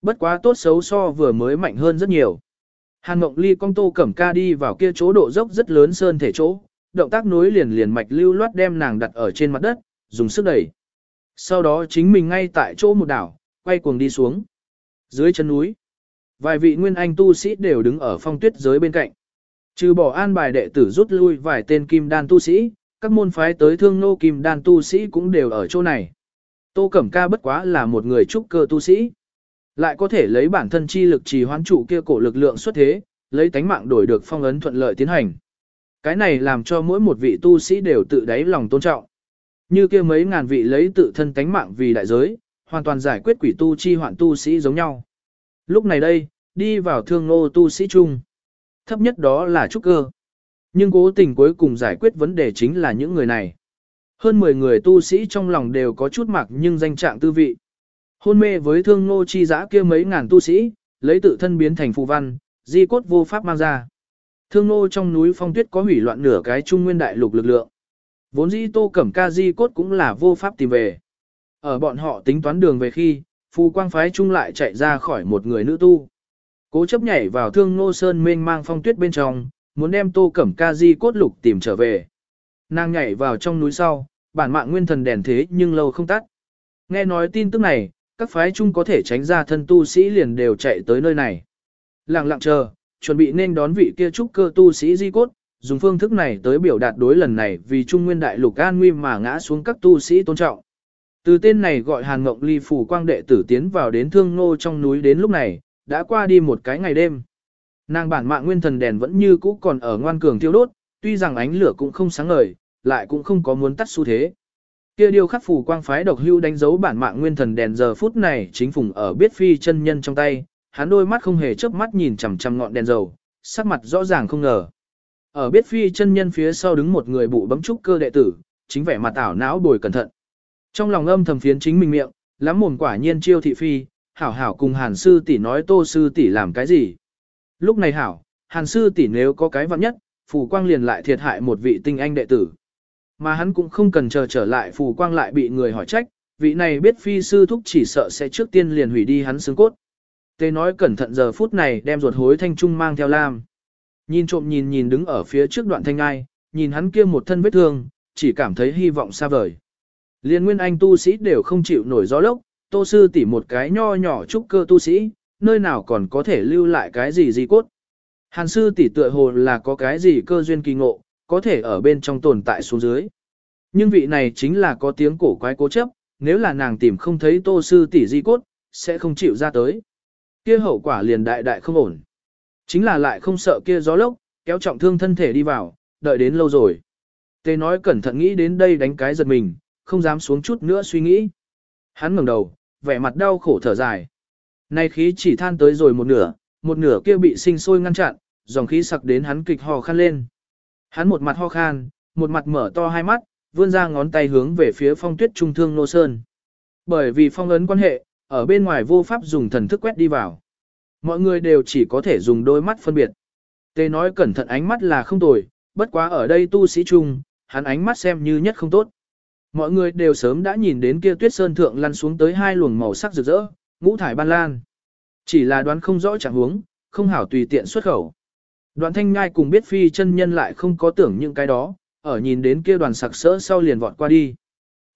Bất quá tốt xấu so vừa mới mạnh hơn rất nhiều. Hàn Mộng Ly con tô cẩm ca đi vào kia chỗ độ dốc rất lớn sơn thể chỗ, động tác nối liền liền mạch lưu loát đem nàng đặt ở trên mặt đất, dùng sức đẩy. Sau đó chính mình ngay tại chỗ một đảo, quay cuồng đi xuống. Dưới chân núi, vài vị nguyên anh tu sĩ đều đứng ở phong tuyết giới bên cạnh. Trừ bỏ an bài đệ tử rút lui vài tên kim đan tu sĩ, các môn phái tới thương nô kim đan tu sĩ cũng đều ở chỗ này. Tô Cẩm Ca bất quá là một người trúc cơ tu sĩ. Lại có thể lấy bản thân chi lực trì hoán trụ kia cổ lực lượng xuất thế, lấy tánh mạng đổi được phong ấn thuận lợi tiến hành. Cái này làm cho mỗi một vị tu sĩ đều tự đáy lòng tôn trọng. Như kia mấy ngàn vị lấy tự thân tánh mạng vì đại giới, hoàn toàn giải quyết quỷ tu chi hoạn tu sĩ giống nhau. Lúc này đây, đi vào thương nô tu sĩ chung. Thấp nhất đó là trúc cơ. Nhưng cố tình cuối cùng giải quyết vấn đề chính là những người này. Hơn 10 người tu sĩ trong lòng đều có chút mặc nhưng danh trạng tư vị. Hôn mê với thương nô chi giã kia mấy ngàn tu sĩ, lấy tự thân biến thành phù văn, di cốt vô pháp mang ra. Thương nô trong núi phong tuyết có hủy loạn nửa cái trung nguyên đại lục lực lượng. Vốn dĩ tô cẩm ca di cốt cũng là vô pháp tìm về. Ở bọn họ tính toán đường về khi, phù quang phái trung lại chạy ra khỏi một người nữ tu. Cố chấp nhảy vào thương nô sơn mênh mang phong tuyết bên trong, muốn đem tô cẩm ca di cốt lục tìm trở về. Nàng nhảy vào trong núi sau, bản mạng nguyên thần đèn thế nhưng lâu không tắt. Nghe nói tin tức này, các phái chung có thể tránh ra thân tu sĩ liền đều chạy tới nơi này. Lặng lặng chờ, chuẩn bị nên đón vị kia trúc cơ tu sĩ di cốt, dùng phương thức này tới biểu đạt đối lần này vì Trung Nguyên Đại Lục an nguy mà ngã xuống các tu sĩ tôn trọng. Từ tên này gọi Hàn Ngộng Ly phủ quang đệ tử tiến vào đến thương Ngô trong núi đến lúc này, đã qua đi một cái ngày đêm. Nàng bản mạng nguyên thần đèn vẫn như cũ còn ở ngoan cường tiêu đốt, tuy rằng ánh lửa cũng không sáng ngời, lại cũng không có muốn tắt xu thế. Kia điều khắc phủ quang phái độc hưu đánh dấu bản mạng nguyên thần đèn giờ phút này chính phùng ở biết phi chân nhân trong tay, hắn đôi mắt không hề chớp mắt nhìn chằm chằm ngọn đèn dầu, sắc mặt rõ ràng không ngờ. Ở biết phi chân nhân phía sau đứng một người bụ bấm trúc cơ đệ tử, chính vẻ mặt ảo não bồi cẩn thận. Trong lòng âm thầm phiến chính mình miệng, lắm mồm quả nhiên chiêu thị phi, hảo hảo cùng hàn sư tỷ nói tô sư tỷ làm cái gì. Lúc này hảo, hàn sư tỷ nếu có cái vặn nhất, phù quang liền lại thiệt hại một vị tinh anh đệ tử. Mà hắn cũng không cần chờ trở lại phù quang lại bị người hỏi trách, vị này biết phi sư thúc chỉ sợ sẽ trước tiên liền hủy đi hắn xương cốt. Tê nói cẩn thận giờ phút này đem ruột hối thanh trung mang theo lam. Nhìn trộm nhìn nhìn đứng ở phía trước đoạn thanh ai, nhìn hắn kia một thân vết thương, chỉ cảm thấy hy vọng xa vời. Liên nguyên anh tu sĩ đều không chịu nổi gió lốc, tô sư tỉ một cái nho nhỏ trúc cơ tu sĩ, nơi nào còn có thể lưu lại cái gì gì cốt. Hàn sư tỷ tựa hồ là có cái gì cơ duyên kỳ ngộ, có thể ở bên trong tồn tại xuống dưới. Nhưng vị này chính là có tiếng cổ quái cố chấp, nếu là nàng tìm không thấy tô sư tỷ di cốt, sẽ không chịu ra tới. Kia hậu quả liền đại đại không ổn. Chính là lại không sợ kia gió lốc, kéo trọng thương thân thể đi vào, đợi đến lâu rồi. Tê nói cẩn thận nghĩ đến đây đánh cái giật mình, không dám xuống chút nữa suy nghĩ. Hắn ngẩng đầu, vẻ mặt đau khổ thở dài. Nay khí chỉ than tới rồi một nửa, một nửa kia bị sinh sôi ngăn chặn, dòng khí sặc đến hắn kịch ho khan lên. Hắn một mặt ho khan, một mặt mở to hai mắt, vươn ra ngón tay hướng về phía phong tuyết trung thương nô sơn. Bởi vì phong ấn quan hệ, ở bên ngoài vô pháp dùng thần thức quét đi vào. Mọi người đều chỉ có thể dùng đôi mắt phân biệt. Tê nói cẩn thận ánh mắt là không tồi, bất quá ở đây tu sĩ trung, hắn ánh mắt xem như nhất không tốt. Mọi người đều sớm đã nhìn đến kia tuyết sơn thượng lăn xuống tới hai luồng màu sắc rực rỡ, ngũ thải ban lan. Chỉ là đoán không rõ trạng huống, không hảo tùy tiện xuất khẩu. Đoạn thanh ngai cùng biết phi chân nhân lại không có tưởng những cái đó, ở nhìn đến kia đoàn sặc sỡ sau liền vọt qua đi.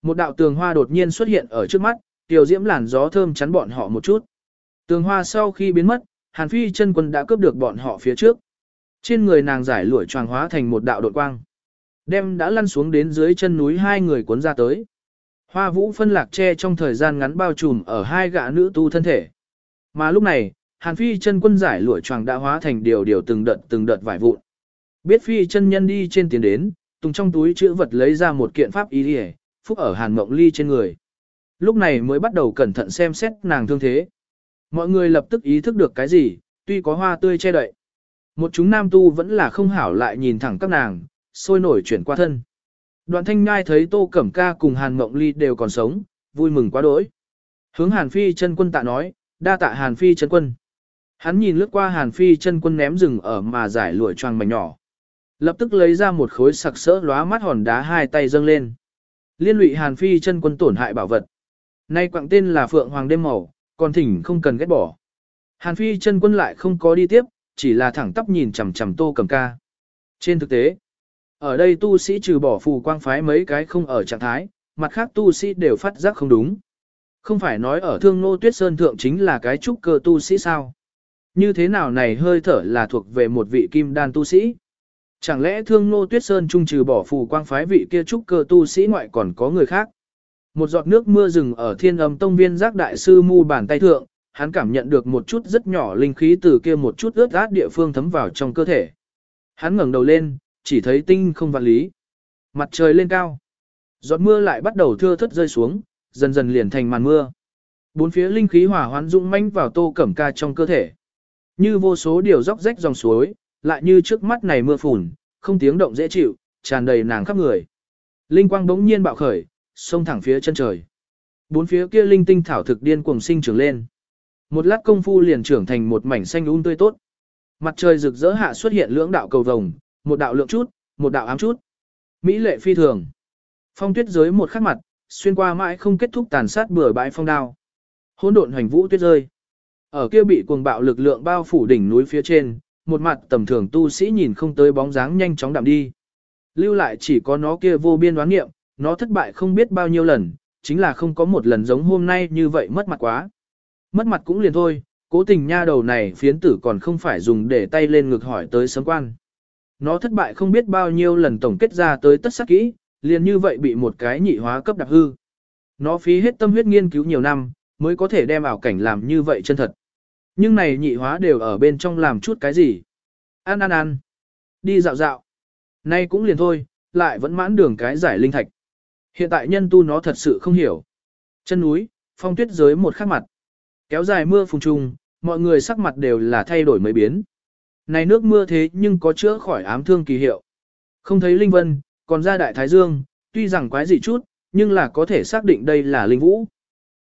Một đạo tường hoa đột nhiên xuất hiện ở trước mắt, tiểu diễm làn gió thơm chắn bọn họ một chút. Tường hoa sau khi biến mất, Hàn Phi chân quân đã cướp được bọn họ phía trước. Trên người nàng giải lụa tràng hóa thành một đạo đột quang. Đem đã lăn xuống đến dưới chân núi hai người cuốn ra tới. Hoa vũ phân lạc che trong thời gian ngắn bao trùm ở hai gã nữ tu thân thể. Mà lúc này, Hàn Phi chân quân giải lụa choàng đã hóa thành điều điều từng đợt từng đợt vải vụn. Biết Phi chân nhân đi trên tiến đến, tùng trong túi chữ vật lấy ra một kiện pháp y liề, phúc ở Hàn Mộng Ly trên người. Lúc này mới bắt đầu cẩn thận xem xét nàng thương thế. Mọi người lập tức ý thức được cái gì, tuy có hoa tươi che đậy. Một chúng nam tu vẫn là không hảo lại nhìn thẳng các nàng, sôi nổi chuyển qua thân. Đoạn thanh ngai thấy tô cẩm ca cùng Hàn Mộng Ly đều còn sống, vui mừng quá đỗi. Hướng Hàn Phi chân quân tạ nói, đa tạ Hàn Phi chân quân. Hắn nhìn lướt qua Hàn Phi chân quân ném rừng ở mà giải lụa choàng mảnh nhỏ. Lập tức lấy ra một khối sặc sỡ lóa mắt hòn đá hai tay dâng lên. Liên lụy Hàn Phi chân quân tổn hại bảo vật. Nay quặng tên là Phượng Hoàng đêm màu, còn thỉnh không cần ghét bỏ. Hàn Phi chân quân lại không có đi tiếp, chỉ là thẳng tắp nhìn chằm chằm Tô Cầm Ca. Trên thực tế, ở đây tu sĩ trừ bỏ phù quang phái mấy cái không ở trạng thái, mặt khác tu sĩ đều phát giác không đúng. Không phải nói ở thương nô tuyết sơn thượng chính là cái trúc cơ tu sĩ sao? Như thế nào này hơi thở là thuộc về một vị kim đan tu sĩ? Chẳng lẽ thương nô tuyết sơn trung trừ bỏ phù quang phái vị kia trúc cơ tu sĩ ngoại còn có người khác? Một giọt nước mưa rừng ở thiên âm tông viên giác đại sư mu bàn tay thượng, hắn cảm nhận được một chút rất nhỏ linh khí từ kia một chút ướt át địa phương thấm vào trong cơ thể. Hắn ngẩng đầu lên, chỉ thấy tinh không vạn lý. Mặt trời lên cao. Giọt mưa lại bắt đầu thưa thớt rơi xuống, dần dần liền thành màn mưa. Bốn phía linh khí hỏa hoán dũng mãnh vào tô cẩm ca trong cơ thể. Như vô số điều róc rách dòng suối, lại như trước mắt này mưa phùn, không tiếng động dễ chịu, tràn đầy nàng khắp người. Linh quang bỗng nhiên bạo khởi, xông thẳng phía chân trời. Bốn phía kia linh tinh thảo thực điên cuồng sinh trưởng lên. Một lát công phu liền trưởng thành một mảnh xanh um tươi tốt. Mặt trời rực rỡ hạ xuất hiện lưỡng đạo cầu vồng, một đạo lượng chút, một đạo ám chút. Mỹ lệ phi thường. Phong tuyết giới một khắc mặt, xuyên qua mãi không kết thúc tàn sát bừa bãi phong đao. Hỗn độn hoành vũ tuyết rơi. Ở kia bị cuồng bạo lực lượng bao phủ đỉnh núi phía trên, một mặt tầm thường tu sĩ nhìn không tới bóng dáng nhanh chóng đạm đi. Lưu lại chỉ có nó kia vô biên đoán nghiệm, nó thất bại không biết bao nhiêu lần, chính là không có một lần giống hôm nay như vậy mất mặt quá. Mất mặt cũng liền thôi, cố tình nha đầu này phiến tử còn không phải dùng để tay lên ngực hỏi tới sớm quan. Nó thất bại không biết bao nhiêu lần tổng kết ra tới tất sắc kỹ, liền như vậy bị một cái nhị hóa cấp đặc hư. Nó phí hết tâm huyết nghiên cứu nhiều năm, mới có thể đem ảo cảnh làm như vậy chân thật. Nhưng này nhị hóa đều ở bên trong làm chút cái gì? Ăn ăn ăn. Đi dạo dạo. Nay cũng liền thôi, lại vẫn mãn đường cái giải linh thạch. Hiện tại nhân tu nó thật sự không hiểu. Chân núi, phong tuyết giới một khắc mặt. Kéo dài mưa phùng trùng, mọi người sắc mặt đều là thay đổi mấy biến. Này nước mưa thế nhưng có chữa khỏi ám thương kỳ hiệu. Không thấy linh vân, còn ra đại thái dương, tuy rằng quái dị chút, nhưng là có thể xác định đây là linh vũ.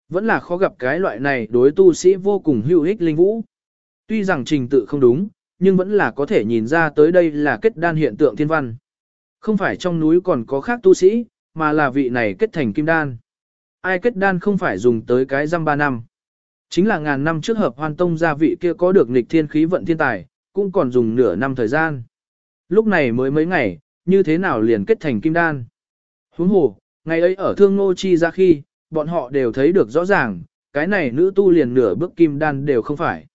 Vẫn là khó gặp cái loại này đối tu sĩ vô cùng hữu ích linh vũ. Tuy rằng trình tự không đúng, nhưng vẫn là có thể nhìn ra tới đây là kết đan hiện tượng thiên văn. Không phải trong núi còn có khác tu sĩ, mà là vị này kết thành kim đan. Ai kết đan không phải dùng tới cái răm ba năm. Chính là ngàn năm trước hợp hoan tông gia vị kia có được nghịch thiên khí vận thiên tài, cũng còn dùng nửa năm thời gian. Lúc này mới mấy ngày, như thế nào liền kết thành kim đan. Huống hồ, ngày ấy ở thương ngô chi ra khi, bọn họ đều thấy được rõ ràng, cái này nữ tu liền nửa bước kim đan đều không phải.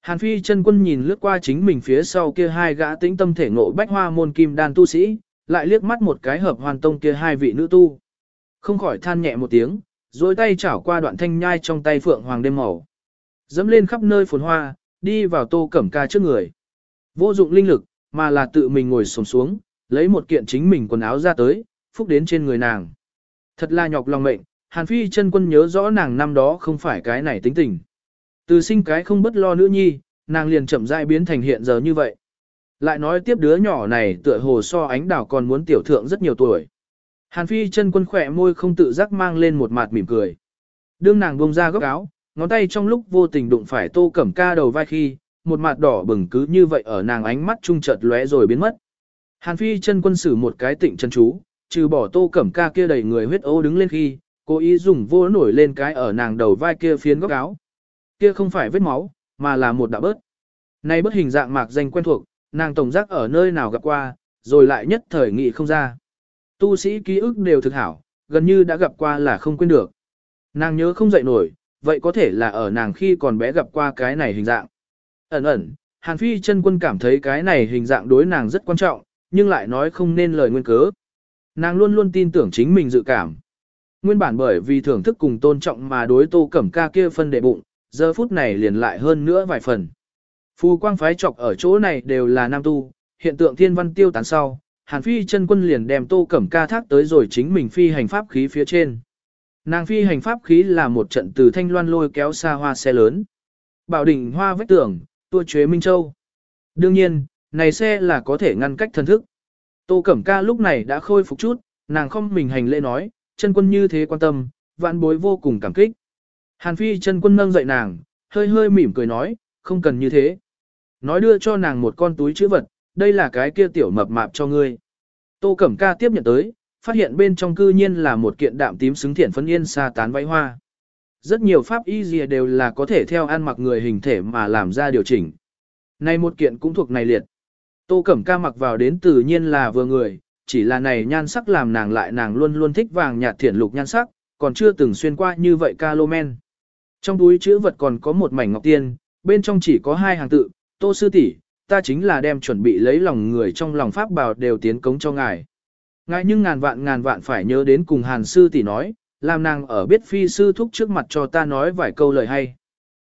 Hàn Phi chân quân nhìn lướt qua chính mình phía sau kia hai gã tĩnh tâm thể ngộ bách hoa môn kim đan tu sĩ, lại liếc mắt một cái hợp hoàn tông kia hai vị nữ tu. Không khỏi than nhẹ một tiếng, rồi tay chảo qua đoạn thanh nhai trong tay phượng hoàng đêm màu. Dẫm lên khắp nơi phồn hoa, đi vào tô cẩm ca trước người. Vô dụng linh lực, mà là tự mình ngồi sồm xuống, lấy một kiện chính mình quần áo ra tới, phúc đến trên người nàng. Thật là nhọc lòng mệnh, Hàn Phi chân quân nhớ rõ nàng năm đó không phải cái này tính tình. Từ sinh cái không bất lo nữ nhi, nàng liền chậm rãi biến thành hiện giờ như vậy. Lại nói tiếp đứa nhỏ này tựa hồ so ánh đảo còn muốn tiểu thượng rất nhiều tuổi. Hàn Phi chân quân khỏe môi không tự giác mang lên một mặt mỉm cười. Đương nàng bông ra góc áo, ngón tay trong lúc vô tình đụng phải tô cẩm ca đầu vai khi, một mặt đỏ bừng cứ như vậy ở nàng ánh mắt trung chợt lóe rồi biến mất. Hàn Phi chân quân sử một cái tịnh chân chú, trừ bỏ tô cẩm ca kia đầy người huyết ô đứng lên khi, cố ý dùng vô nổi lên cái ở nàng đầu vai kia phiến góc áo. Kia không phải vết máu, mà là một đạo bớt. Này bớt hình dạng mạc danh quen thuộc, nàng tổng giác ở nơi nào gặp qua, rồi lại nhất thời nghị không ra. Tu sĩ ký ức đều thực hảo, gần như đã gặp qua là không quên được. Nàng nhớ không dậy nổi, vậy có thể là ở nàng khi còn bé gặp qua cái này hình dạng. Ẩn ẩn, Hàn Phi chân quân cảm thấy cái này hình dạng đối nàng rất quan trọng, nhưng lại nói không nên lời nguyên cớ. Nàng luôn luôn tin tưởng chính mình dự cảm. Nguyên bản bởi vì thưởng thức cùng tôn trọng mà đối tô cẩm ca kia phân đệ bụng, giờ phút này liền lại hơn nữa vài phần. Phù quang phái trọc ở chỗ này đều là nam tu, hiện tượng thiên văn tiêu tán sau, Hàn Phi chân quân liền đem tô cẩm ca thác tới rồi chính mình phi hành pháp khí phía trên. Nàng phi hành pháp khí là một trận từ thanh loan lôi kéo xa hoa xe lớn. Bảo đỉnh hoa vách tưởng tua chế Minh Châu. Đương nhiên, này xe là có thể ngăn cách thân thức. Tô Cẩm Ca lúc này đã khôi phục chút, nàng không mình hành lễ nói, chân quân như thế quan tâm, vạn bối vô cùng cảm kích. Hàn Phi chân quân nâng dậy nàng, hơi hơi mỉm cười nói, không cần như thế. Nói đưa cho nàng một con túi chữ vật, đây là cái kia tiểu mập mạp cho ngươi. Tô Cẩm Ca tiếp nhận tới, phát hiện bên trong cư nhiên là một kiện đạm tím xứng thiện phân yên xa tán váy hoa. Rất nhiều pháp y gì đều là có thể theo ăn mặc người hình thể mà làm ra điều chỉnh. Này một kiện cũng thuộc này liệt. Tô Cẩm Ca mặc vào đến tự nhiên là vừa người, chỉ là này nhan sắc làm nàng lại nàng luôn luôn thích vàng nhạt thiển lục nhan sắc, còn chưa từng xuyên qua như vậy ca lô men. Trong túi chữ vật còn có một mảnh ngọc tiên, bên trong chỉ có hai hàng tự, Tô Sư tỷ, ta chính là đem chuẩn bị lấy lòng người trong lòng pháp bào đều tiến cống cho ngài. Ngài nhưng ngàn vạn ngàn vạn phải nhớ đến cùng Hàn Sư tỷ nói, làm nàng ở biết phi sư thúc trước mặt cho ta nói vài câu lời hay.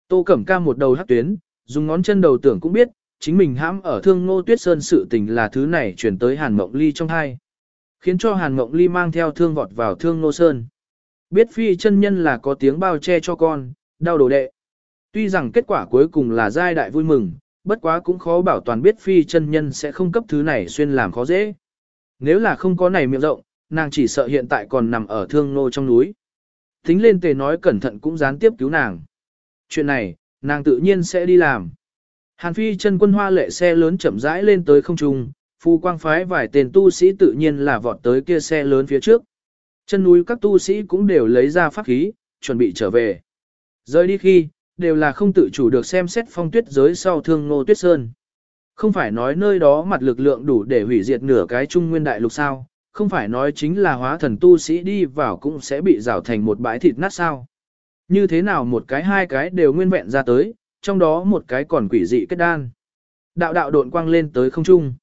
Tô Cẩm Ca một đầu hắc tuyến, dùng ngón chân đầu tưởng cũng biết, chính mình hãm ở thương ngô tuyết sơn sự tình là thứ này chuyển tới Hàn Mộng Ly trong hai. Khiến cho Hàn Mộng Ly mang theo thương vọt vào thương ngô sơn. Biết phi chân nhân là có tiếng bao che cho con, đau đồ đệ. Tuy rằng kết quả cuối cùng là giai đại vui mừng, bất quá cũng khó bảo toàn biết phi chân nhân sẽ không cấp thứ này xuyên làm khó dễ. Nếu là không có này miệng rộng, nàng chỉ sợ hiện tại còn nằm ở thương nô trong núi. Tính lên tề nói cẩn thận cũng gián tiếp cứu nàng. Chuyện này, nàng tự nhiên sẽ đi làm. Hàn phi chân quân hoa lệ xe lớn chậm rãi lên tới không trung, phu quang phái vài tên tu sĩ tự nhiên là vọt tới kia xe lớn phía trước. Chân núi các tu sĩ cũng đều lấy ra pháp khí, chuẩn bị trở về. Rời đi khi, đều là không tự chủ được xem xét phong tuyết giới sau thương nô tuyết sơn. Không phải nói nơi đó mặt lực lượng đủ để hủy diệt nửa cái trung nguyên đại lục sao, không phải nói chính là hóa thần tu sĩ đi vào cũng sẽ bị rào thành một bãi thịt nát sao. Như thế nào một cái hai cái đều nguyên vẹn ra tới, trong đó một cái còn quỷ dị kết đan. Đạo đạo độn quang lên tới không trung.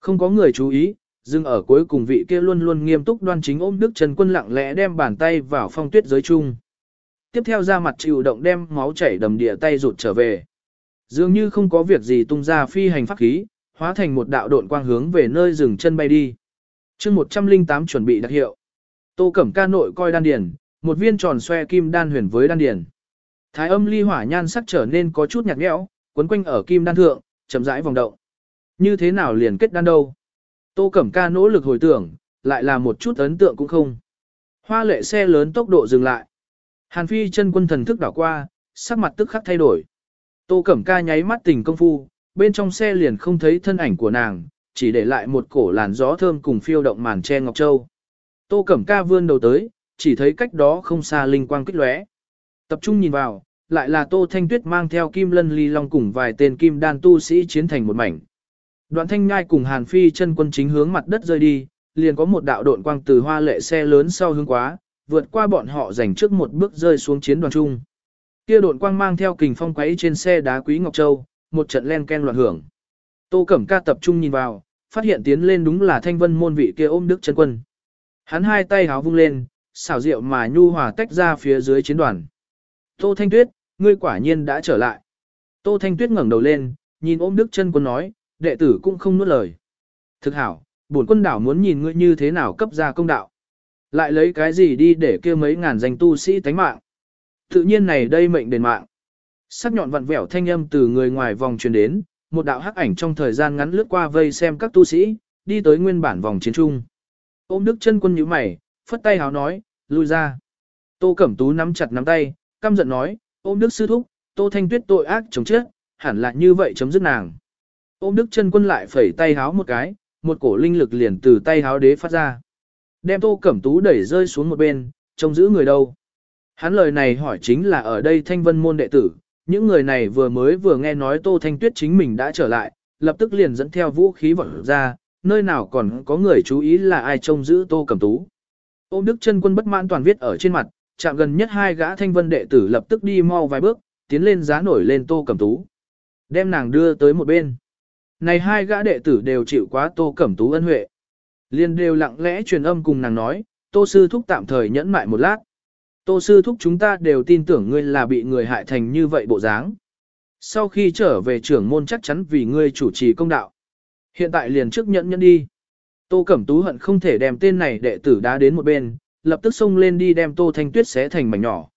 Không có người chú ý, dừng ở cuối cùng vị kia luôn luôn nghiêm túc đoan chính ôm Đức Trần Quân lặng lẽ đem bàn tay vào phong tuyết giới chung. Tiếp theo ra mặt chịu động đem máu chảy đầm địa tay rụt trở về. Dường như không có việc gì tung ra phi hành pháp khí, hóa thành một đạo độn quang hướng về nơi rừng chân bay đi. chương 108 chuẩn bị đặc hiệu. Tô Cẩm ca nội coi đan điền, một viên tròn xoe kim đan huyền với đan điền. Thái âm ly hỏa nhan sắc trở nên có chút nhạt nhẽo, quấn quanh ở kim đan thượng, chậm rãi vòng động. Như thế nào liền kết đan đâu? Tô Cẩm ca nỗ lực hồi tưởng, lại là một chút ấn tượng cũng không. Hoa lệ xe lớn tốc độ dừng lại. Hàn Phi chân quân thần thức đảo qua, sắc mặt tức khắc thay đổi. Tô Cẩm Ca nháy mắt tình công phu, bên trong xe liền không thấy thân ảnh của nàng, chỉ để lại một cổ làn gió thơm cùng phiêu động màn che ngọc châu. Tô Cẩm Ca vươn đầu tới, chỉ thấy cách đó không xa linh quang kích lóe. Tập trung nhìn vào, lại là Tô Thanh Tuyết mang theo Kim Lân Ly Long cùng vài tên kim đan tu sĩ chiến thành một mảnh. Đoạn Thanh Nhai cùng Hàn Phi chân quân chính hướng mặt đất rơi đi, liền có một đạo độn quang từ hoa lệ xe lớn sau hướng quá, vượt qua bọn họ giành trước một bước rơi xuống chiến đoàn trung. Kia độn quang mang theo kình phong quấy trên xe đá quý Ngọc Châu, một trận len ken loạn hưởng. Tô Cẩm Ca tập trung nhìn vào, phát hiện tiến lên đúng là thanh vân môn vị kia ôm đức chân quân. Hắn hai tay háo vung lên, xảo diệu mà nhu hòa tách ra phía dưới chiến đoàn. Tô Thanh Tuyết, ngươi quả nhiên đã trở lại. Tô Thanh Tuyết ngẩng đầu lên, nhìn ôm đức chân quân nói, đệ tử cũng không nuốt lời. Thực hảo, bổn quân đảo muốn nhìn ngươi như thế nào cấp ra công đạo. Lại lấy cái gì đi để kêu mấy ngàn danh tu sĩ tánh mạng. Tự nhiên này đây mệnh đền mạng. Sắc nhọn vặn vẹo thanh âm từ người ngoài vòng truyền đến, một đạo hắc ảnh trong thời gian ngắn lướt qua vây xem các tu sĩ, đi tới nguyên bản vòng chiến trung. Ôm Đức chân quân nhíu mày, phất tay háo nói, lui ra. Tô Cẩm Tú nắm chặt nắm tay, căm giận nói, ôm Đức sư thúc, Tô Thanh Tuyết tội ác chống chết, hẳn là như vậy chấm dứt nàng. Ôm Đức chân quân lại phẩy tay háo một cái, một cổ linh lực liền từ tay háo đế phát ra. Đem Tô Cẩm Tú đẩy rơi xuống một bên, trông giữ người đâu. Hắn lời này hỏi chính là ở đây thanh vân môn đệ tử, những người này vừa mới vừa nghe nói Tô Thanh Tuyết chính mình đã trở lại, lập tức liền dẫn theo vũ khí vọt ra, nơi nào còn có người chú ý là ai trông giữ Tô Cẩm Tú. Ôm Đức chân quân bất mãn toàn viết ở trên mặt, chạm gần nhất hai gã thanh vân đệ tử lập tức đi mau vài bước, tiến lên giá nổi lên Tô Cẩm Tú. Đem nàng đưa tới một bên. Này hai gã đệ tử đều chịu quá Tô Cẩm Tú ân huệ. Liên đều lặng lẽ truyền âm cùng nàng nói, Tô Sư Thúc tạm thời nhẫn mại một lát. Tô Sư Thúc chúng ta đều tin tưởng ngươi là bị người hại thành như vậy bộ dáng. Sau khi trở về trưởng môn chắc chắn vì ngươi chủ trì công đạo. Hiện tại liền trước nhẫn nhẫn đi. Tô Cẩm Tú hận không thể đem tên này đệ tử đá đến một bên, lập tức xông lên đi đem Tô Thanh Tuyết xé thành mảnh nhỏ.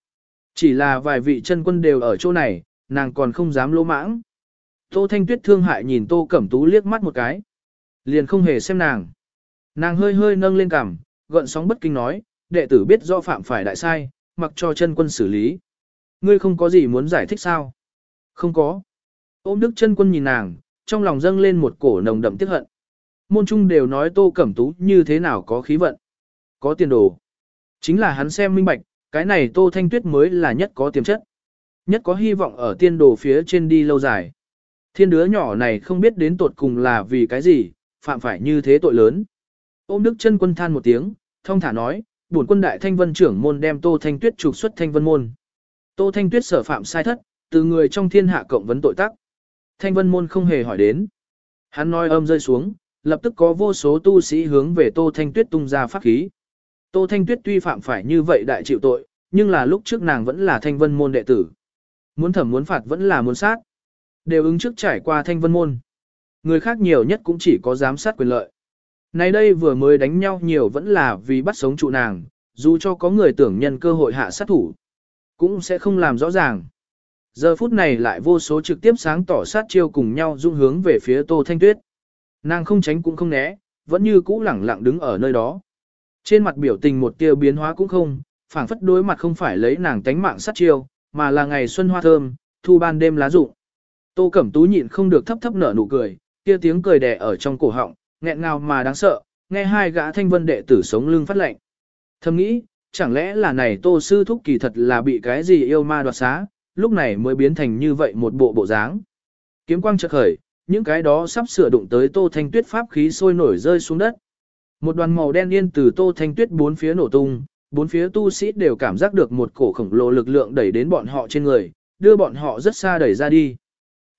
Chỉ là vài vị chân quân đều ở chỗ này, nàng còn không dám lỗ mãng. Tô Thanh Tuyết thương hại nhìn Tô Cẩm Tú liếc mắt một cái. Liền không hề xem nàng. Nàng hơi hơi nâng lên cằm, gợn sóng bất kinh nói, đệ tử biết rõ phạm phải đại sai, mặc cho chân quân xử lý. Ngươi không có gì muốn giải thích sao? Không có. Ôm đức chân quân nhìn nàng, trong lòng dâng lên một cổ nồng đậm tiếc hận. Môn trung đều nói tô cẩm tú như thế nào có khí vận. Có tiền đồ. Chính là hắn xem minh bạch, cái này tô thanh tuyết mới là nhất có tiềm chất. Nhất có hy vọng ở tiên đồ phía trên đi lâu dài. Thiên đứa nhỏ này không biết đến tột cùng là vì cái gì, phạm phải như thế tội lớn. Ôm đức chân quân than một tiếng, thông thả nói, bổn quân đại thanh vân trưởng môn đem Tô Thanh Tuyết trục xuất thanh vân môn. Tô Thanh Tuyết sở phạm sai thất, từ người trong thiên hạ cộng vấn tội tắc. Thanh vân môn không hề hỏi đến. Hắn nói âm rơi xuống, lập tức có vô số tu sĩ hướng về Tô Thanh Tuyết tung ra pháp khí. Tô Thanh Tuyết tuy phạm phải như vậy đại chịu tội, nhưng là lúc trước nàng vẫn là thanh vân môn đệ tử. Muốn thẩm muốn phạt vẫn là muốn sát. Đều ứng trước trải qua thanh vân môn. Người khác nhiều nhất cũng chỉ có giám sát quyền lợi nay đây vừa mới đánh nhau nhiều vẫn là vì bắt sống trụ nàng, dù cho có người tưởng nhân cơ hội hạ sát thủ, cũng sẽ không làm rõ ràng. Giờ phút này lại vô số trực tiếp sáng tỏ sát chiêu cùng nhau dung hướng về phía Tô Thanh Tuyết. Nàng không tránh cũng không né, vẫn như cũ lẳng lặng đứng ở nơi đó. Trên mặt biểu tình một tia biến hóa cũng không, phảng phất đối mặt không phải lấy nàng tánh mạng sát chiêu, mà là ngày xuân hoa thơm, thu ban đêm lá rụng. Tô Cẩm Tú nhịn không được thấp thấp nở nụ cười, kia tiếng cười đè ở trong cổ họng, nghẹn ngào mà đáng sợ, nghe hai gã thanh vân đệ tử sống lưng phát lệnh. Thầm nghĩ, chẳng lẽ là này tô sư thúc kỳ thật là bị cái gì yêu ma đoạt xá, lúc này mới biến thành như vậy một bộ bộ dáng. Kiếm quang chợt khởi, những cái đó sắp sửa đụng tới tô thanh tuyết pháp khí sôi nổi rơi xuống đất. Một đoàn màu đen yên từ tô thanh tuyết bốn phía nổ tung, bốn phía tu sĩ đều cảm giác được một cổ khổng lồ lực lượng đẩy đến bọn họ trên người, đưa bọn họ rất xa đẩy ra đi.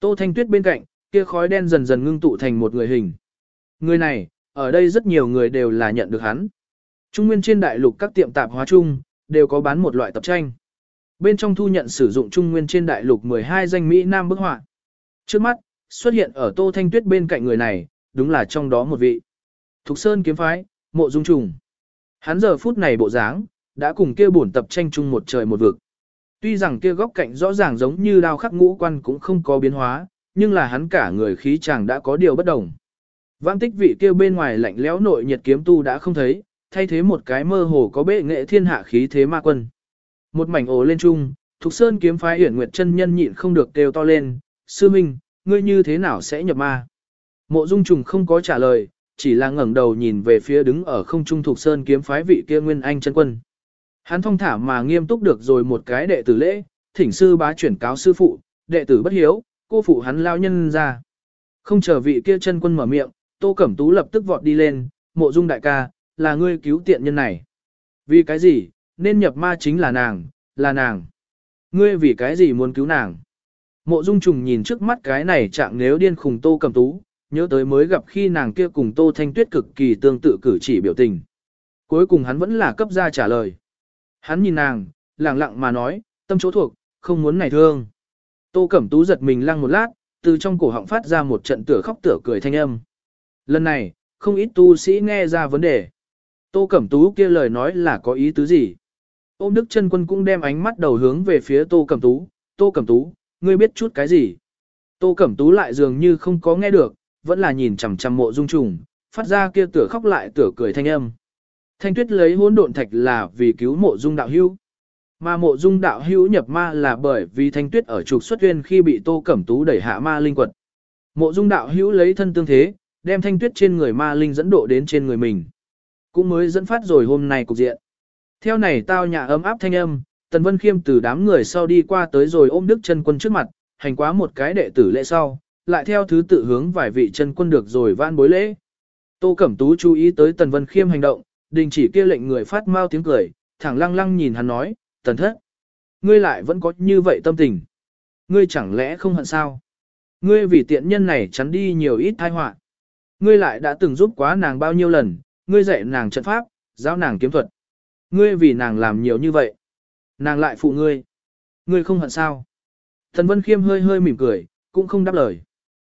Tô thanh tuyết bên cạnh, kia khói đen dần dần ngưng tụ thành một người hình. Người này, ở đây rất nhiều người đều là nhận được hắn. Trung nguyên trên đại lục các tiệm tạp hóa chung, đều có bán một loại tập tranh. Bên trong thu nhận sử dụng trung nguyên trên đại lục 12 danh Mỹ Nam bức họa. Trước mắt, xuất hiện ở Tô Thanh Tuyết bên cạnh người này, đúng là trong đó một vị. Thục Sơn kiếm phái, mộ dung trùng. Hắn giờ phút này bộ dáng, đã cùng kia bổn tập tranh chung một trời một vực. Tuy rằng kia góc cạnh rõ ràng giống như đao khắc ngũ quan cũng không có biến hóa, nhưng là hắn cả người khí chàng đã có điều bất đồng. Vãng tích vị kia bên ngoài lạnh lẽo nội nhiệt kiếm tu đã không thấy, thay thế một cái mơ hồ có bệ nghệ thiên hạ khí thế ma quân. Một mảnh ồ lên chung, Thục Sơn kiếm phái uyển nguyệt chân nhân nhịn không được kêu to lên, sư minh, ngươi như thế nào sẽ nhập ma? Mộ dung trùng không có trả lời, chỉ là ngẩng đầu nhìn về phía đứng ở không trung Thục Sơn kiếm phái vị kia nguyên anh chân quân. Hắn thông thả mà nghiêm túc được rồi một cái đệ tử lễ, thỉnh sư bá chuyển cáo sư phụ, đệ tử bất hiếu, cô phụ hắn lao nhân ra. Không chờ vị kia chân quân mở miệng, Tô Cẩm Tú lập tức vọt đi lên, mộ dung đại ca, là ngươi cứu tiện nhân này. Vì cái gì, nên nhập ma chính là nàng, là nàng. Ngươi vì cái gì muốn cứu nàng? Mộ dung trùng nhìn trước mắt cái này trạng nếu điên khùng Tô Cẩm Tú, nhớ tới mới gặp khi nàng kia cùng Tô Thanh Tuyết cực kỳ tương tự cử chỉ biểu tình. Cuối cùng hắn vẫn là cấp ra trả lời. Hắn nhìn nàng, lặng lặng mà nói, tâm chỗ thuộc, không muốn này thương. Tô Cẩm Tú giật mình lăng một lát, từ trong cổ họng phát ra một trận tựa khóc tựa cười thanh âm. Lần này, không ít tu sĩ nghe ra vấn đề. Tô Cẩm Tú kia lời nói là có ý tứ gì? Ôm Đức chân quân cũng đem ánh mắt đầu hướng về phía Tô Cẩm Tú. Tô Cẩm Tú, ngươi biết chút cái gì? Tô Cẩm Tú lại dường như không có nghe được, vẫn là nhìn chằm chằm mộ dung trùng, phát ra kia tựa khóc lại tựa cười thanh âm. Thanh tuyết lấy hỗn độn thạch là vì cứu mộ dung đạo hữu. Mà mộ dung đạo hữu nhập ma là bởi vì thanh tuyết ở trục xuất tuyên khi bị tô cẩm tú đẩy hạ ma linh quật. Mộ dung đạo hữu lấy thân tương thế, đem thanh tuyết trên người ma linh dẫn độ đến trên người mình. Cũng mới dẫn phát rồi hôm nay cục diện. Theo này tao nhà ấm áp thanh âm, Tần Vân Khiêm từ đám người sau đi qua tới rồi ôm Đức chân quân trước mặt, hành quá một cái đệ tử lễ sau, lại theo thứ tự hướng vài vị chân quân được rồi van bối lễ. Tô Cẩm Tú chú ý tới Tần Vân Khiêm hành động, đình chỉ kia lệnh người phát mau tiếng cười, thẳng lăng lăng nhìn hắn nói, Tần thất, ngươi lại vẫn có như vậy tâm tình. Ngươi chẳng lẽ không hận sao? Ngươi vì tiện nhân này chắn đi nhiều ít tai họa. Ngươi lại đã từng giúp quá nàng bao nhiêu lần, ngươi dạy nàng trận pháp, giáo nàng kiếm thuật. Ngươi vì nàng làm nhiều như vậy. Nàng lại phụ ngươi. Ngươi không hận sao? Thần Vân Khiêm hơi hơi mỉm cười, cũng không đáp lời.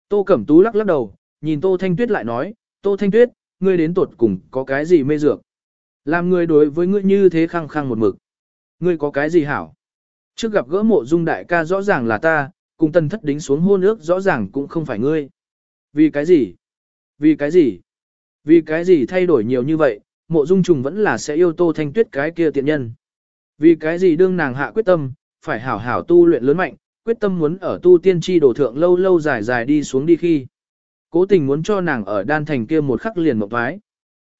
Tô Cẩm Tú lắc lắc đầu, nhìn Tô Thanh Tuyết lại nói, Tô Thanh Tuyết, ngươi đến tuột cùng có cái gì mê dược? Làm ngươi đối với ngươi như thế khăng khăng một mực. Ngươi có cái gì hảo? Trước gặp gỡ mộ dung đại ca rõ ràng là ta, cùng tần thất đính xuống hôn ước rõ ràng cũng không phải ngươi. Vì cái gì? Vì cái gì? Vì cái gì thay đổi nhiều như vậy, mộ dung trùng vẫn là sẽ yêu tô thanh tuyết cái kia tiện nhân. Vì cái gì đương nàng hạ quyết tâm, phải hảo hảo tu luyện lớn mạnh, quyết tâm muốn ở tu tiên tri đồ thượng lâu lâu dài dài đi xuống đi khi. Cố tình muốn cho nàng ở đan thành kia một khắc liền một thoái.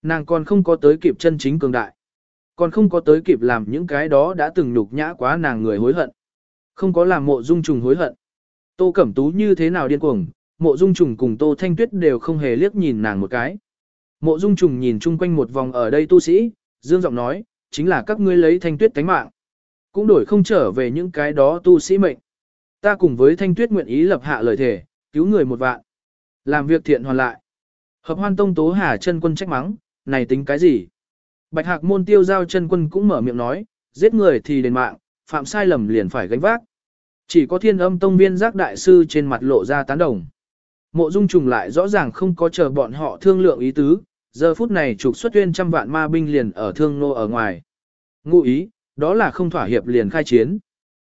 Nàng còn không có tới kịp chân chính cường đại. Còn không có tới kịp làm những cái đó đã từng nhục nhã quá nàng người hối hận. Không có làm mộ dung trùng hối hận. Tô Cẩm Tú như thế nào điên cuồng, mộ dung trùng cùng Tô Thanh Tuyết đều không hề liếc nhìn nàng một cái. Mộ dung trùng nhìn chung quanh một vòng ở đây tu sĩ, dương giọng nói, chính là các ngươi lấy Thanh Tuyết tánh mạng. Cũng đổi không trở về những cái đó tu sĩ mệnh. Ta cùng với Thanh Tuyết nguyện ý lập hạ lời thề, cứu người một vạn. Làm việc thiện hoàn lại. Hợp hoan tông tố hà chân quân trách mắng, này tính cái gì? Bạch hạc môn tiêu giao chân quân cũng mở miệng nói, giết người thì đền mạng, phạm sai lầm liền phải gánh vác. Chỉ có thiên âm tông viên giác đại sư trên mặt lộ ra tán đồng. Mộ dung trùng lại rõ ràng không có chờ bọn họ thương lượng ý tứ, giờ phút này trục xuất tuyên trăm vạn ma binh liền ở thương nô ở ngoài. Ngụ ý, đó là không thỏa hiệp liền khai chiến.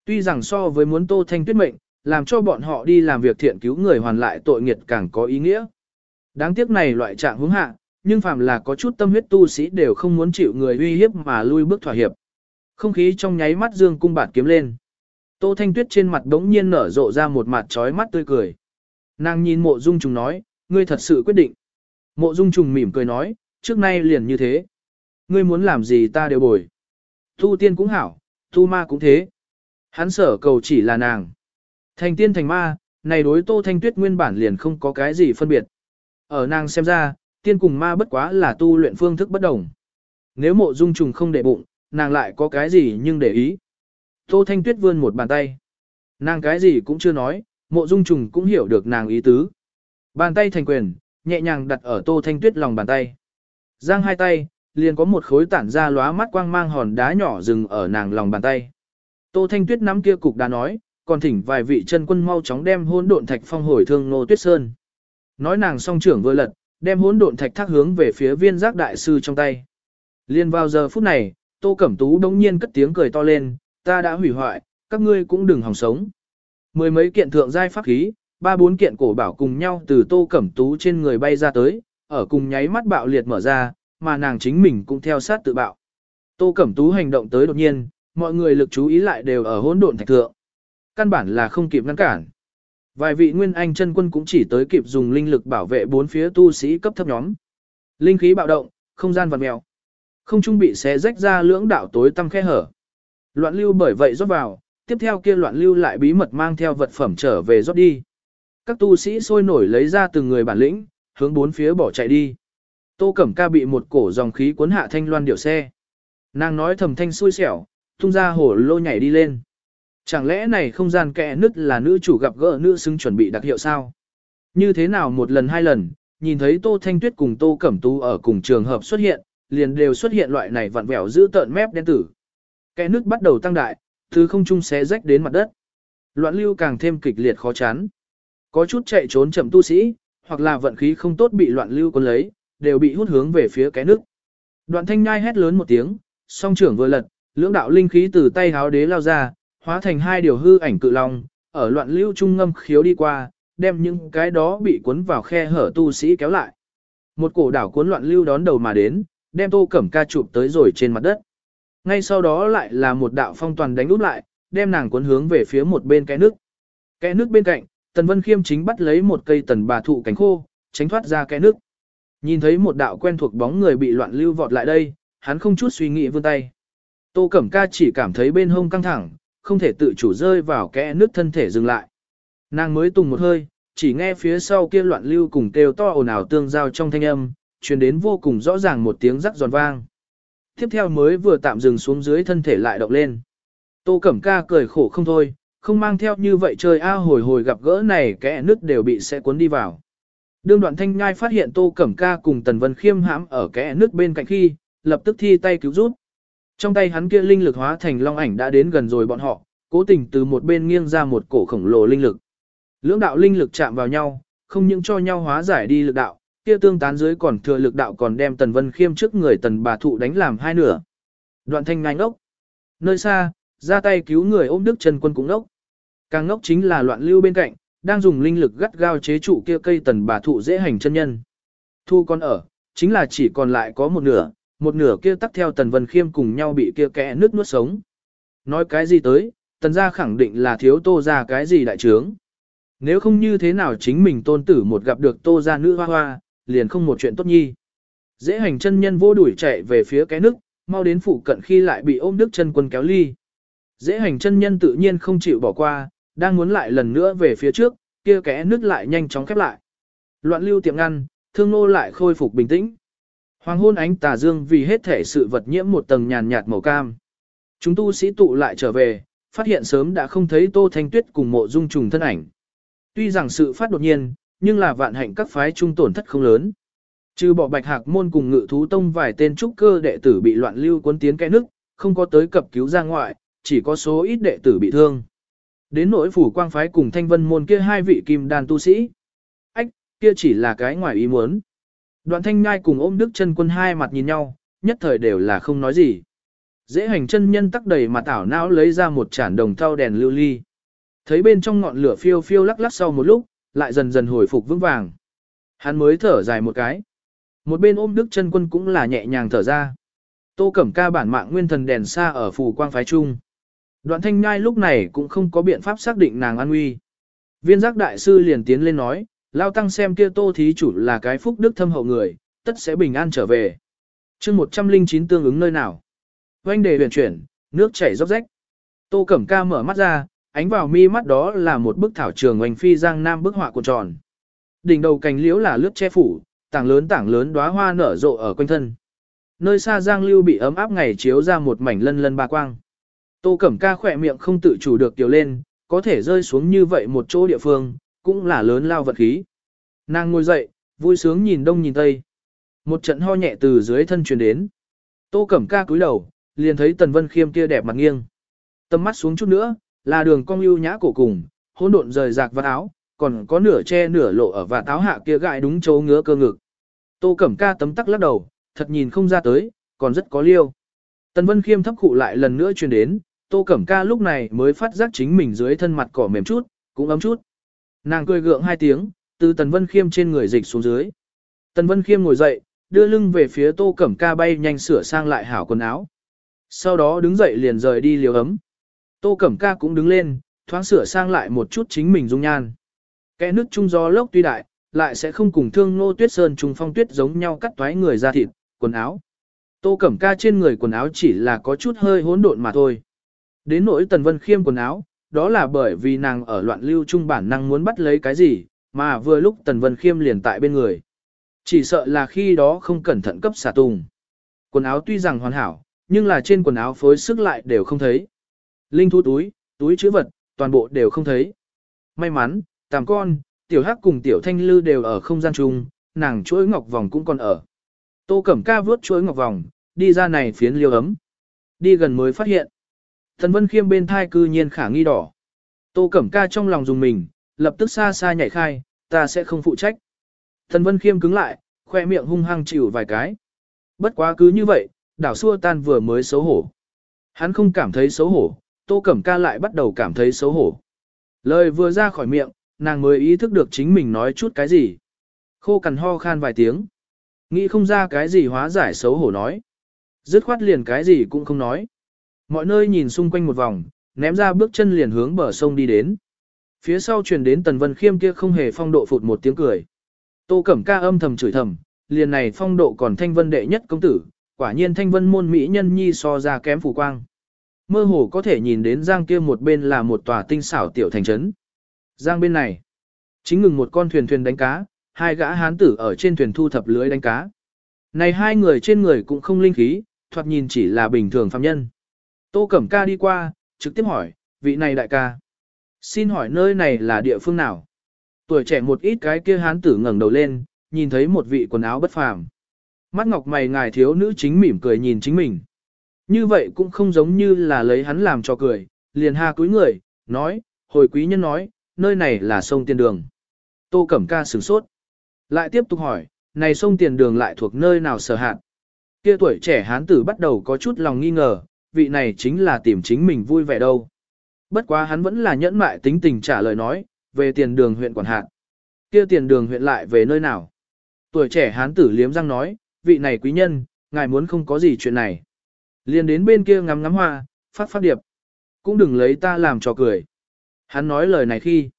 Tuy rằng so với muốn tô thanh tuyết mệnh, làm cho bọn họ đi làm việc thiện cứu người hoàn lại tội nghiệt càng có ý nghĩa. Đáng tiếc này loại trạng hướng hạ, nhưng phàm là có chút tâm huyết tu sĩ đều không muốn chịu người uy hiếp mà lui bước thỏa hiệp. Không khí trong nháy mắt dương cung bạt kiếm lên. Tô Thanh Tuyết trên mặt đống nhiên nở rộ ra một mặt trói mắt tươi cười. Nàng nhìn mộ dung trùng nói, ngươi thật sự quyết định. Mộ dung trùng mỉm cười nói, trước nay liền như thế. Ngươi muốn làm gì ta đều bồi. Thu tiên cũng hảo, thu ma cũng thế. Hắn sở cầu chỉ là nàng. Thành tiên thành ma, này đối Tô Thanh Tuyết nguyên bản liền không có cái gì phân biệt. Ở nàng xem ra, tiên cùng ma bất quá là tu luyện phương thức bất đồng. Nếu mộ dung trùng không để bụng, nàng lại có cái gì nhưng để ý. Tô Thanh Tuyết vươn một bàn tay. Nàng cái gì cũng chưa nói, mộ dung trùng cũng hiểu được nàng ý tứ. Bàn tay thành quyền, nhẹ nhàng đặt ở Tô Thanh Tuyết lòng bàn tay. Giang hai tay, liền có một khối tản ra lóa mắt quang mang hòn đá nhỏ dừng ở nàng lòng bàn tay. Tô Thanh Tuyết nắm kia cục đá nói, còn thỉnh vài vị chân quân mau chóng đem hỗn độn thạch phong hồi thương Nô Tuyết Sơn. Nói nàng song trưởng vừa lật, đem hỗn độn thạch thác hướng về phía viên giác đại sư trong tay. Liên vào giờ phút này, Tô Cẩm Tú đống nhiên cất tiếng cười to lên, ta đã hủy hoại, các ngươi cũng đừng hòng sống. Mười mấy kiện thượng giai pháp khí, ba bốn kiện cổ bảo cùng nhau từ Tô Cẩm Tú trên người bay ra tới, ở cùng nháy mắt bạo liệt mở ra, mà nàng chính mình cũng theo sát tự bạo. Tô Cẩm Tú hành động tới đột nhiên, mọi người lực chú ý lại đều ở hỗn độn thạch thượng. Căn bản là không kịp ngăn cản. Vài vị nguyên anh chân quân cũng chỉ tới kịp dùng linh lực bảo vệ bốn phía tu sĩ cấp thấp nhóm. Linh khí bạo động, không gian vặn mèo. Không trung bị xé rách ra lưỡng đạo tối tăm khe hở. Loạn lưu bởi vậy rót vào, tiếp theo kia loạn lưu lại bí mật mang theo vật phẩm trở về rót đi. Các tu sĩ sôi nổi lấy ra từng người bản lĩnh, hướng bốn phía bỏ chạy đi. Tô Cẩm Ca bị một cổ dòng khí cuốn hạ thanh loan điệu xe. Nàng nói thầm thanh xui xẻo, tung ra hổ lô nhảy đi lên. Chẳng lẽ này không gian kẽ nứt là nữ chủ gặp gỡ nữ xứng chuẩn bị đặc hiệu sao? Như thế nào một lần hai lần, nhìn thấy Tô Thanh Tuyết cùng Tô Cẩm Tú ở cùng trường hợp xuất hiện, liền đều xuất hiện loại này vặn vẹo giữ tợn mép đen tử. Kẽ nứt bắt đầu tăng đại, từ không trung xé rách đến mặt đất. Loạn lưu càng thêm kịch liệt khó chán. Có chút chạy trốn chậm tu sĩ, hoặc là vận khí không tốt bị loạn lưu cuốn lấy, đều bị hút hướng về phía cái nước. Đoạn thanh nhai hét lớn một tiếng, song trưởng vừa lật, lưỡng đạo linh khí từ tay háo đế lao ra, hóa thành hai điều hư ảnh cự long, ở loạn lưu trung ngâm khiếu đi qua, đem những cái đó bị cuốn vào khe hở tu sĩ kéo lại. Một cổ đảo cuốn loạn lưu đón đầu mà đến, đem tô cẩm ca chụp tới rồi trên mặt đất. Ngay sau đó lại là một đạo phong toàn đánh úp lại, đem nàng cuốn hướng về phía một bên cái nước. Cái nước bên cạnh, Tần Vân Khiêm chính bắt lấy một cây tần bà thụ cánh khô, tránh thoát ra cái nước. Nhìn thấy một đạo quen thuộc bóng người bị loạn lưu vọt lại đây, hắn không chút suy nghĩ vươn tay. Tô Cẩm Ca chỉ cảm thấy bên hông căng thẳng, không thể tự chủ rơi vào kẽ nước thân thể dừng lại. Nàng mới tùng một hơi, chỉ nghe phía sau kia loạn lưu cùng kêu to ồn ào tương giao trong thanh âm, truyền đến vô cùng rõ ràng một tiếng rắc giòn vang. Tiếp theo mới vừa tạm dừng xuống dưới thân thể lại động lên. Tô Cẩm Ca cười khổ không thôi, không mang theo như vậy chơi a hồi hồi gặp gỡ này kẽ nước đều bị sẽ cuốn đi vào. Đương đoạn thanh nhai phát hiện Tô Cẩm Ca cùng Tần Vân Khiêm hãm ở kẽ nước bên cạnh khi, lập tức thi tay cứu giúp. Trong tay hắn kia linh lực hóa thành long ảnh đã đến gần rồi bọn họ, cố tình từ một bên nghiêng ra một cổ khổng lồ linh lực. Lưỡng đạo linh lực chạm vào nhau, không những cho nhau hóa giải đi lực đạo, kia tương tán dưới còn thừa lực đạo còn đem Tần Vân Khiêm trước người Tần bà thụ đánh làm hai nửa. Đoạn thanh ngai ngốc. Nơi xa, ra tay cứu người ôm Đức Trần Quân cũng ngốc. Càng ngốc chính là loạn lưu bên cạnh, đang dùng linh lực gắt gao chế trụ kia cây tần bà thụ dễ hành chân nhân. Thu con ở, chính là chỉ còn lại có một nửa, một nửa kia tắt theo tần vân khiêm cùng nhau bị kia kẽ nước nuốt sống. Nói cái gì tới, tần gia khẳng định là thiếu tô ra cái gì đại trướng. Nếu không như thế nào chính mình tôn tử một gặp được tô ra nữ hoa hoa, liền không một chuyện tốt nhi. Dễ hành chân nhân vô đuổi chạy về phía cái nước, mau đến phụ cận khi lại bị ôm đức chân quân kéo ly. Dễ hành chân nhân tự nhiên không chịu bỏ qua, đang muốn lại lần nữa về phía trước, kia kẽ nước lại nhanh chóng khép lại. Loạn lưu tiệm ngăn, thương nô lại khôi phục bình tĩnh. Hoàng hôn ánh tà dương vì hết thể sự vật nhiễm một tầng nhàn nhạt màu cam. Chúng tu sĩ tụ lại trở về, phát hiện sớm đã không thấy Tô Thanh Tuyết cùng mộ dung trùng thân ảnh. Tuy rằng sự phát đột nhiên, nhưng là vạn hạnh các phái trung tổn thất không lớn. Trừ bỏ bạch hạc môn cùng ngự thú tông vài tên trúc cơ đệ tử bị loạn lưu cuốn tiến kẽ nước, không có tới cập cứu ra ngoại, chỉ có số ít đệ tử bị thương. Đến nỗi phủ quang phái cùng thanh vân môn kia hai vị kim đàn tu sĩ. Ách, kia chỉ là cái ngoài ý muốn. Đoạn thanh nhai cùng ôm đức chân quân hai mặt nhìn nhau, nhất thời đều là không nói gì. Dễ hành chân nhân tắc đầy mặt ảo não lấy ra một chản đồng thau đèn lưu ly. Thấy bên trong ngọn lửa phiêu phiêu lắc lắc sau một lúc, lại dần dần hồi phục vững vàng. Hắn mới thở dài một cái. Một bên ôm đức chân quân cũng là nhẹ nhàng thở ra. Tô Cẩm Ca bản mạng nguyên thần đèn xa ở phủ quang phái trung. Đoạn thanh nhai lúc này cũng không có biện pháp xác định nàng an nguy. Viên giác đại sư liền tiến lên nói, lao tăng xem kia tô thí chủ là cái phúc đức thâm hậu người, tất sẽ bình an trở về. chương 109 tương ứng nơi nào. Oanh đề huyền chuyển, nước chảy róc rách. Tô Cẩm Ca mở mắt ra, ánh vào mi mắt đó là một bức thảo trường oanh phi giang nam bức họa cuộn tròn. Đỉnh đầu cành liễu là lướt che phủ, tảng lớn tảng lớn đóa hoa nở rộ ở quanh thân. Nơi xa giang lưu bị ấm áp ngày chiếu ra một mảnh lân lân ba quang. Tô Cẩm Ca khỏe miệng không tự chủ được tiểu lên, có thể rơi xuống như vậy một chỗ địa phương, cũng là lớn lao vật khí. Nàng ngồi dậy, vui sướng nhìn đông nhìn tây. Một trận ho nhẹ từ dưới thân truyền đến. Tô Cẩm Ca cúi đầu, liền thấy Tần Vân Khiêm kia đẹp mặt nghiêng. Tầm mắt xuống chút nữa, là đường cong ưu nhã cổ cùng, hỗn độn rời rạc vạt áo, còn có nửa che nửa lộ ở và táo hạ kia gại đúng chỗ ngứa cơ ngực. Tô Cẩm Ca tấm tắc lắc đầu, thật nhìn không ra tới, còn rất có liêu. Tần Vân Khiêm thấp khụ lại lần nữa truyền đến, Tô Cẩm Ca lúc này mới phát giác chính mình dưới thân mặt cỏ mềm chút, cũng ấm chút. Nàng cười gượng hai tiếng, từ Tần Vân Khiêm trên người dịch xuống dưới. Tần Vân Khiêm ngồi dậy, đưa lưng về phía tô cẩm ca bay nhanh sửa sang lại hảo quần áo. Sau đó đứng dậy liền rời đi liều ấm. Tô cẩm ca cũng đứng lên, thoáng sửa sang lại một chút chính mình dung nhan. Kẽ nước trung gió lốc tuy đại, lại sẽ không cùng thương nô tuyết sơn trùng phong tuyết giống nhau cắt toái người ra thịt, quần áo. Tô cẩm ca trên người quần áo chỉ là có chút hơi hỗn độn mà thôi. Đến nỗi tần vân khiêm quần áo, đó là bởi vì nàng ở loạn lưu trung bản năng muốn bắt lấy cái gì, mà vừa lúc tần vân khiêm liền tại bên người. Chỉ sợ là khi đó không cẩn thận cấp xả tùng. Quần áo tuy rằng hoàn hảo, nhưng là trên quần áo phối sức lại đều không thấy. Linh thu túi, túi chữ vật, toàn bộ đều không thấy. May mắn, tàm con, tiểu hắc cùng tiểu thanh lư đều ở không gian chung, nàng chuỗi ngọc vòng cũng còn ở. Tô Cẩm Ca vướt chuỗi ngọc vòng, đi ra này phiến liêu ấm. Đi gần mới phát hiện. Thần Vân Khiêm bên thai cư nhiên khả nghi đỏ. Tô Cẩm Ca trong lòng dùng mình, lập tức xa xa nhảy khai, ta sẽ không phụ trách. Thần Vân Khiêm cứng lại, khoe miệng hung hăng chịu vài cái. Bất quá cứ như vậy, đảo xua tan vừa mới xấu hổ. Hắn không cảm thấy xấu hổ, Tô Cẩm Ca lại bắt đầu cảm thấy xấu hổ. Lời vừa ra khỏi miệng, nàng mới ý thức được chính mình nói chút cái gì. Khô cằn ho khan vài tiếng. Nghĩ không ra cái gì hóa giải xấu hổ nói. Dứt khoát liền cái gì cũng không nói. Mọi nơi nhìn xung quanh một vòng, ném ra bước chân liền hướng bờ sông đi đến. Phía sau truyền đến Tần Vân Khiêm kia không hề phong độ phụt một tiếng cười. Tô Cẩm Ca âm thầm chửi thầm, liền này phong độ còn thanh vân đệ nhất công tử, quả nhiên thanh vân môn mỹ nhân nhi so ra kém phù quang. Mơ hồ có thể nhìn đến giang kia một bên là một tòa tinh xảo tiểu thành trấn. Giang bên này, chính ngừng một con thuyền thuyền đánh cá, hai gã hán tử ở trên thuyền thu thập lưới đánh cá. Này hai người trên người cũng không linh khí, thoạt nhìn chỉ là bình thường phàm nhân. Tô Cẩm Ca đi qua, trực tiếp hỏi, vị này đại ca. Xin hỏi nơi này là địa phương nào? Tuổi trẻ một ít cái kia hán tử ngẩng đầu lên, nhìn thấy một vị quần áo bất phàm. Mắt ngọc mày ngài thiếu nữ chính mỉm cười nhìn chính mình. Như vậy cũng không giống như là lấy hắn làm cho cười, liền ha cúi người, nói, hồi quý nhân nói, nơi này là sông tiền đường. Tô Cẩm Ca sửng sốt. Lại tiếp tục hỏi, này sông tiền đường lại thuộc nơi nào sở hạn? Kia tuổi trẻ hán tử bắt đầu có chút lòng nghi ngờ, vị này chính là tìm chính mình vui vẻ đâu. Bất quá hắn vẫn là nhẫn mại tính tình trả lời nói, về tiền đường huyện quản hạt. Kia tiền đường huyện lại về nơi nào? Tuổi trẻ hán tử liếm răng nói, vị này quý nhân, ngài muốn không có gì chuyện này. Liền đến bên kia ngắm ngắm hoa, phát phát điệp. Cũng đừng lấy ta làm trò cười. Hắn nói lời này khi.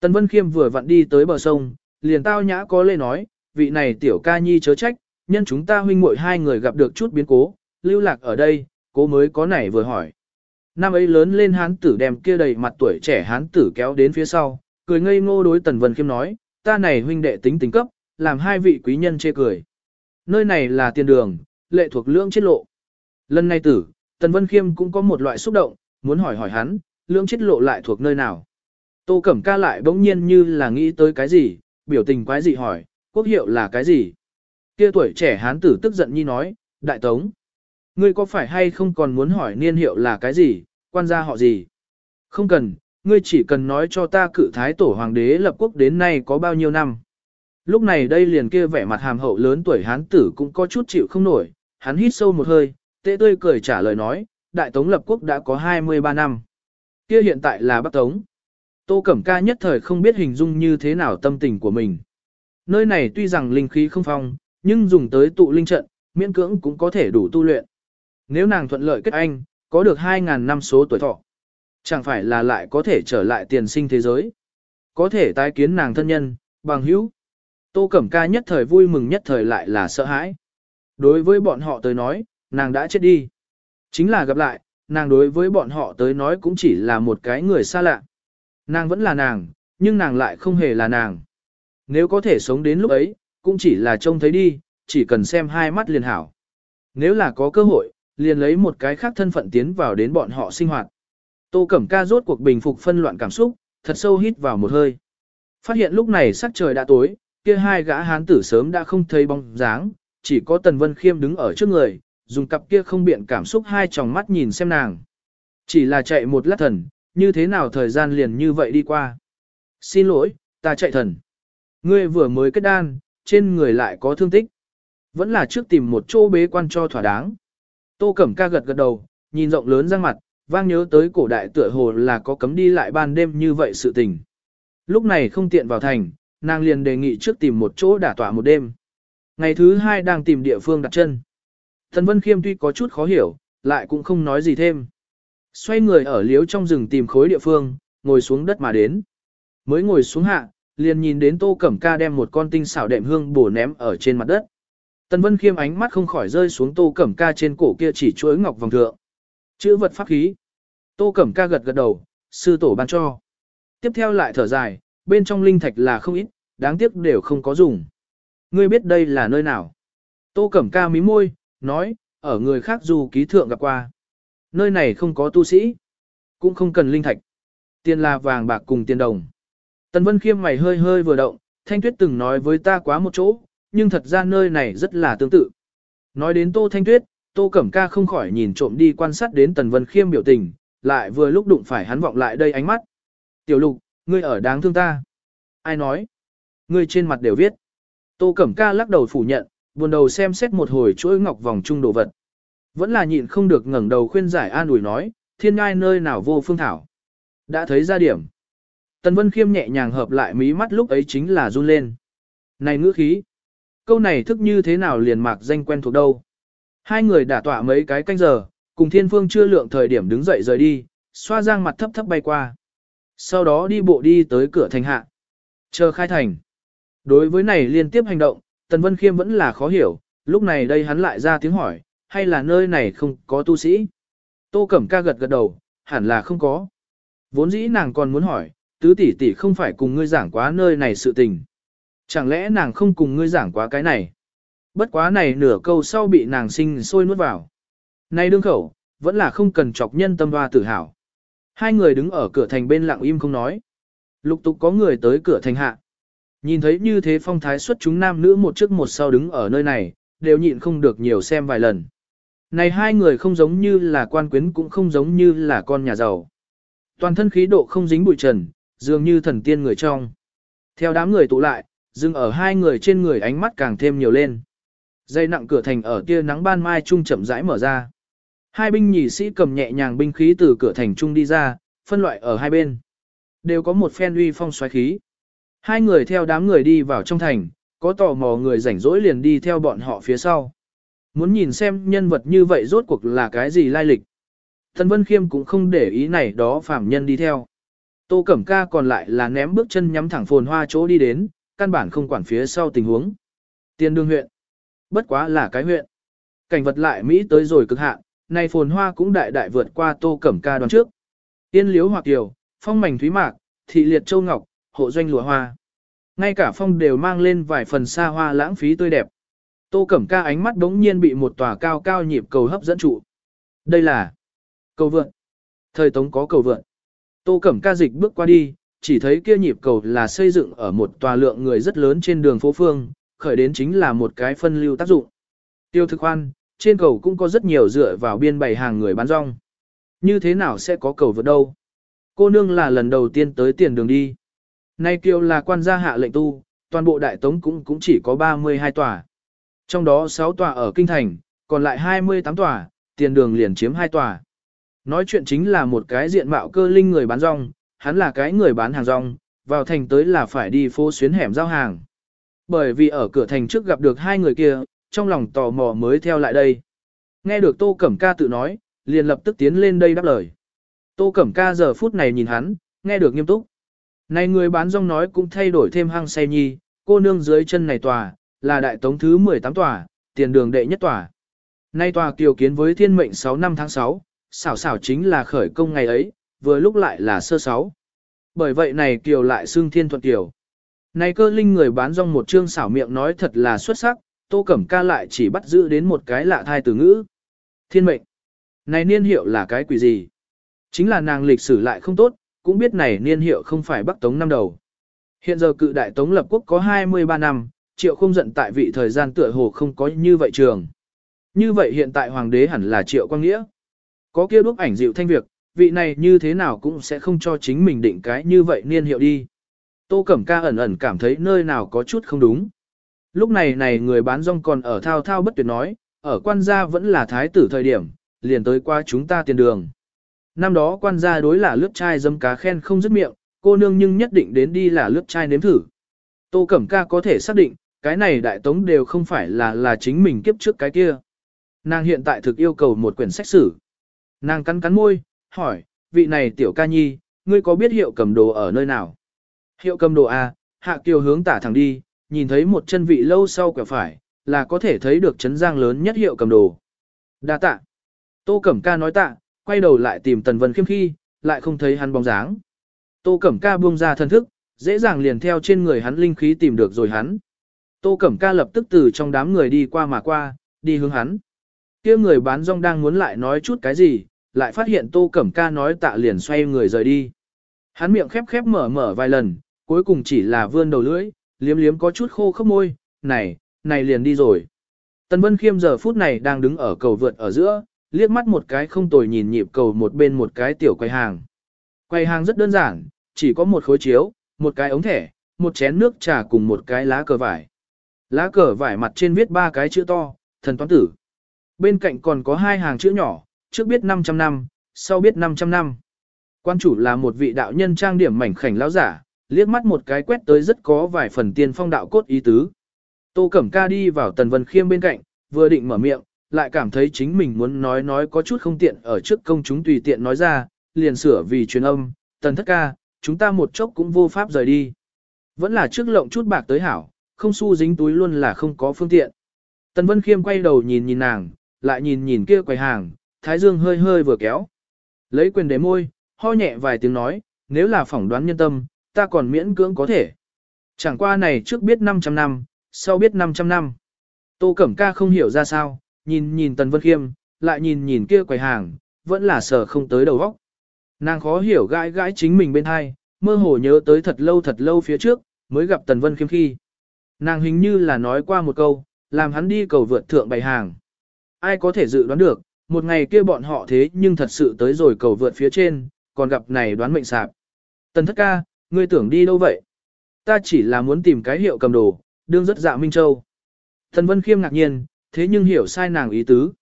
Tần Vân Khiêm vừa vặn đi tới bờ sông, liền tao nhã có lê nói, vị này tiểu ca nhi chớ trách, nhân chúng ta huynh muội hai người gặp được chút biến cố, lưu lạc ở đây, cố mới có nảy vừa hỏi. Năm ấy lớn lên hán tử đem kia đầy mặt tuổi trẻ hán tử kéo đến phía sau, cười ngây ngô đối Tần Vân Khiêm nói, ta này huynh đệ tính tính cấp, làm hai vị quý nhân chê cười. Nơi này là tiền đường, lệ thuộc lương chết lộ. Lần này tử, Tần Vân Khiêm cũng có một loại xúc động, muốn hỏi hỏi hắn, lưỡng chết lộ lại thuộc nơi nào. Tô Cẩm Ca lại bỗng nhiên như là nghĩ tới cái gì, biểu tình quái gì hỏi, quốc hiệu là cái gì? Kia tuổi trẻ hán tử tức giận nhi nói, đại tống. Ngươi có phải hay không còn muốn hỏi niên hiệu là cái gì, quan gia họ gì? Không cần, ngươi chỉ cần nói cho ta cự thái tổ hoàng đế lập quốc đến nay có bao nhiêu năm. Lúc này đây liền kia vẻ mặt hàm hậu lớn tuổi hán tử cũng có chút chịu không nổi, hắn hít sâu một hơi, tê tươi cười trả lời nói, đại tống lập quốc đã có 23 năm. Kia hiện tại là bắc tống. Tô Cẩm Ca nhất thời không biết hình dung như thế nào tâm tình của mình. Nơi này tuy rằng linh khí không phong, nhưng dùng tới tụ linh trận, miễn cưỡng cũng có thể đủ tu luyện. Nếu nàng thuận lợi kết anh, có được 2.000 năm số tuổi thọ. Chẳng phải là lại có thể trở lại tiền sinh thế giới. Có thể tái kiến nàng thân nhân, bằng hữu. Tô Cẩm Ca nhất thời vui mừng nhất thời lại là sợ hãi. Đối với bọn họ tới nói, nàng đã chết đi. Chính là gặp lại, nàng đối với bọn họ tới nói cũng chỉ là một cái người xa lạ. Nàng vẫn là nàng, nhưng nàng lại không hề là nàng. Nếu có thể sống đến lúc ấy, cũng chỉ là trông thấy đi, chỉ cần xem hai mắt liền hảo. Nếu là có cơ hội, liền lấy một cái khác thân phận tiến vào đến bọn họ sinh hoạt. Tô Cẩm Ca rốt cuộc bình phục phân loạn cảm xúc, thật sâu hít vào một hơi. Phát hiện lúc này sắc trời đã tối, kia hai gã hán tử sớm đã không thấy bóng dáng, chỉ có Tần Vân Khiêm đứng ở trước người, dùng cặp kia không biện cảm xúc hai tròng mắt nhìn xem nàng. Chỉ là chạy một lát thần, như thế nào thời gian liền như vậy đi qua. Xin lỗi, ta chạy thần. Ngươi vừa mới kết đan, trên người lại có thương tích. Vẫn là trước tìm một chỗ bế quan cho thỏa đáng. Tô Cẩm Ca gật gật đầu, nhìn rộng lớn răng mặt, vang nhớ tới cổ đại tựa hồ là có cấm đi lại ban đêm như vậy sự tình. Lúc này không tiện vào thành, nàng liền đề nghị trước tìm một chỗ đả tỏa một đêm. Ngày thứ hai đang tìm địa phương đặt chân. Thần Vân Khiêm tuy có chút khó hiểu, lại cũng không nói gì thêm. Xoay người ở liếu trong rừng tìm khối địa phương, ngồi xuống đất mà đến. Mới ngồi xuống hạ, liền nhìn đến Tô Cẩm Ca đem một con tinh xảo đệm hương bổ ném ở trên mặt đất. Tần Vân Khiêm ánh mắt không khỏi rơi xuống Tô Cẩm Ca trên cổ kia chỉ chuỗi ngọc vòng thượng. Chữ vật pháp khí. Tô Cẩm Ca gật gật đầu, sư tổ ban cho. Tiếp theo lại thở dài, bên trong linh thạch là không ít, đáng tiếc đều không có dùng. Ngươi biết đây là nơi nào? Tô Cẩm Ca mí môi, nói, ở người khác dù ký thượng gặp qua. Nơi này không có tu sĩ, cũng không cần linh thạch. Tiền là vàng bạc cùng tiền đồng. Tần Vân Khiêm mày hơi hơi vừa động, Thanh Tuyết từng nói với ta quá một chỗ, nhưng thật ra nơi này rất là tương tự. Nói đến Tô Thanh Tuyết, Tô Cẩm Ca không khỏi nhìn trộm đi quan sát đến Tần Vân Khiêm biểu tình, lại vừa lúc đụng phải hắn vọng lại đây ánh mắt. Tiểu lục, ngươi ở đáng thương ta. Ai nói? Ngươi trên mặt đều viết. Tô Cẩm Ca lắc đầu phủ nhận, buồn đầu xem xét một hồi chuỗi ngọc vòng trung đồ vật. Vẫn là nhịn không được ngẩng đầu khuyên giải an ủi nói, thiên ngai nơi nào vô phương thảo. Đã thấy ra điểm. Tần Vân Khiêm nhẹ nhàng hợp lại mí mắt lúc ấy chính là run lên. Này ngữ khí. Câu này thức như thế nào liền mạc danh quen thuộc đâu. Hai người đã tỏa mấy cái canh giờ, cùng thiên phương chưa lượng thời điểm đứng dậy rời đi, xoa giang mặt thấp thấp bay qua. Sau đó đi bộ đi tới cửa thành hạ. Chờ khai thành. Đối với này liên tiếp hành động, Tần Vân Khiêm vẫn là khó hiểu, lúc này đây hắn lại ra tiếng hỏi, hay là nơi này không có tu sĩ? Tô Cẩm ca gật gật đầu, hẳn là không có. Vốn dĩ nàng còn muốn hỏi, tứ tỷ tỷ không phải cùng ngươi giảng quá nơi này sự tình. Chẳng lẽ nàng không cùng ngươi giảng quá cái này? Bất quá này nửa câu sau bị nàng sinh sôi nuốt vào. Nay đương khẩu, vẫn là không cần chọc nhân tâm hoa tử hảo. Hai người đứng ở cửa thành bên lặng im không nói. Lục tục có người tới cửa thành hạ. Nhìn thấy như thế phong thái xuất chúng nam nữ một trước một sau đứng ở nơi này, đều nhịn không được nhiều xem vài lần. Này hai người không giống như là quan quyến cũng không giống như là con nhà giàu. Toàn thân khí độ không dính bụi trần, dường như thần tiên người trong. Theo đám người tụ lại, dừng ở hai người trên người ánh mắt càng thêm nhiều lên. Dây nặng cửa thành ở tia nắng ban mai trung chậm rãi mở ra. Hai binh nhì sĩ cầm nhẹ nhàng binh khí từ cửa thành trung đi ra, phân loại ở hai bên. Đều có một phen uy phong xoáy khí. Hai người theo đám người đi vào trong thành, có tò mò người rảnh rỗi liền đi theo bọn họ phía sau. Muốn nhìn xem nhân vật như vậy rốt cuộc là cái gì lai lịch. Thần Vân Khiêm cũng không để ý này đó phạm nhân đi theo. Tô Cẩm Ca còn lại là ném bước chân nhắm thẳng phồn hoa chỗ đi đến, căn bản không quản phía sau tình huống. Tiên đương huyện. Bất quá là cái huyện. Cảnh vật lại Mỹ tới rồi cực hạn, nay phồn hoa cũng đại đại vượt qua Tô Cẩm Ca đoán trước. Tiên liếu hoặc kiều, phong mảnh thúy mạc, thị liệt châu ngọc, hộ doanh lụa hoa. Ngay cả phong đều mang lên vài phần xa hoa lãng phí tươi đẹp. Tô Cẩm Ca ánh mắt đống nhiên bị một tòa cao cao nhịp cầu hấp dẫn trụ. Đây là cầu vượn. Thời Tống có cầu vượn. Tô Cẩm Ca dịch bước qua đi, chỉ thấy kia nhịp cầu là xây dựng ở một tòa lượng người rất lớn trên đường phố phương, khởi đến chính là một cái phân lưu tác dụng. Tiêu thực khoan, trên cầu cũng có rất nhiều dựa vào biên bày hàng người bán rong. Như thế nào sẽ có cầu vượt đâu? Cô nương là lần đầu tiên tới tiền đường đi. Nay kiều là quan gia hạ lệnh tu, toàn bộ đại tống cũng cũng chỉ có 32 tòa. Trong đó 6 tòa ở kinh thành, còn lại 28 tòa, tiền đường liền chiếm 2 tòa. Nói chuyện chính là một cái diện mạo cơ linh người bán rong, hắn là cái người bán hàng rong, vào thành tới là phải đi phố xuyến hẻm giao hàng. Bởi vì ở cửa thành trước gặp được hai người kia, trong lòng tò mò mới theo lại đây. Nghe được Tô Cẩm Ca tự nói, liền lập tức tiến lên đây đáp lời. Tô Cẩm Ca giờ phút này nhìn hắn, nghe được nghiêm túc. Này người bán rong nói cũng thay đổi thêm hăng say nhi, cô nương dưới chân này tòa, là đại tống thứ 18 tòa, tiền đường đệ nhất tòa. Nay tòa kiều kiến với thiên mệnh 6 năm tháng 6, xảo xảo chính là khởi công ngày ấy, vừa lúc lại là sơ 6. Bởi vậy này kiều lại xương thiên thuận kiều. Này cơ linh người bán rong một chương xảo miệng nói thật là xuất sắc, tô cẩm ca lại chỉ bắt giữ đến một cái lạ thai từ ngữ. Thiên mệnh. Này niên hiệu là cái quỷ gì? Chính là nàng lịch sử lại không tốt, cũng biết này niên hiệu không phải Bắc Tống năm đầu. Hiện giờ cự đại Tống lập quốc có 23 năm, triệu không giận tại vị thời gian tựa hồ không có như vậy trường. Như vậy hiện tại hoàng đế hẳn là triệu quang nghĩa. Có kia đúc ảnh dịu thanh việc, vị này như thế nào cũng sẽ không cho chính mình định cái như vậy niên hiệu đi. Tô Cẩm Ca ẩn ẩn cảm thấy nơi nào có chút không đúng. Lúc này này người bán rong còn ở thao thao bất tuyệt nói, ở quan gia vẫn là thái tử thời điểm, liền tới qua chúng ta tiền đường. Năm đó quan gia đối là lướt chai dấm cá khen không dứt miệng, cô nương nhưng nhất định đến đi là lướt chai nếm thử. Tô Cẩm Ca có thể xác định, Cái này đại tống đều không phải là là chính mình kiếp trước cái kia. Nàng hiện tại thực yêu cầu một quyển sách sử. Nàng cắn cắn môi, hỏi, vị này tiểu ca nhi, ngươi có biết hiệu cầm đồ ở nơi nào? Hiệu cầm đồ A, hạ kiều hướng tả thẳng đi, nhìn thấy một chân vị lâu sau quẹo phải, là có thể thấy được chấn giang lớn nhất hiệu cầm đồ. Đa tạ. Tô Cẩm Ca nói tạ, quay đầu lại tìm Tần Vân Khiêm khi, lại không thấy hắn bóng dáng. Tô Cẩm Ca buông ra thân thức, dễ dàng liền theo trên người hắn linh khí tìm được rồi hắn. Tô Cẩm Ca lập tức từ trong đám người đi qua mà qua, đi hướng hắn. Kia người bán rong đang muốn lại nói chút cái gì, lại phát hiện Tô Cẩm Ca nói tạ liền xoay người rời đi. Hắn miệng khép khép mở mở vài lần, cuối cùng chỉ là vươn đầu lưỡi, liếm liếm có chút khô khốc môi, này, này liền đi rồi. Tần Vân Khiêm giờ phút này đang đứng ở cầu vượt ở giữa, liếc mắt một cái không tồi nhìn nhịp cầu một bên một cái tiểu quầy hàng. Quầy hàng rất đơn giản, chỉ có một khối chiếu, một cái ống thẻ, một chén nước trà cùng một cái lá cờ vải. Lá cờ vải mặt trên viết ba cái chữ to, thần toán tử. Bên cạnh còn có hai hàng chữ nhỏ, trước biết 500 năm, sau biết 500 năm. Quan chủ là một vị đạo nhân trang điểm mảnh khảnh lão giả, liếc mắt một cái quét tới rất có vài phần tiên phong đạo cốt ý tứ. Tô Cẩm Ca đi vào Tần Vân Khiêm bên cạnh, vừa định mở miệng, lại cảm thấy chính mình muốn nói nói có chút không tiện ở trước công chúng tùy tiện nói ra, liền sửa vì truyền âm, Tần Thất Ca, chúng ta một chốc cũng vô pháp rời đi. Vẫn là trước lộng chút bạc tới hảo, không xu dính túi luôn là không có phương tiện. Tần Vân Khiêm quay đầu nhìn nhìn nàng, lại nhìn nhìn kia quầy hàng, thái dương hơi hơi vừa kéo. Lấy quyền để môi, ho nhẹ vài tiếng nói, nếu là phỏng đoán nhân tâm, ta còn miễn cưỡng có thể. Chẳng qua này trước biết 500 năm, sau biết 500 năm. Tô Cẩm Ca không hiểu ra sao, nhìn nhìn Tần Vân Khiêm, lại nhìn nhìn kia quầy hàng, vẫn là sờ không tới đầu óc. Nàng khó hiểu gãi gãi chính mình bên hai, mơ hồ nhớ tới thật lâu thật lâu phía trước, mới gặp Tần Vân Khiêm khi. Nàng hình như là nói qua một câu, làm hắn đi cầu vượt thượng bày hàng. Ai có thể dự đoán được, một ngày kia bọn họ thế nhưng thật sự tới rồi cầu vượt phía trên, còn gặp này đoán mệnh sạp. Tần thất ca, ngươi tưởng đi đâu vậy? Ta chỉ là muốn tìm cái hiệu cầm đồ, đương rất dạ Minh Châu. Tần Vân Khiêm ngạc nhiên, thế nhưng hiểu sai nàng ý tứ.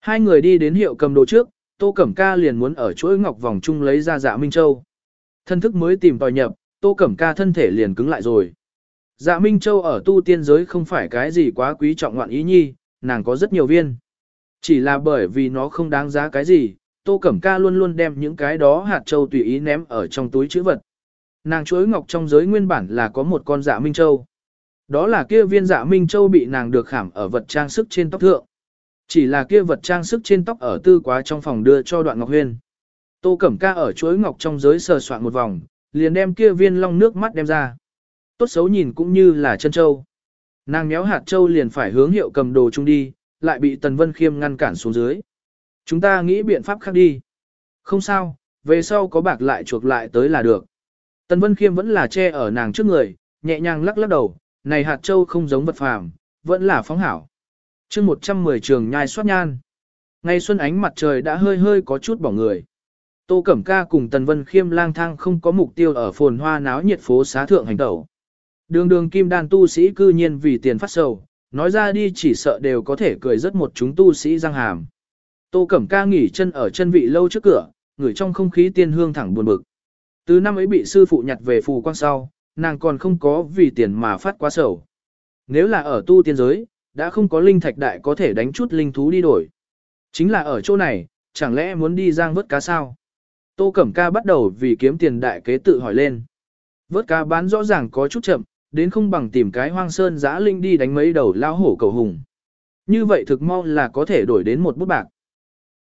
Hai người đi đến hiệu cầm đồ trước, Tô Cẩm Ca liền muốn ở chuỗi ngọc vòng chung lấy ra dạ Minh Châu. Thân thức mới tìm tòi nhập, Tô Cẩm Ca thân thể liền cứng lại rồi. Dạ Minh Châu ở tu tiên giới không phải cái gì quá quý trọng ngoạn ý nhi, nàng có rất nhiều viên. Chỉ là bởi vì nó không đáng giá cái gì, Tô Cẩm Ca luôn luôn đem những cái đó hạt châu tùy ý ném ở trong túi chữ vật. Nàng chuối ngọc trong giới nguyên bản là có một con dạ Minh Châu. Đó là kia viên dạ Minh Châu bị nàng được khảm ở vật trang sức trên tóc thượng. Chỉ là kia vật trang sức trên tóc ở tư quá trong phòng đưa cho đoạn ngọc huyên. Tô Cẩm Ca ở chuối ngọc trong giới sờ soạn một vòng, liền đem kia viên long nước mắt đem ra. Tốt xấu nhìn cũng như là chân châu. Nàng méo hạt châu liền phải hướng hiệu cầm đồ chung đi, lại bị Tần Vân Khiêm ngăn cản xuống dưới. Chúng ta nghĩ biện pháp khác đi. Không sao, về sau có bạc lại chuộc lại tới là được. Tần Vân Khiêm vẫn là che ở nàng trước người, nhẹ nhàng lắc lắc đầu, này hạt châu không giống vật phàm, vẫn là phóng hảo. chương 110 trường nhai soát nhan. Ngày xuân ánh mặt trời đã hơi hơi có chút bỏ người. Tô Cẩm Ca cùng Tần Vân Khiêm lang thang không có mục tiêu ở phồn hoa náo nhiệt phố xá thượng hành tẩu. Đường đường kim đan tu sĩ cư nhiên vì tiền phát sầu, nói ra đi chỉ sợ đều có thể cười rất một chúng tu sĩ răng hàm. Tô Cẩm Ca nghỉ chân ở chân vị lâu trước cửa, ngửi trong không khí tiên hương thẳng buồn bực. Từ năm ấy bị sư phụ nhặt về phù quang sau, nàng còn không có vì tiền mà phát quá sầu. Nếu là ở tu tiên giới, đã không có linh thạch đại có thể đánh chút linh thú đi đổi. Chính là ở chỗ này, chẳng lẽ muốn đi giang vớt cá sao? Tô Cẩm Ca bắt đầu vì kiếm tiền đại kế tự hỏi lên. Vớt cá bán rõ ràng có chút chậm, đến không bằng tìm cái hoang sơn giã linh đi đánh mấy đầu lao hổ cầu hùng. Như vậy thực mau là có thể đổi đến một bút bạc.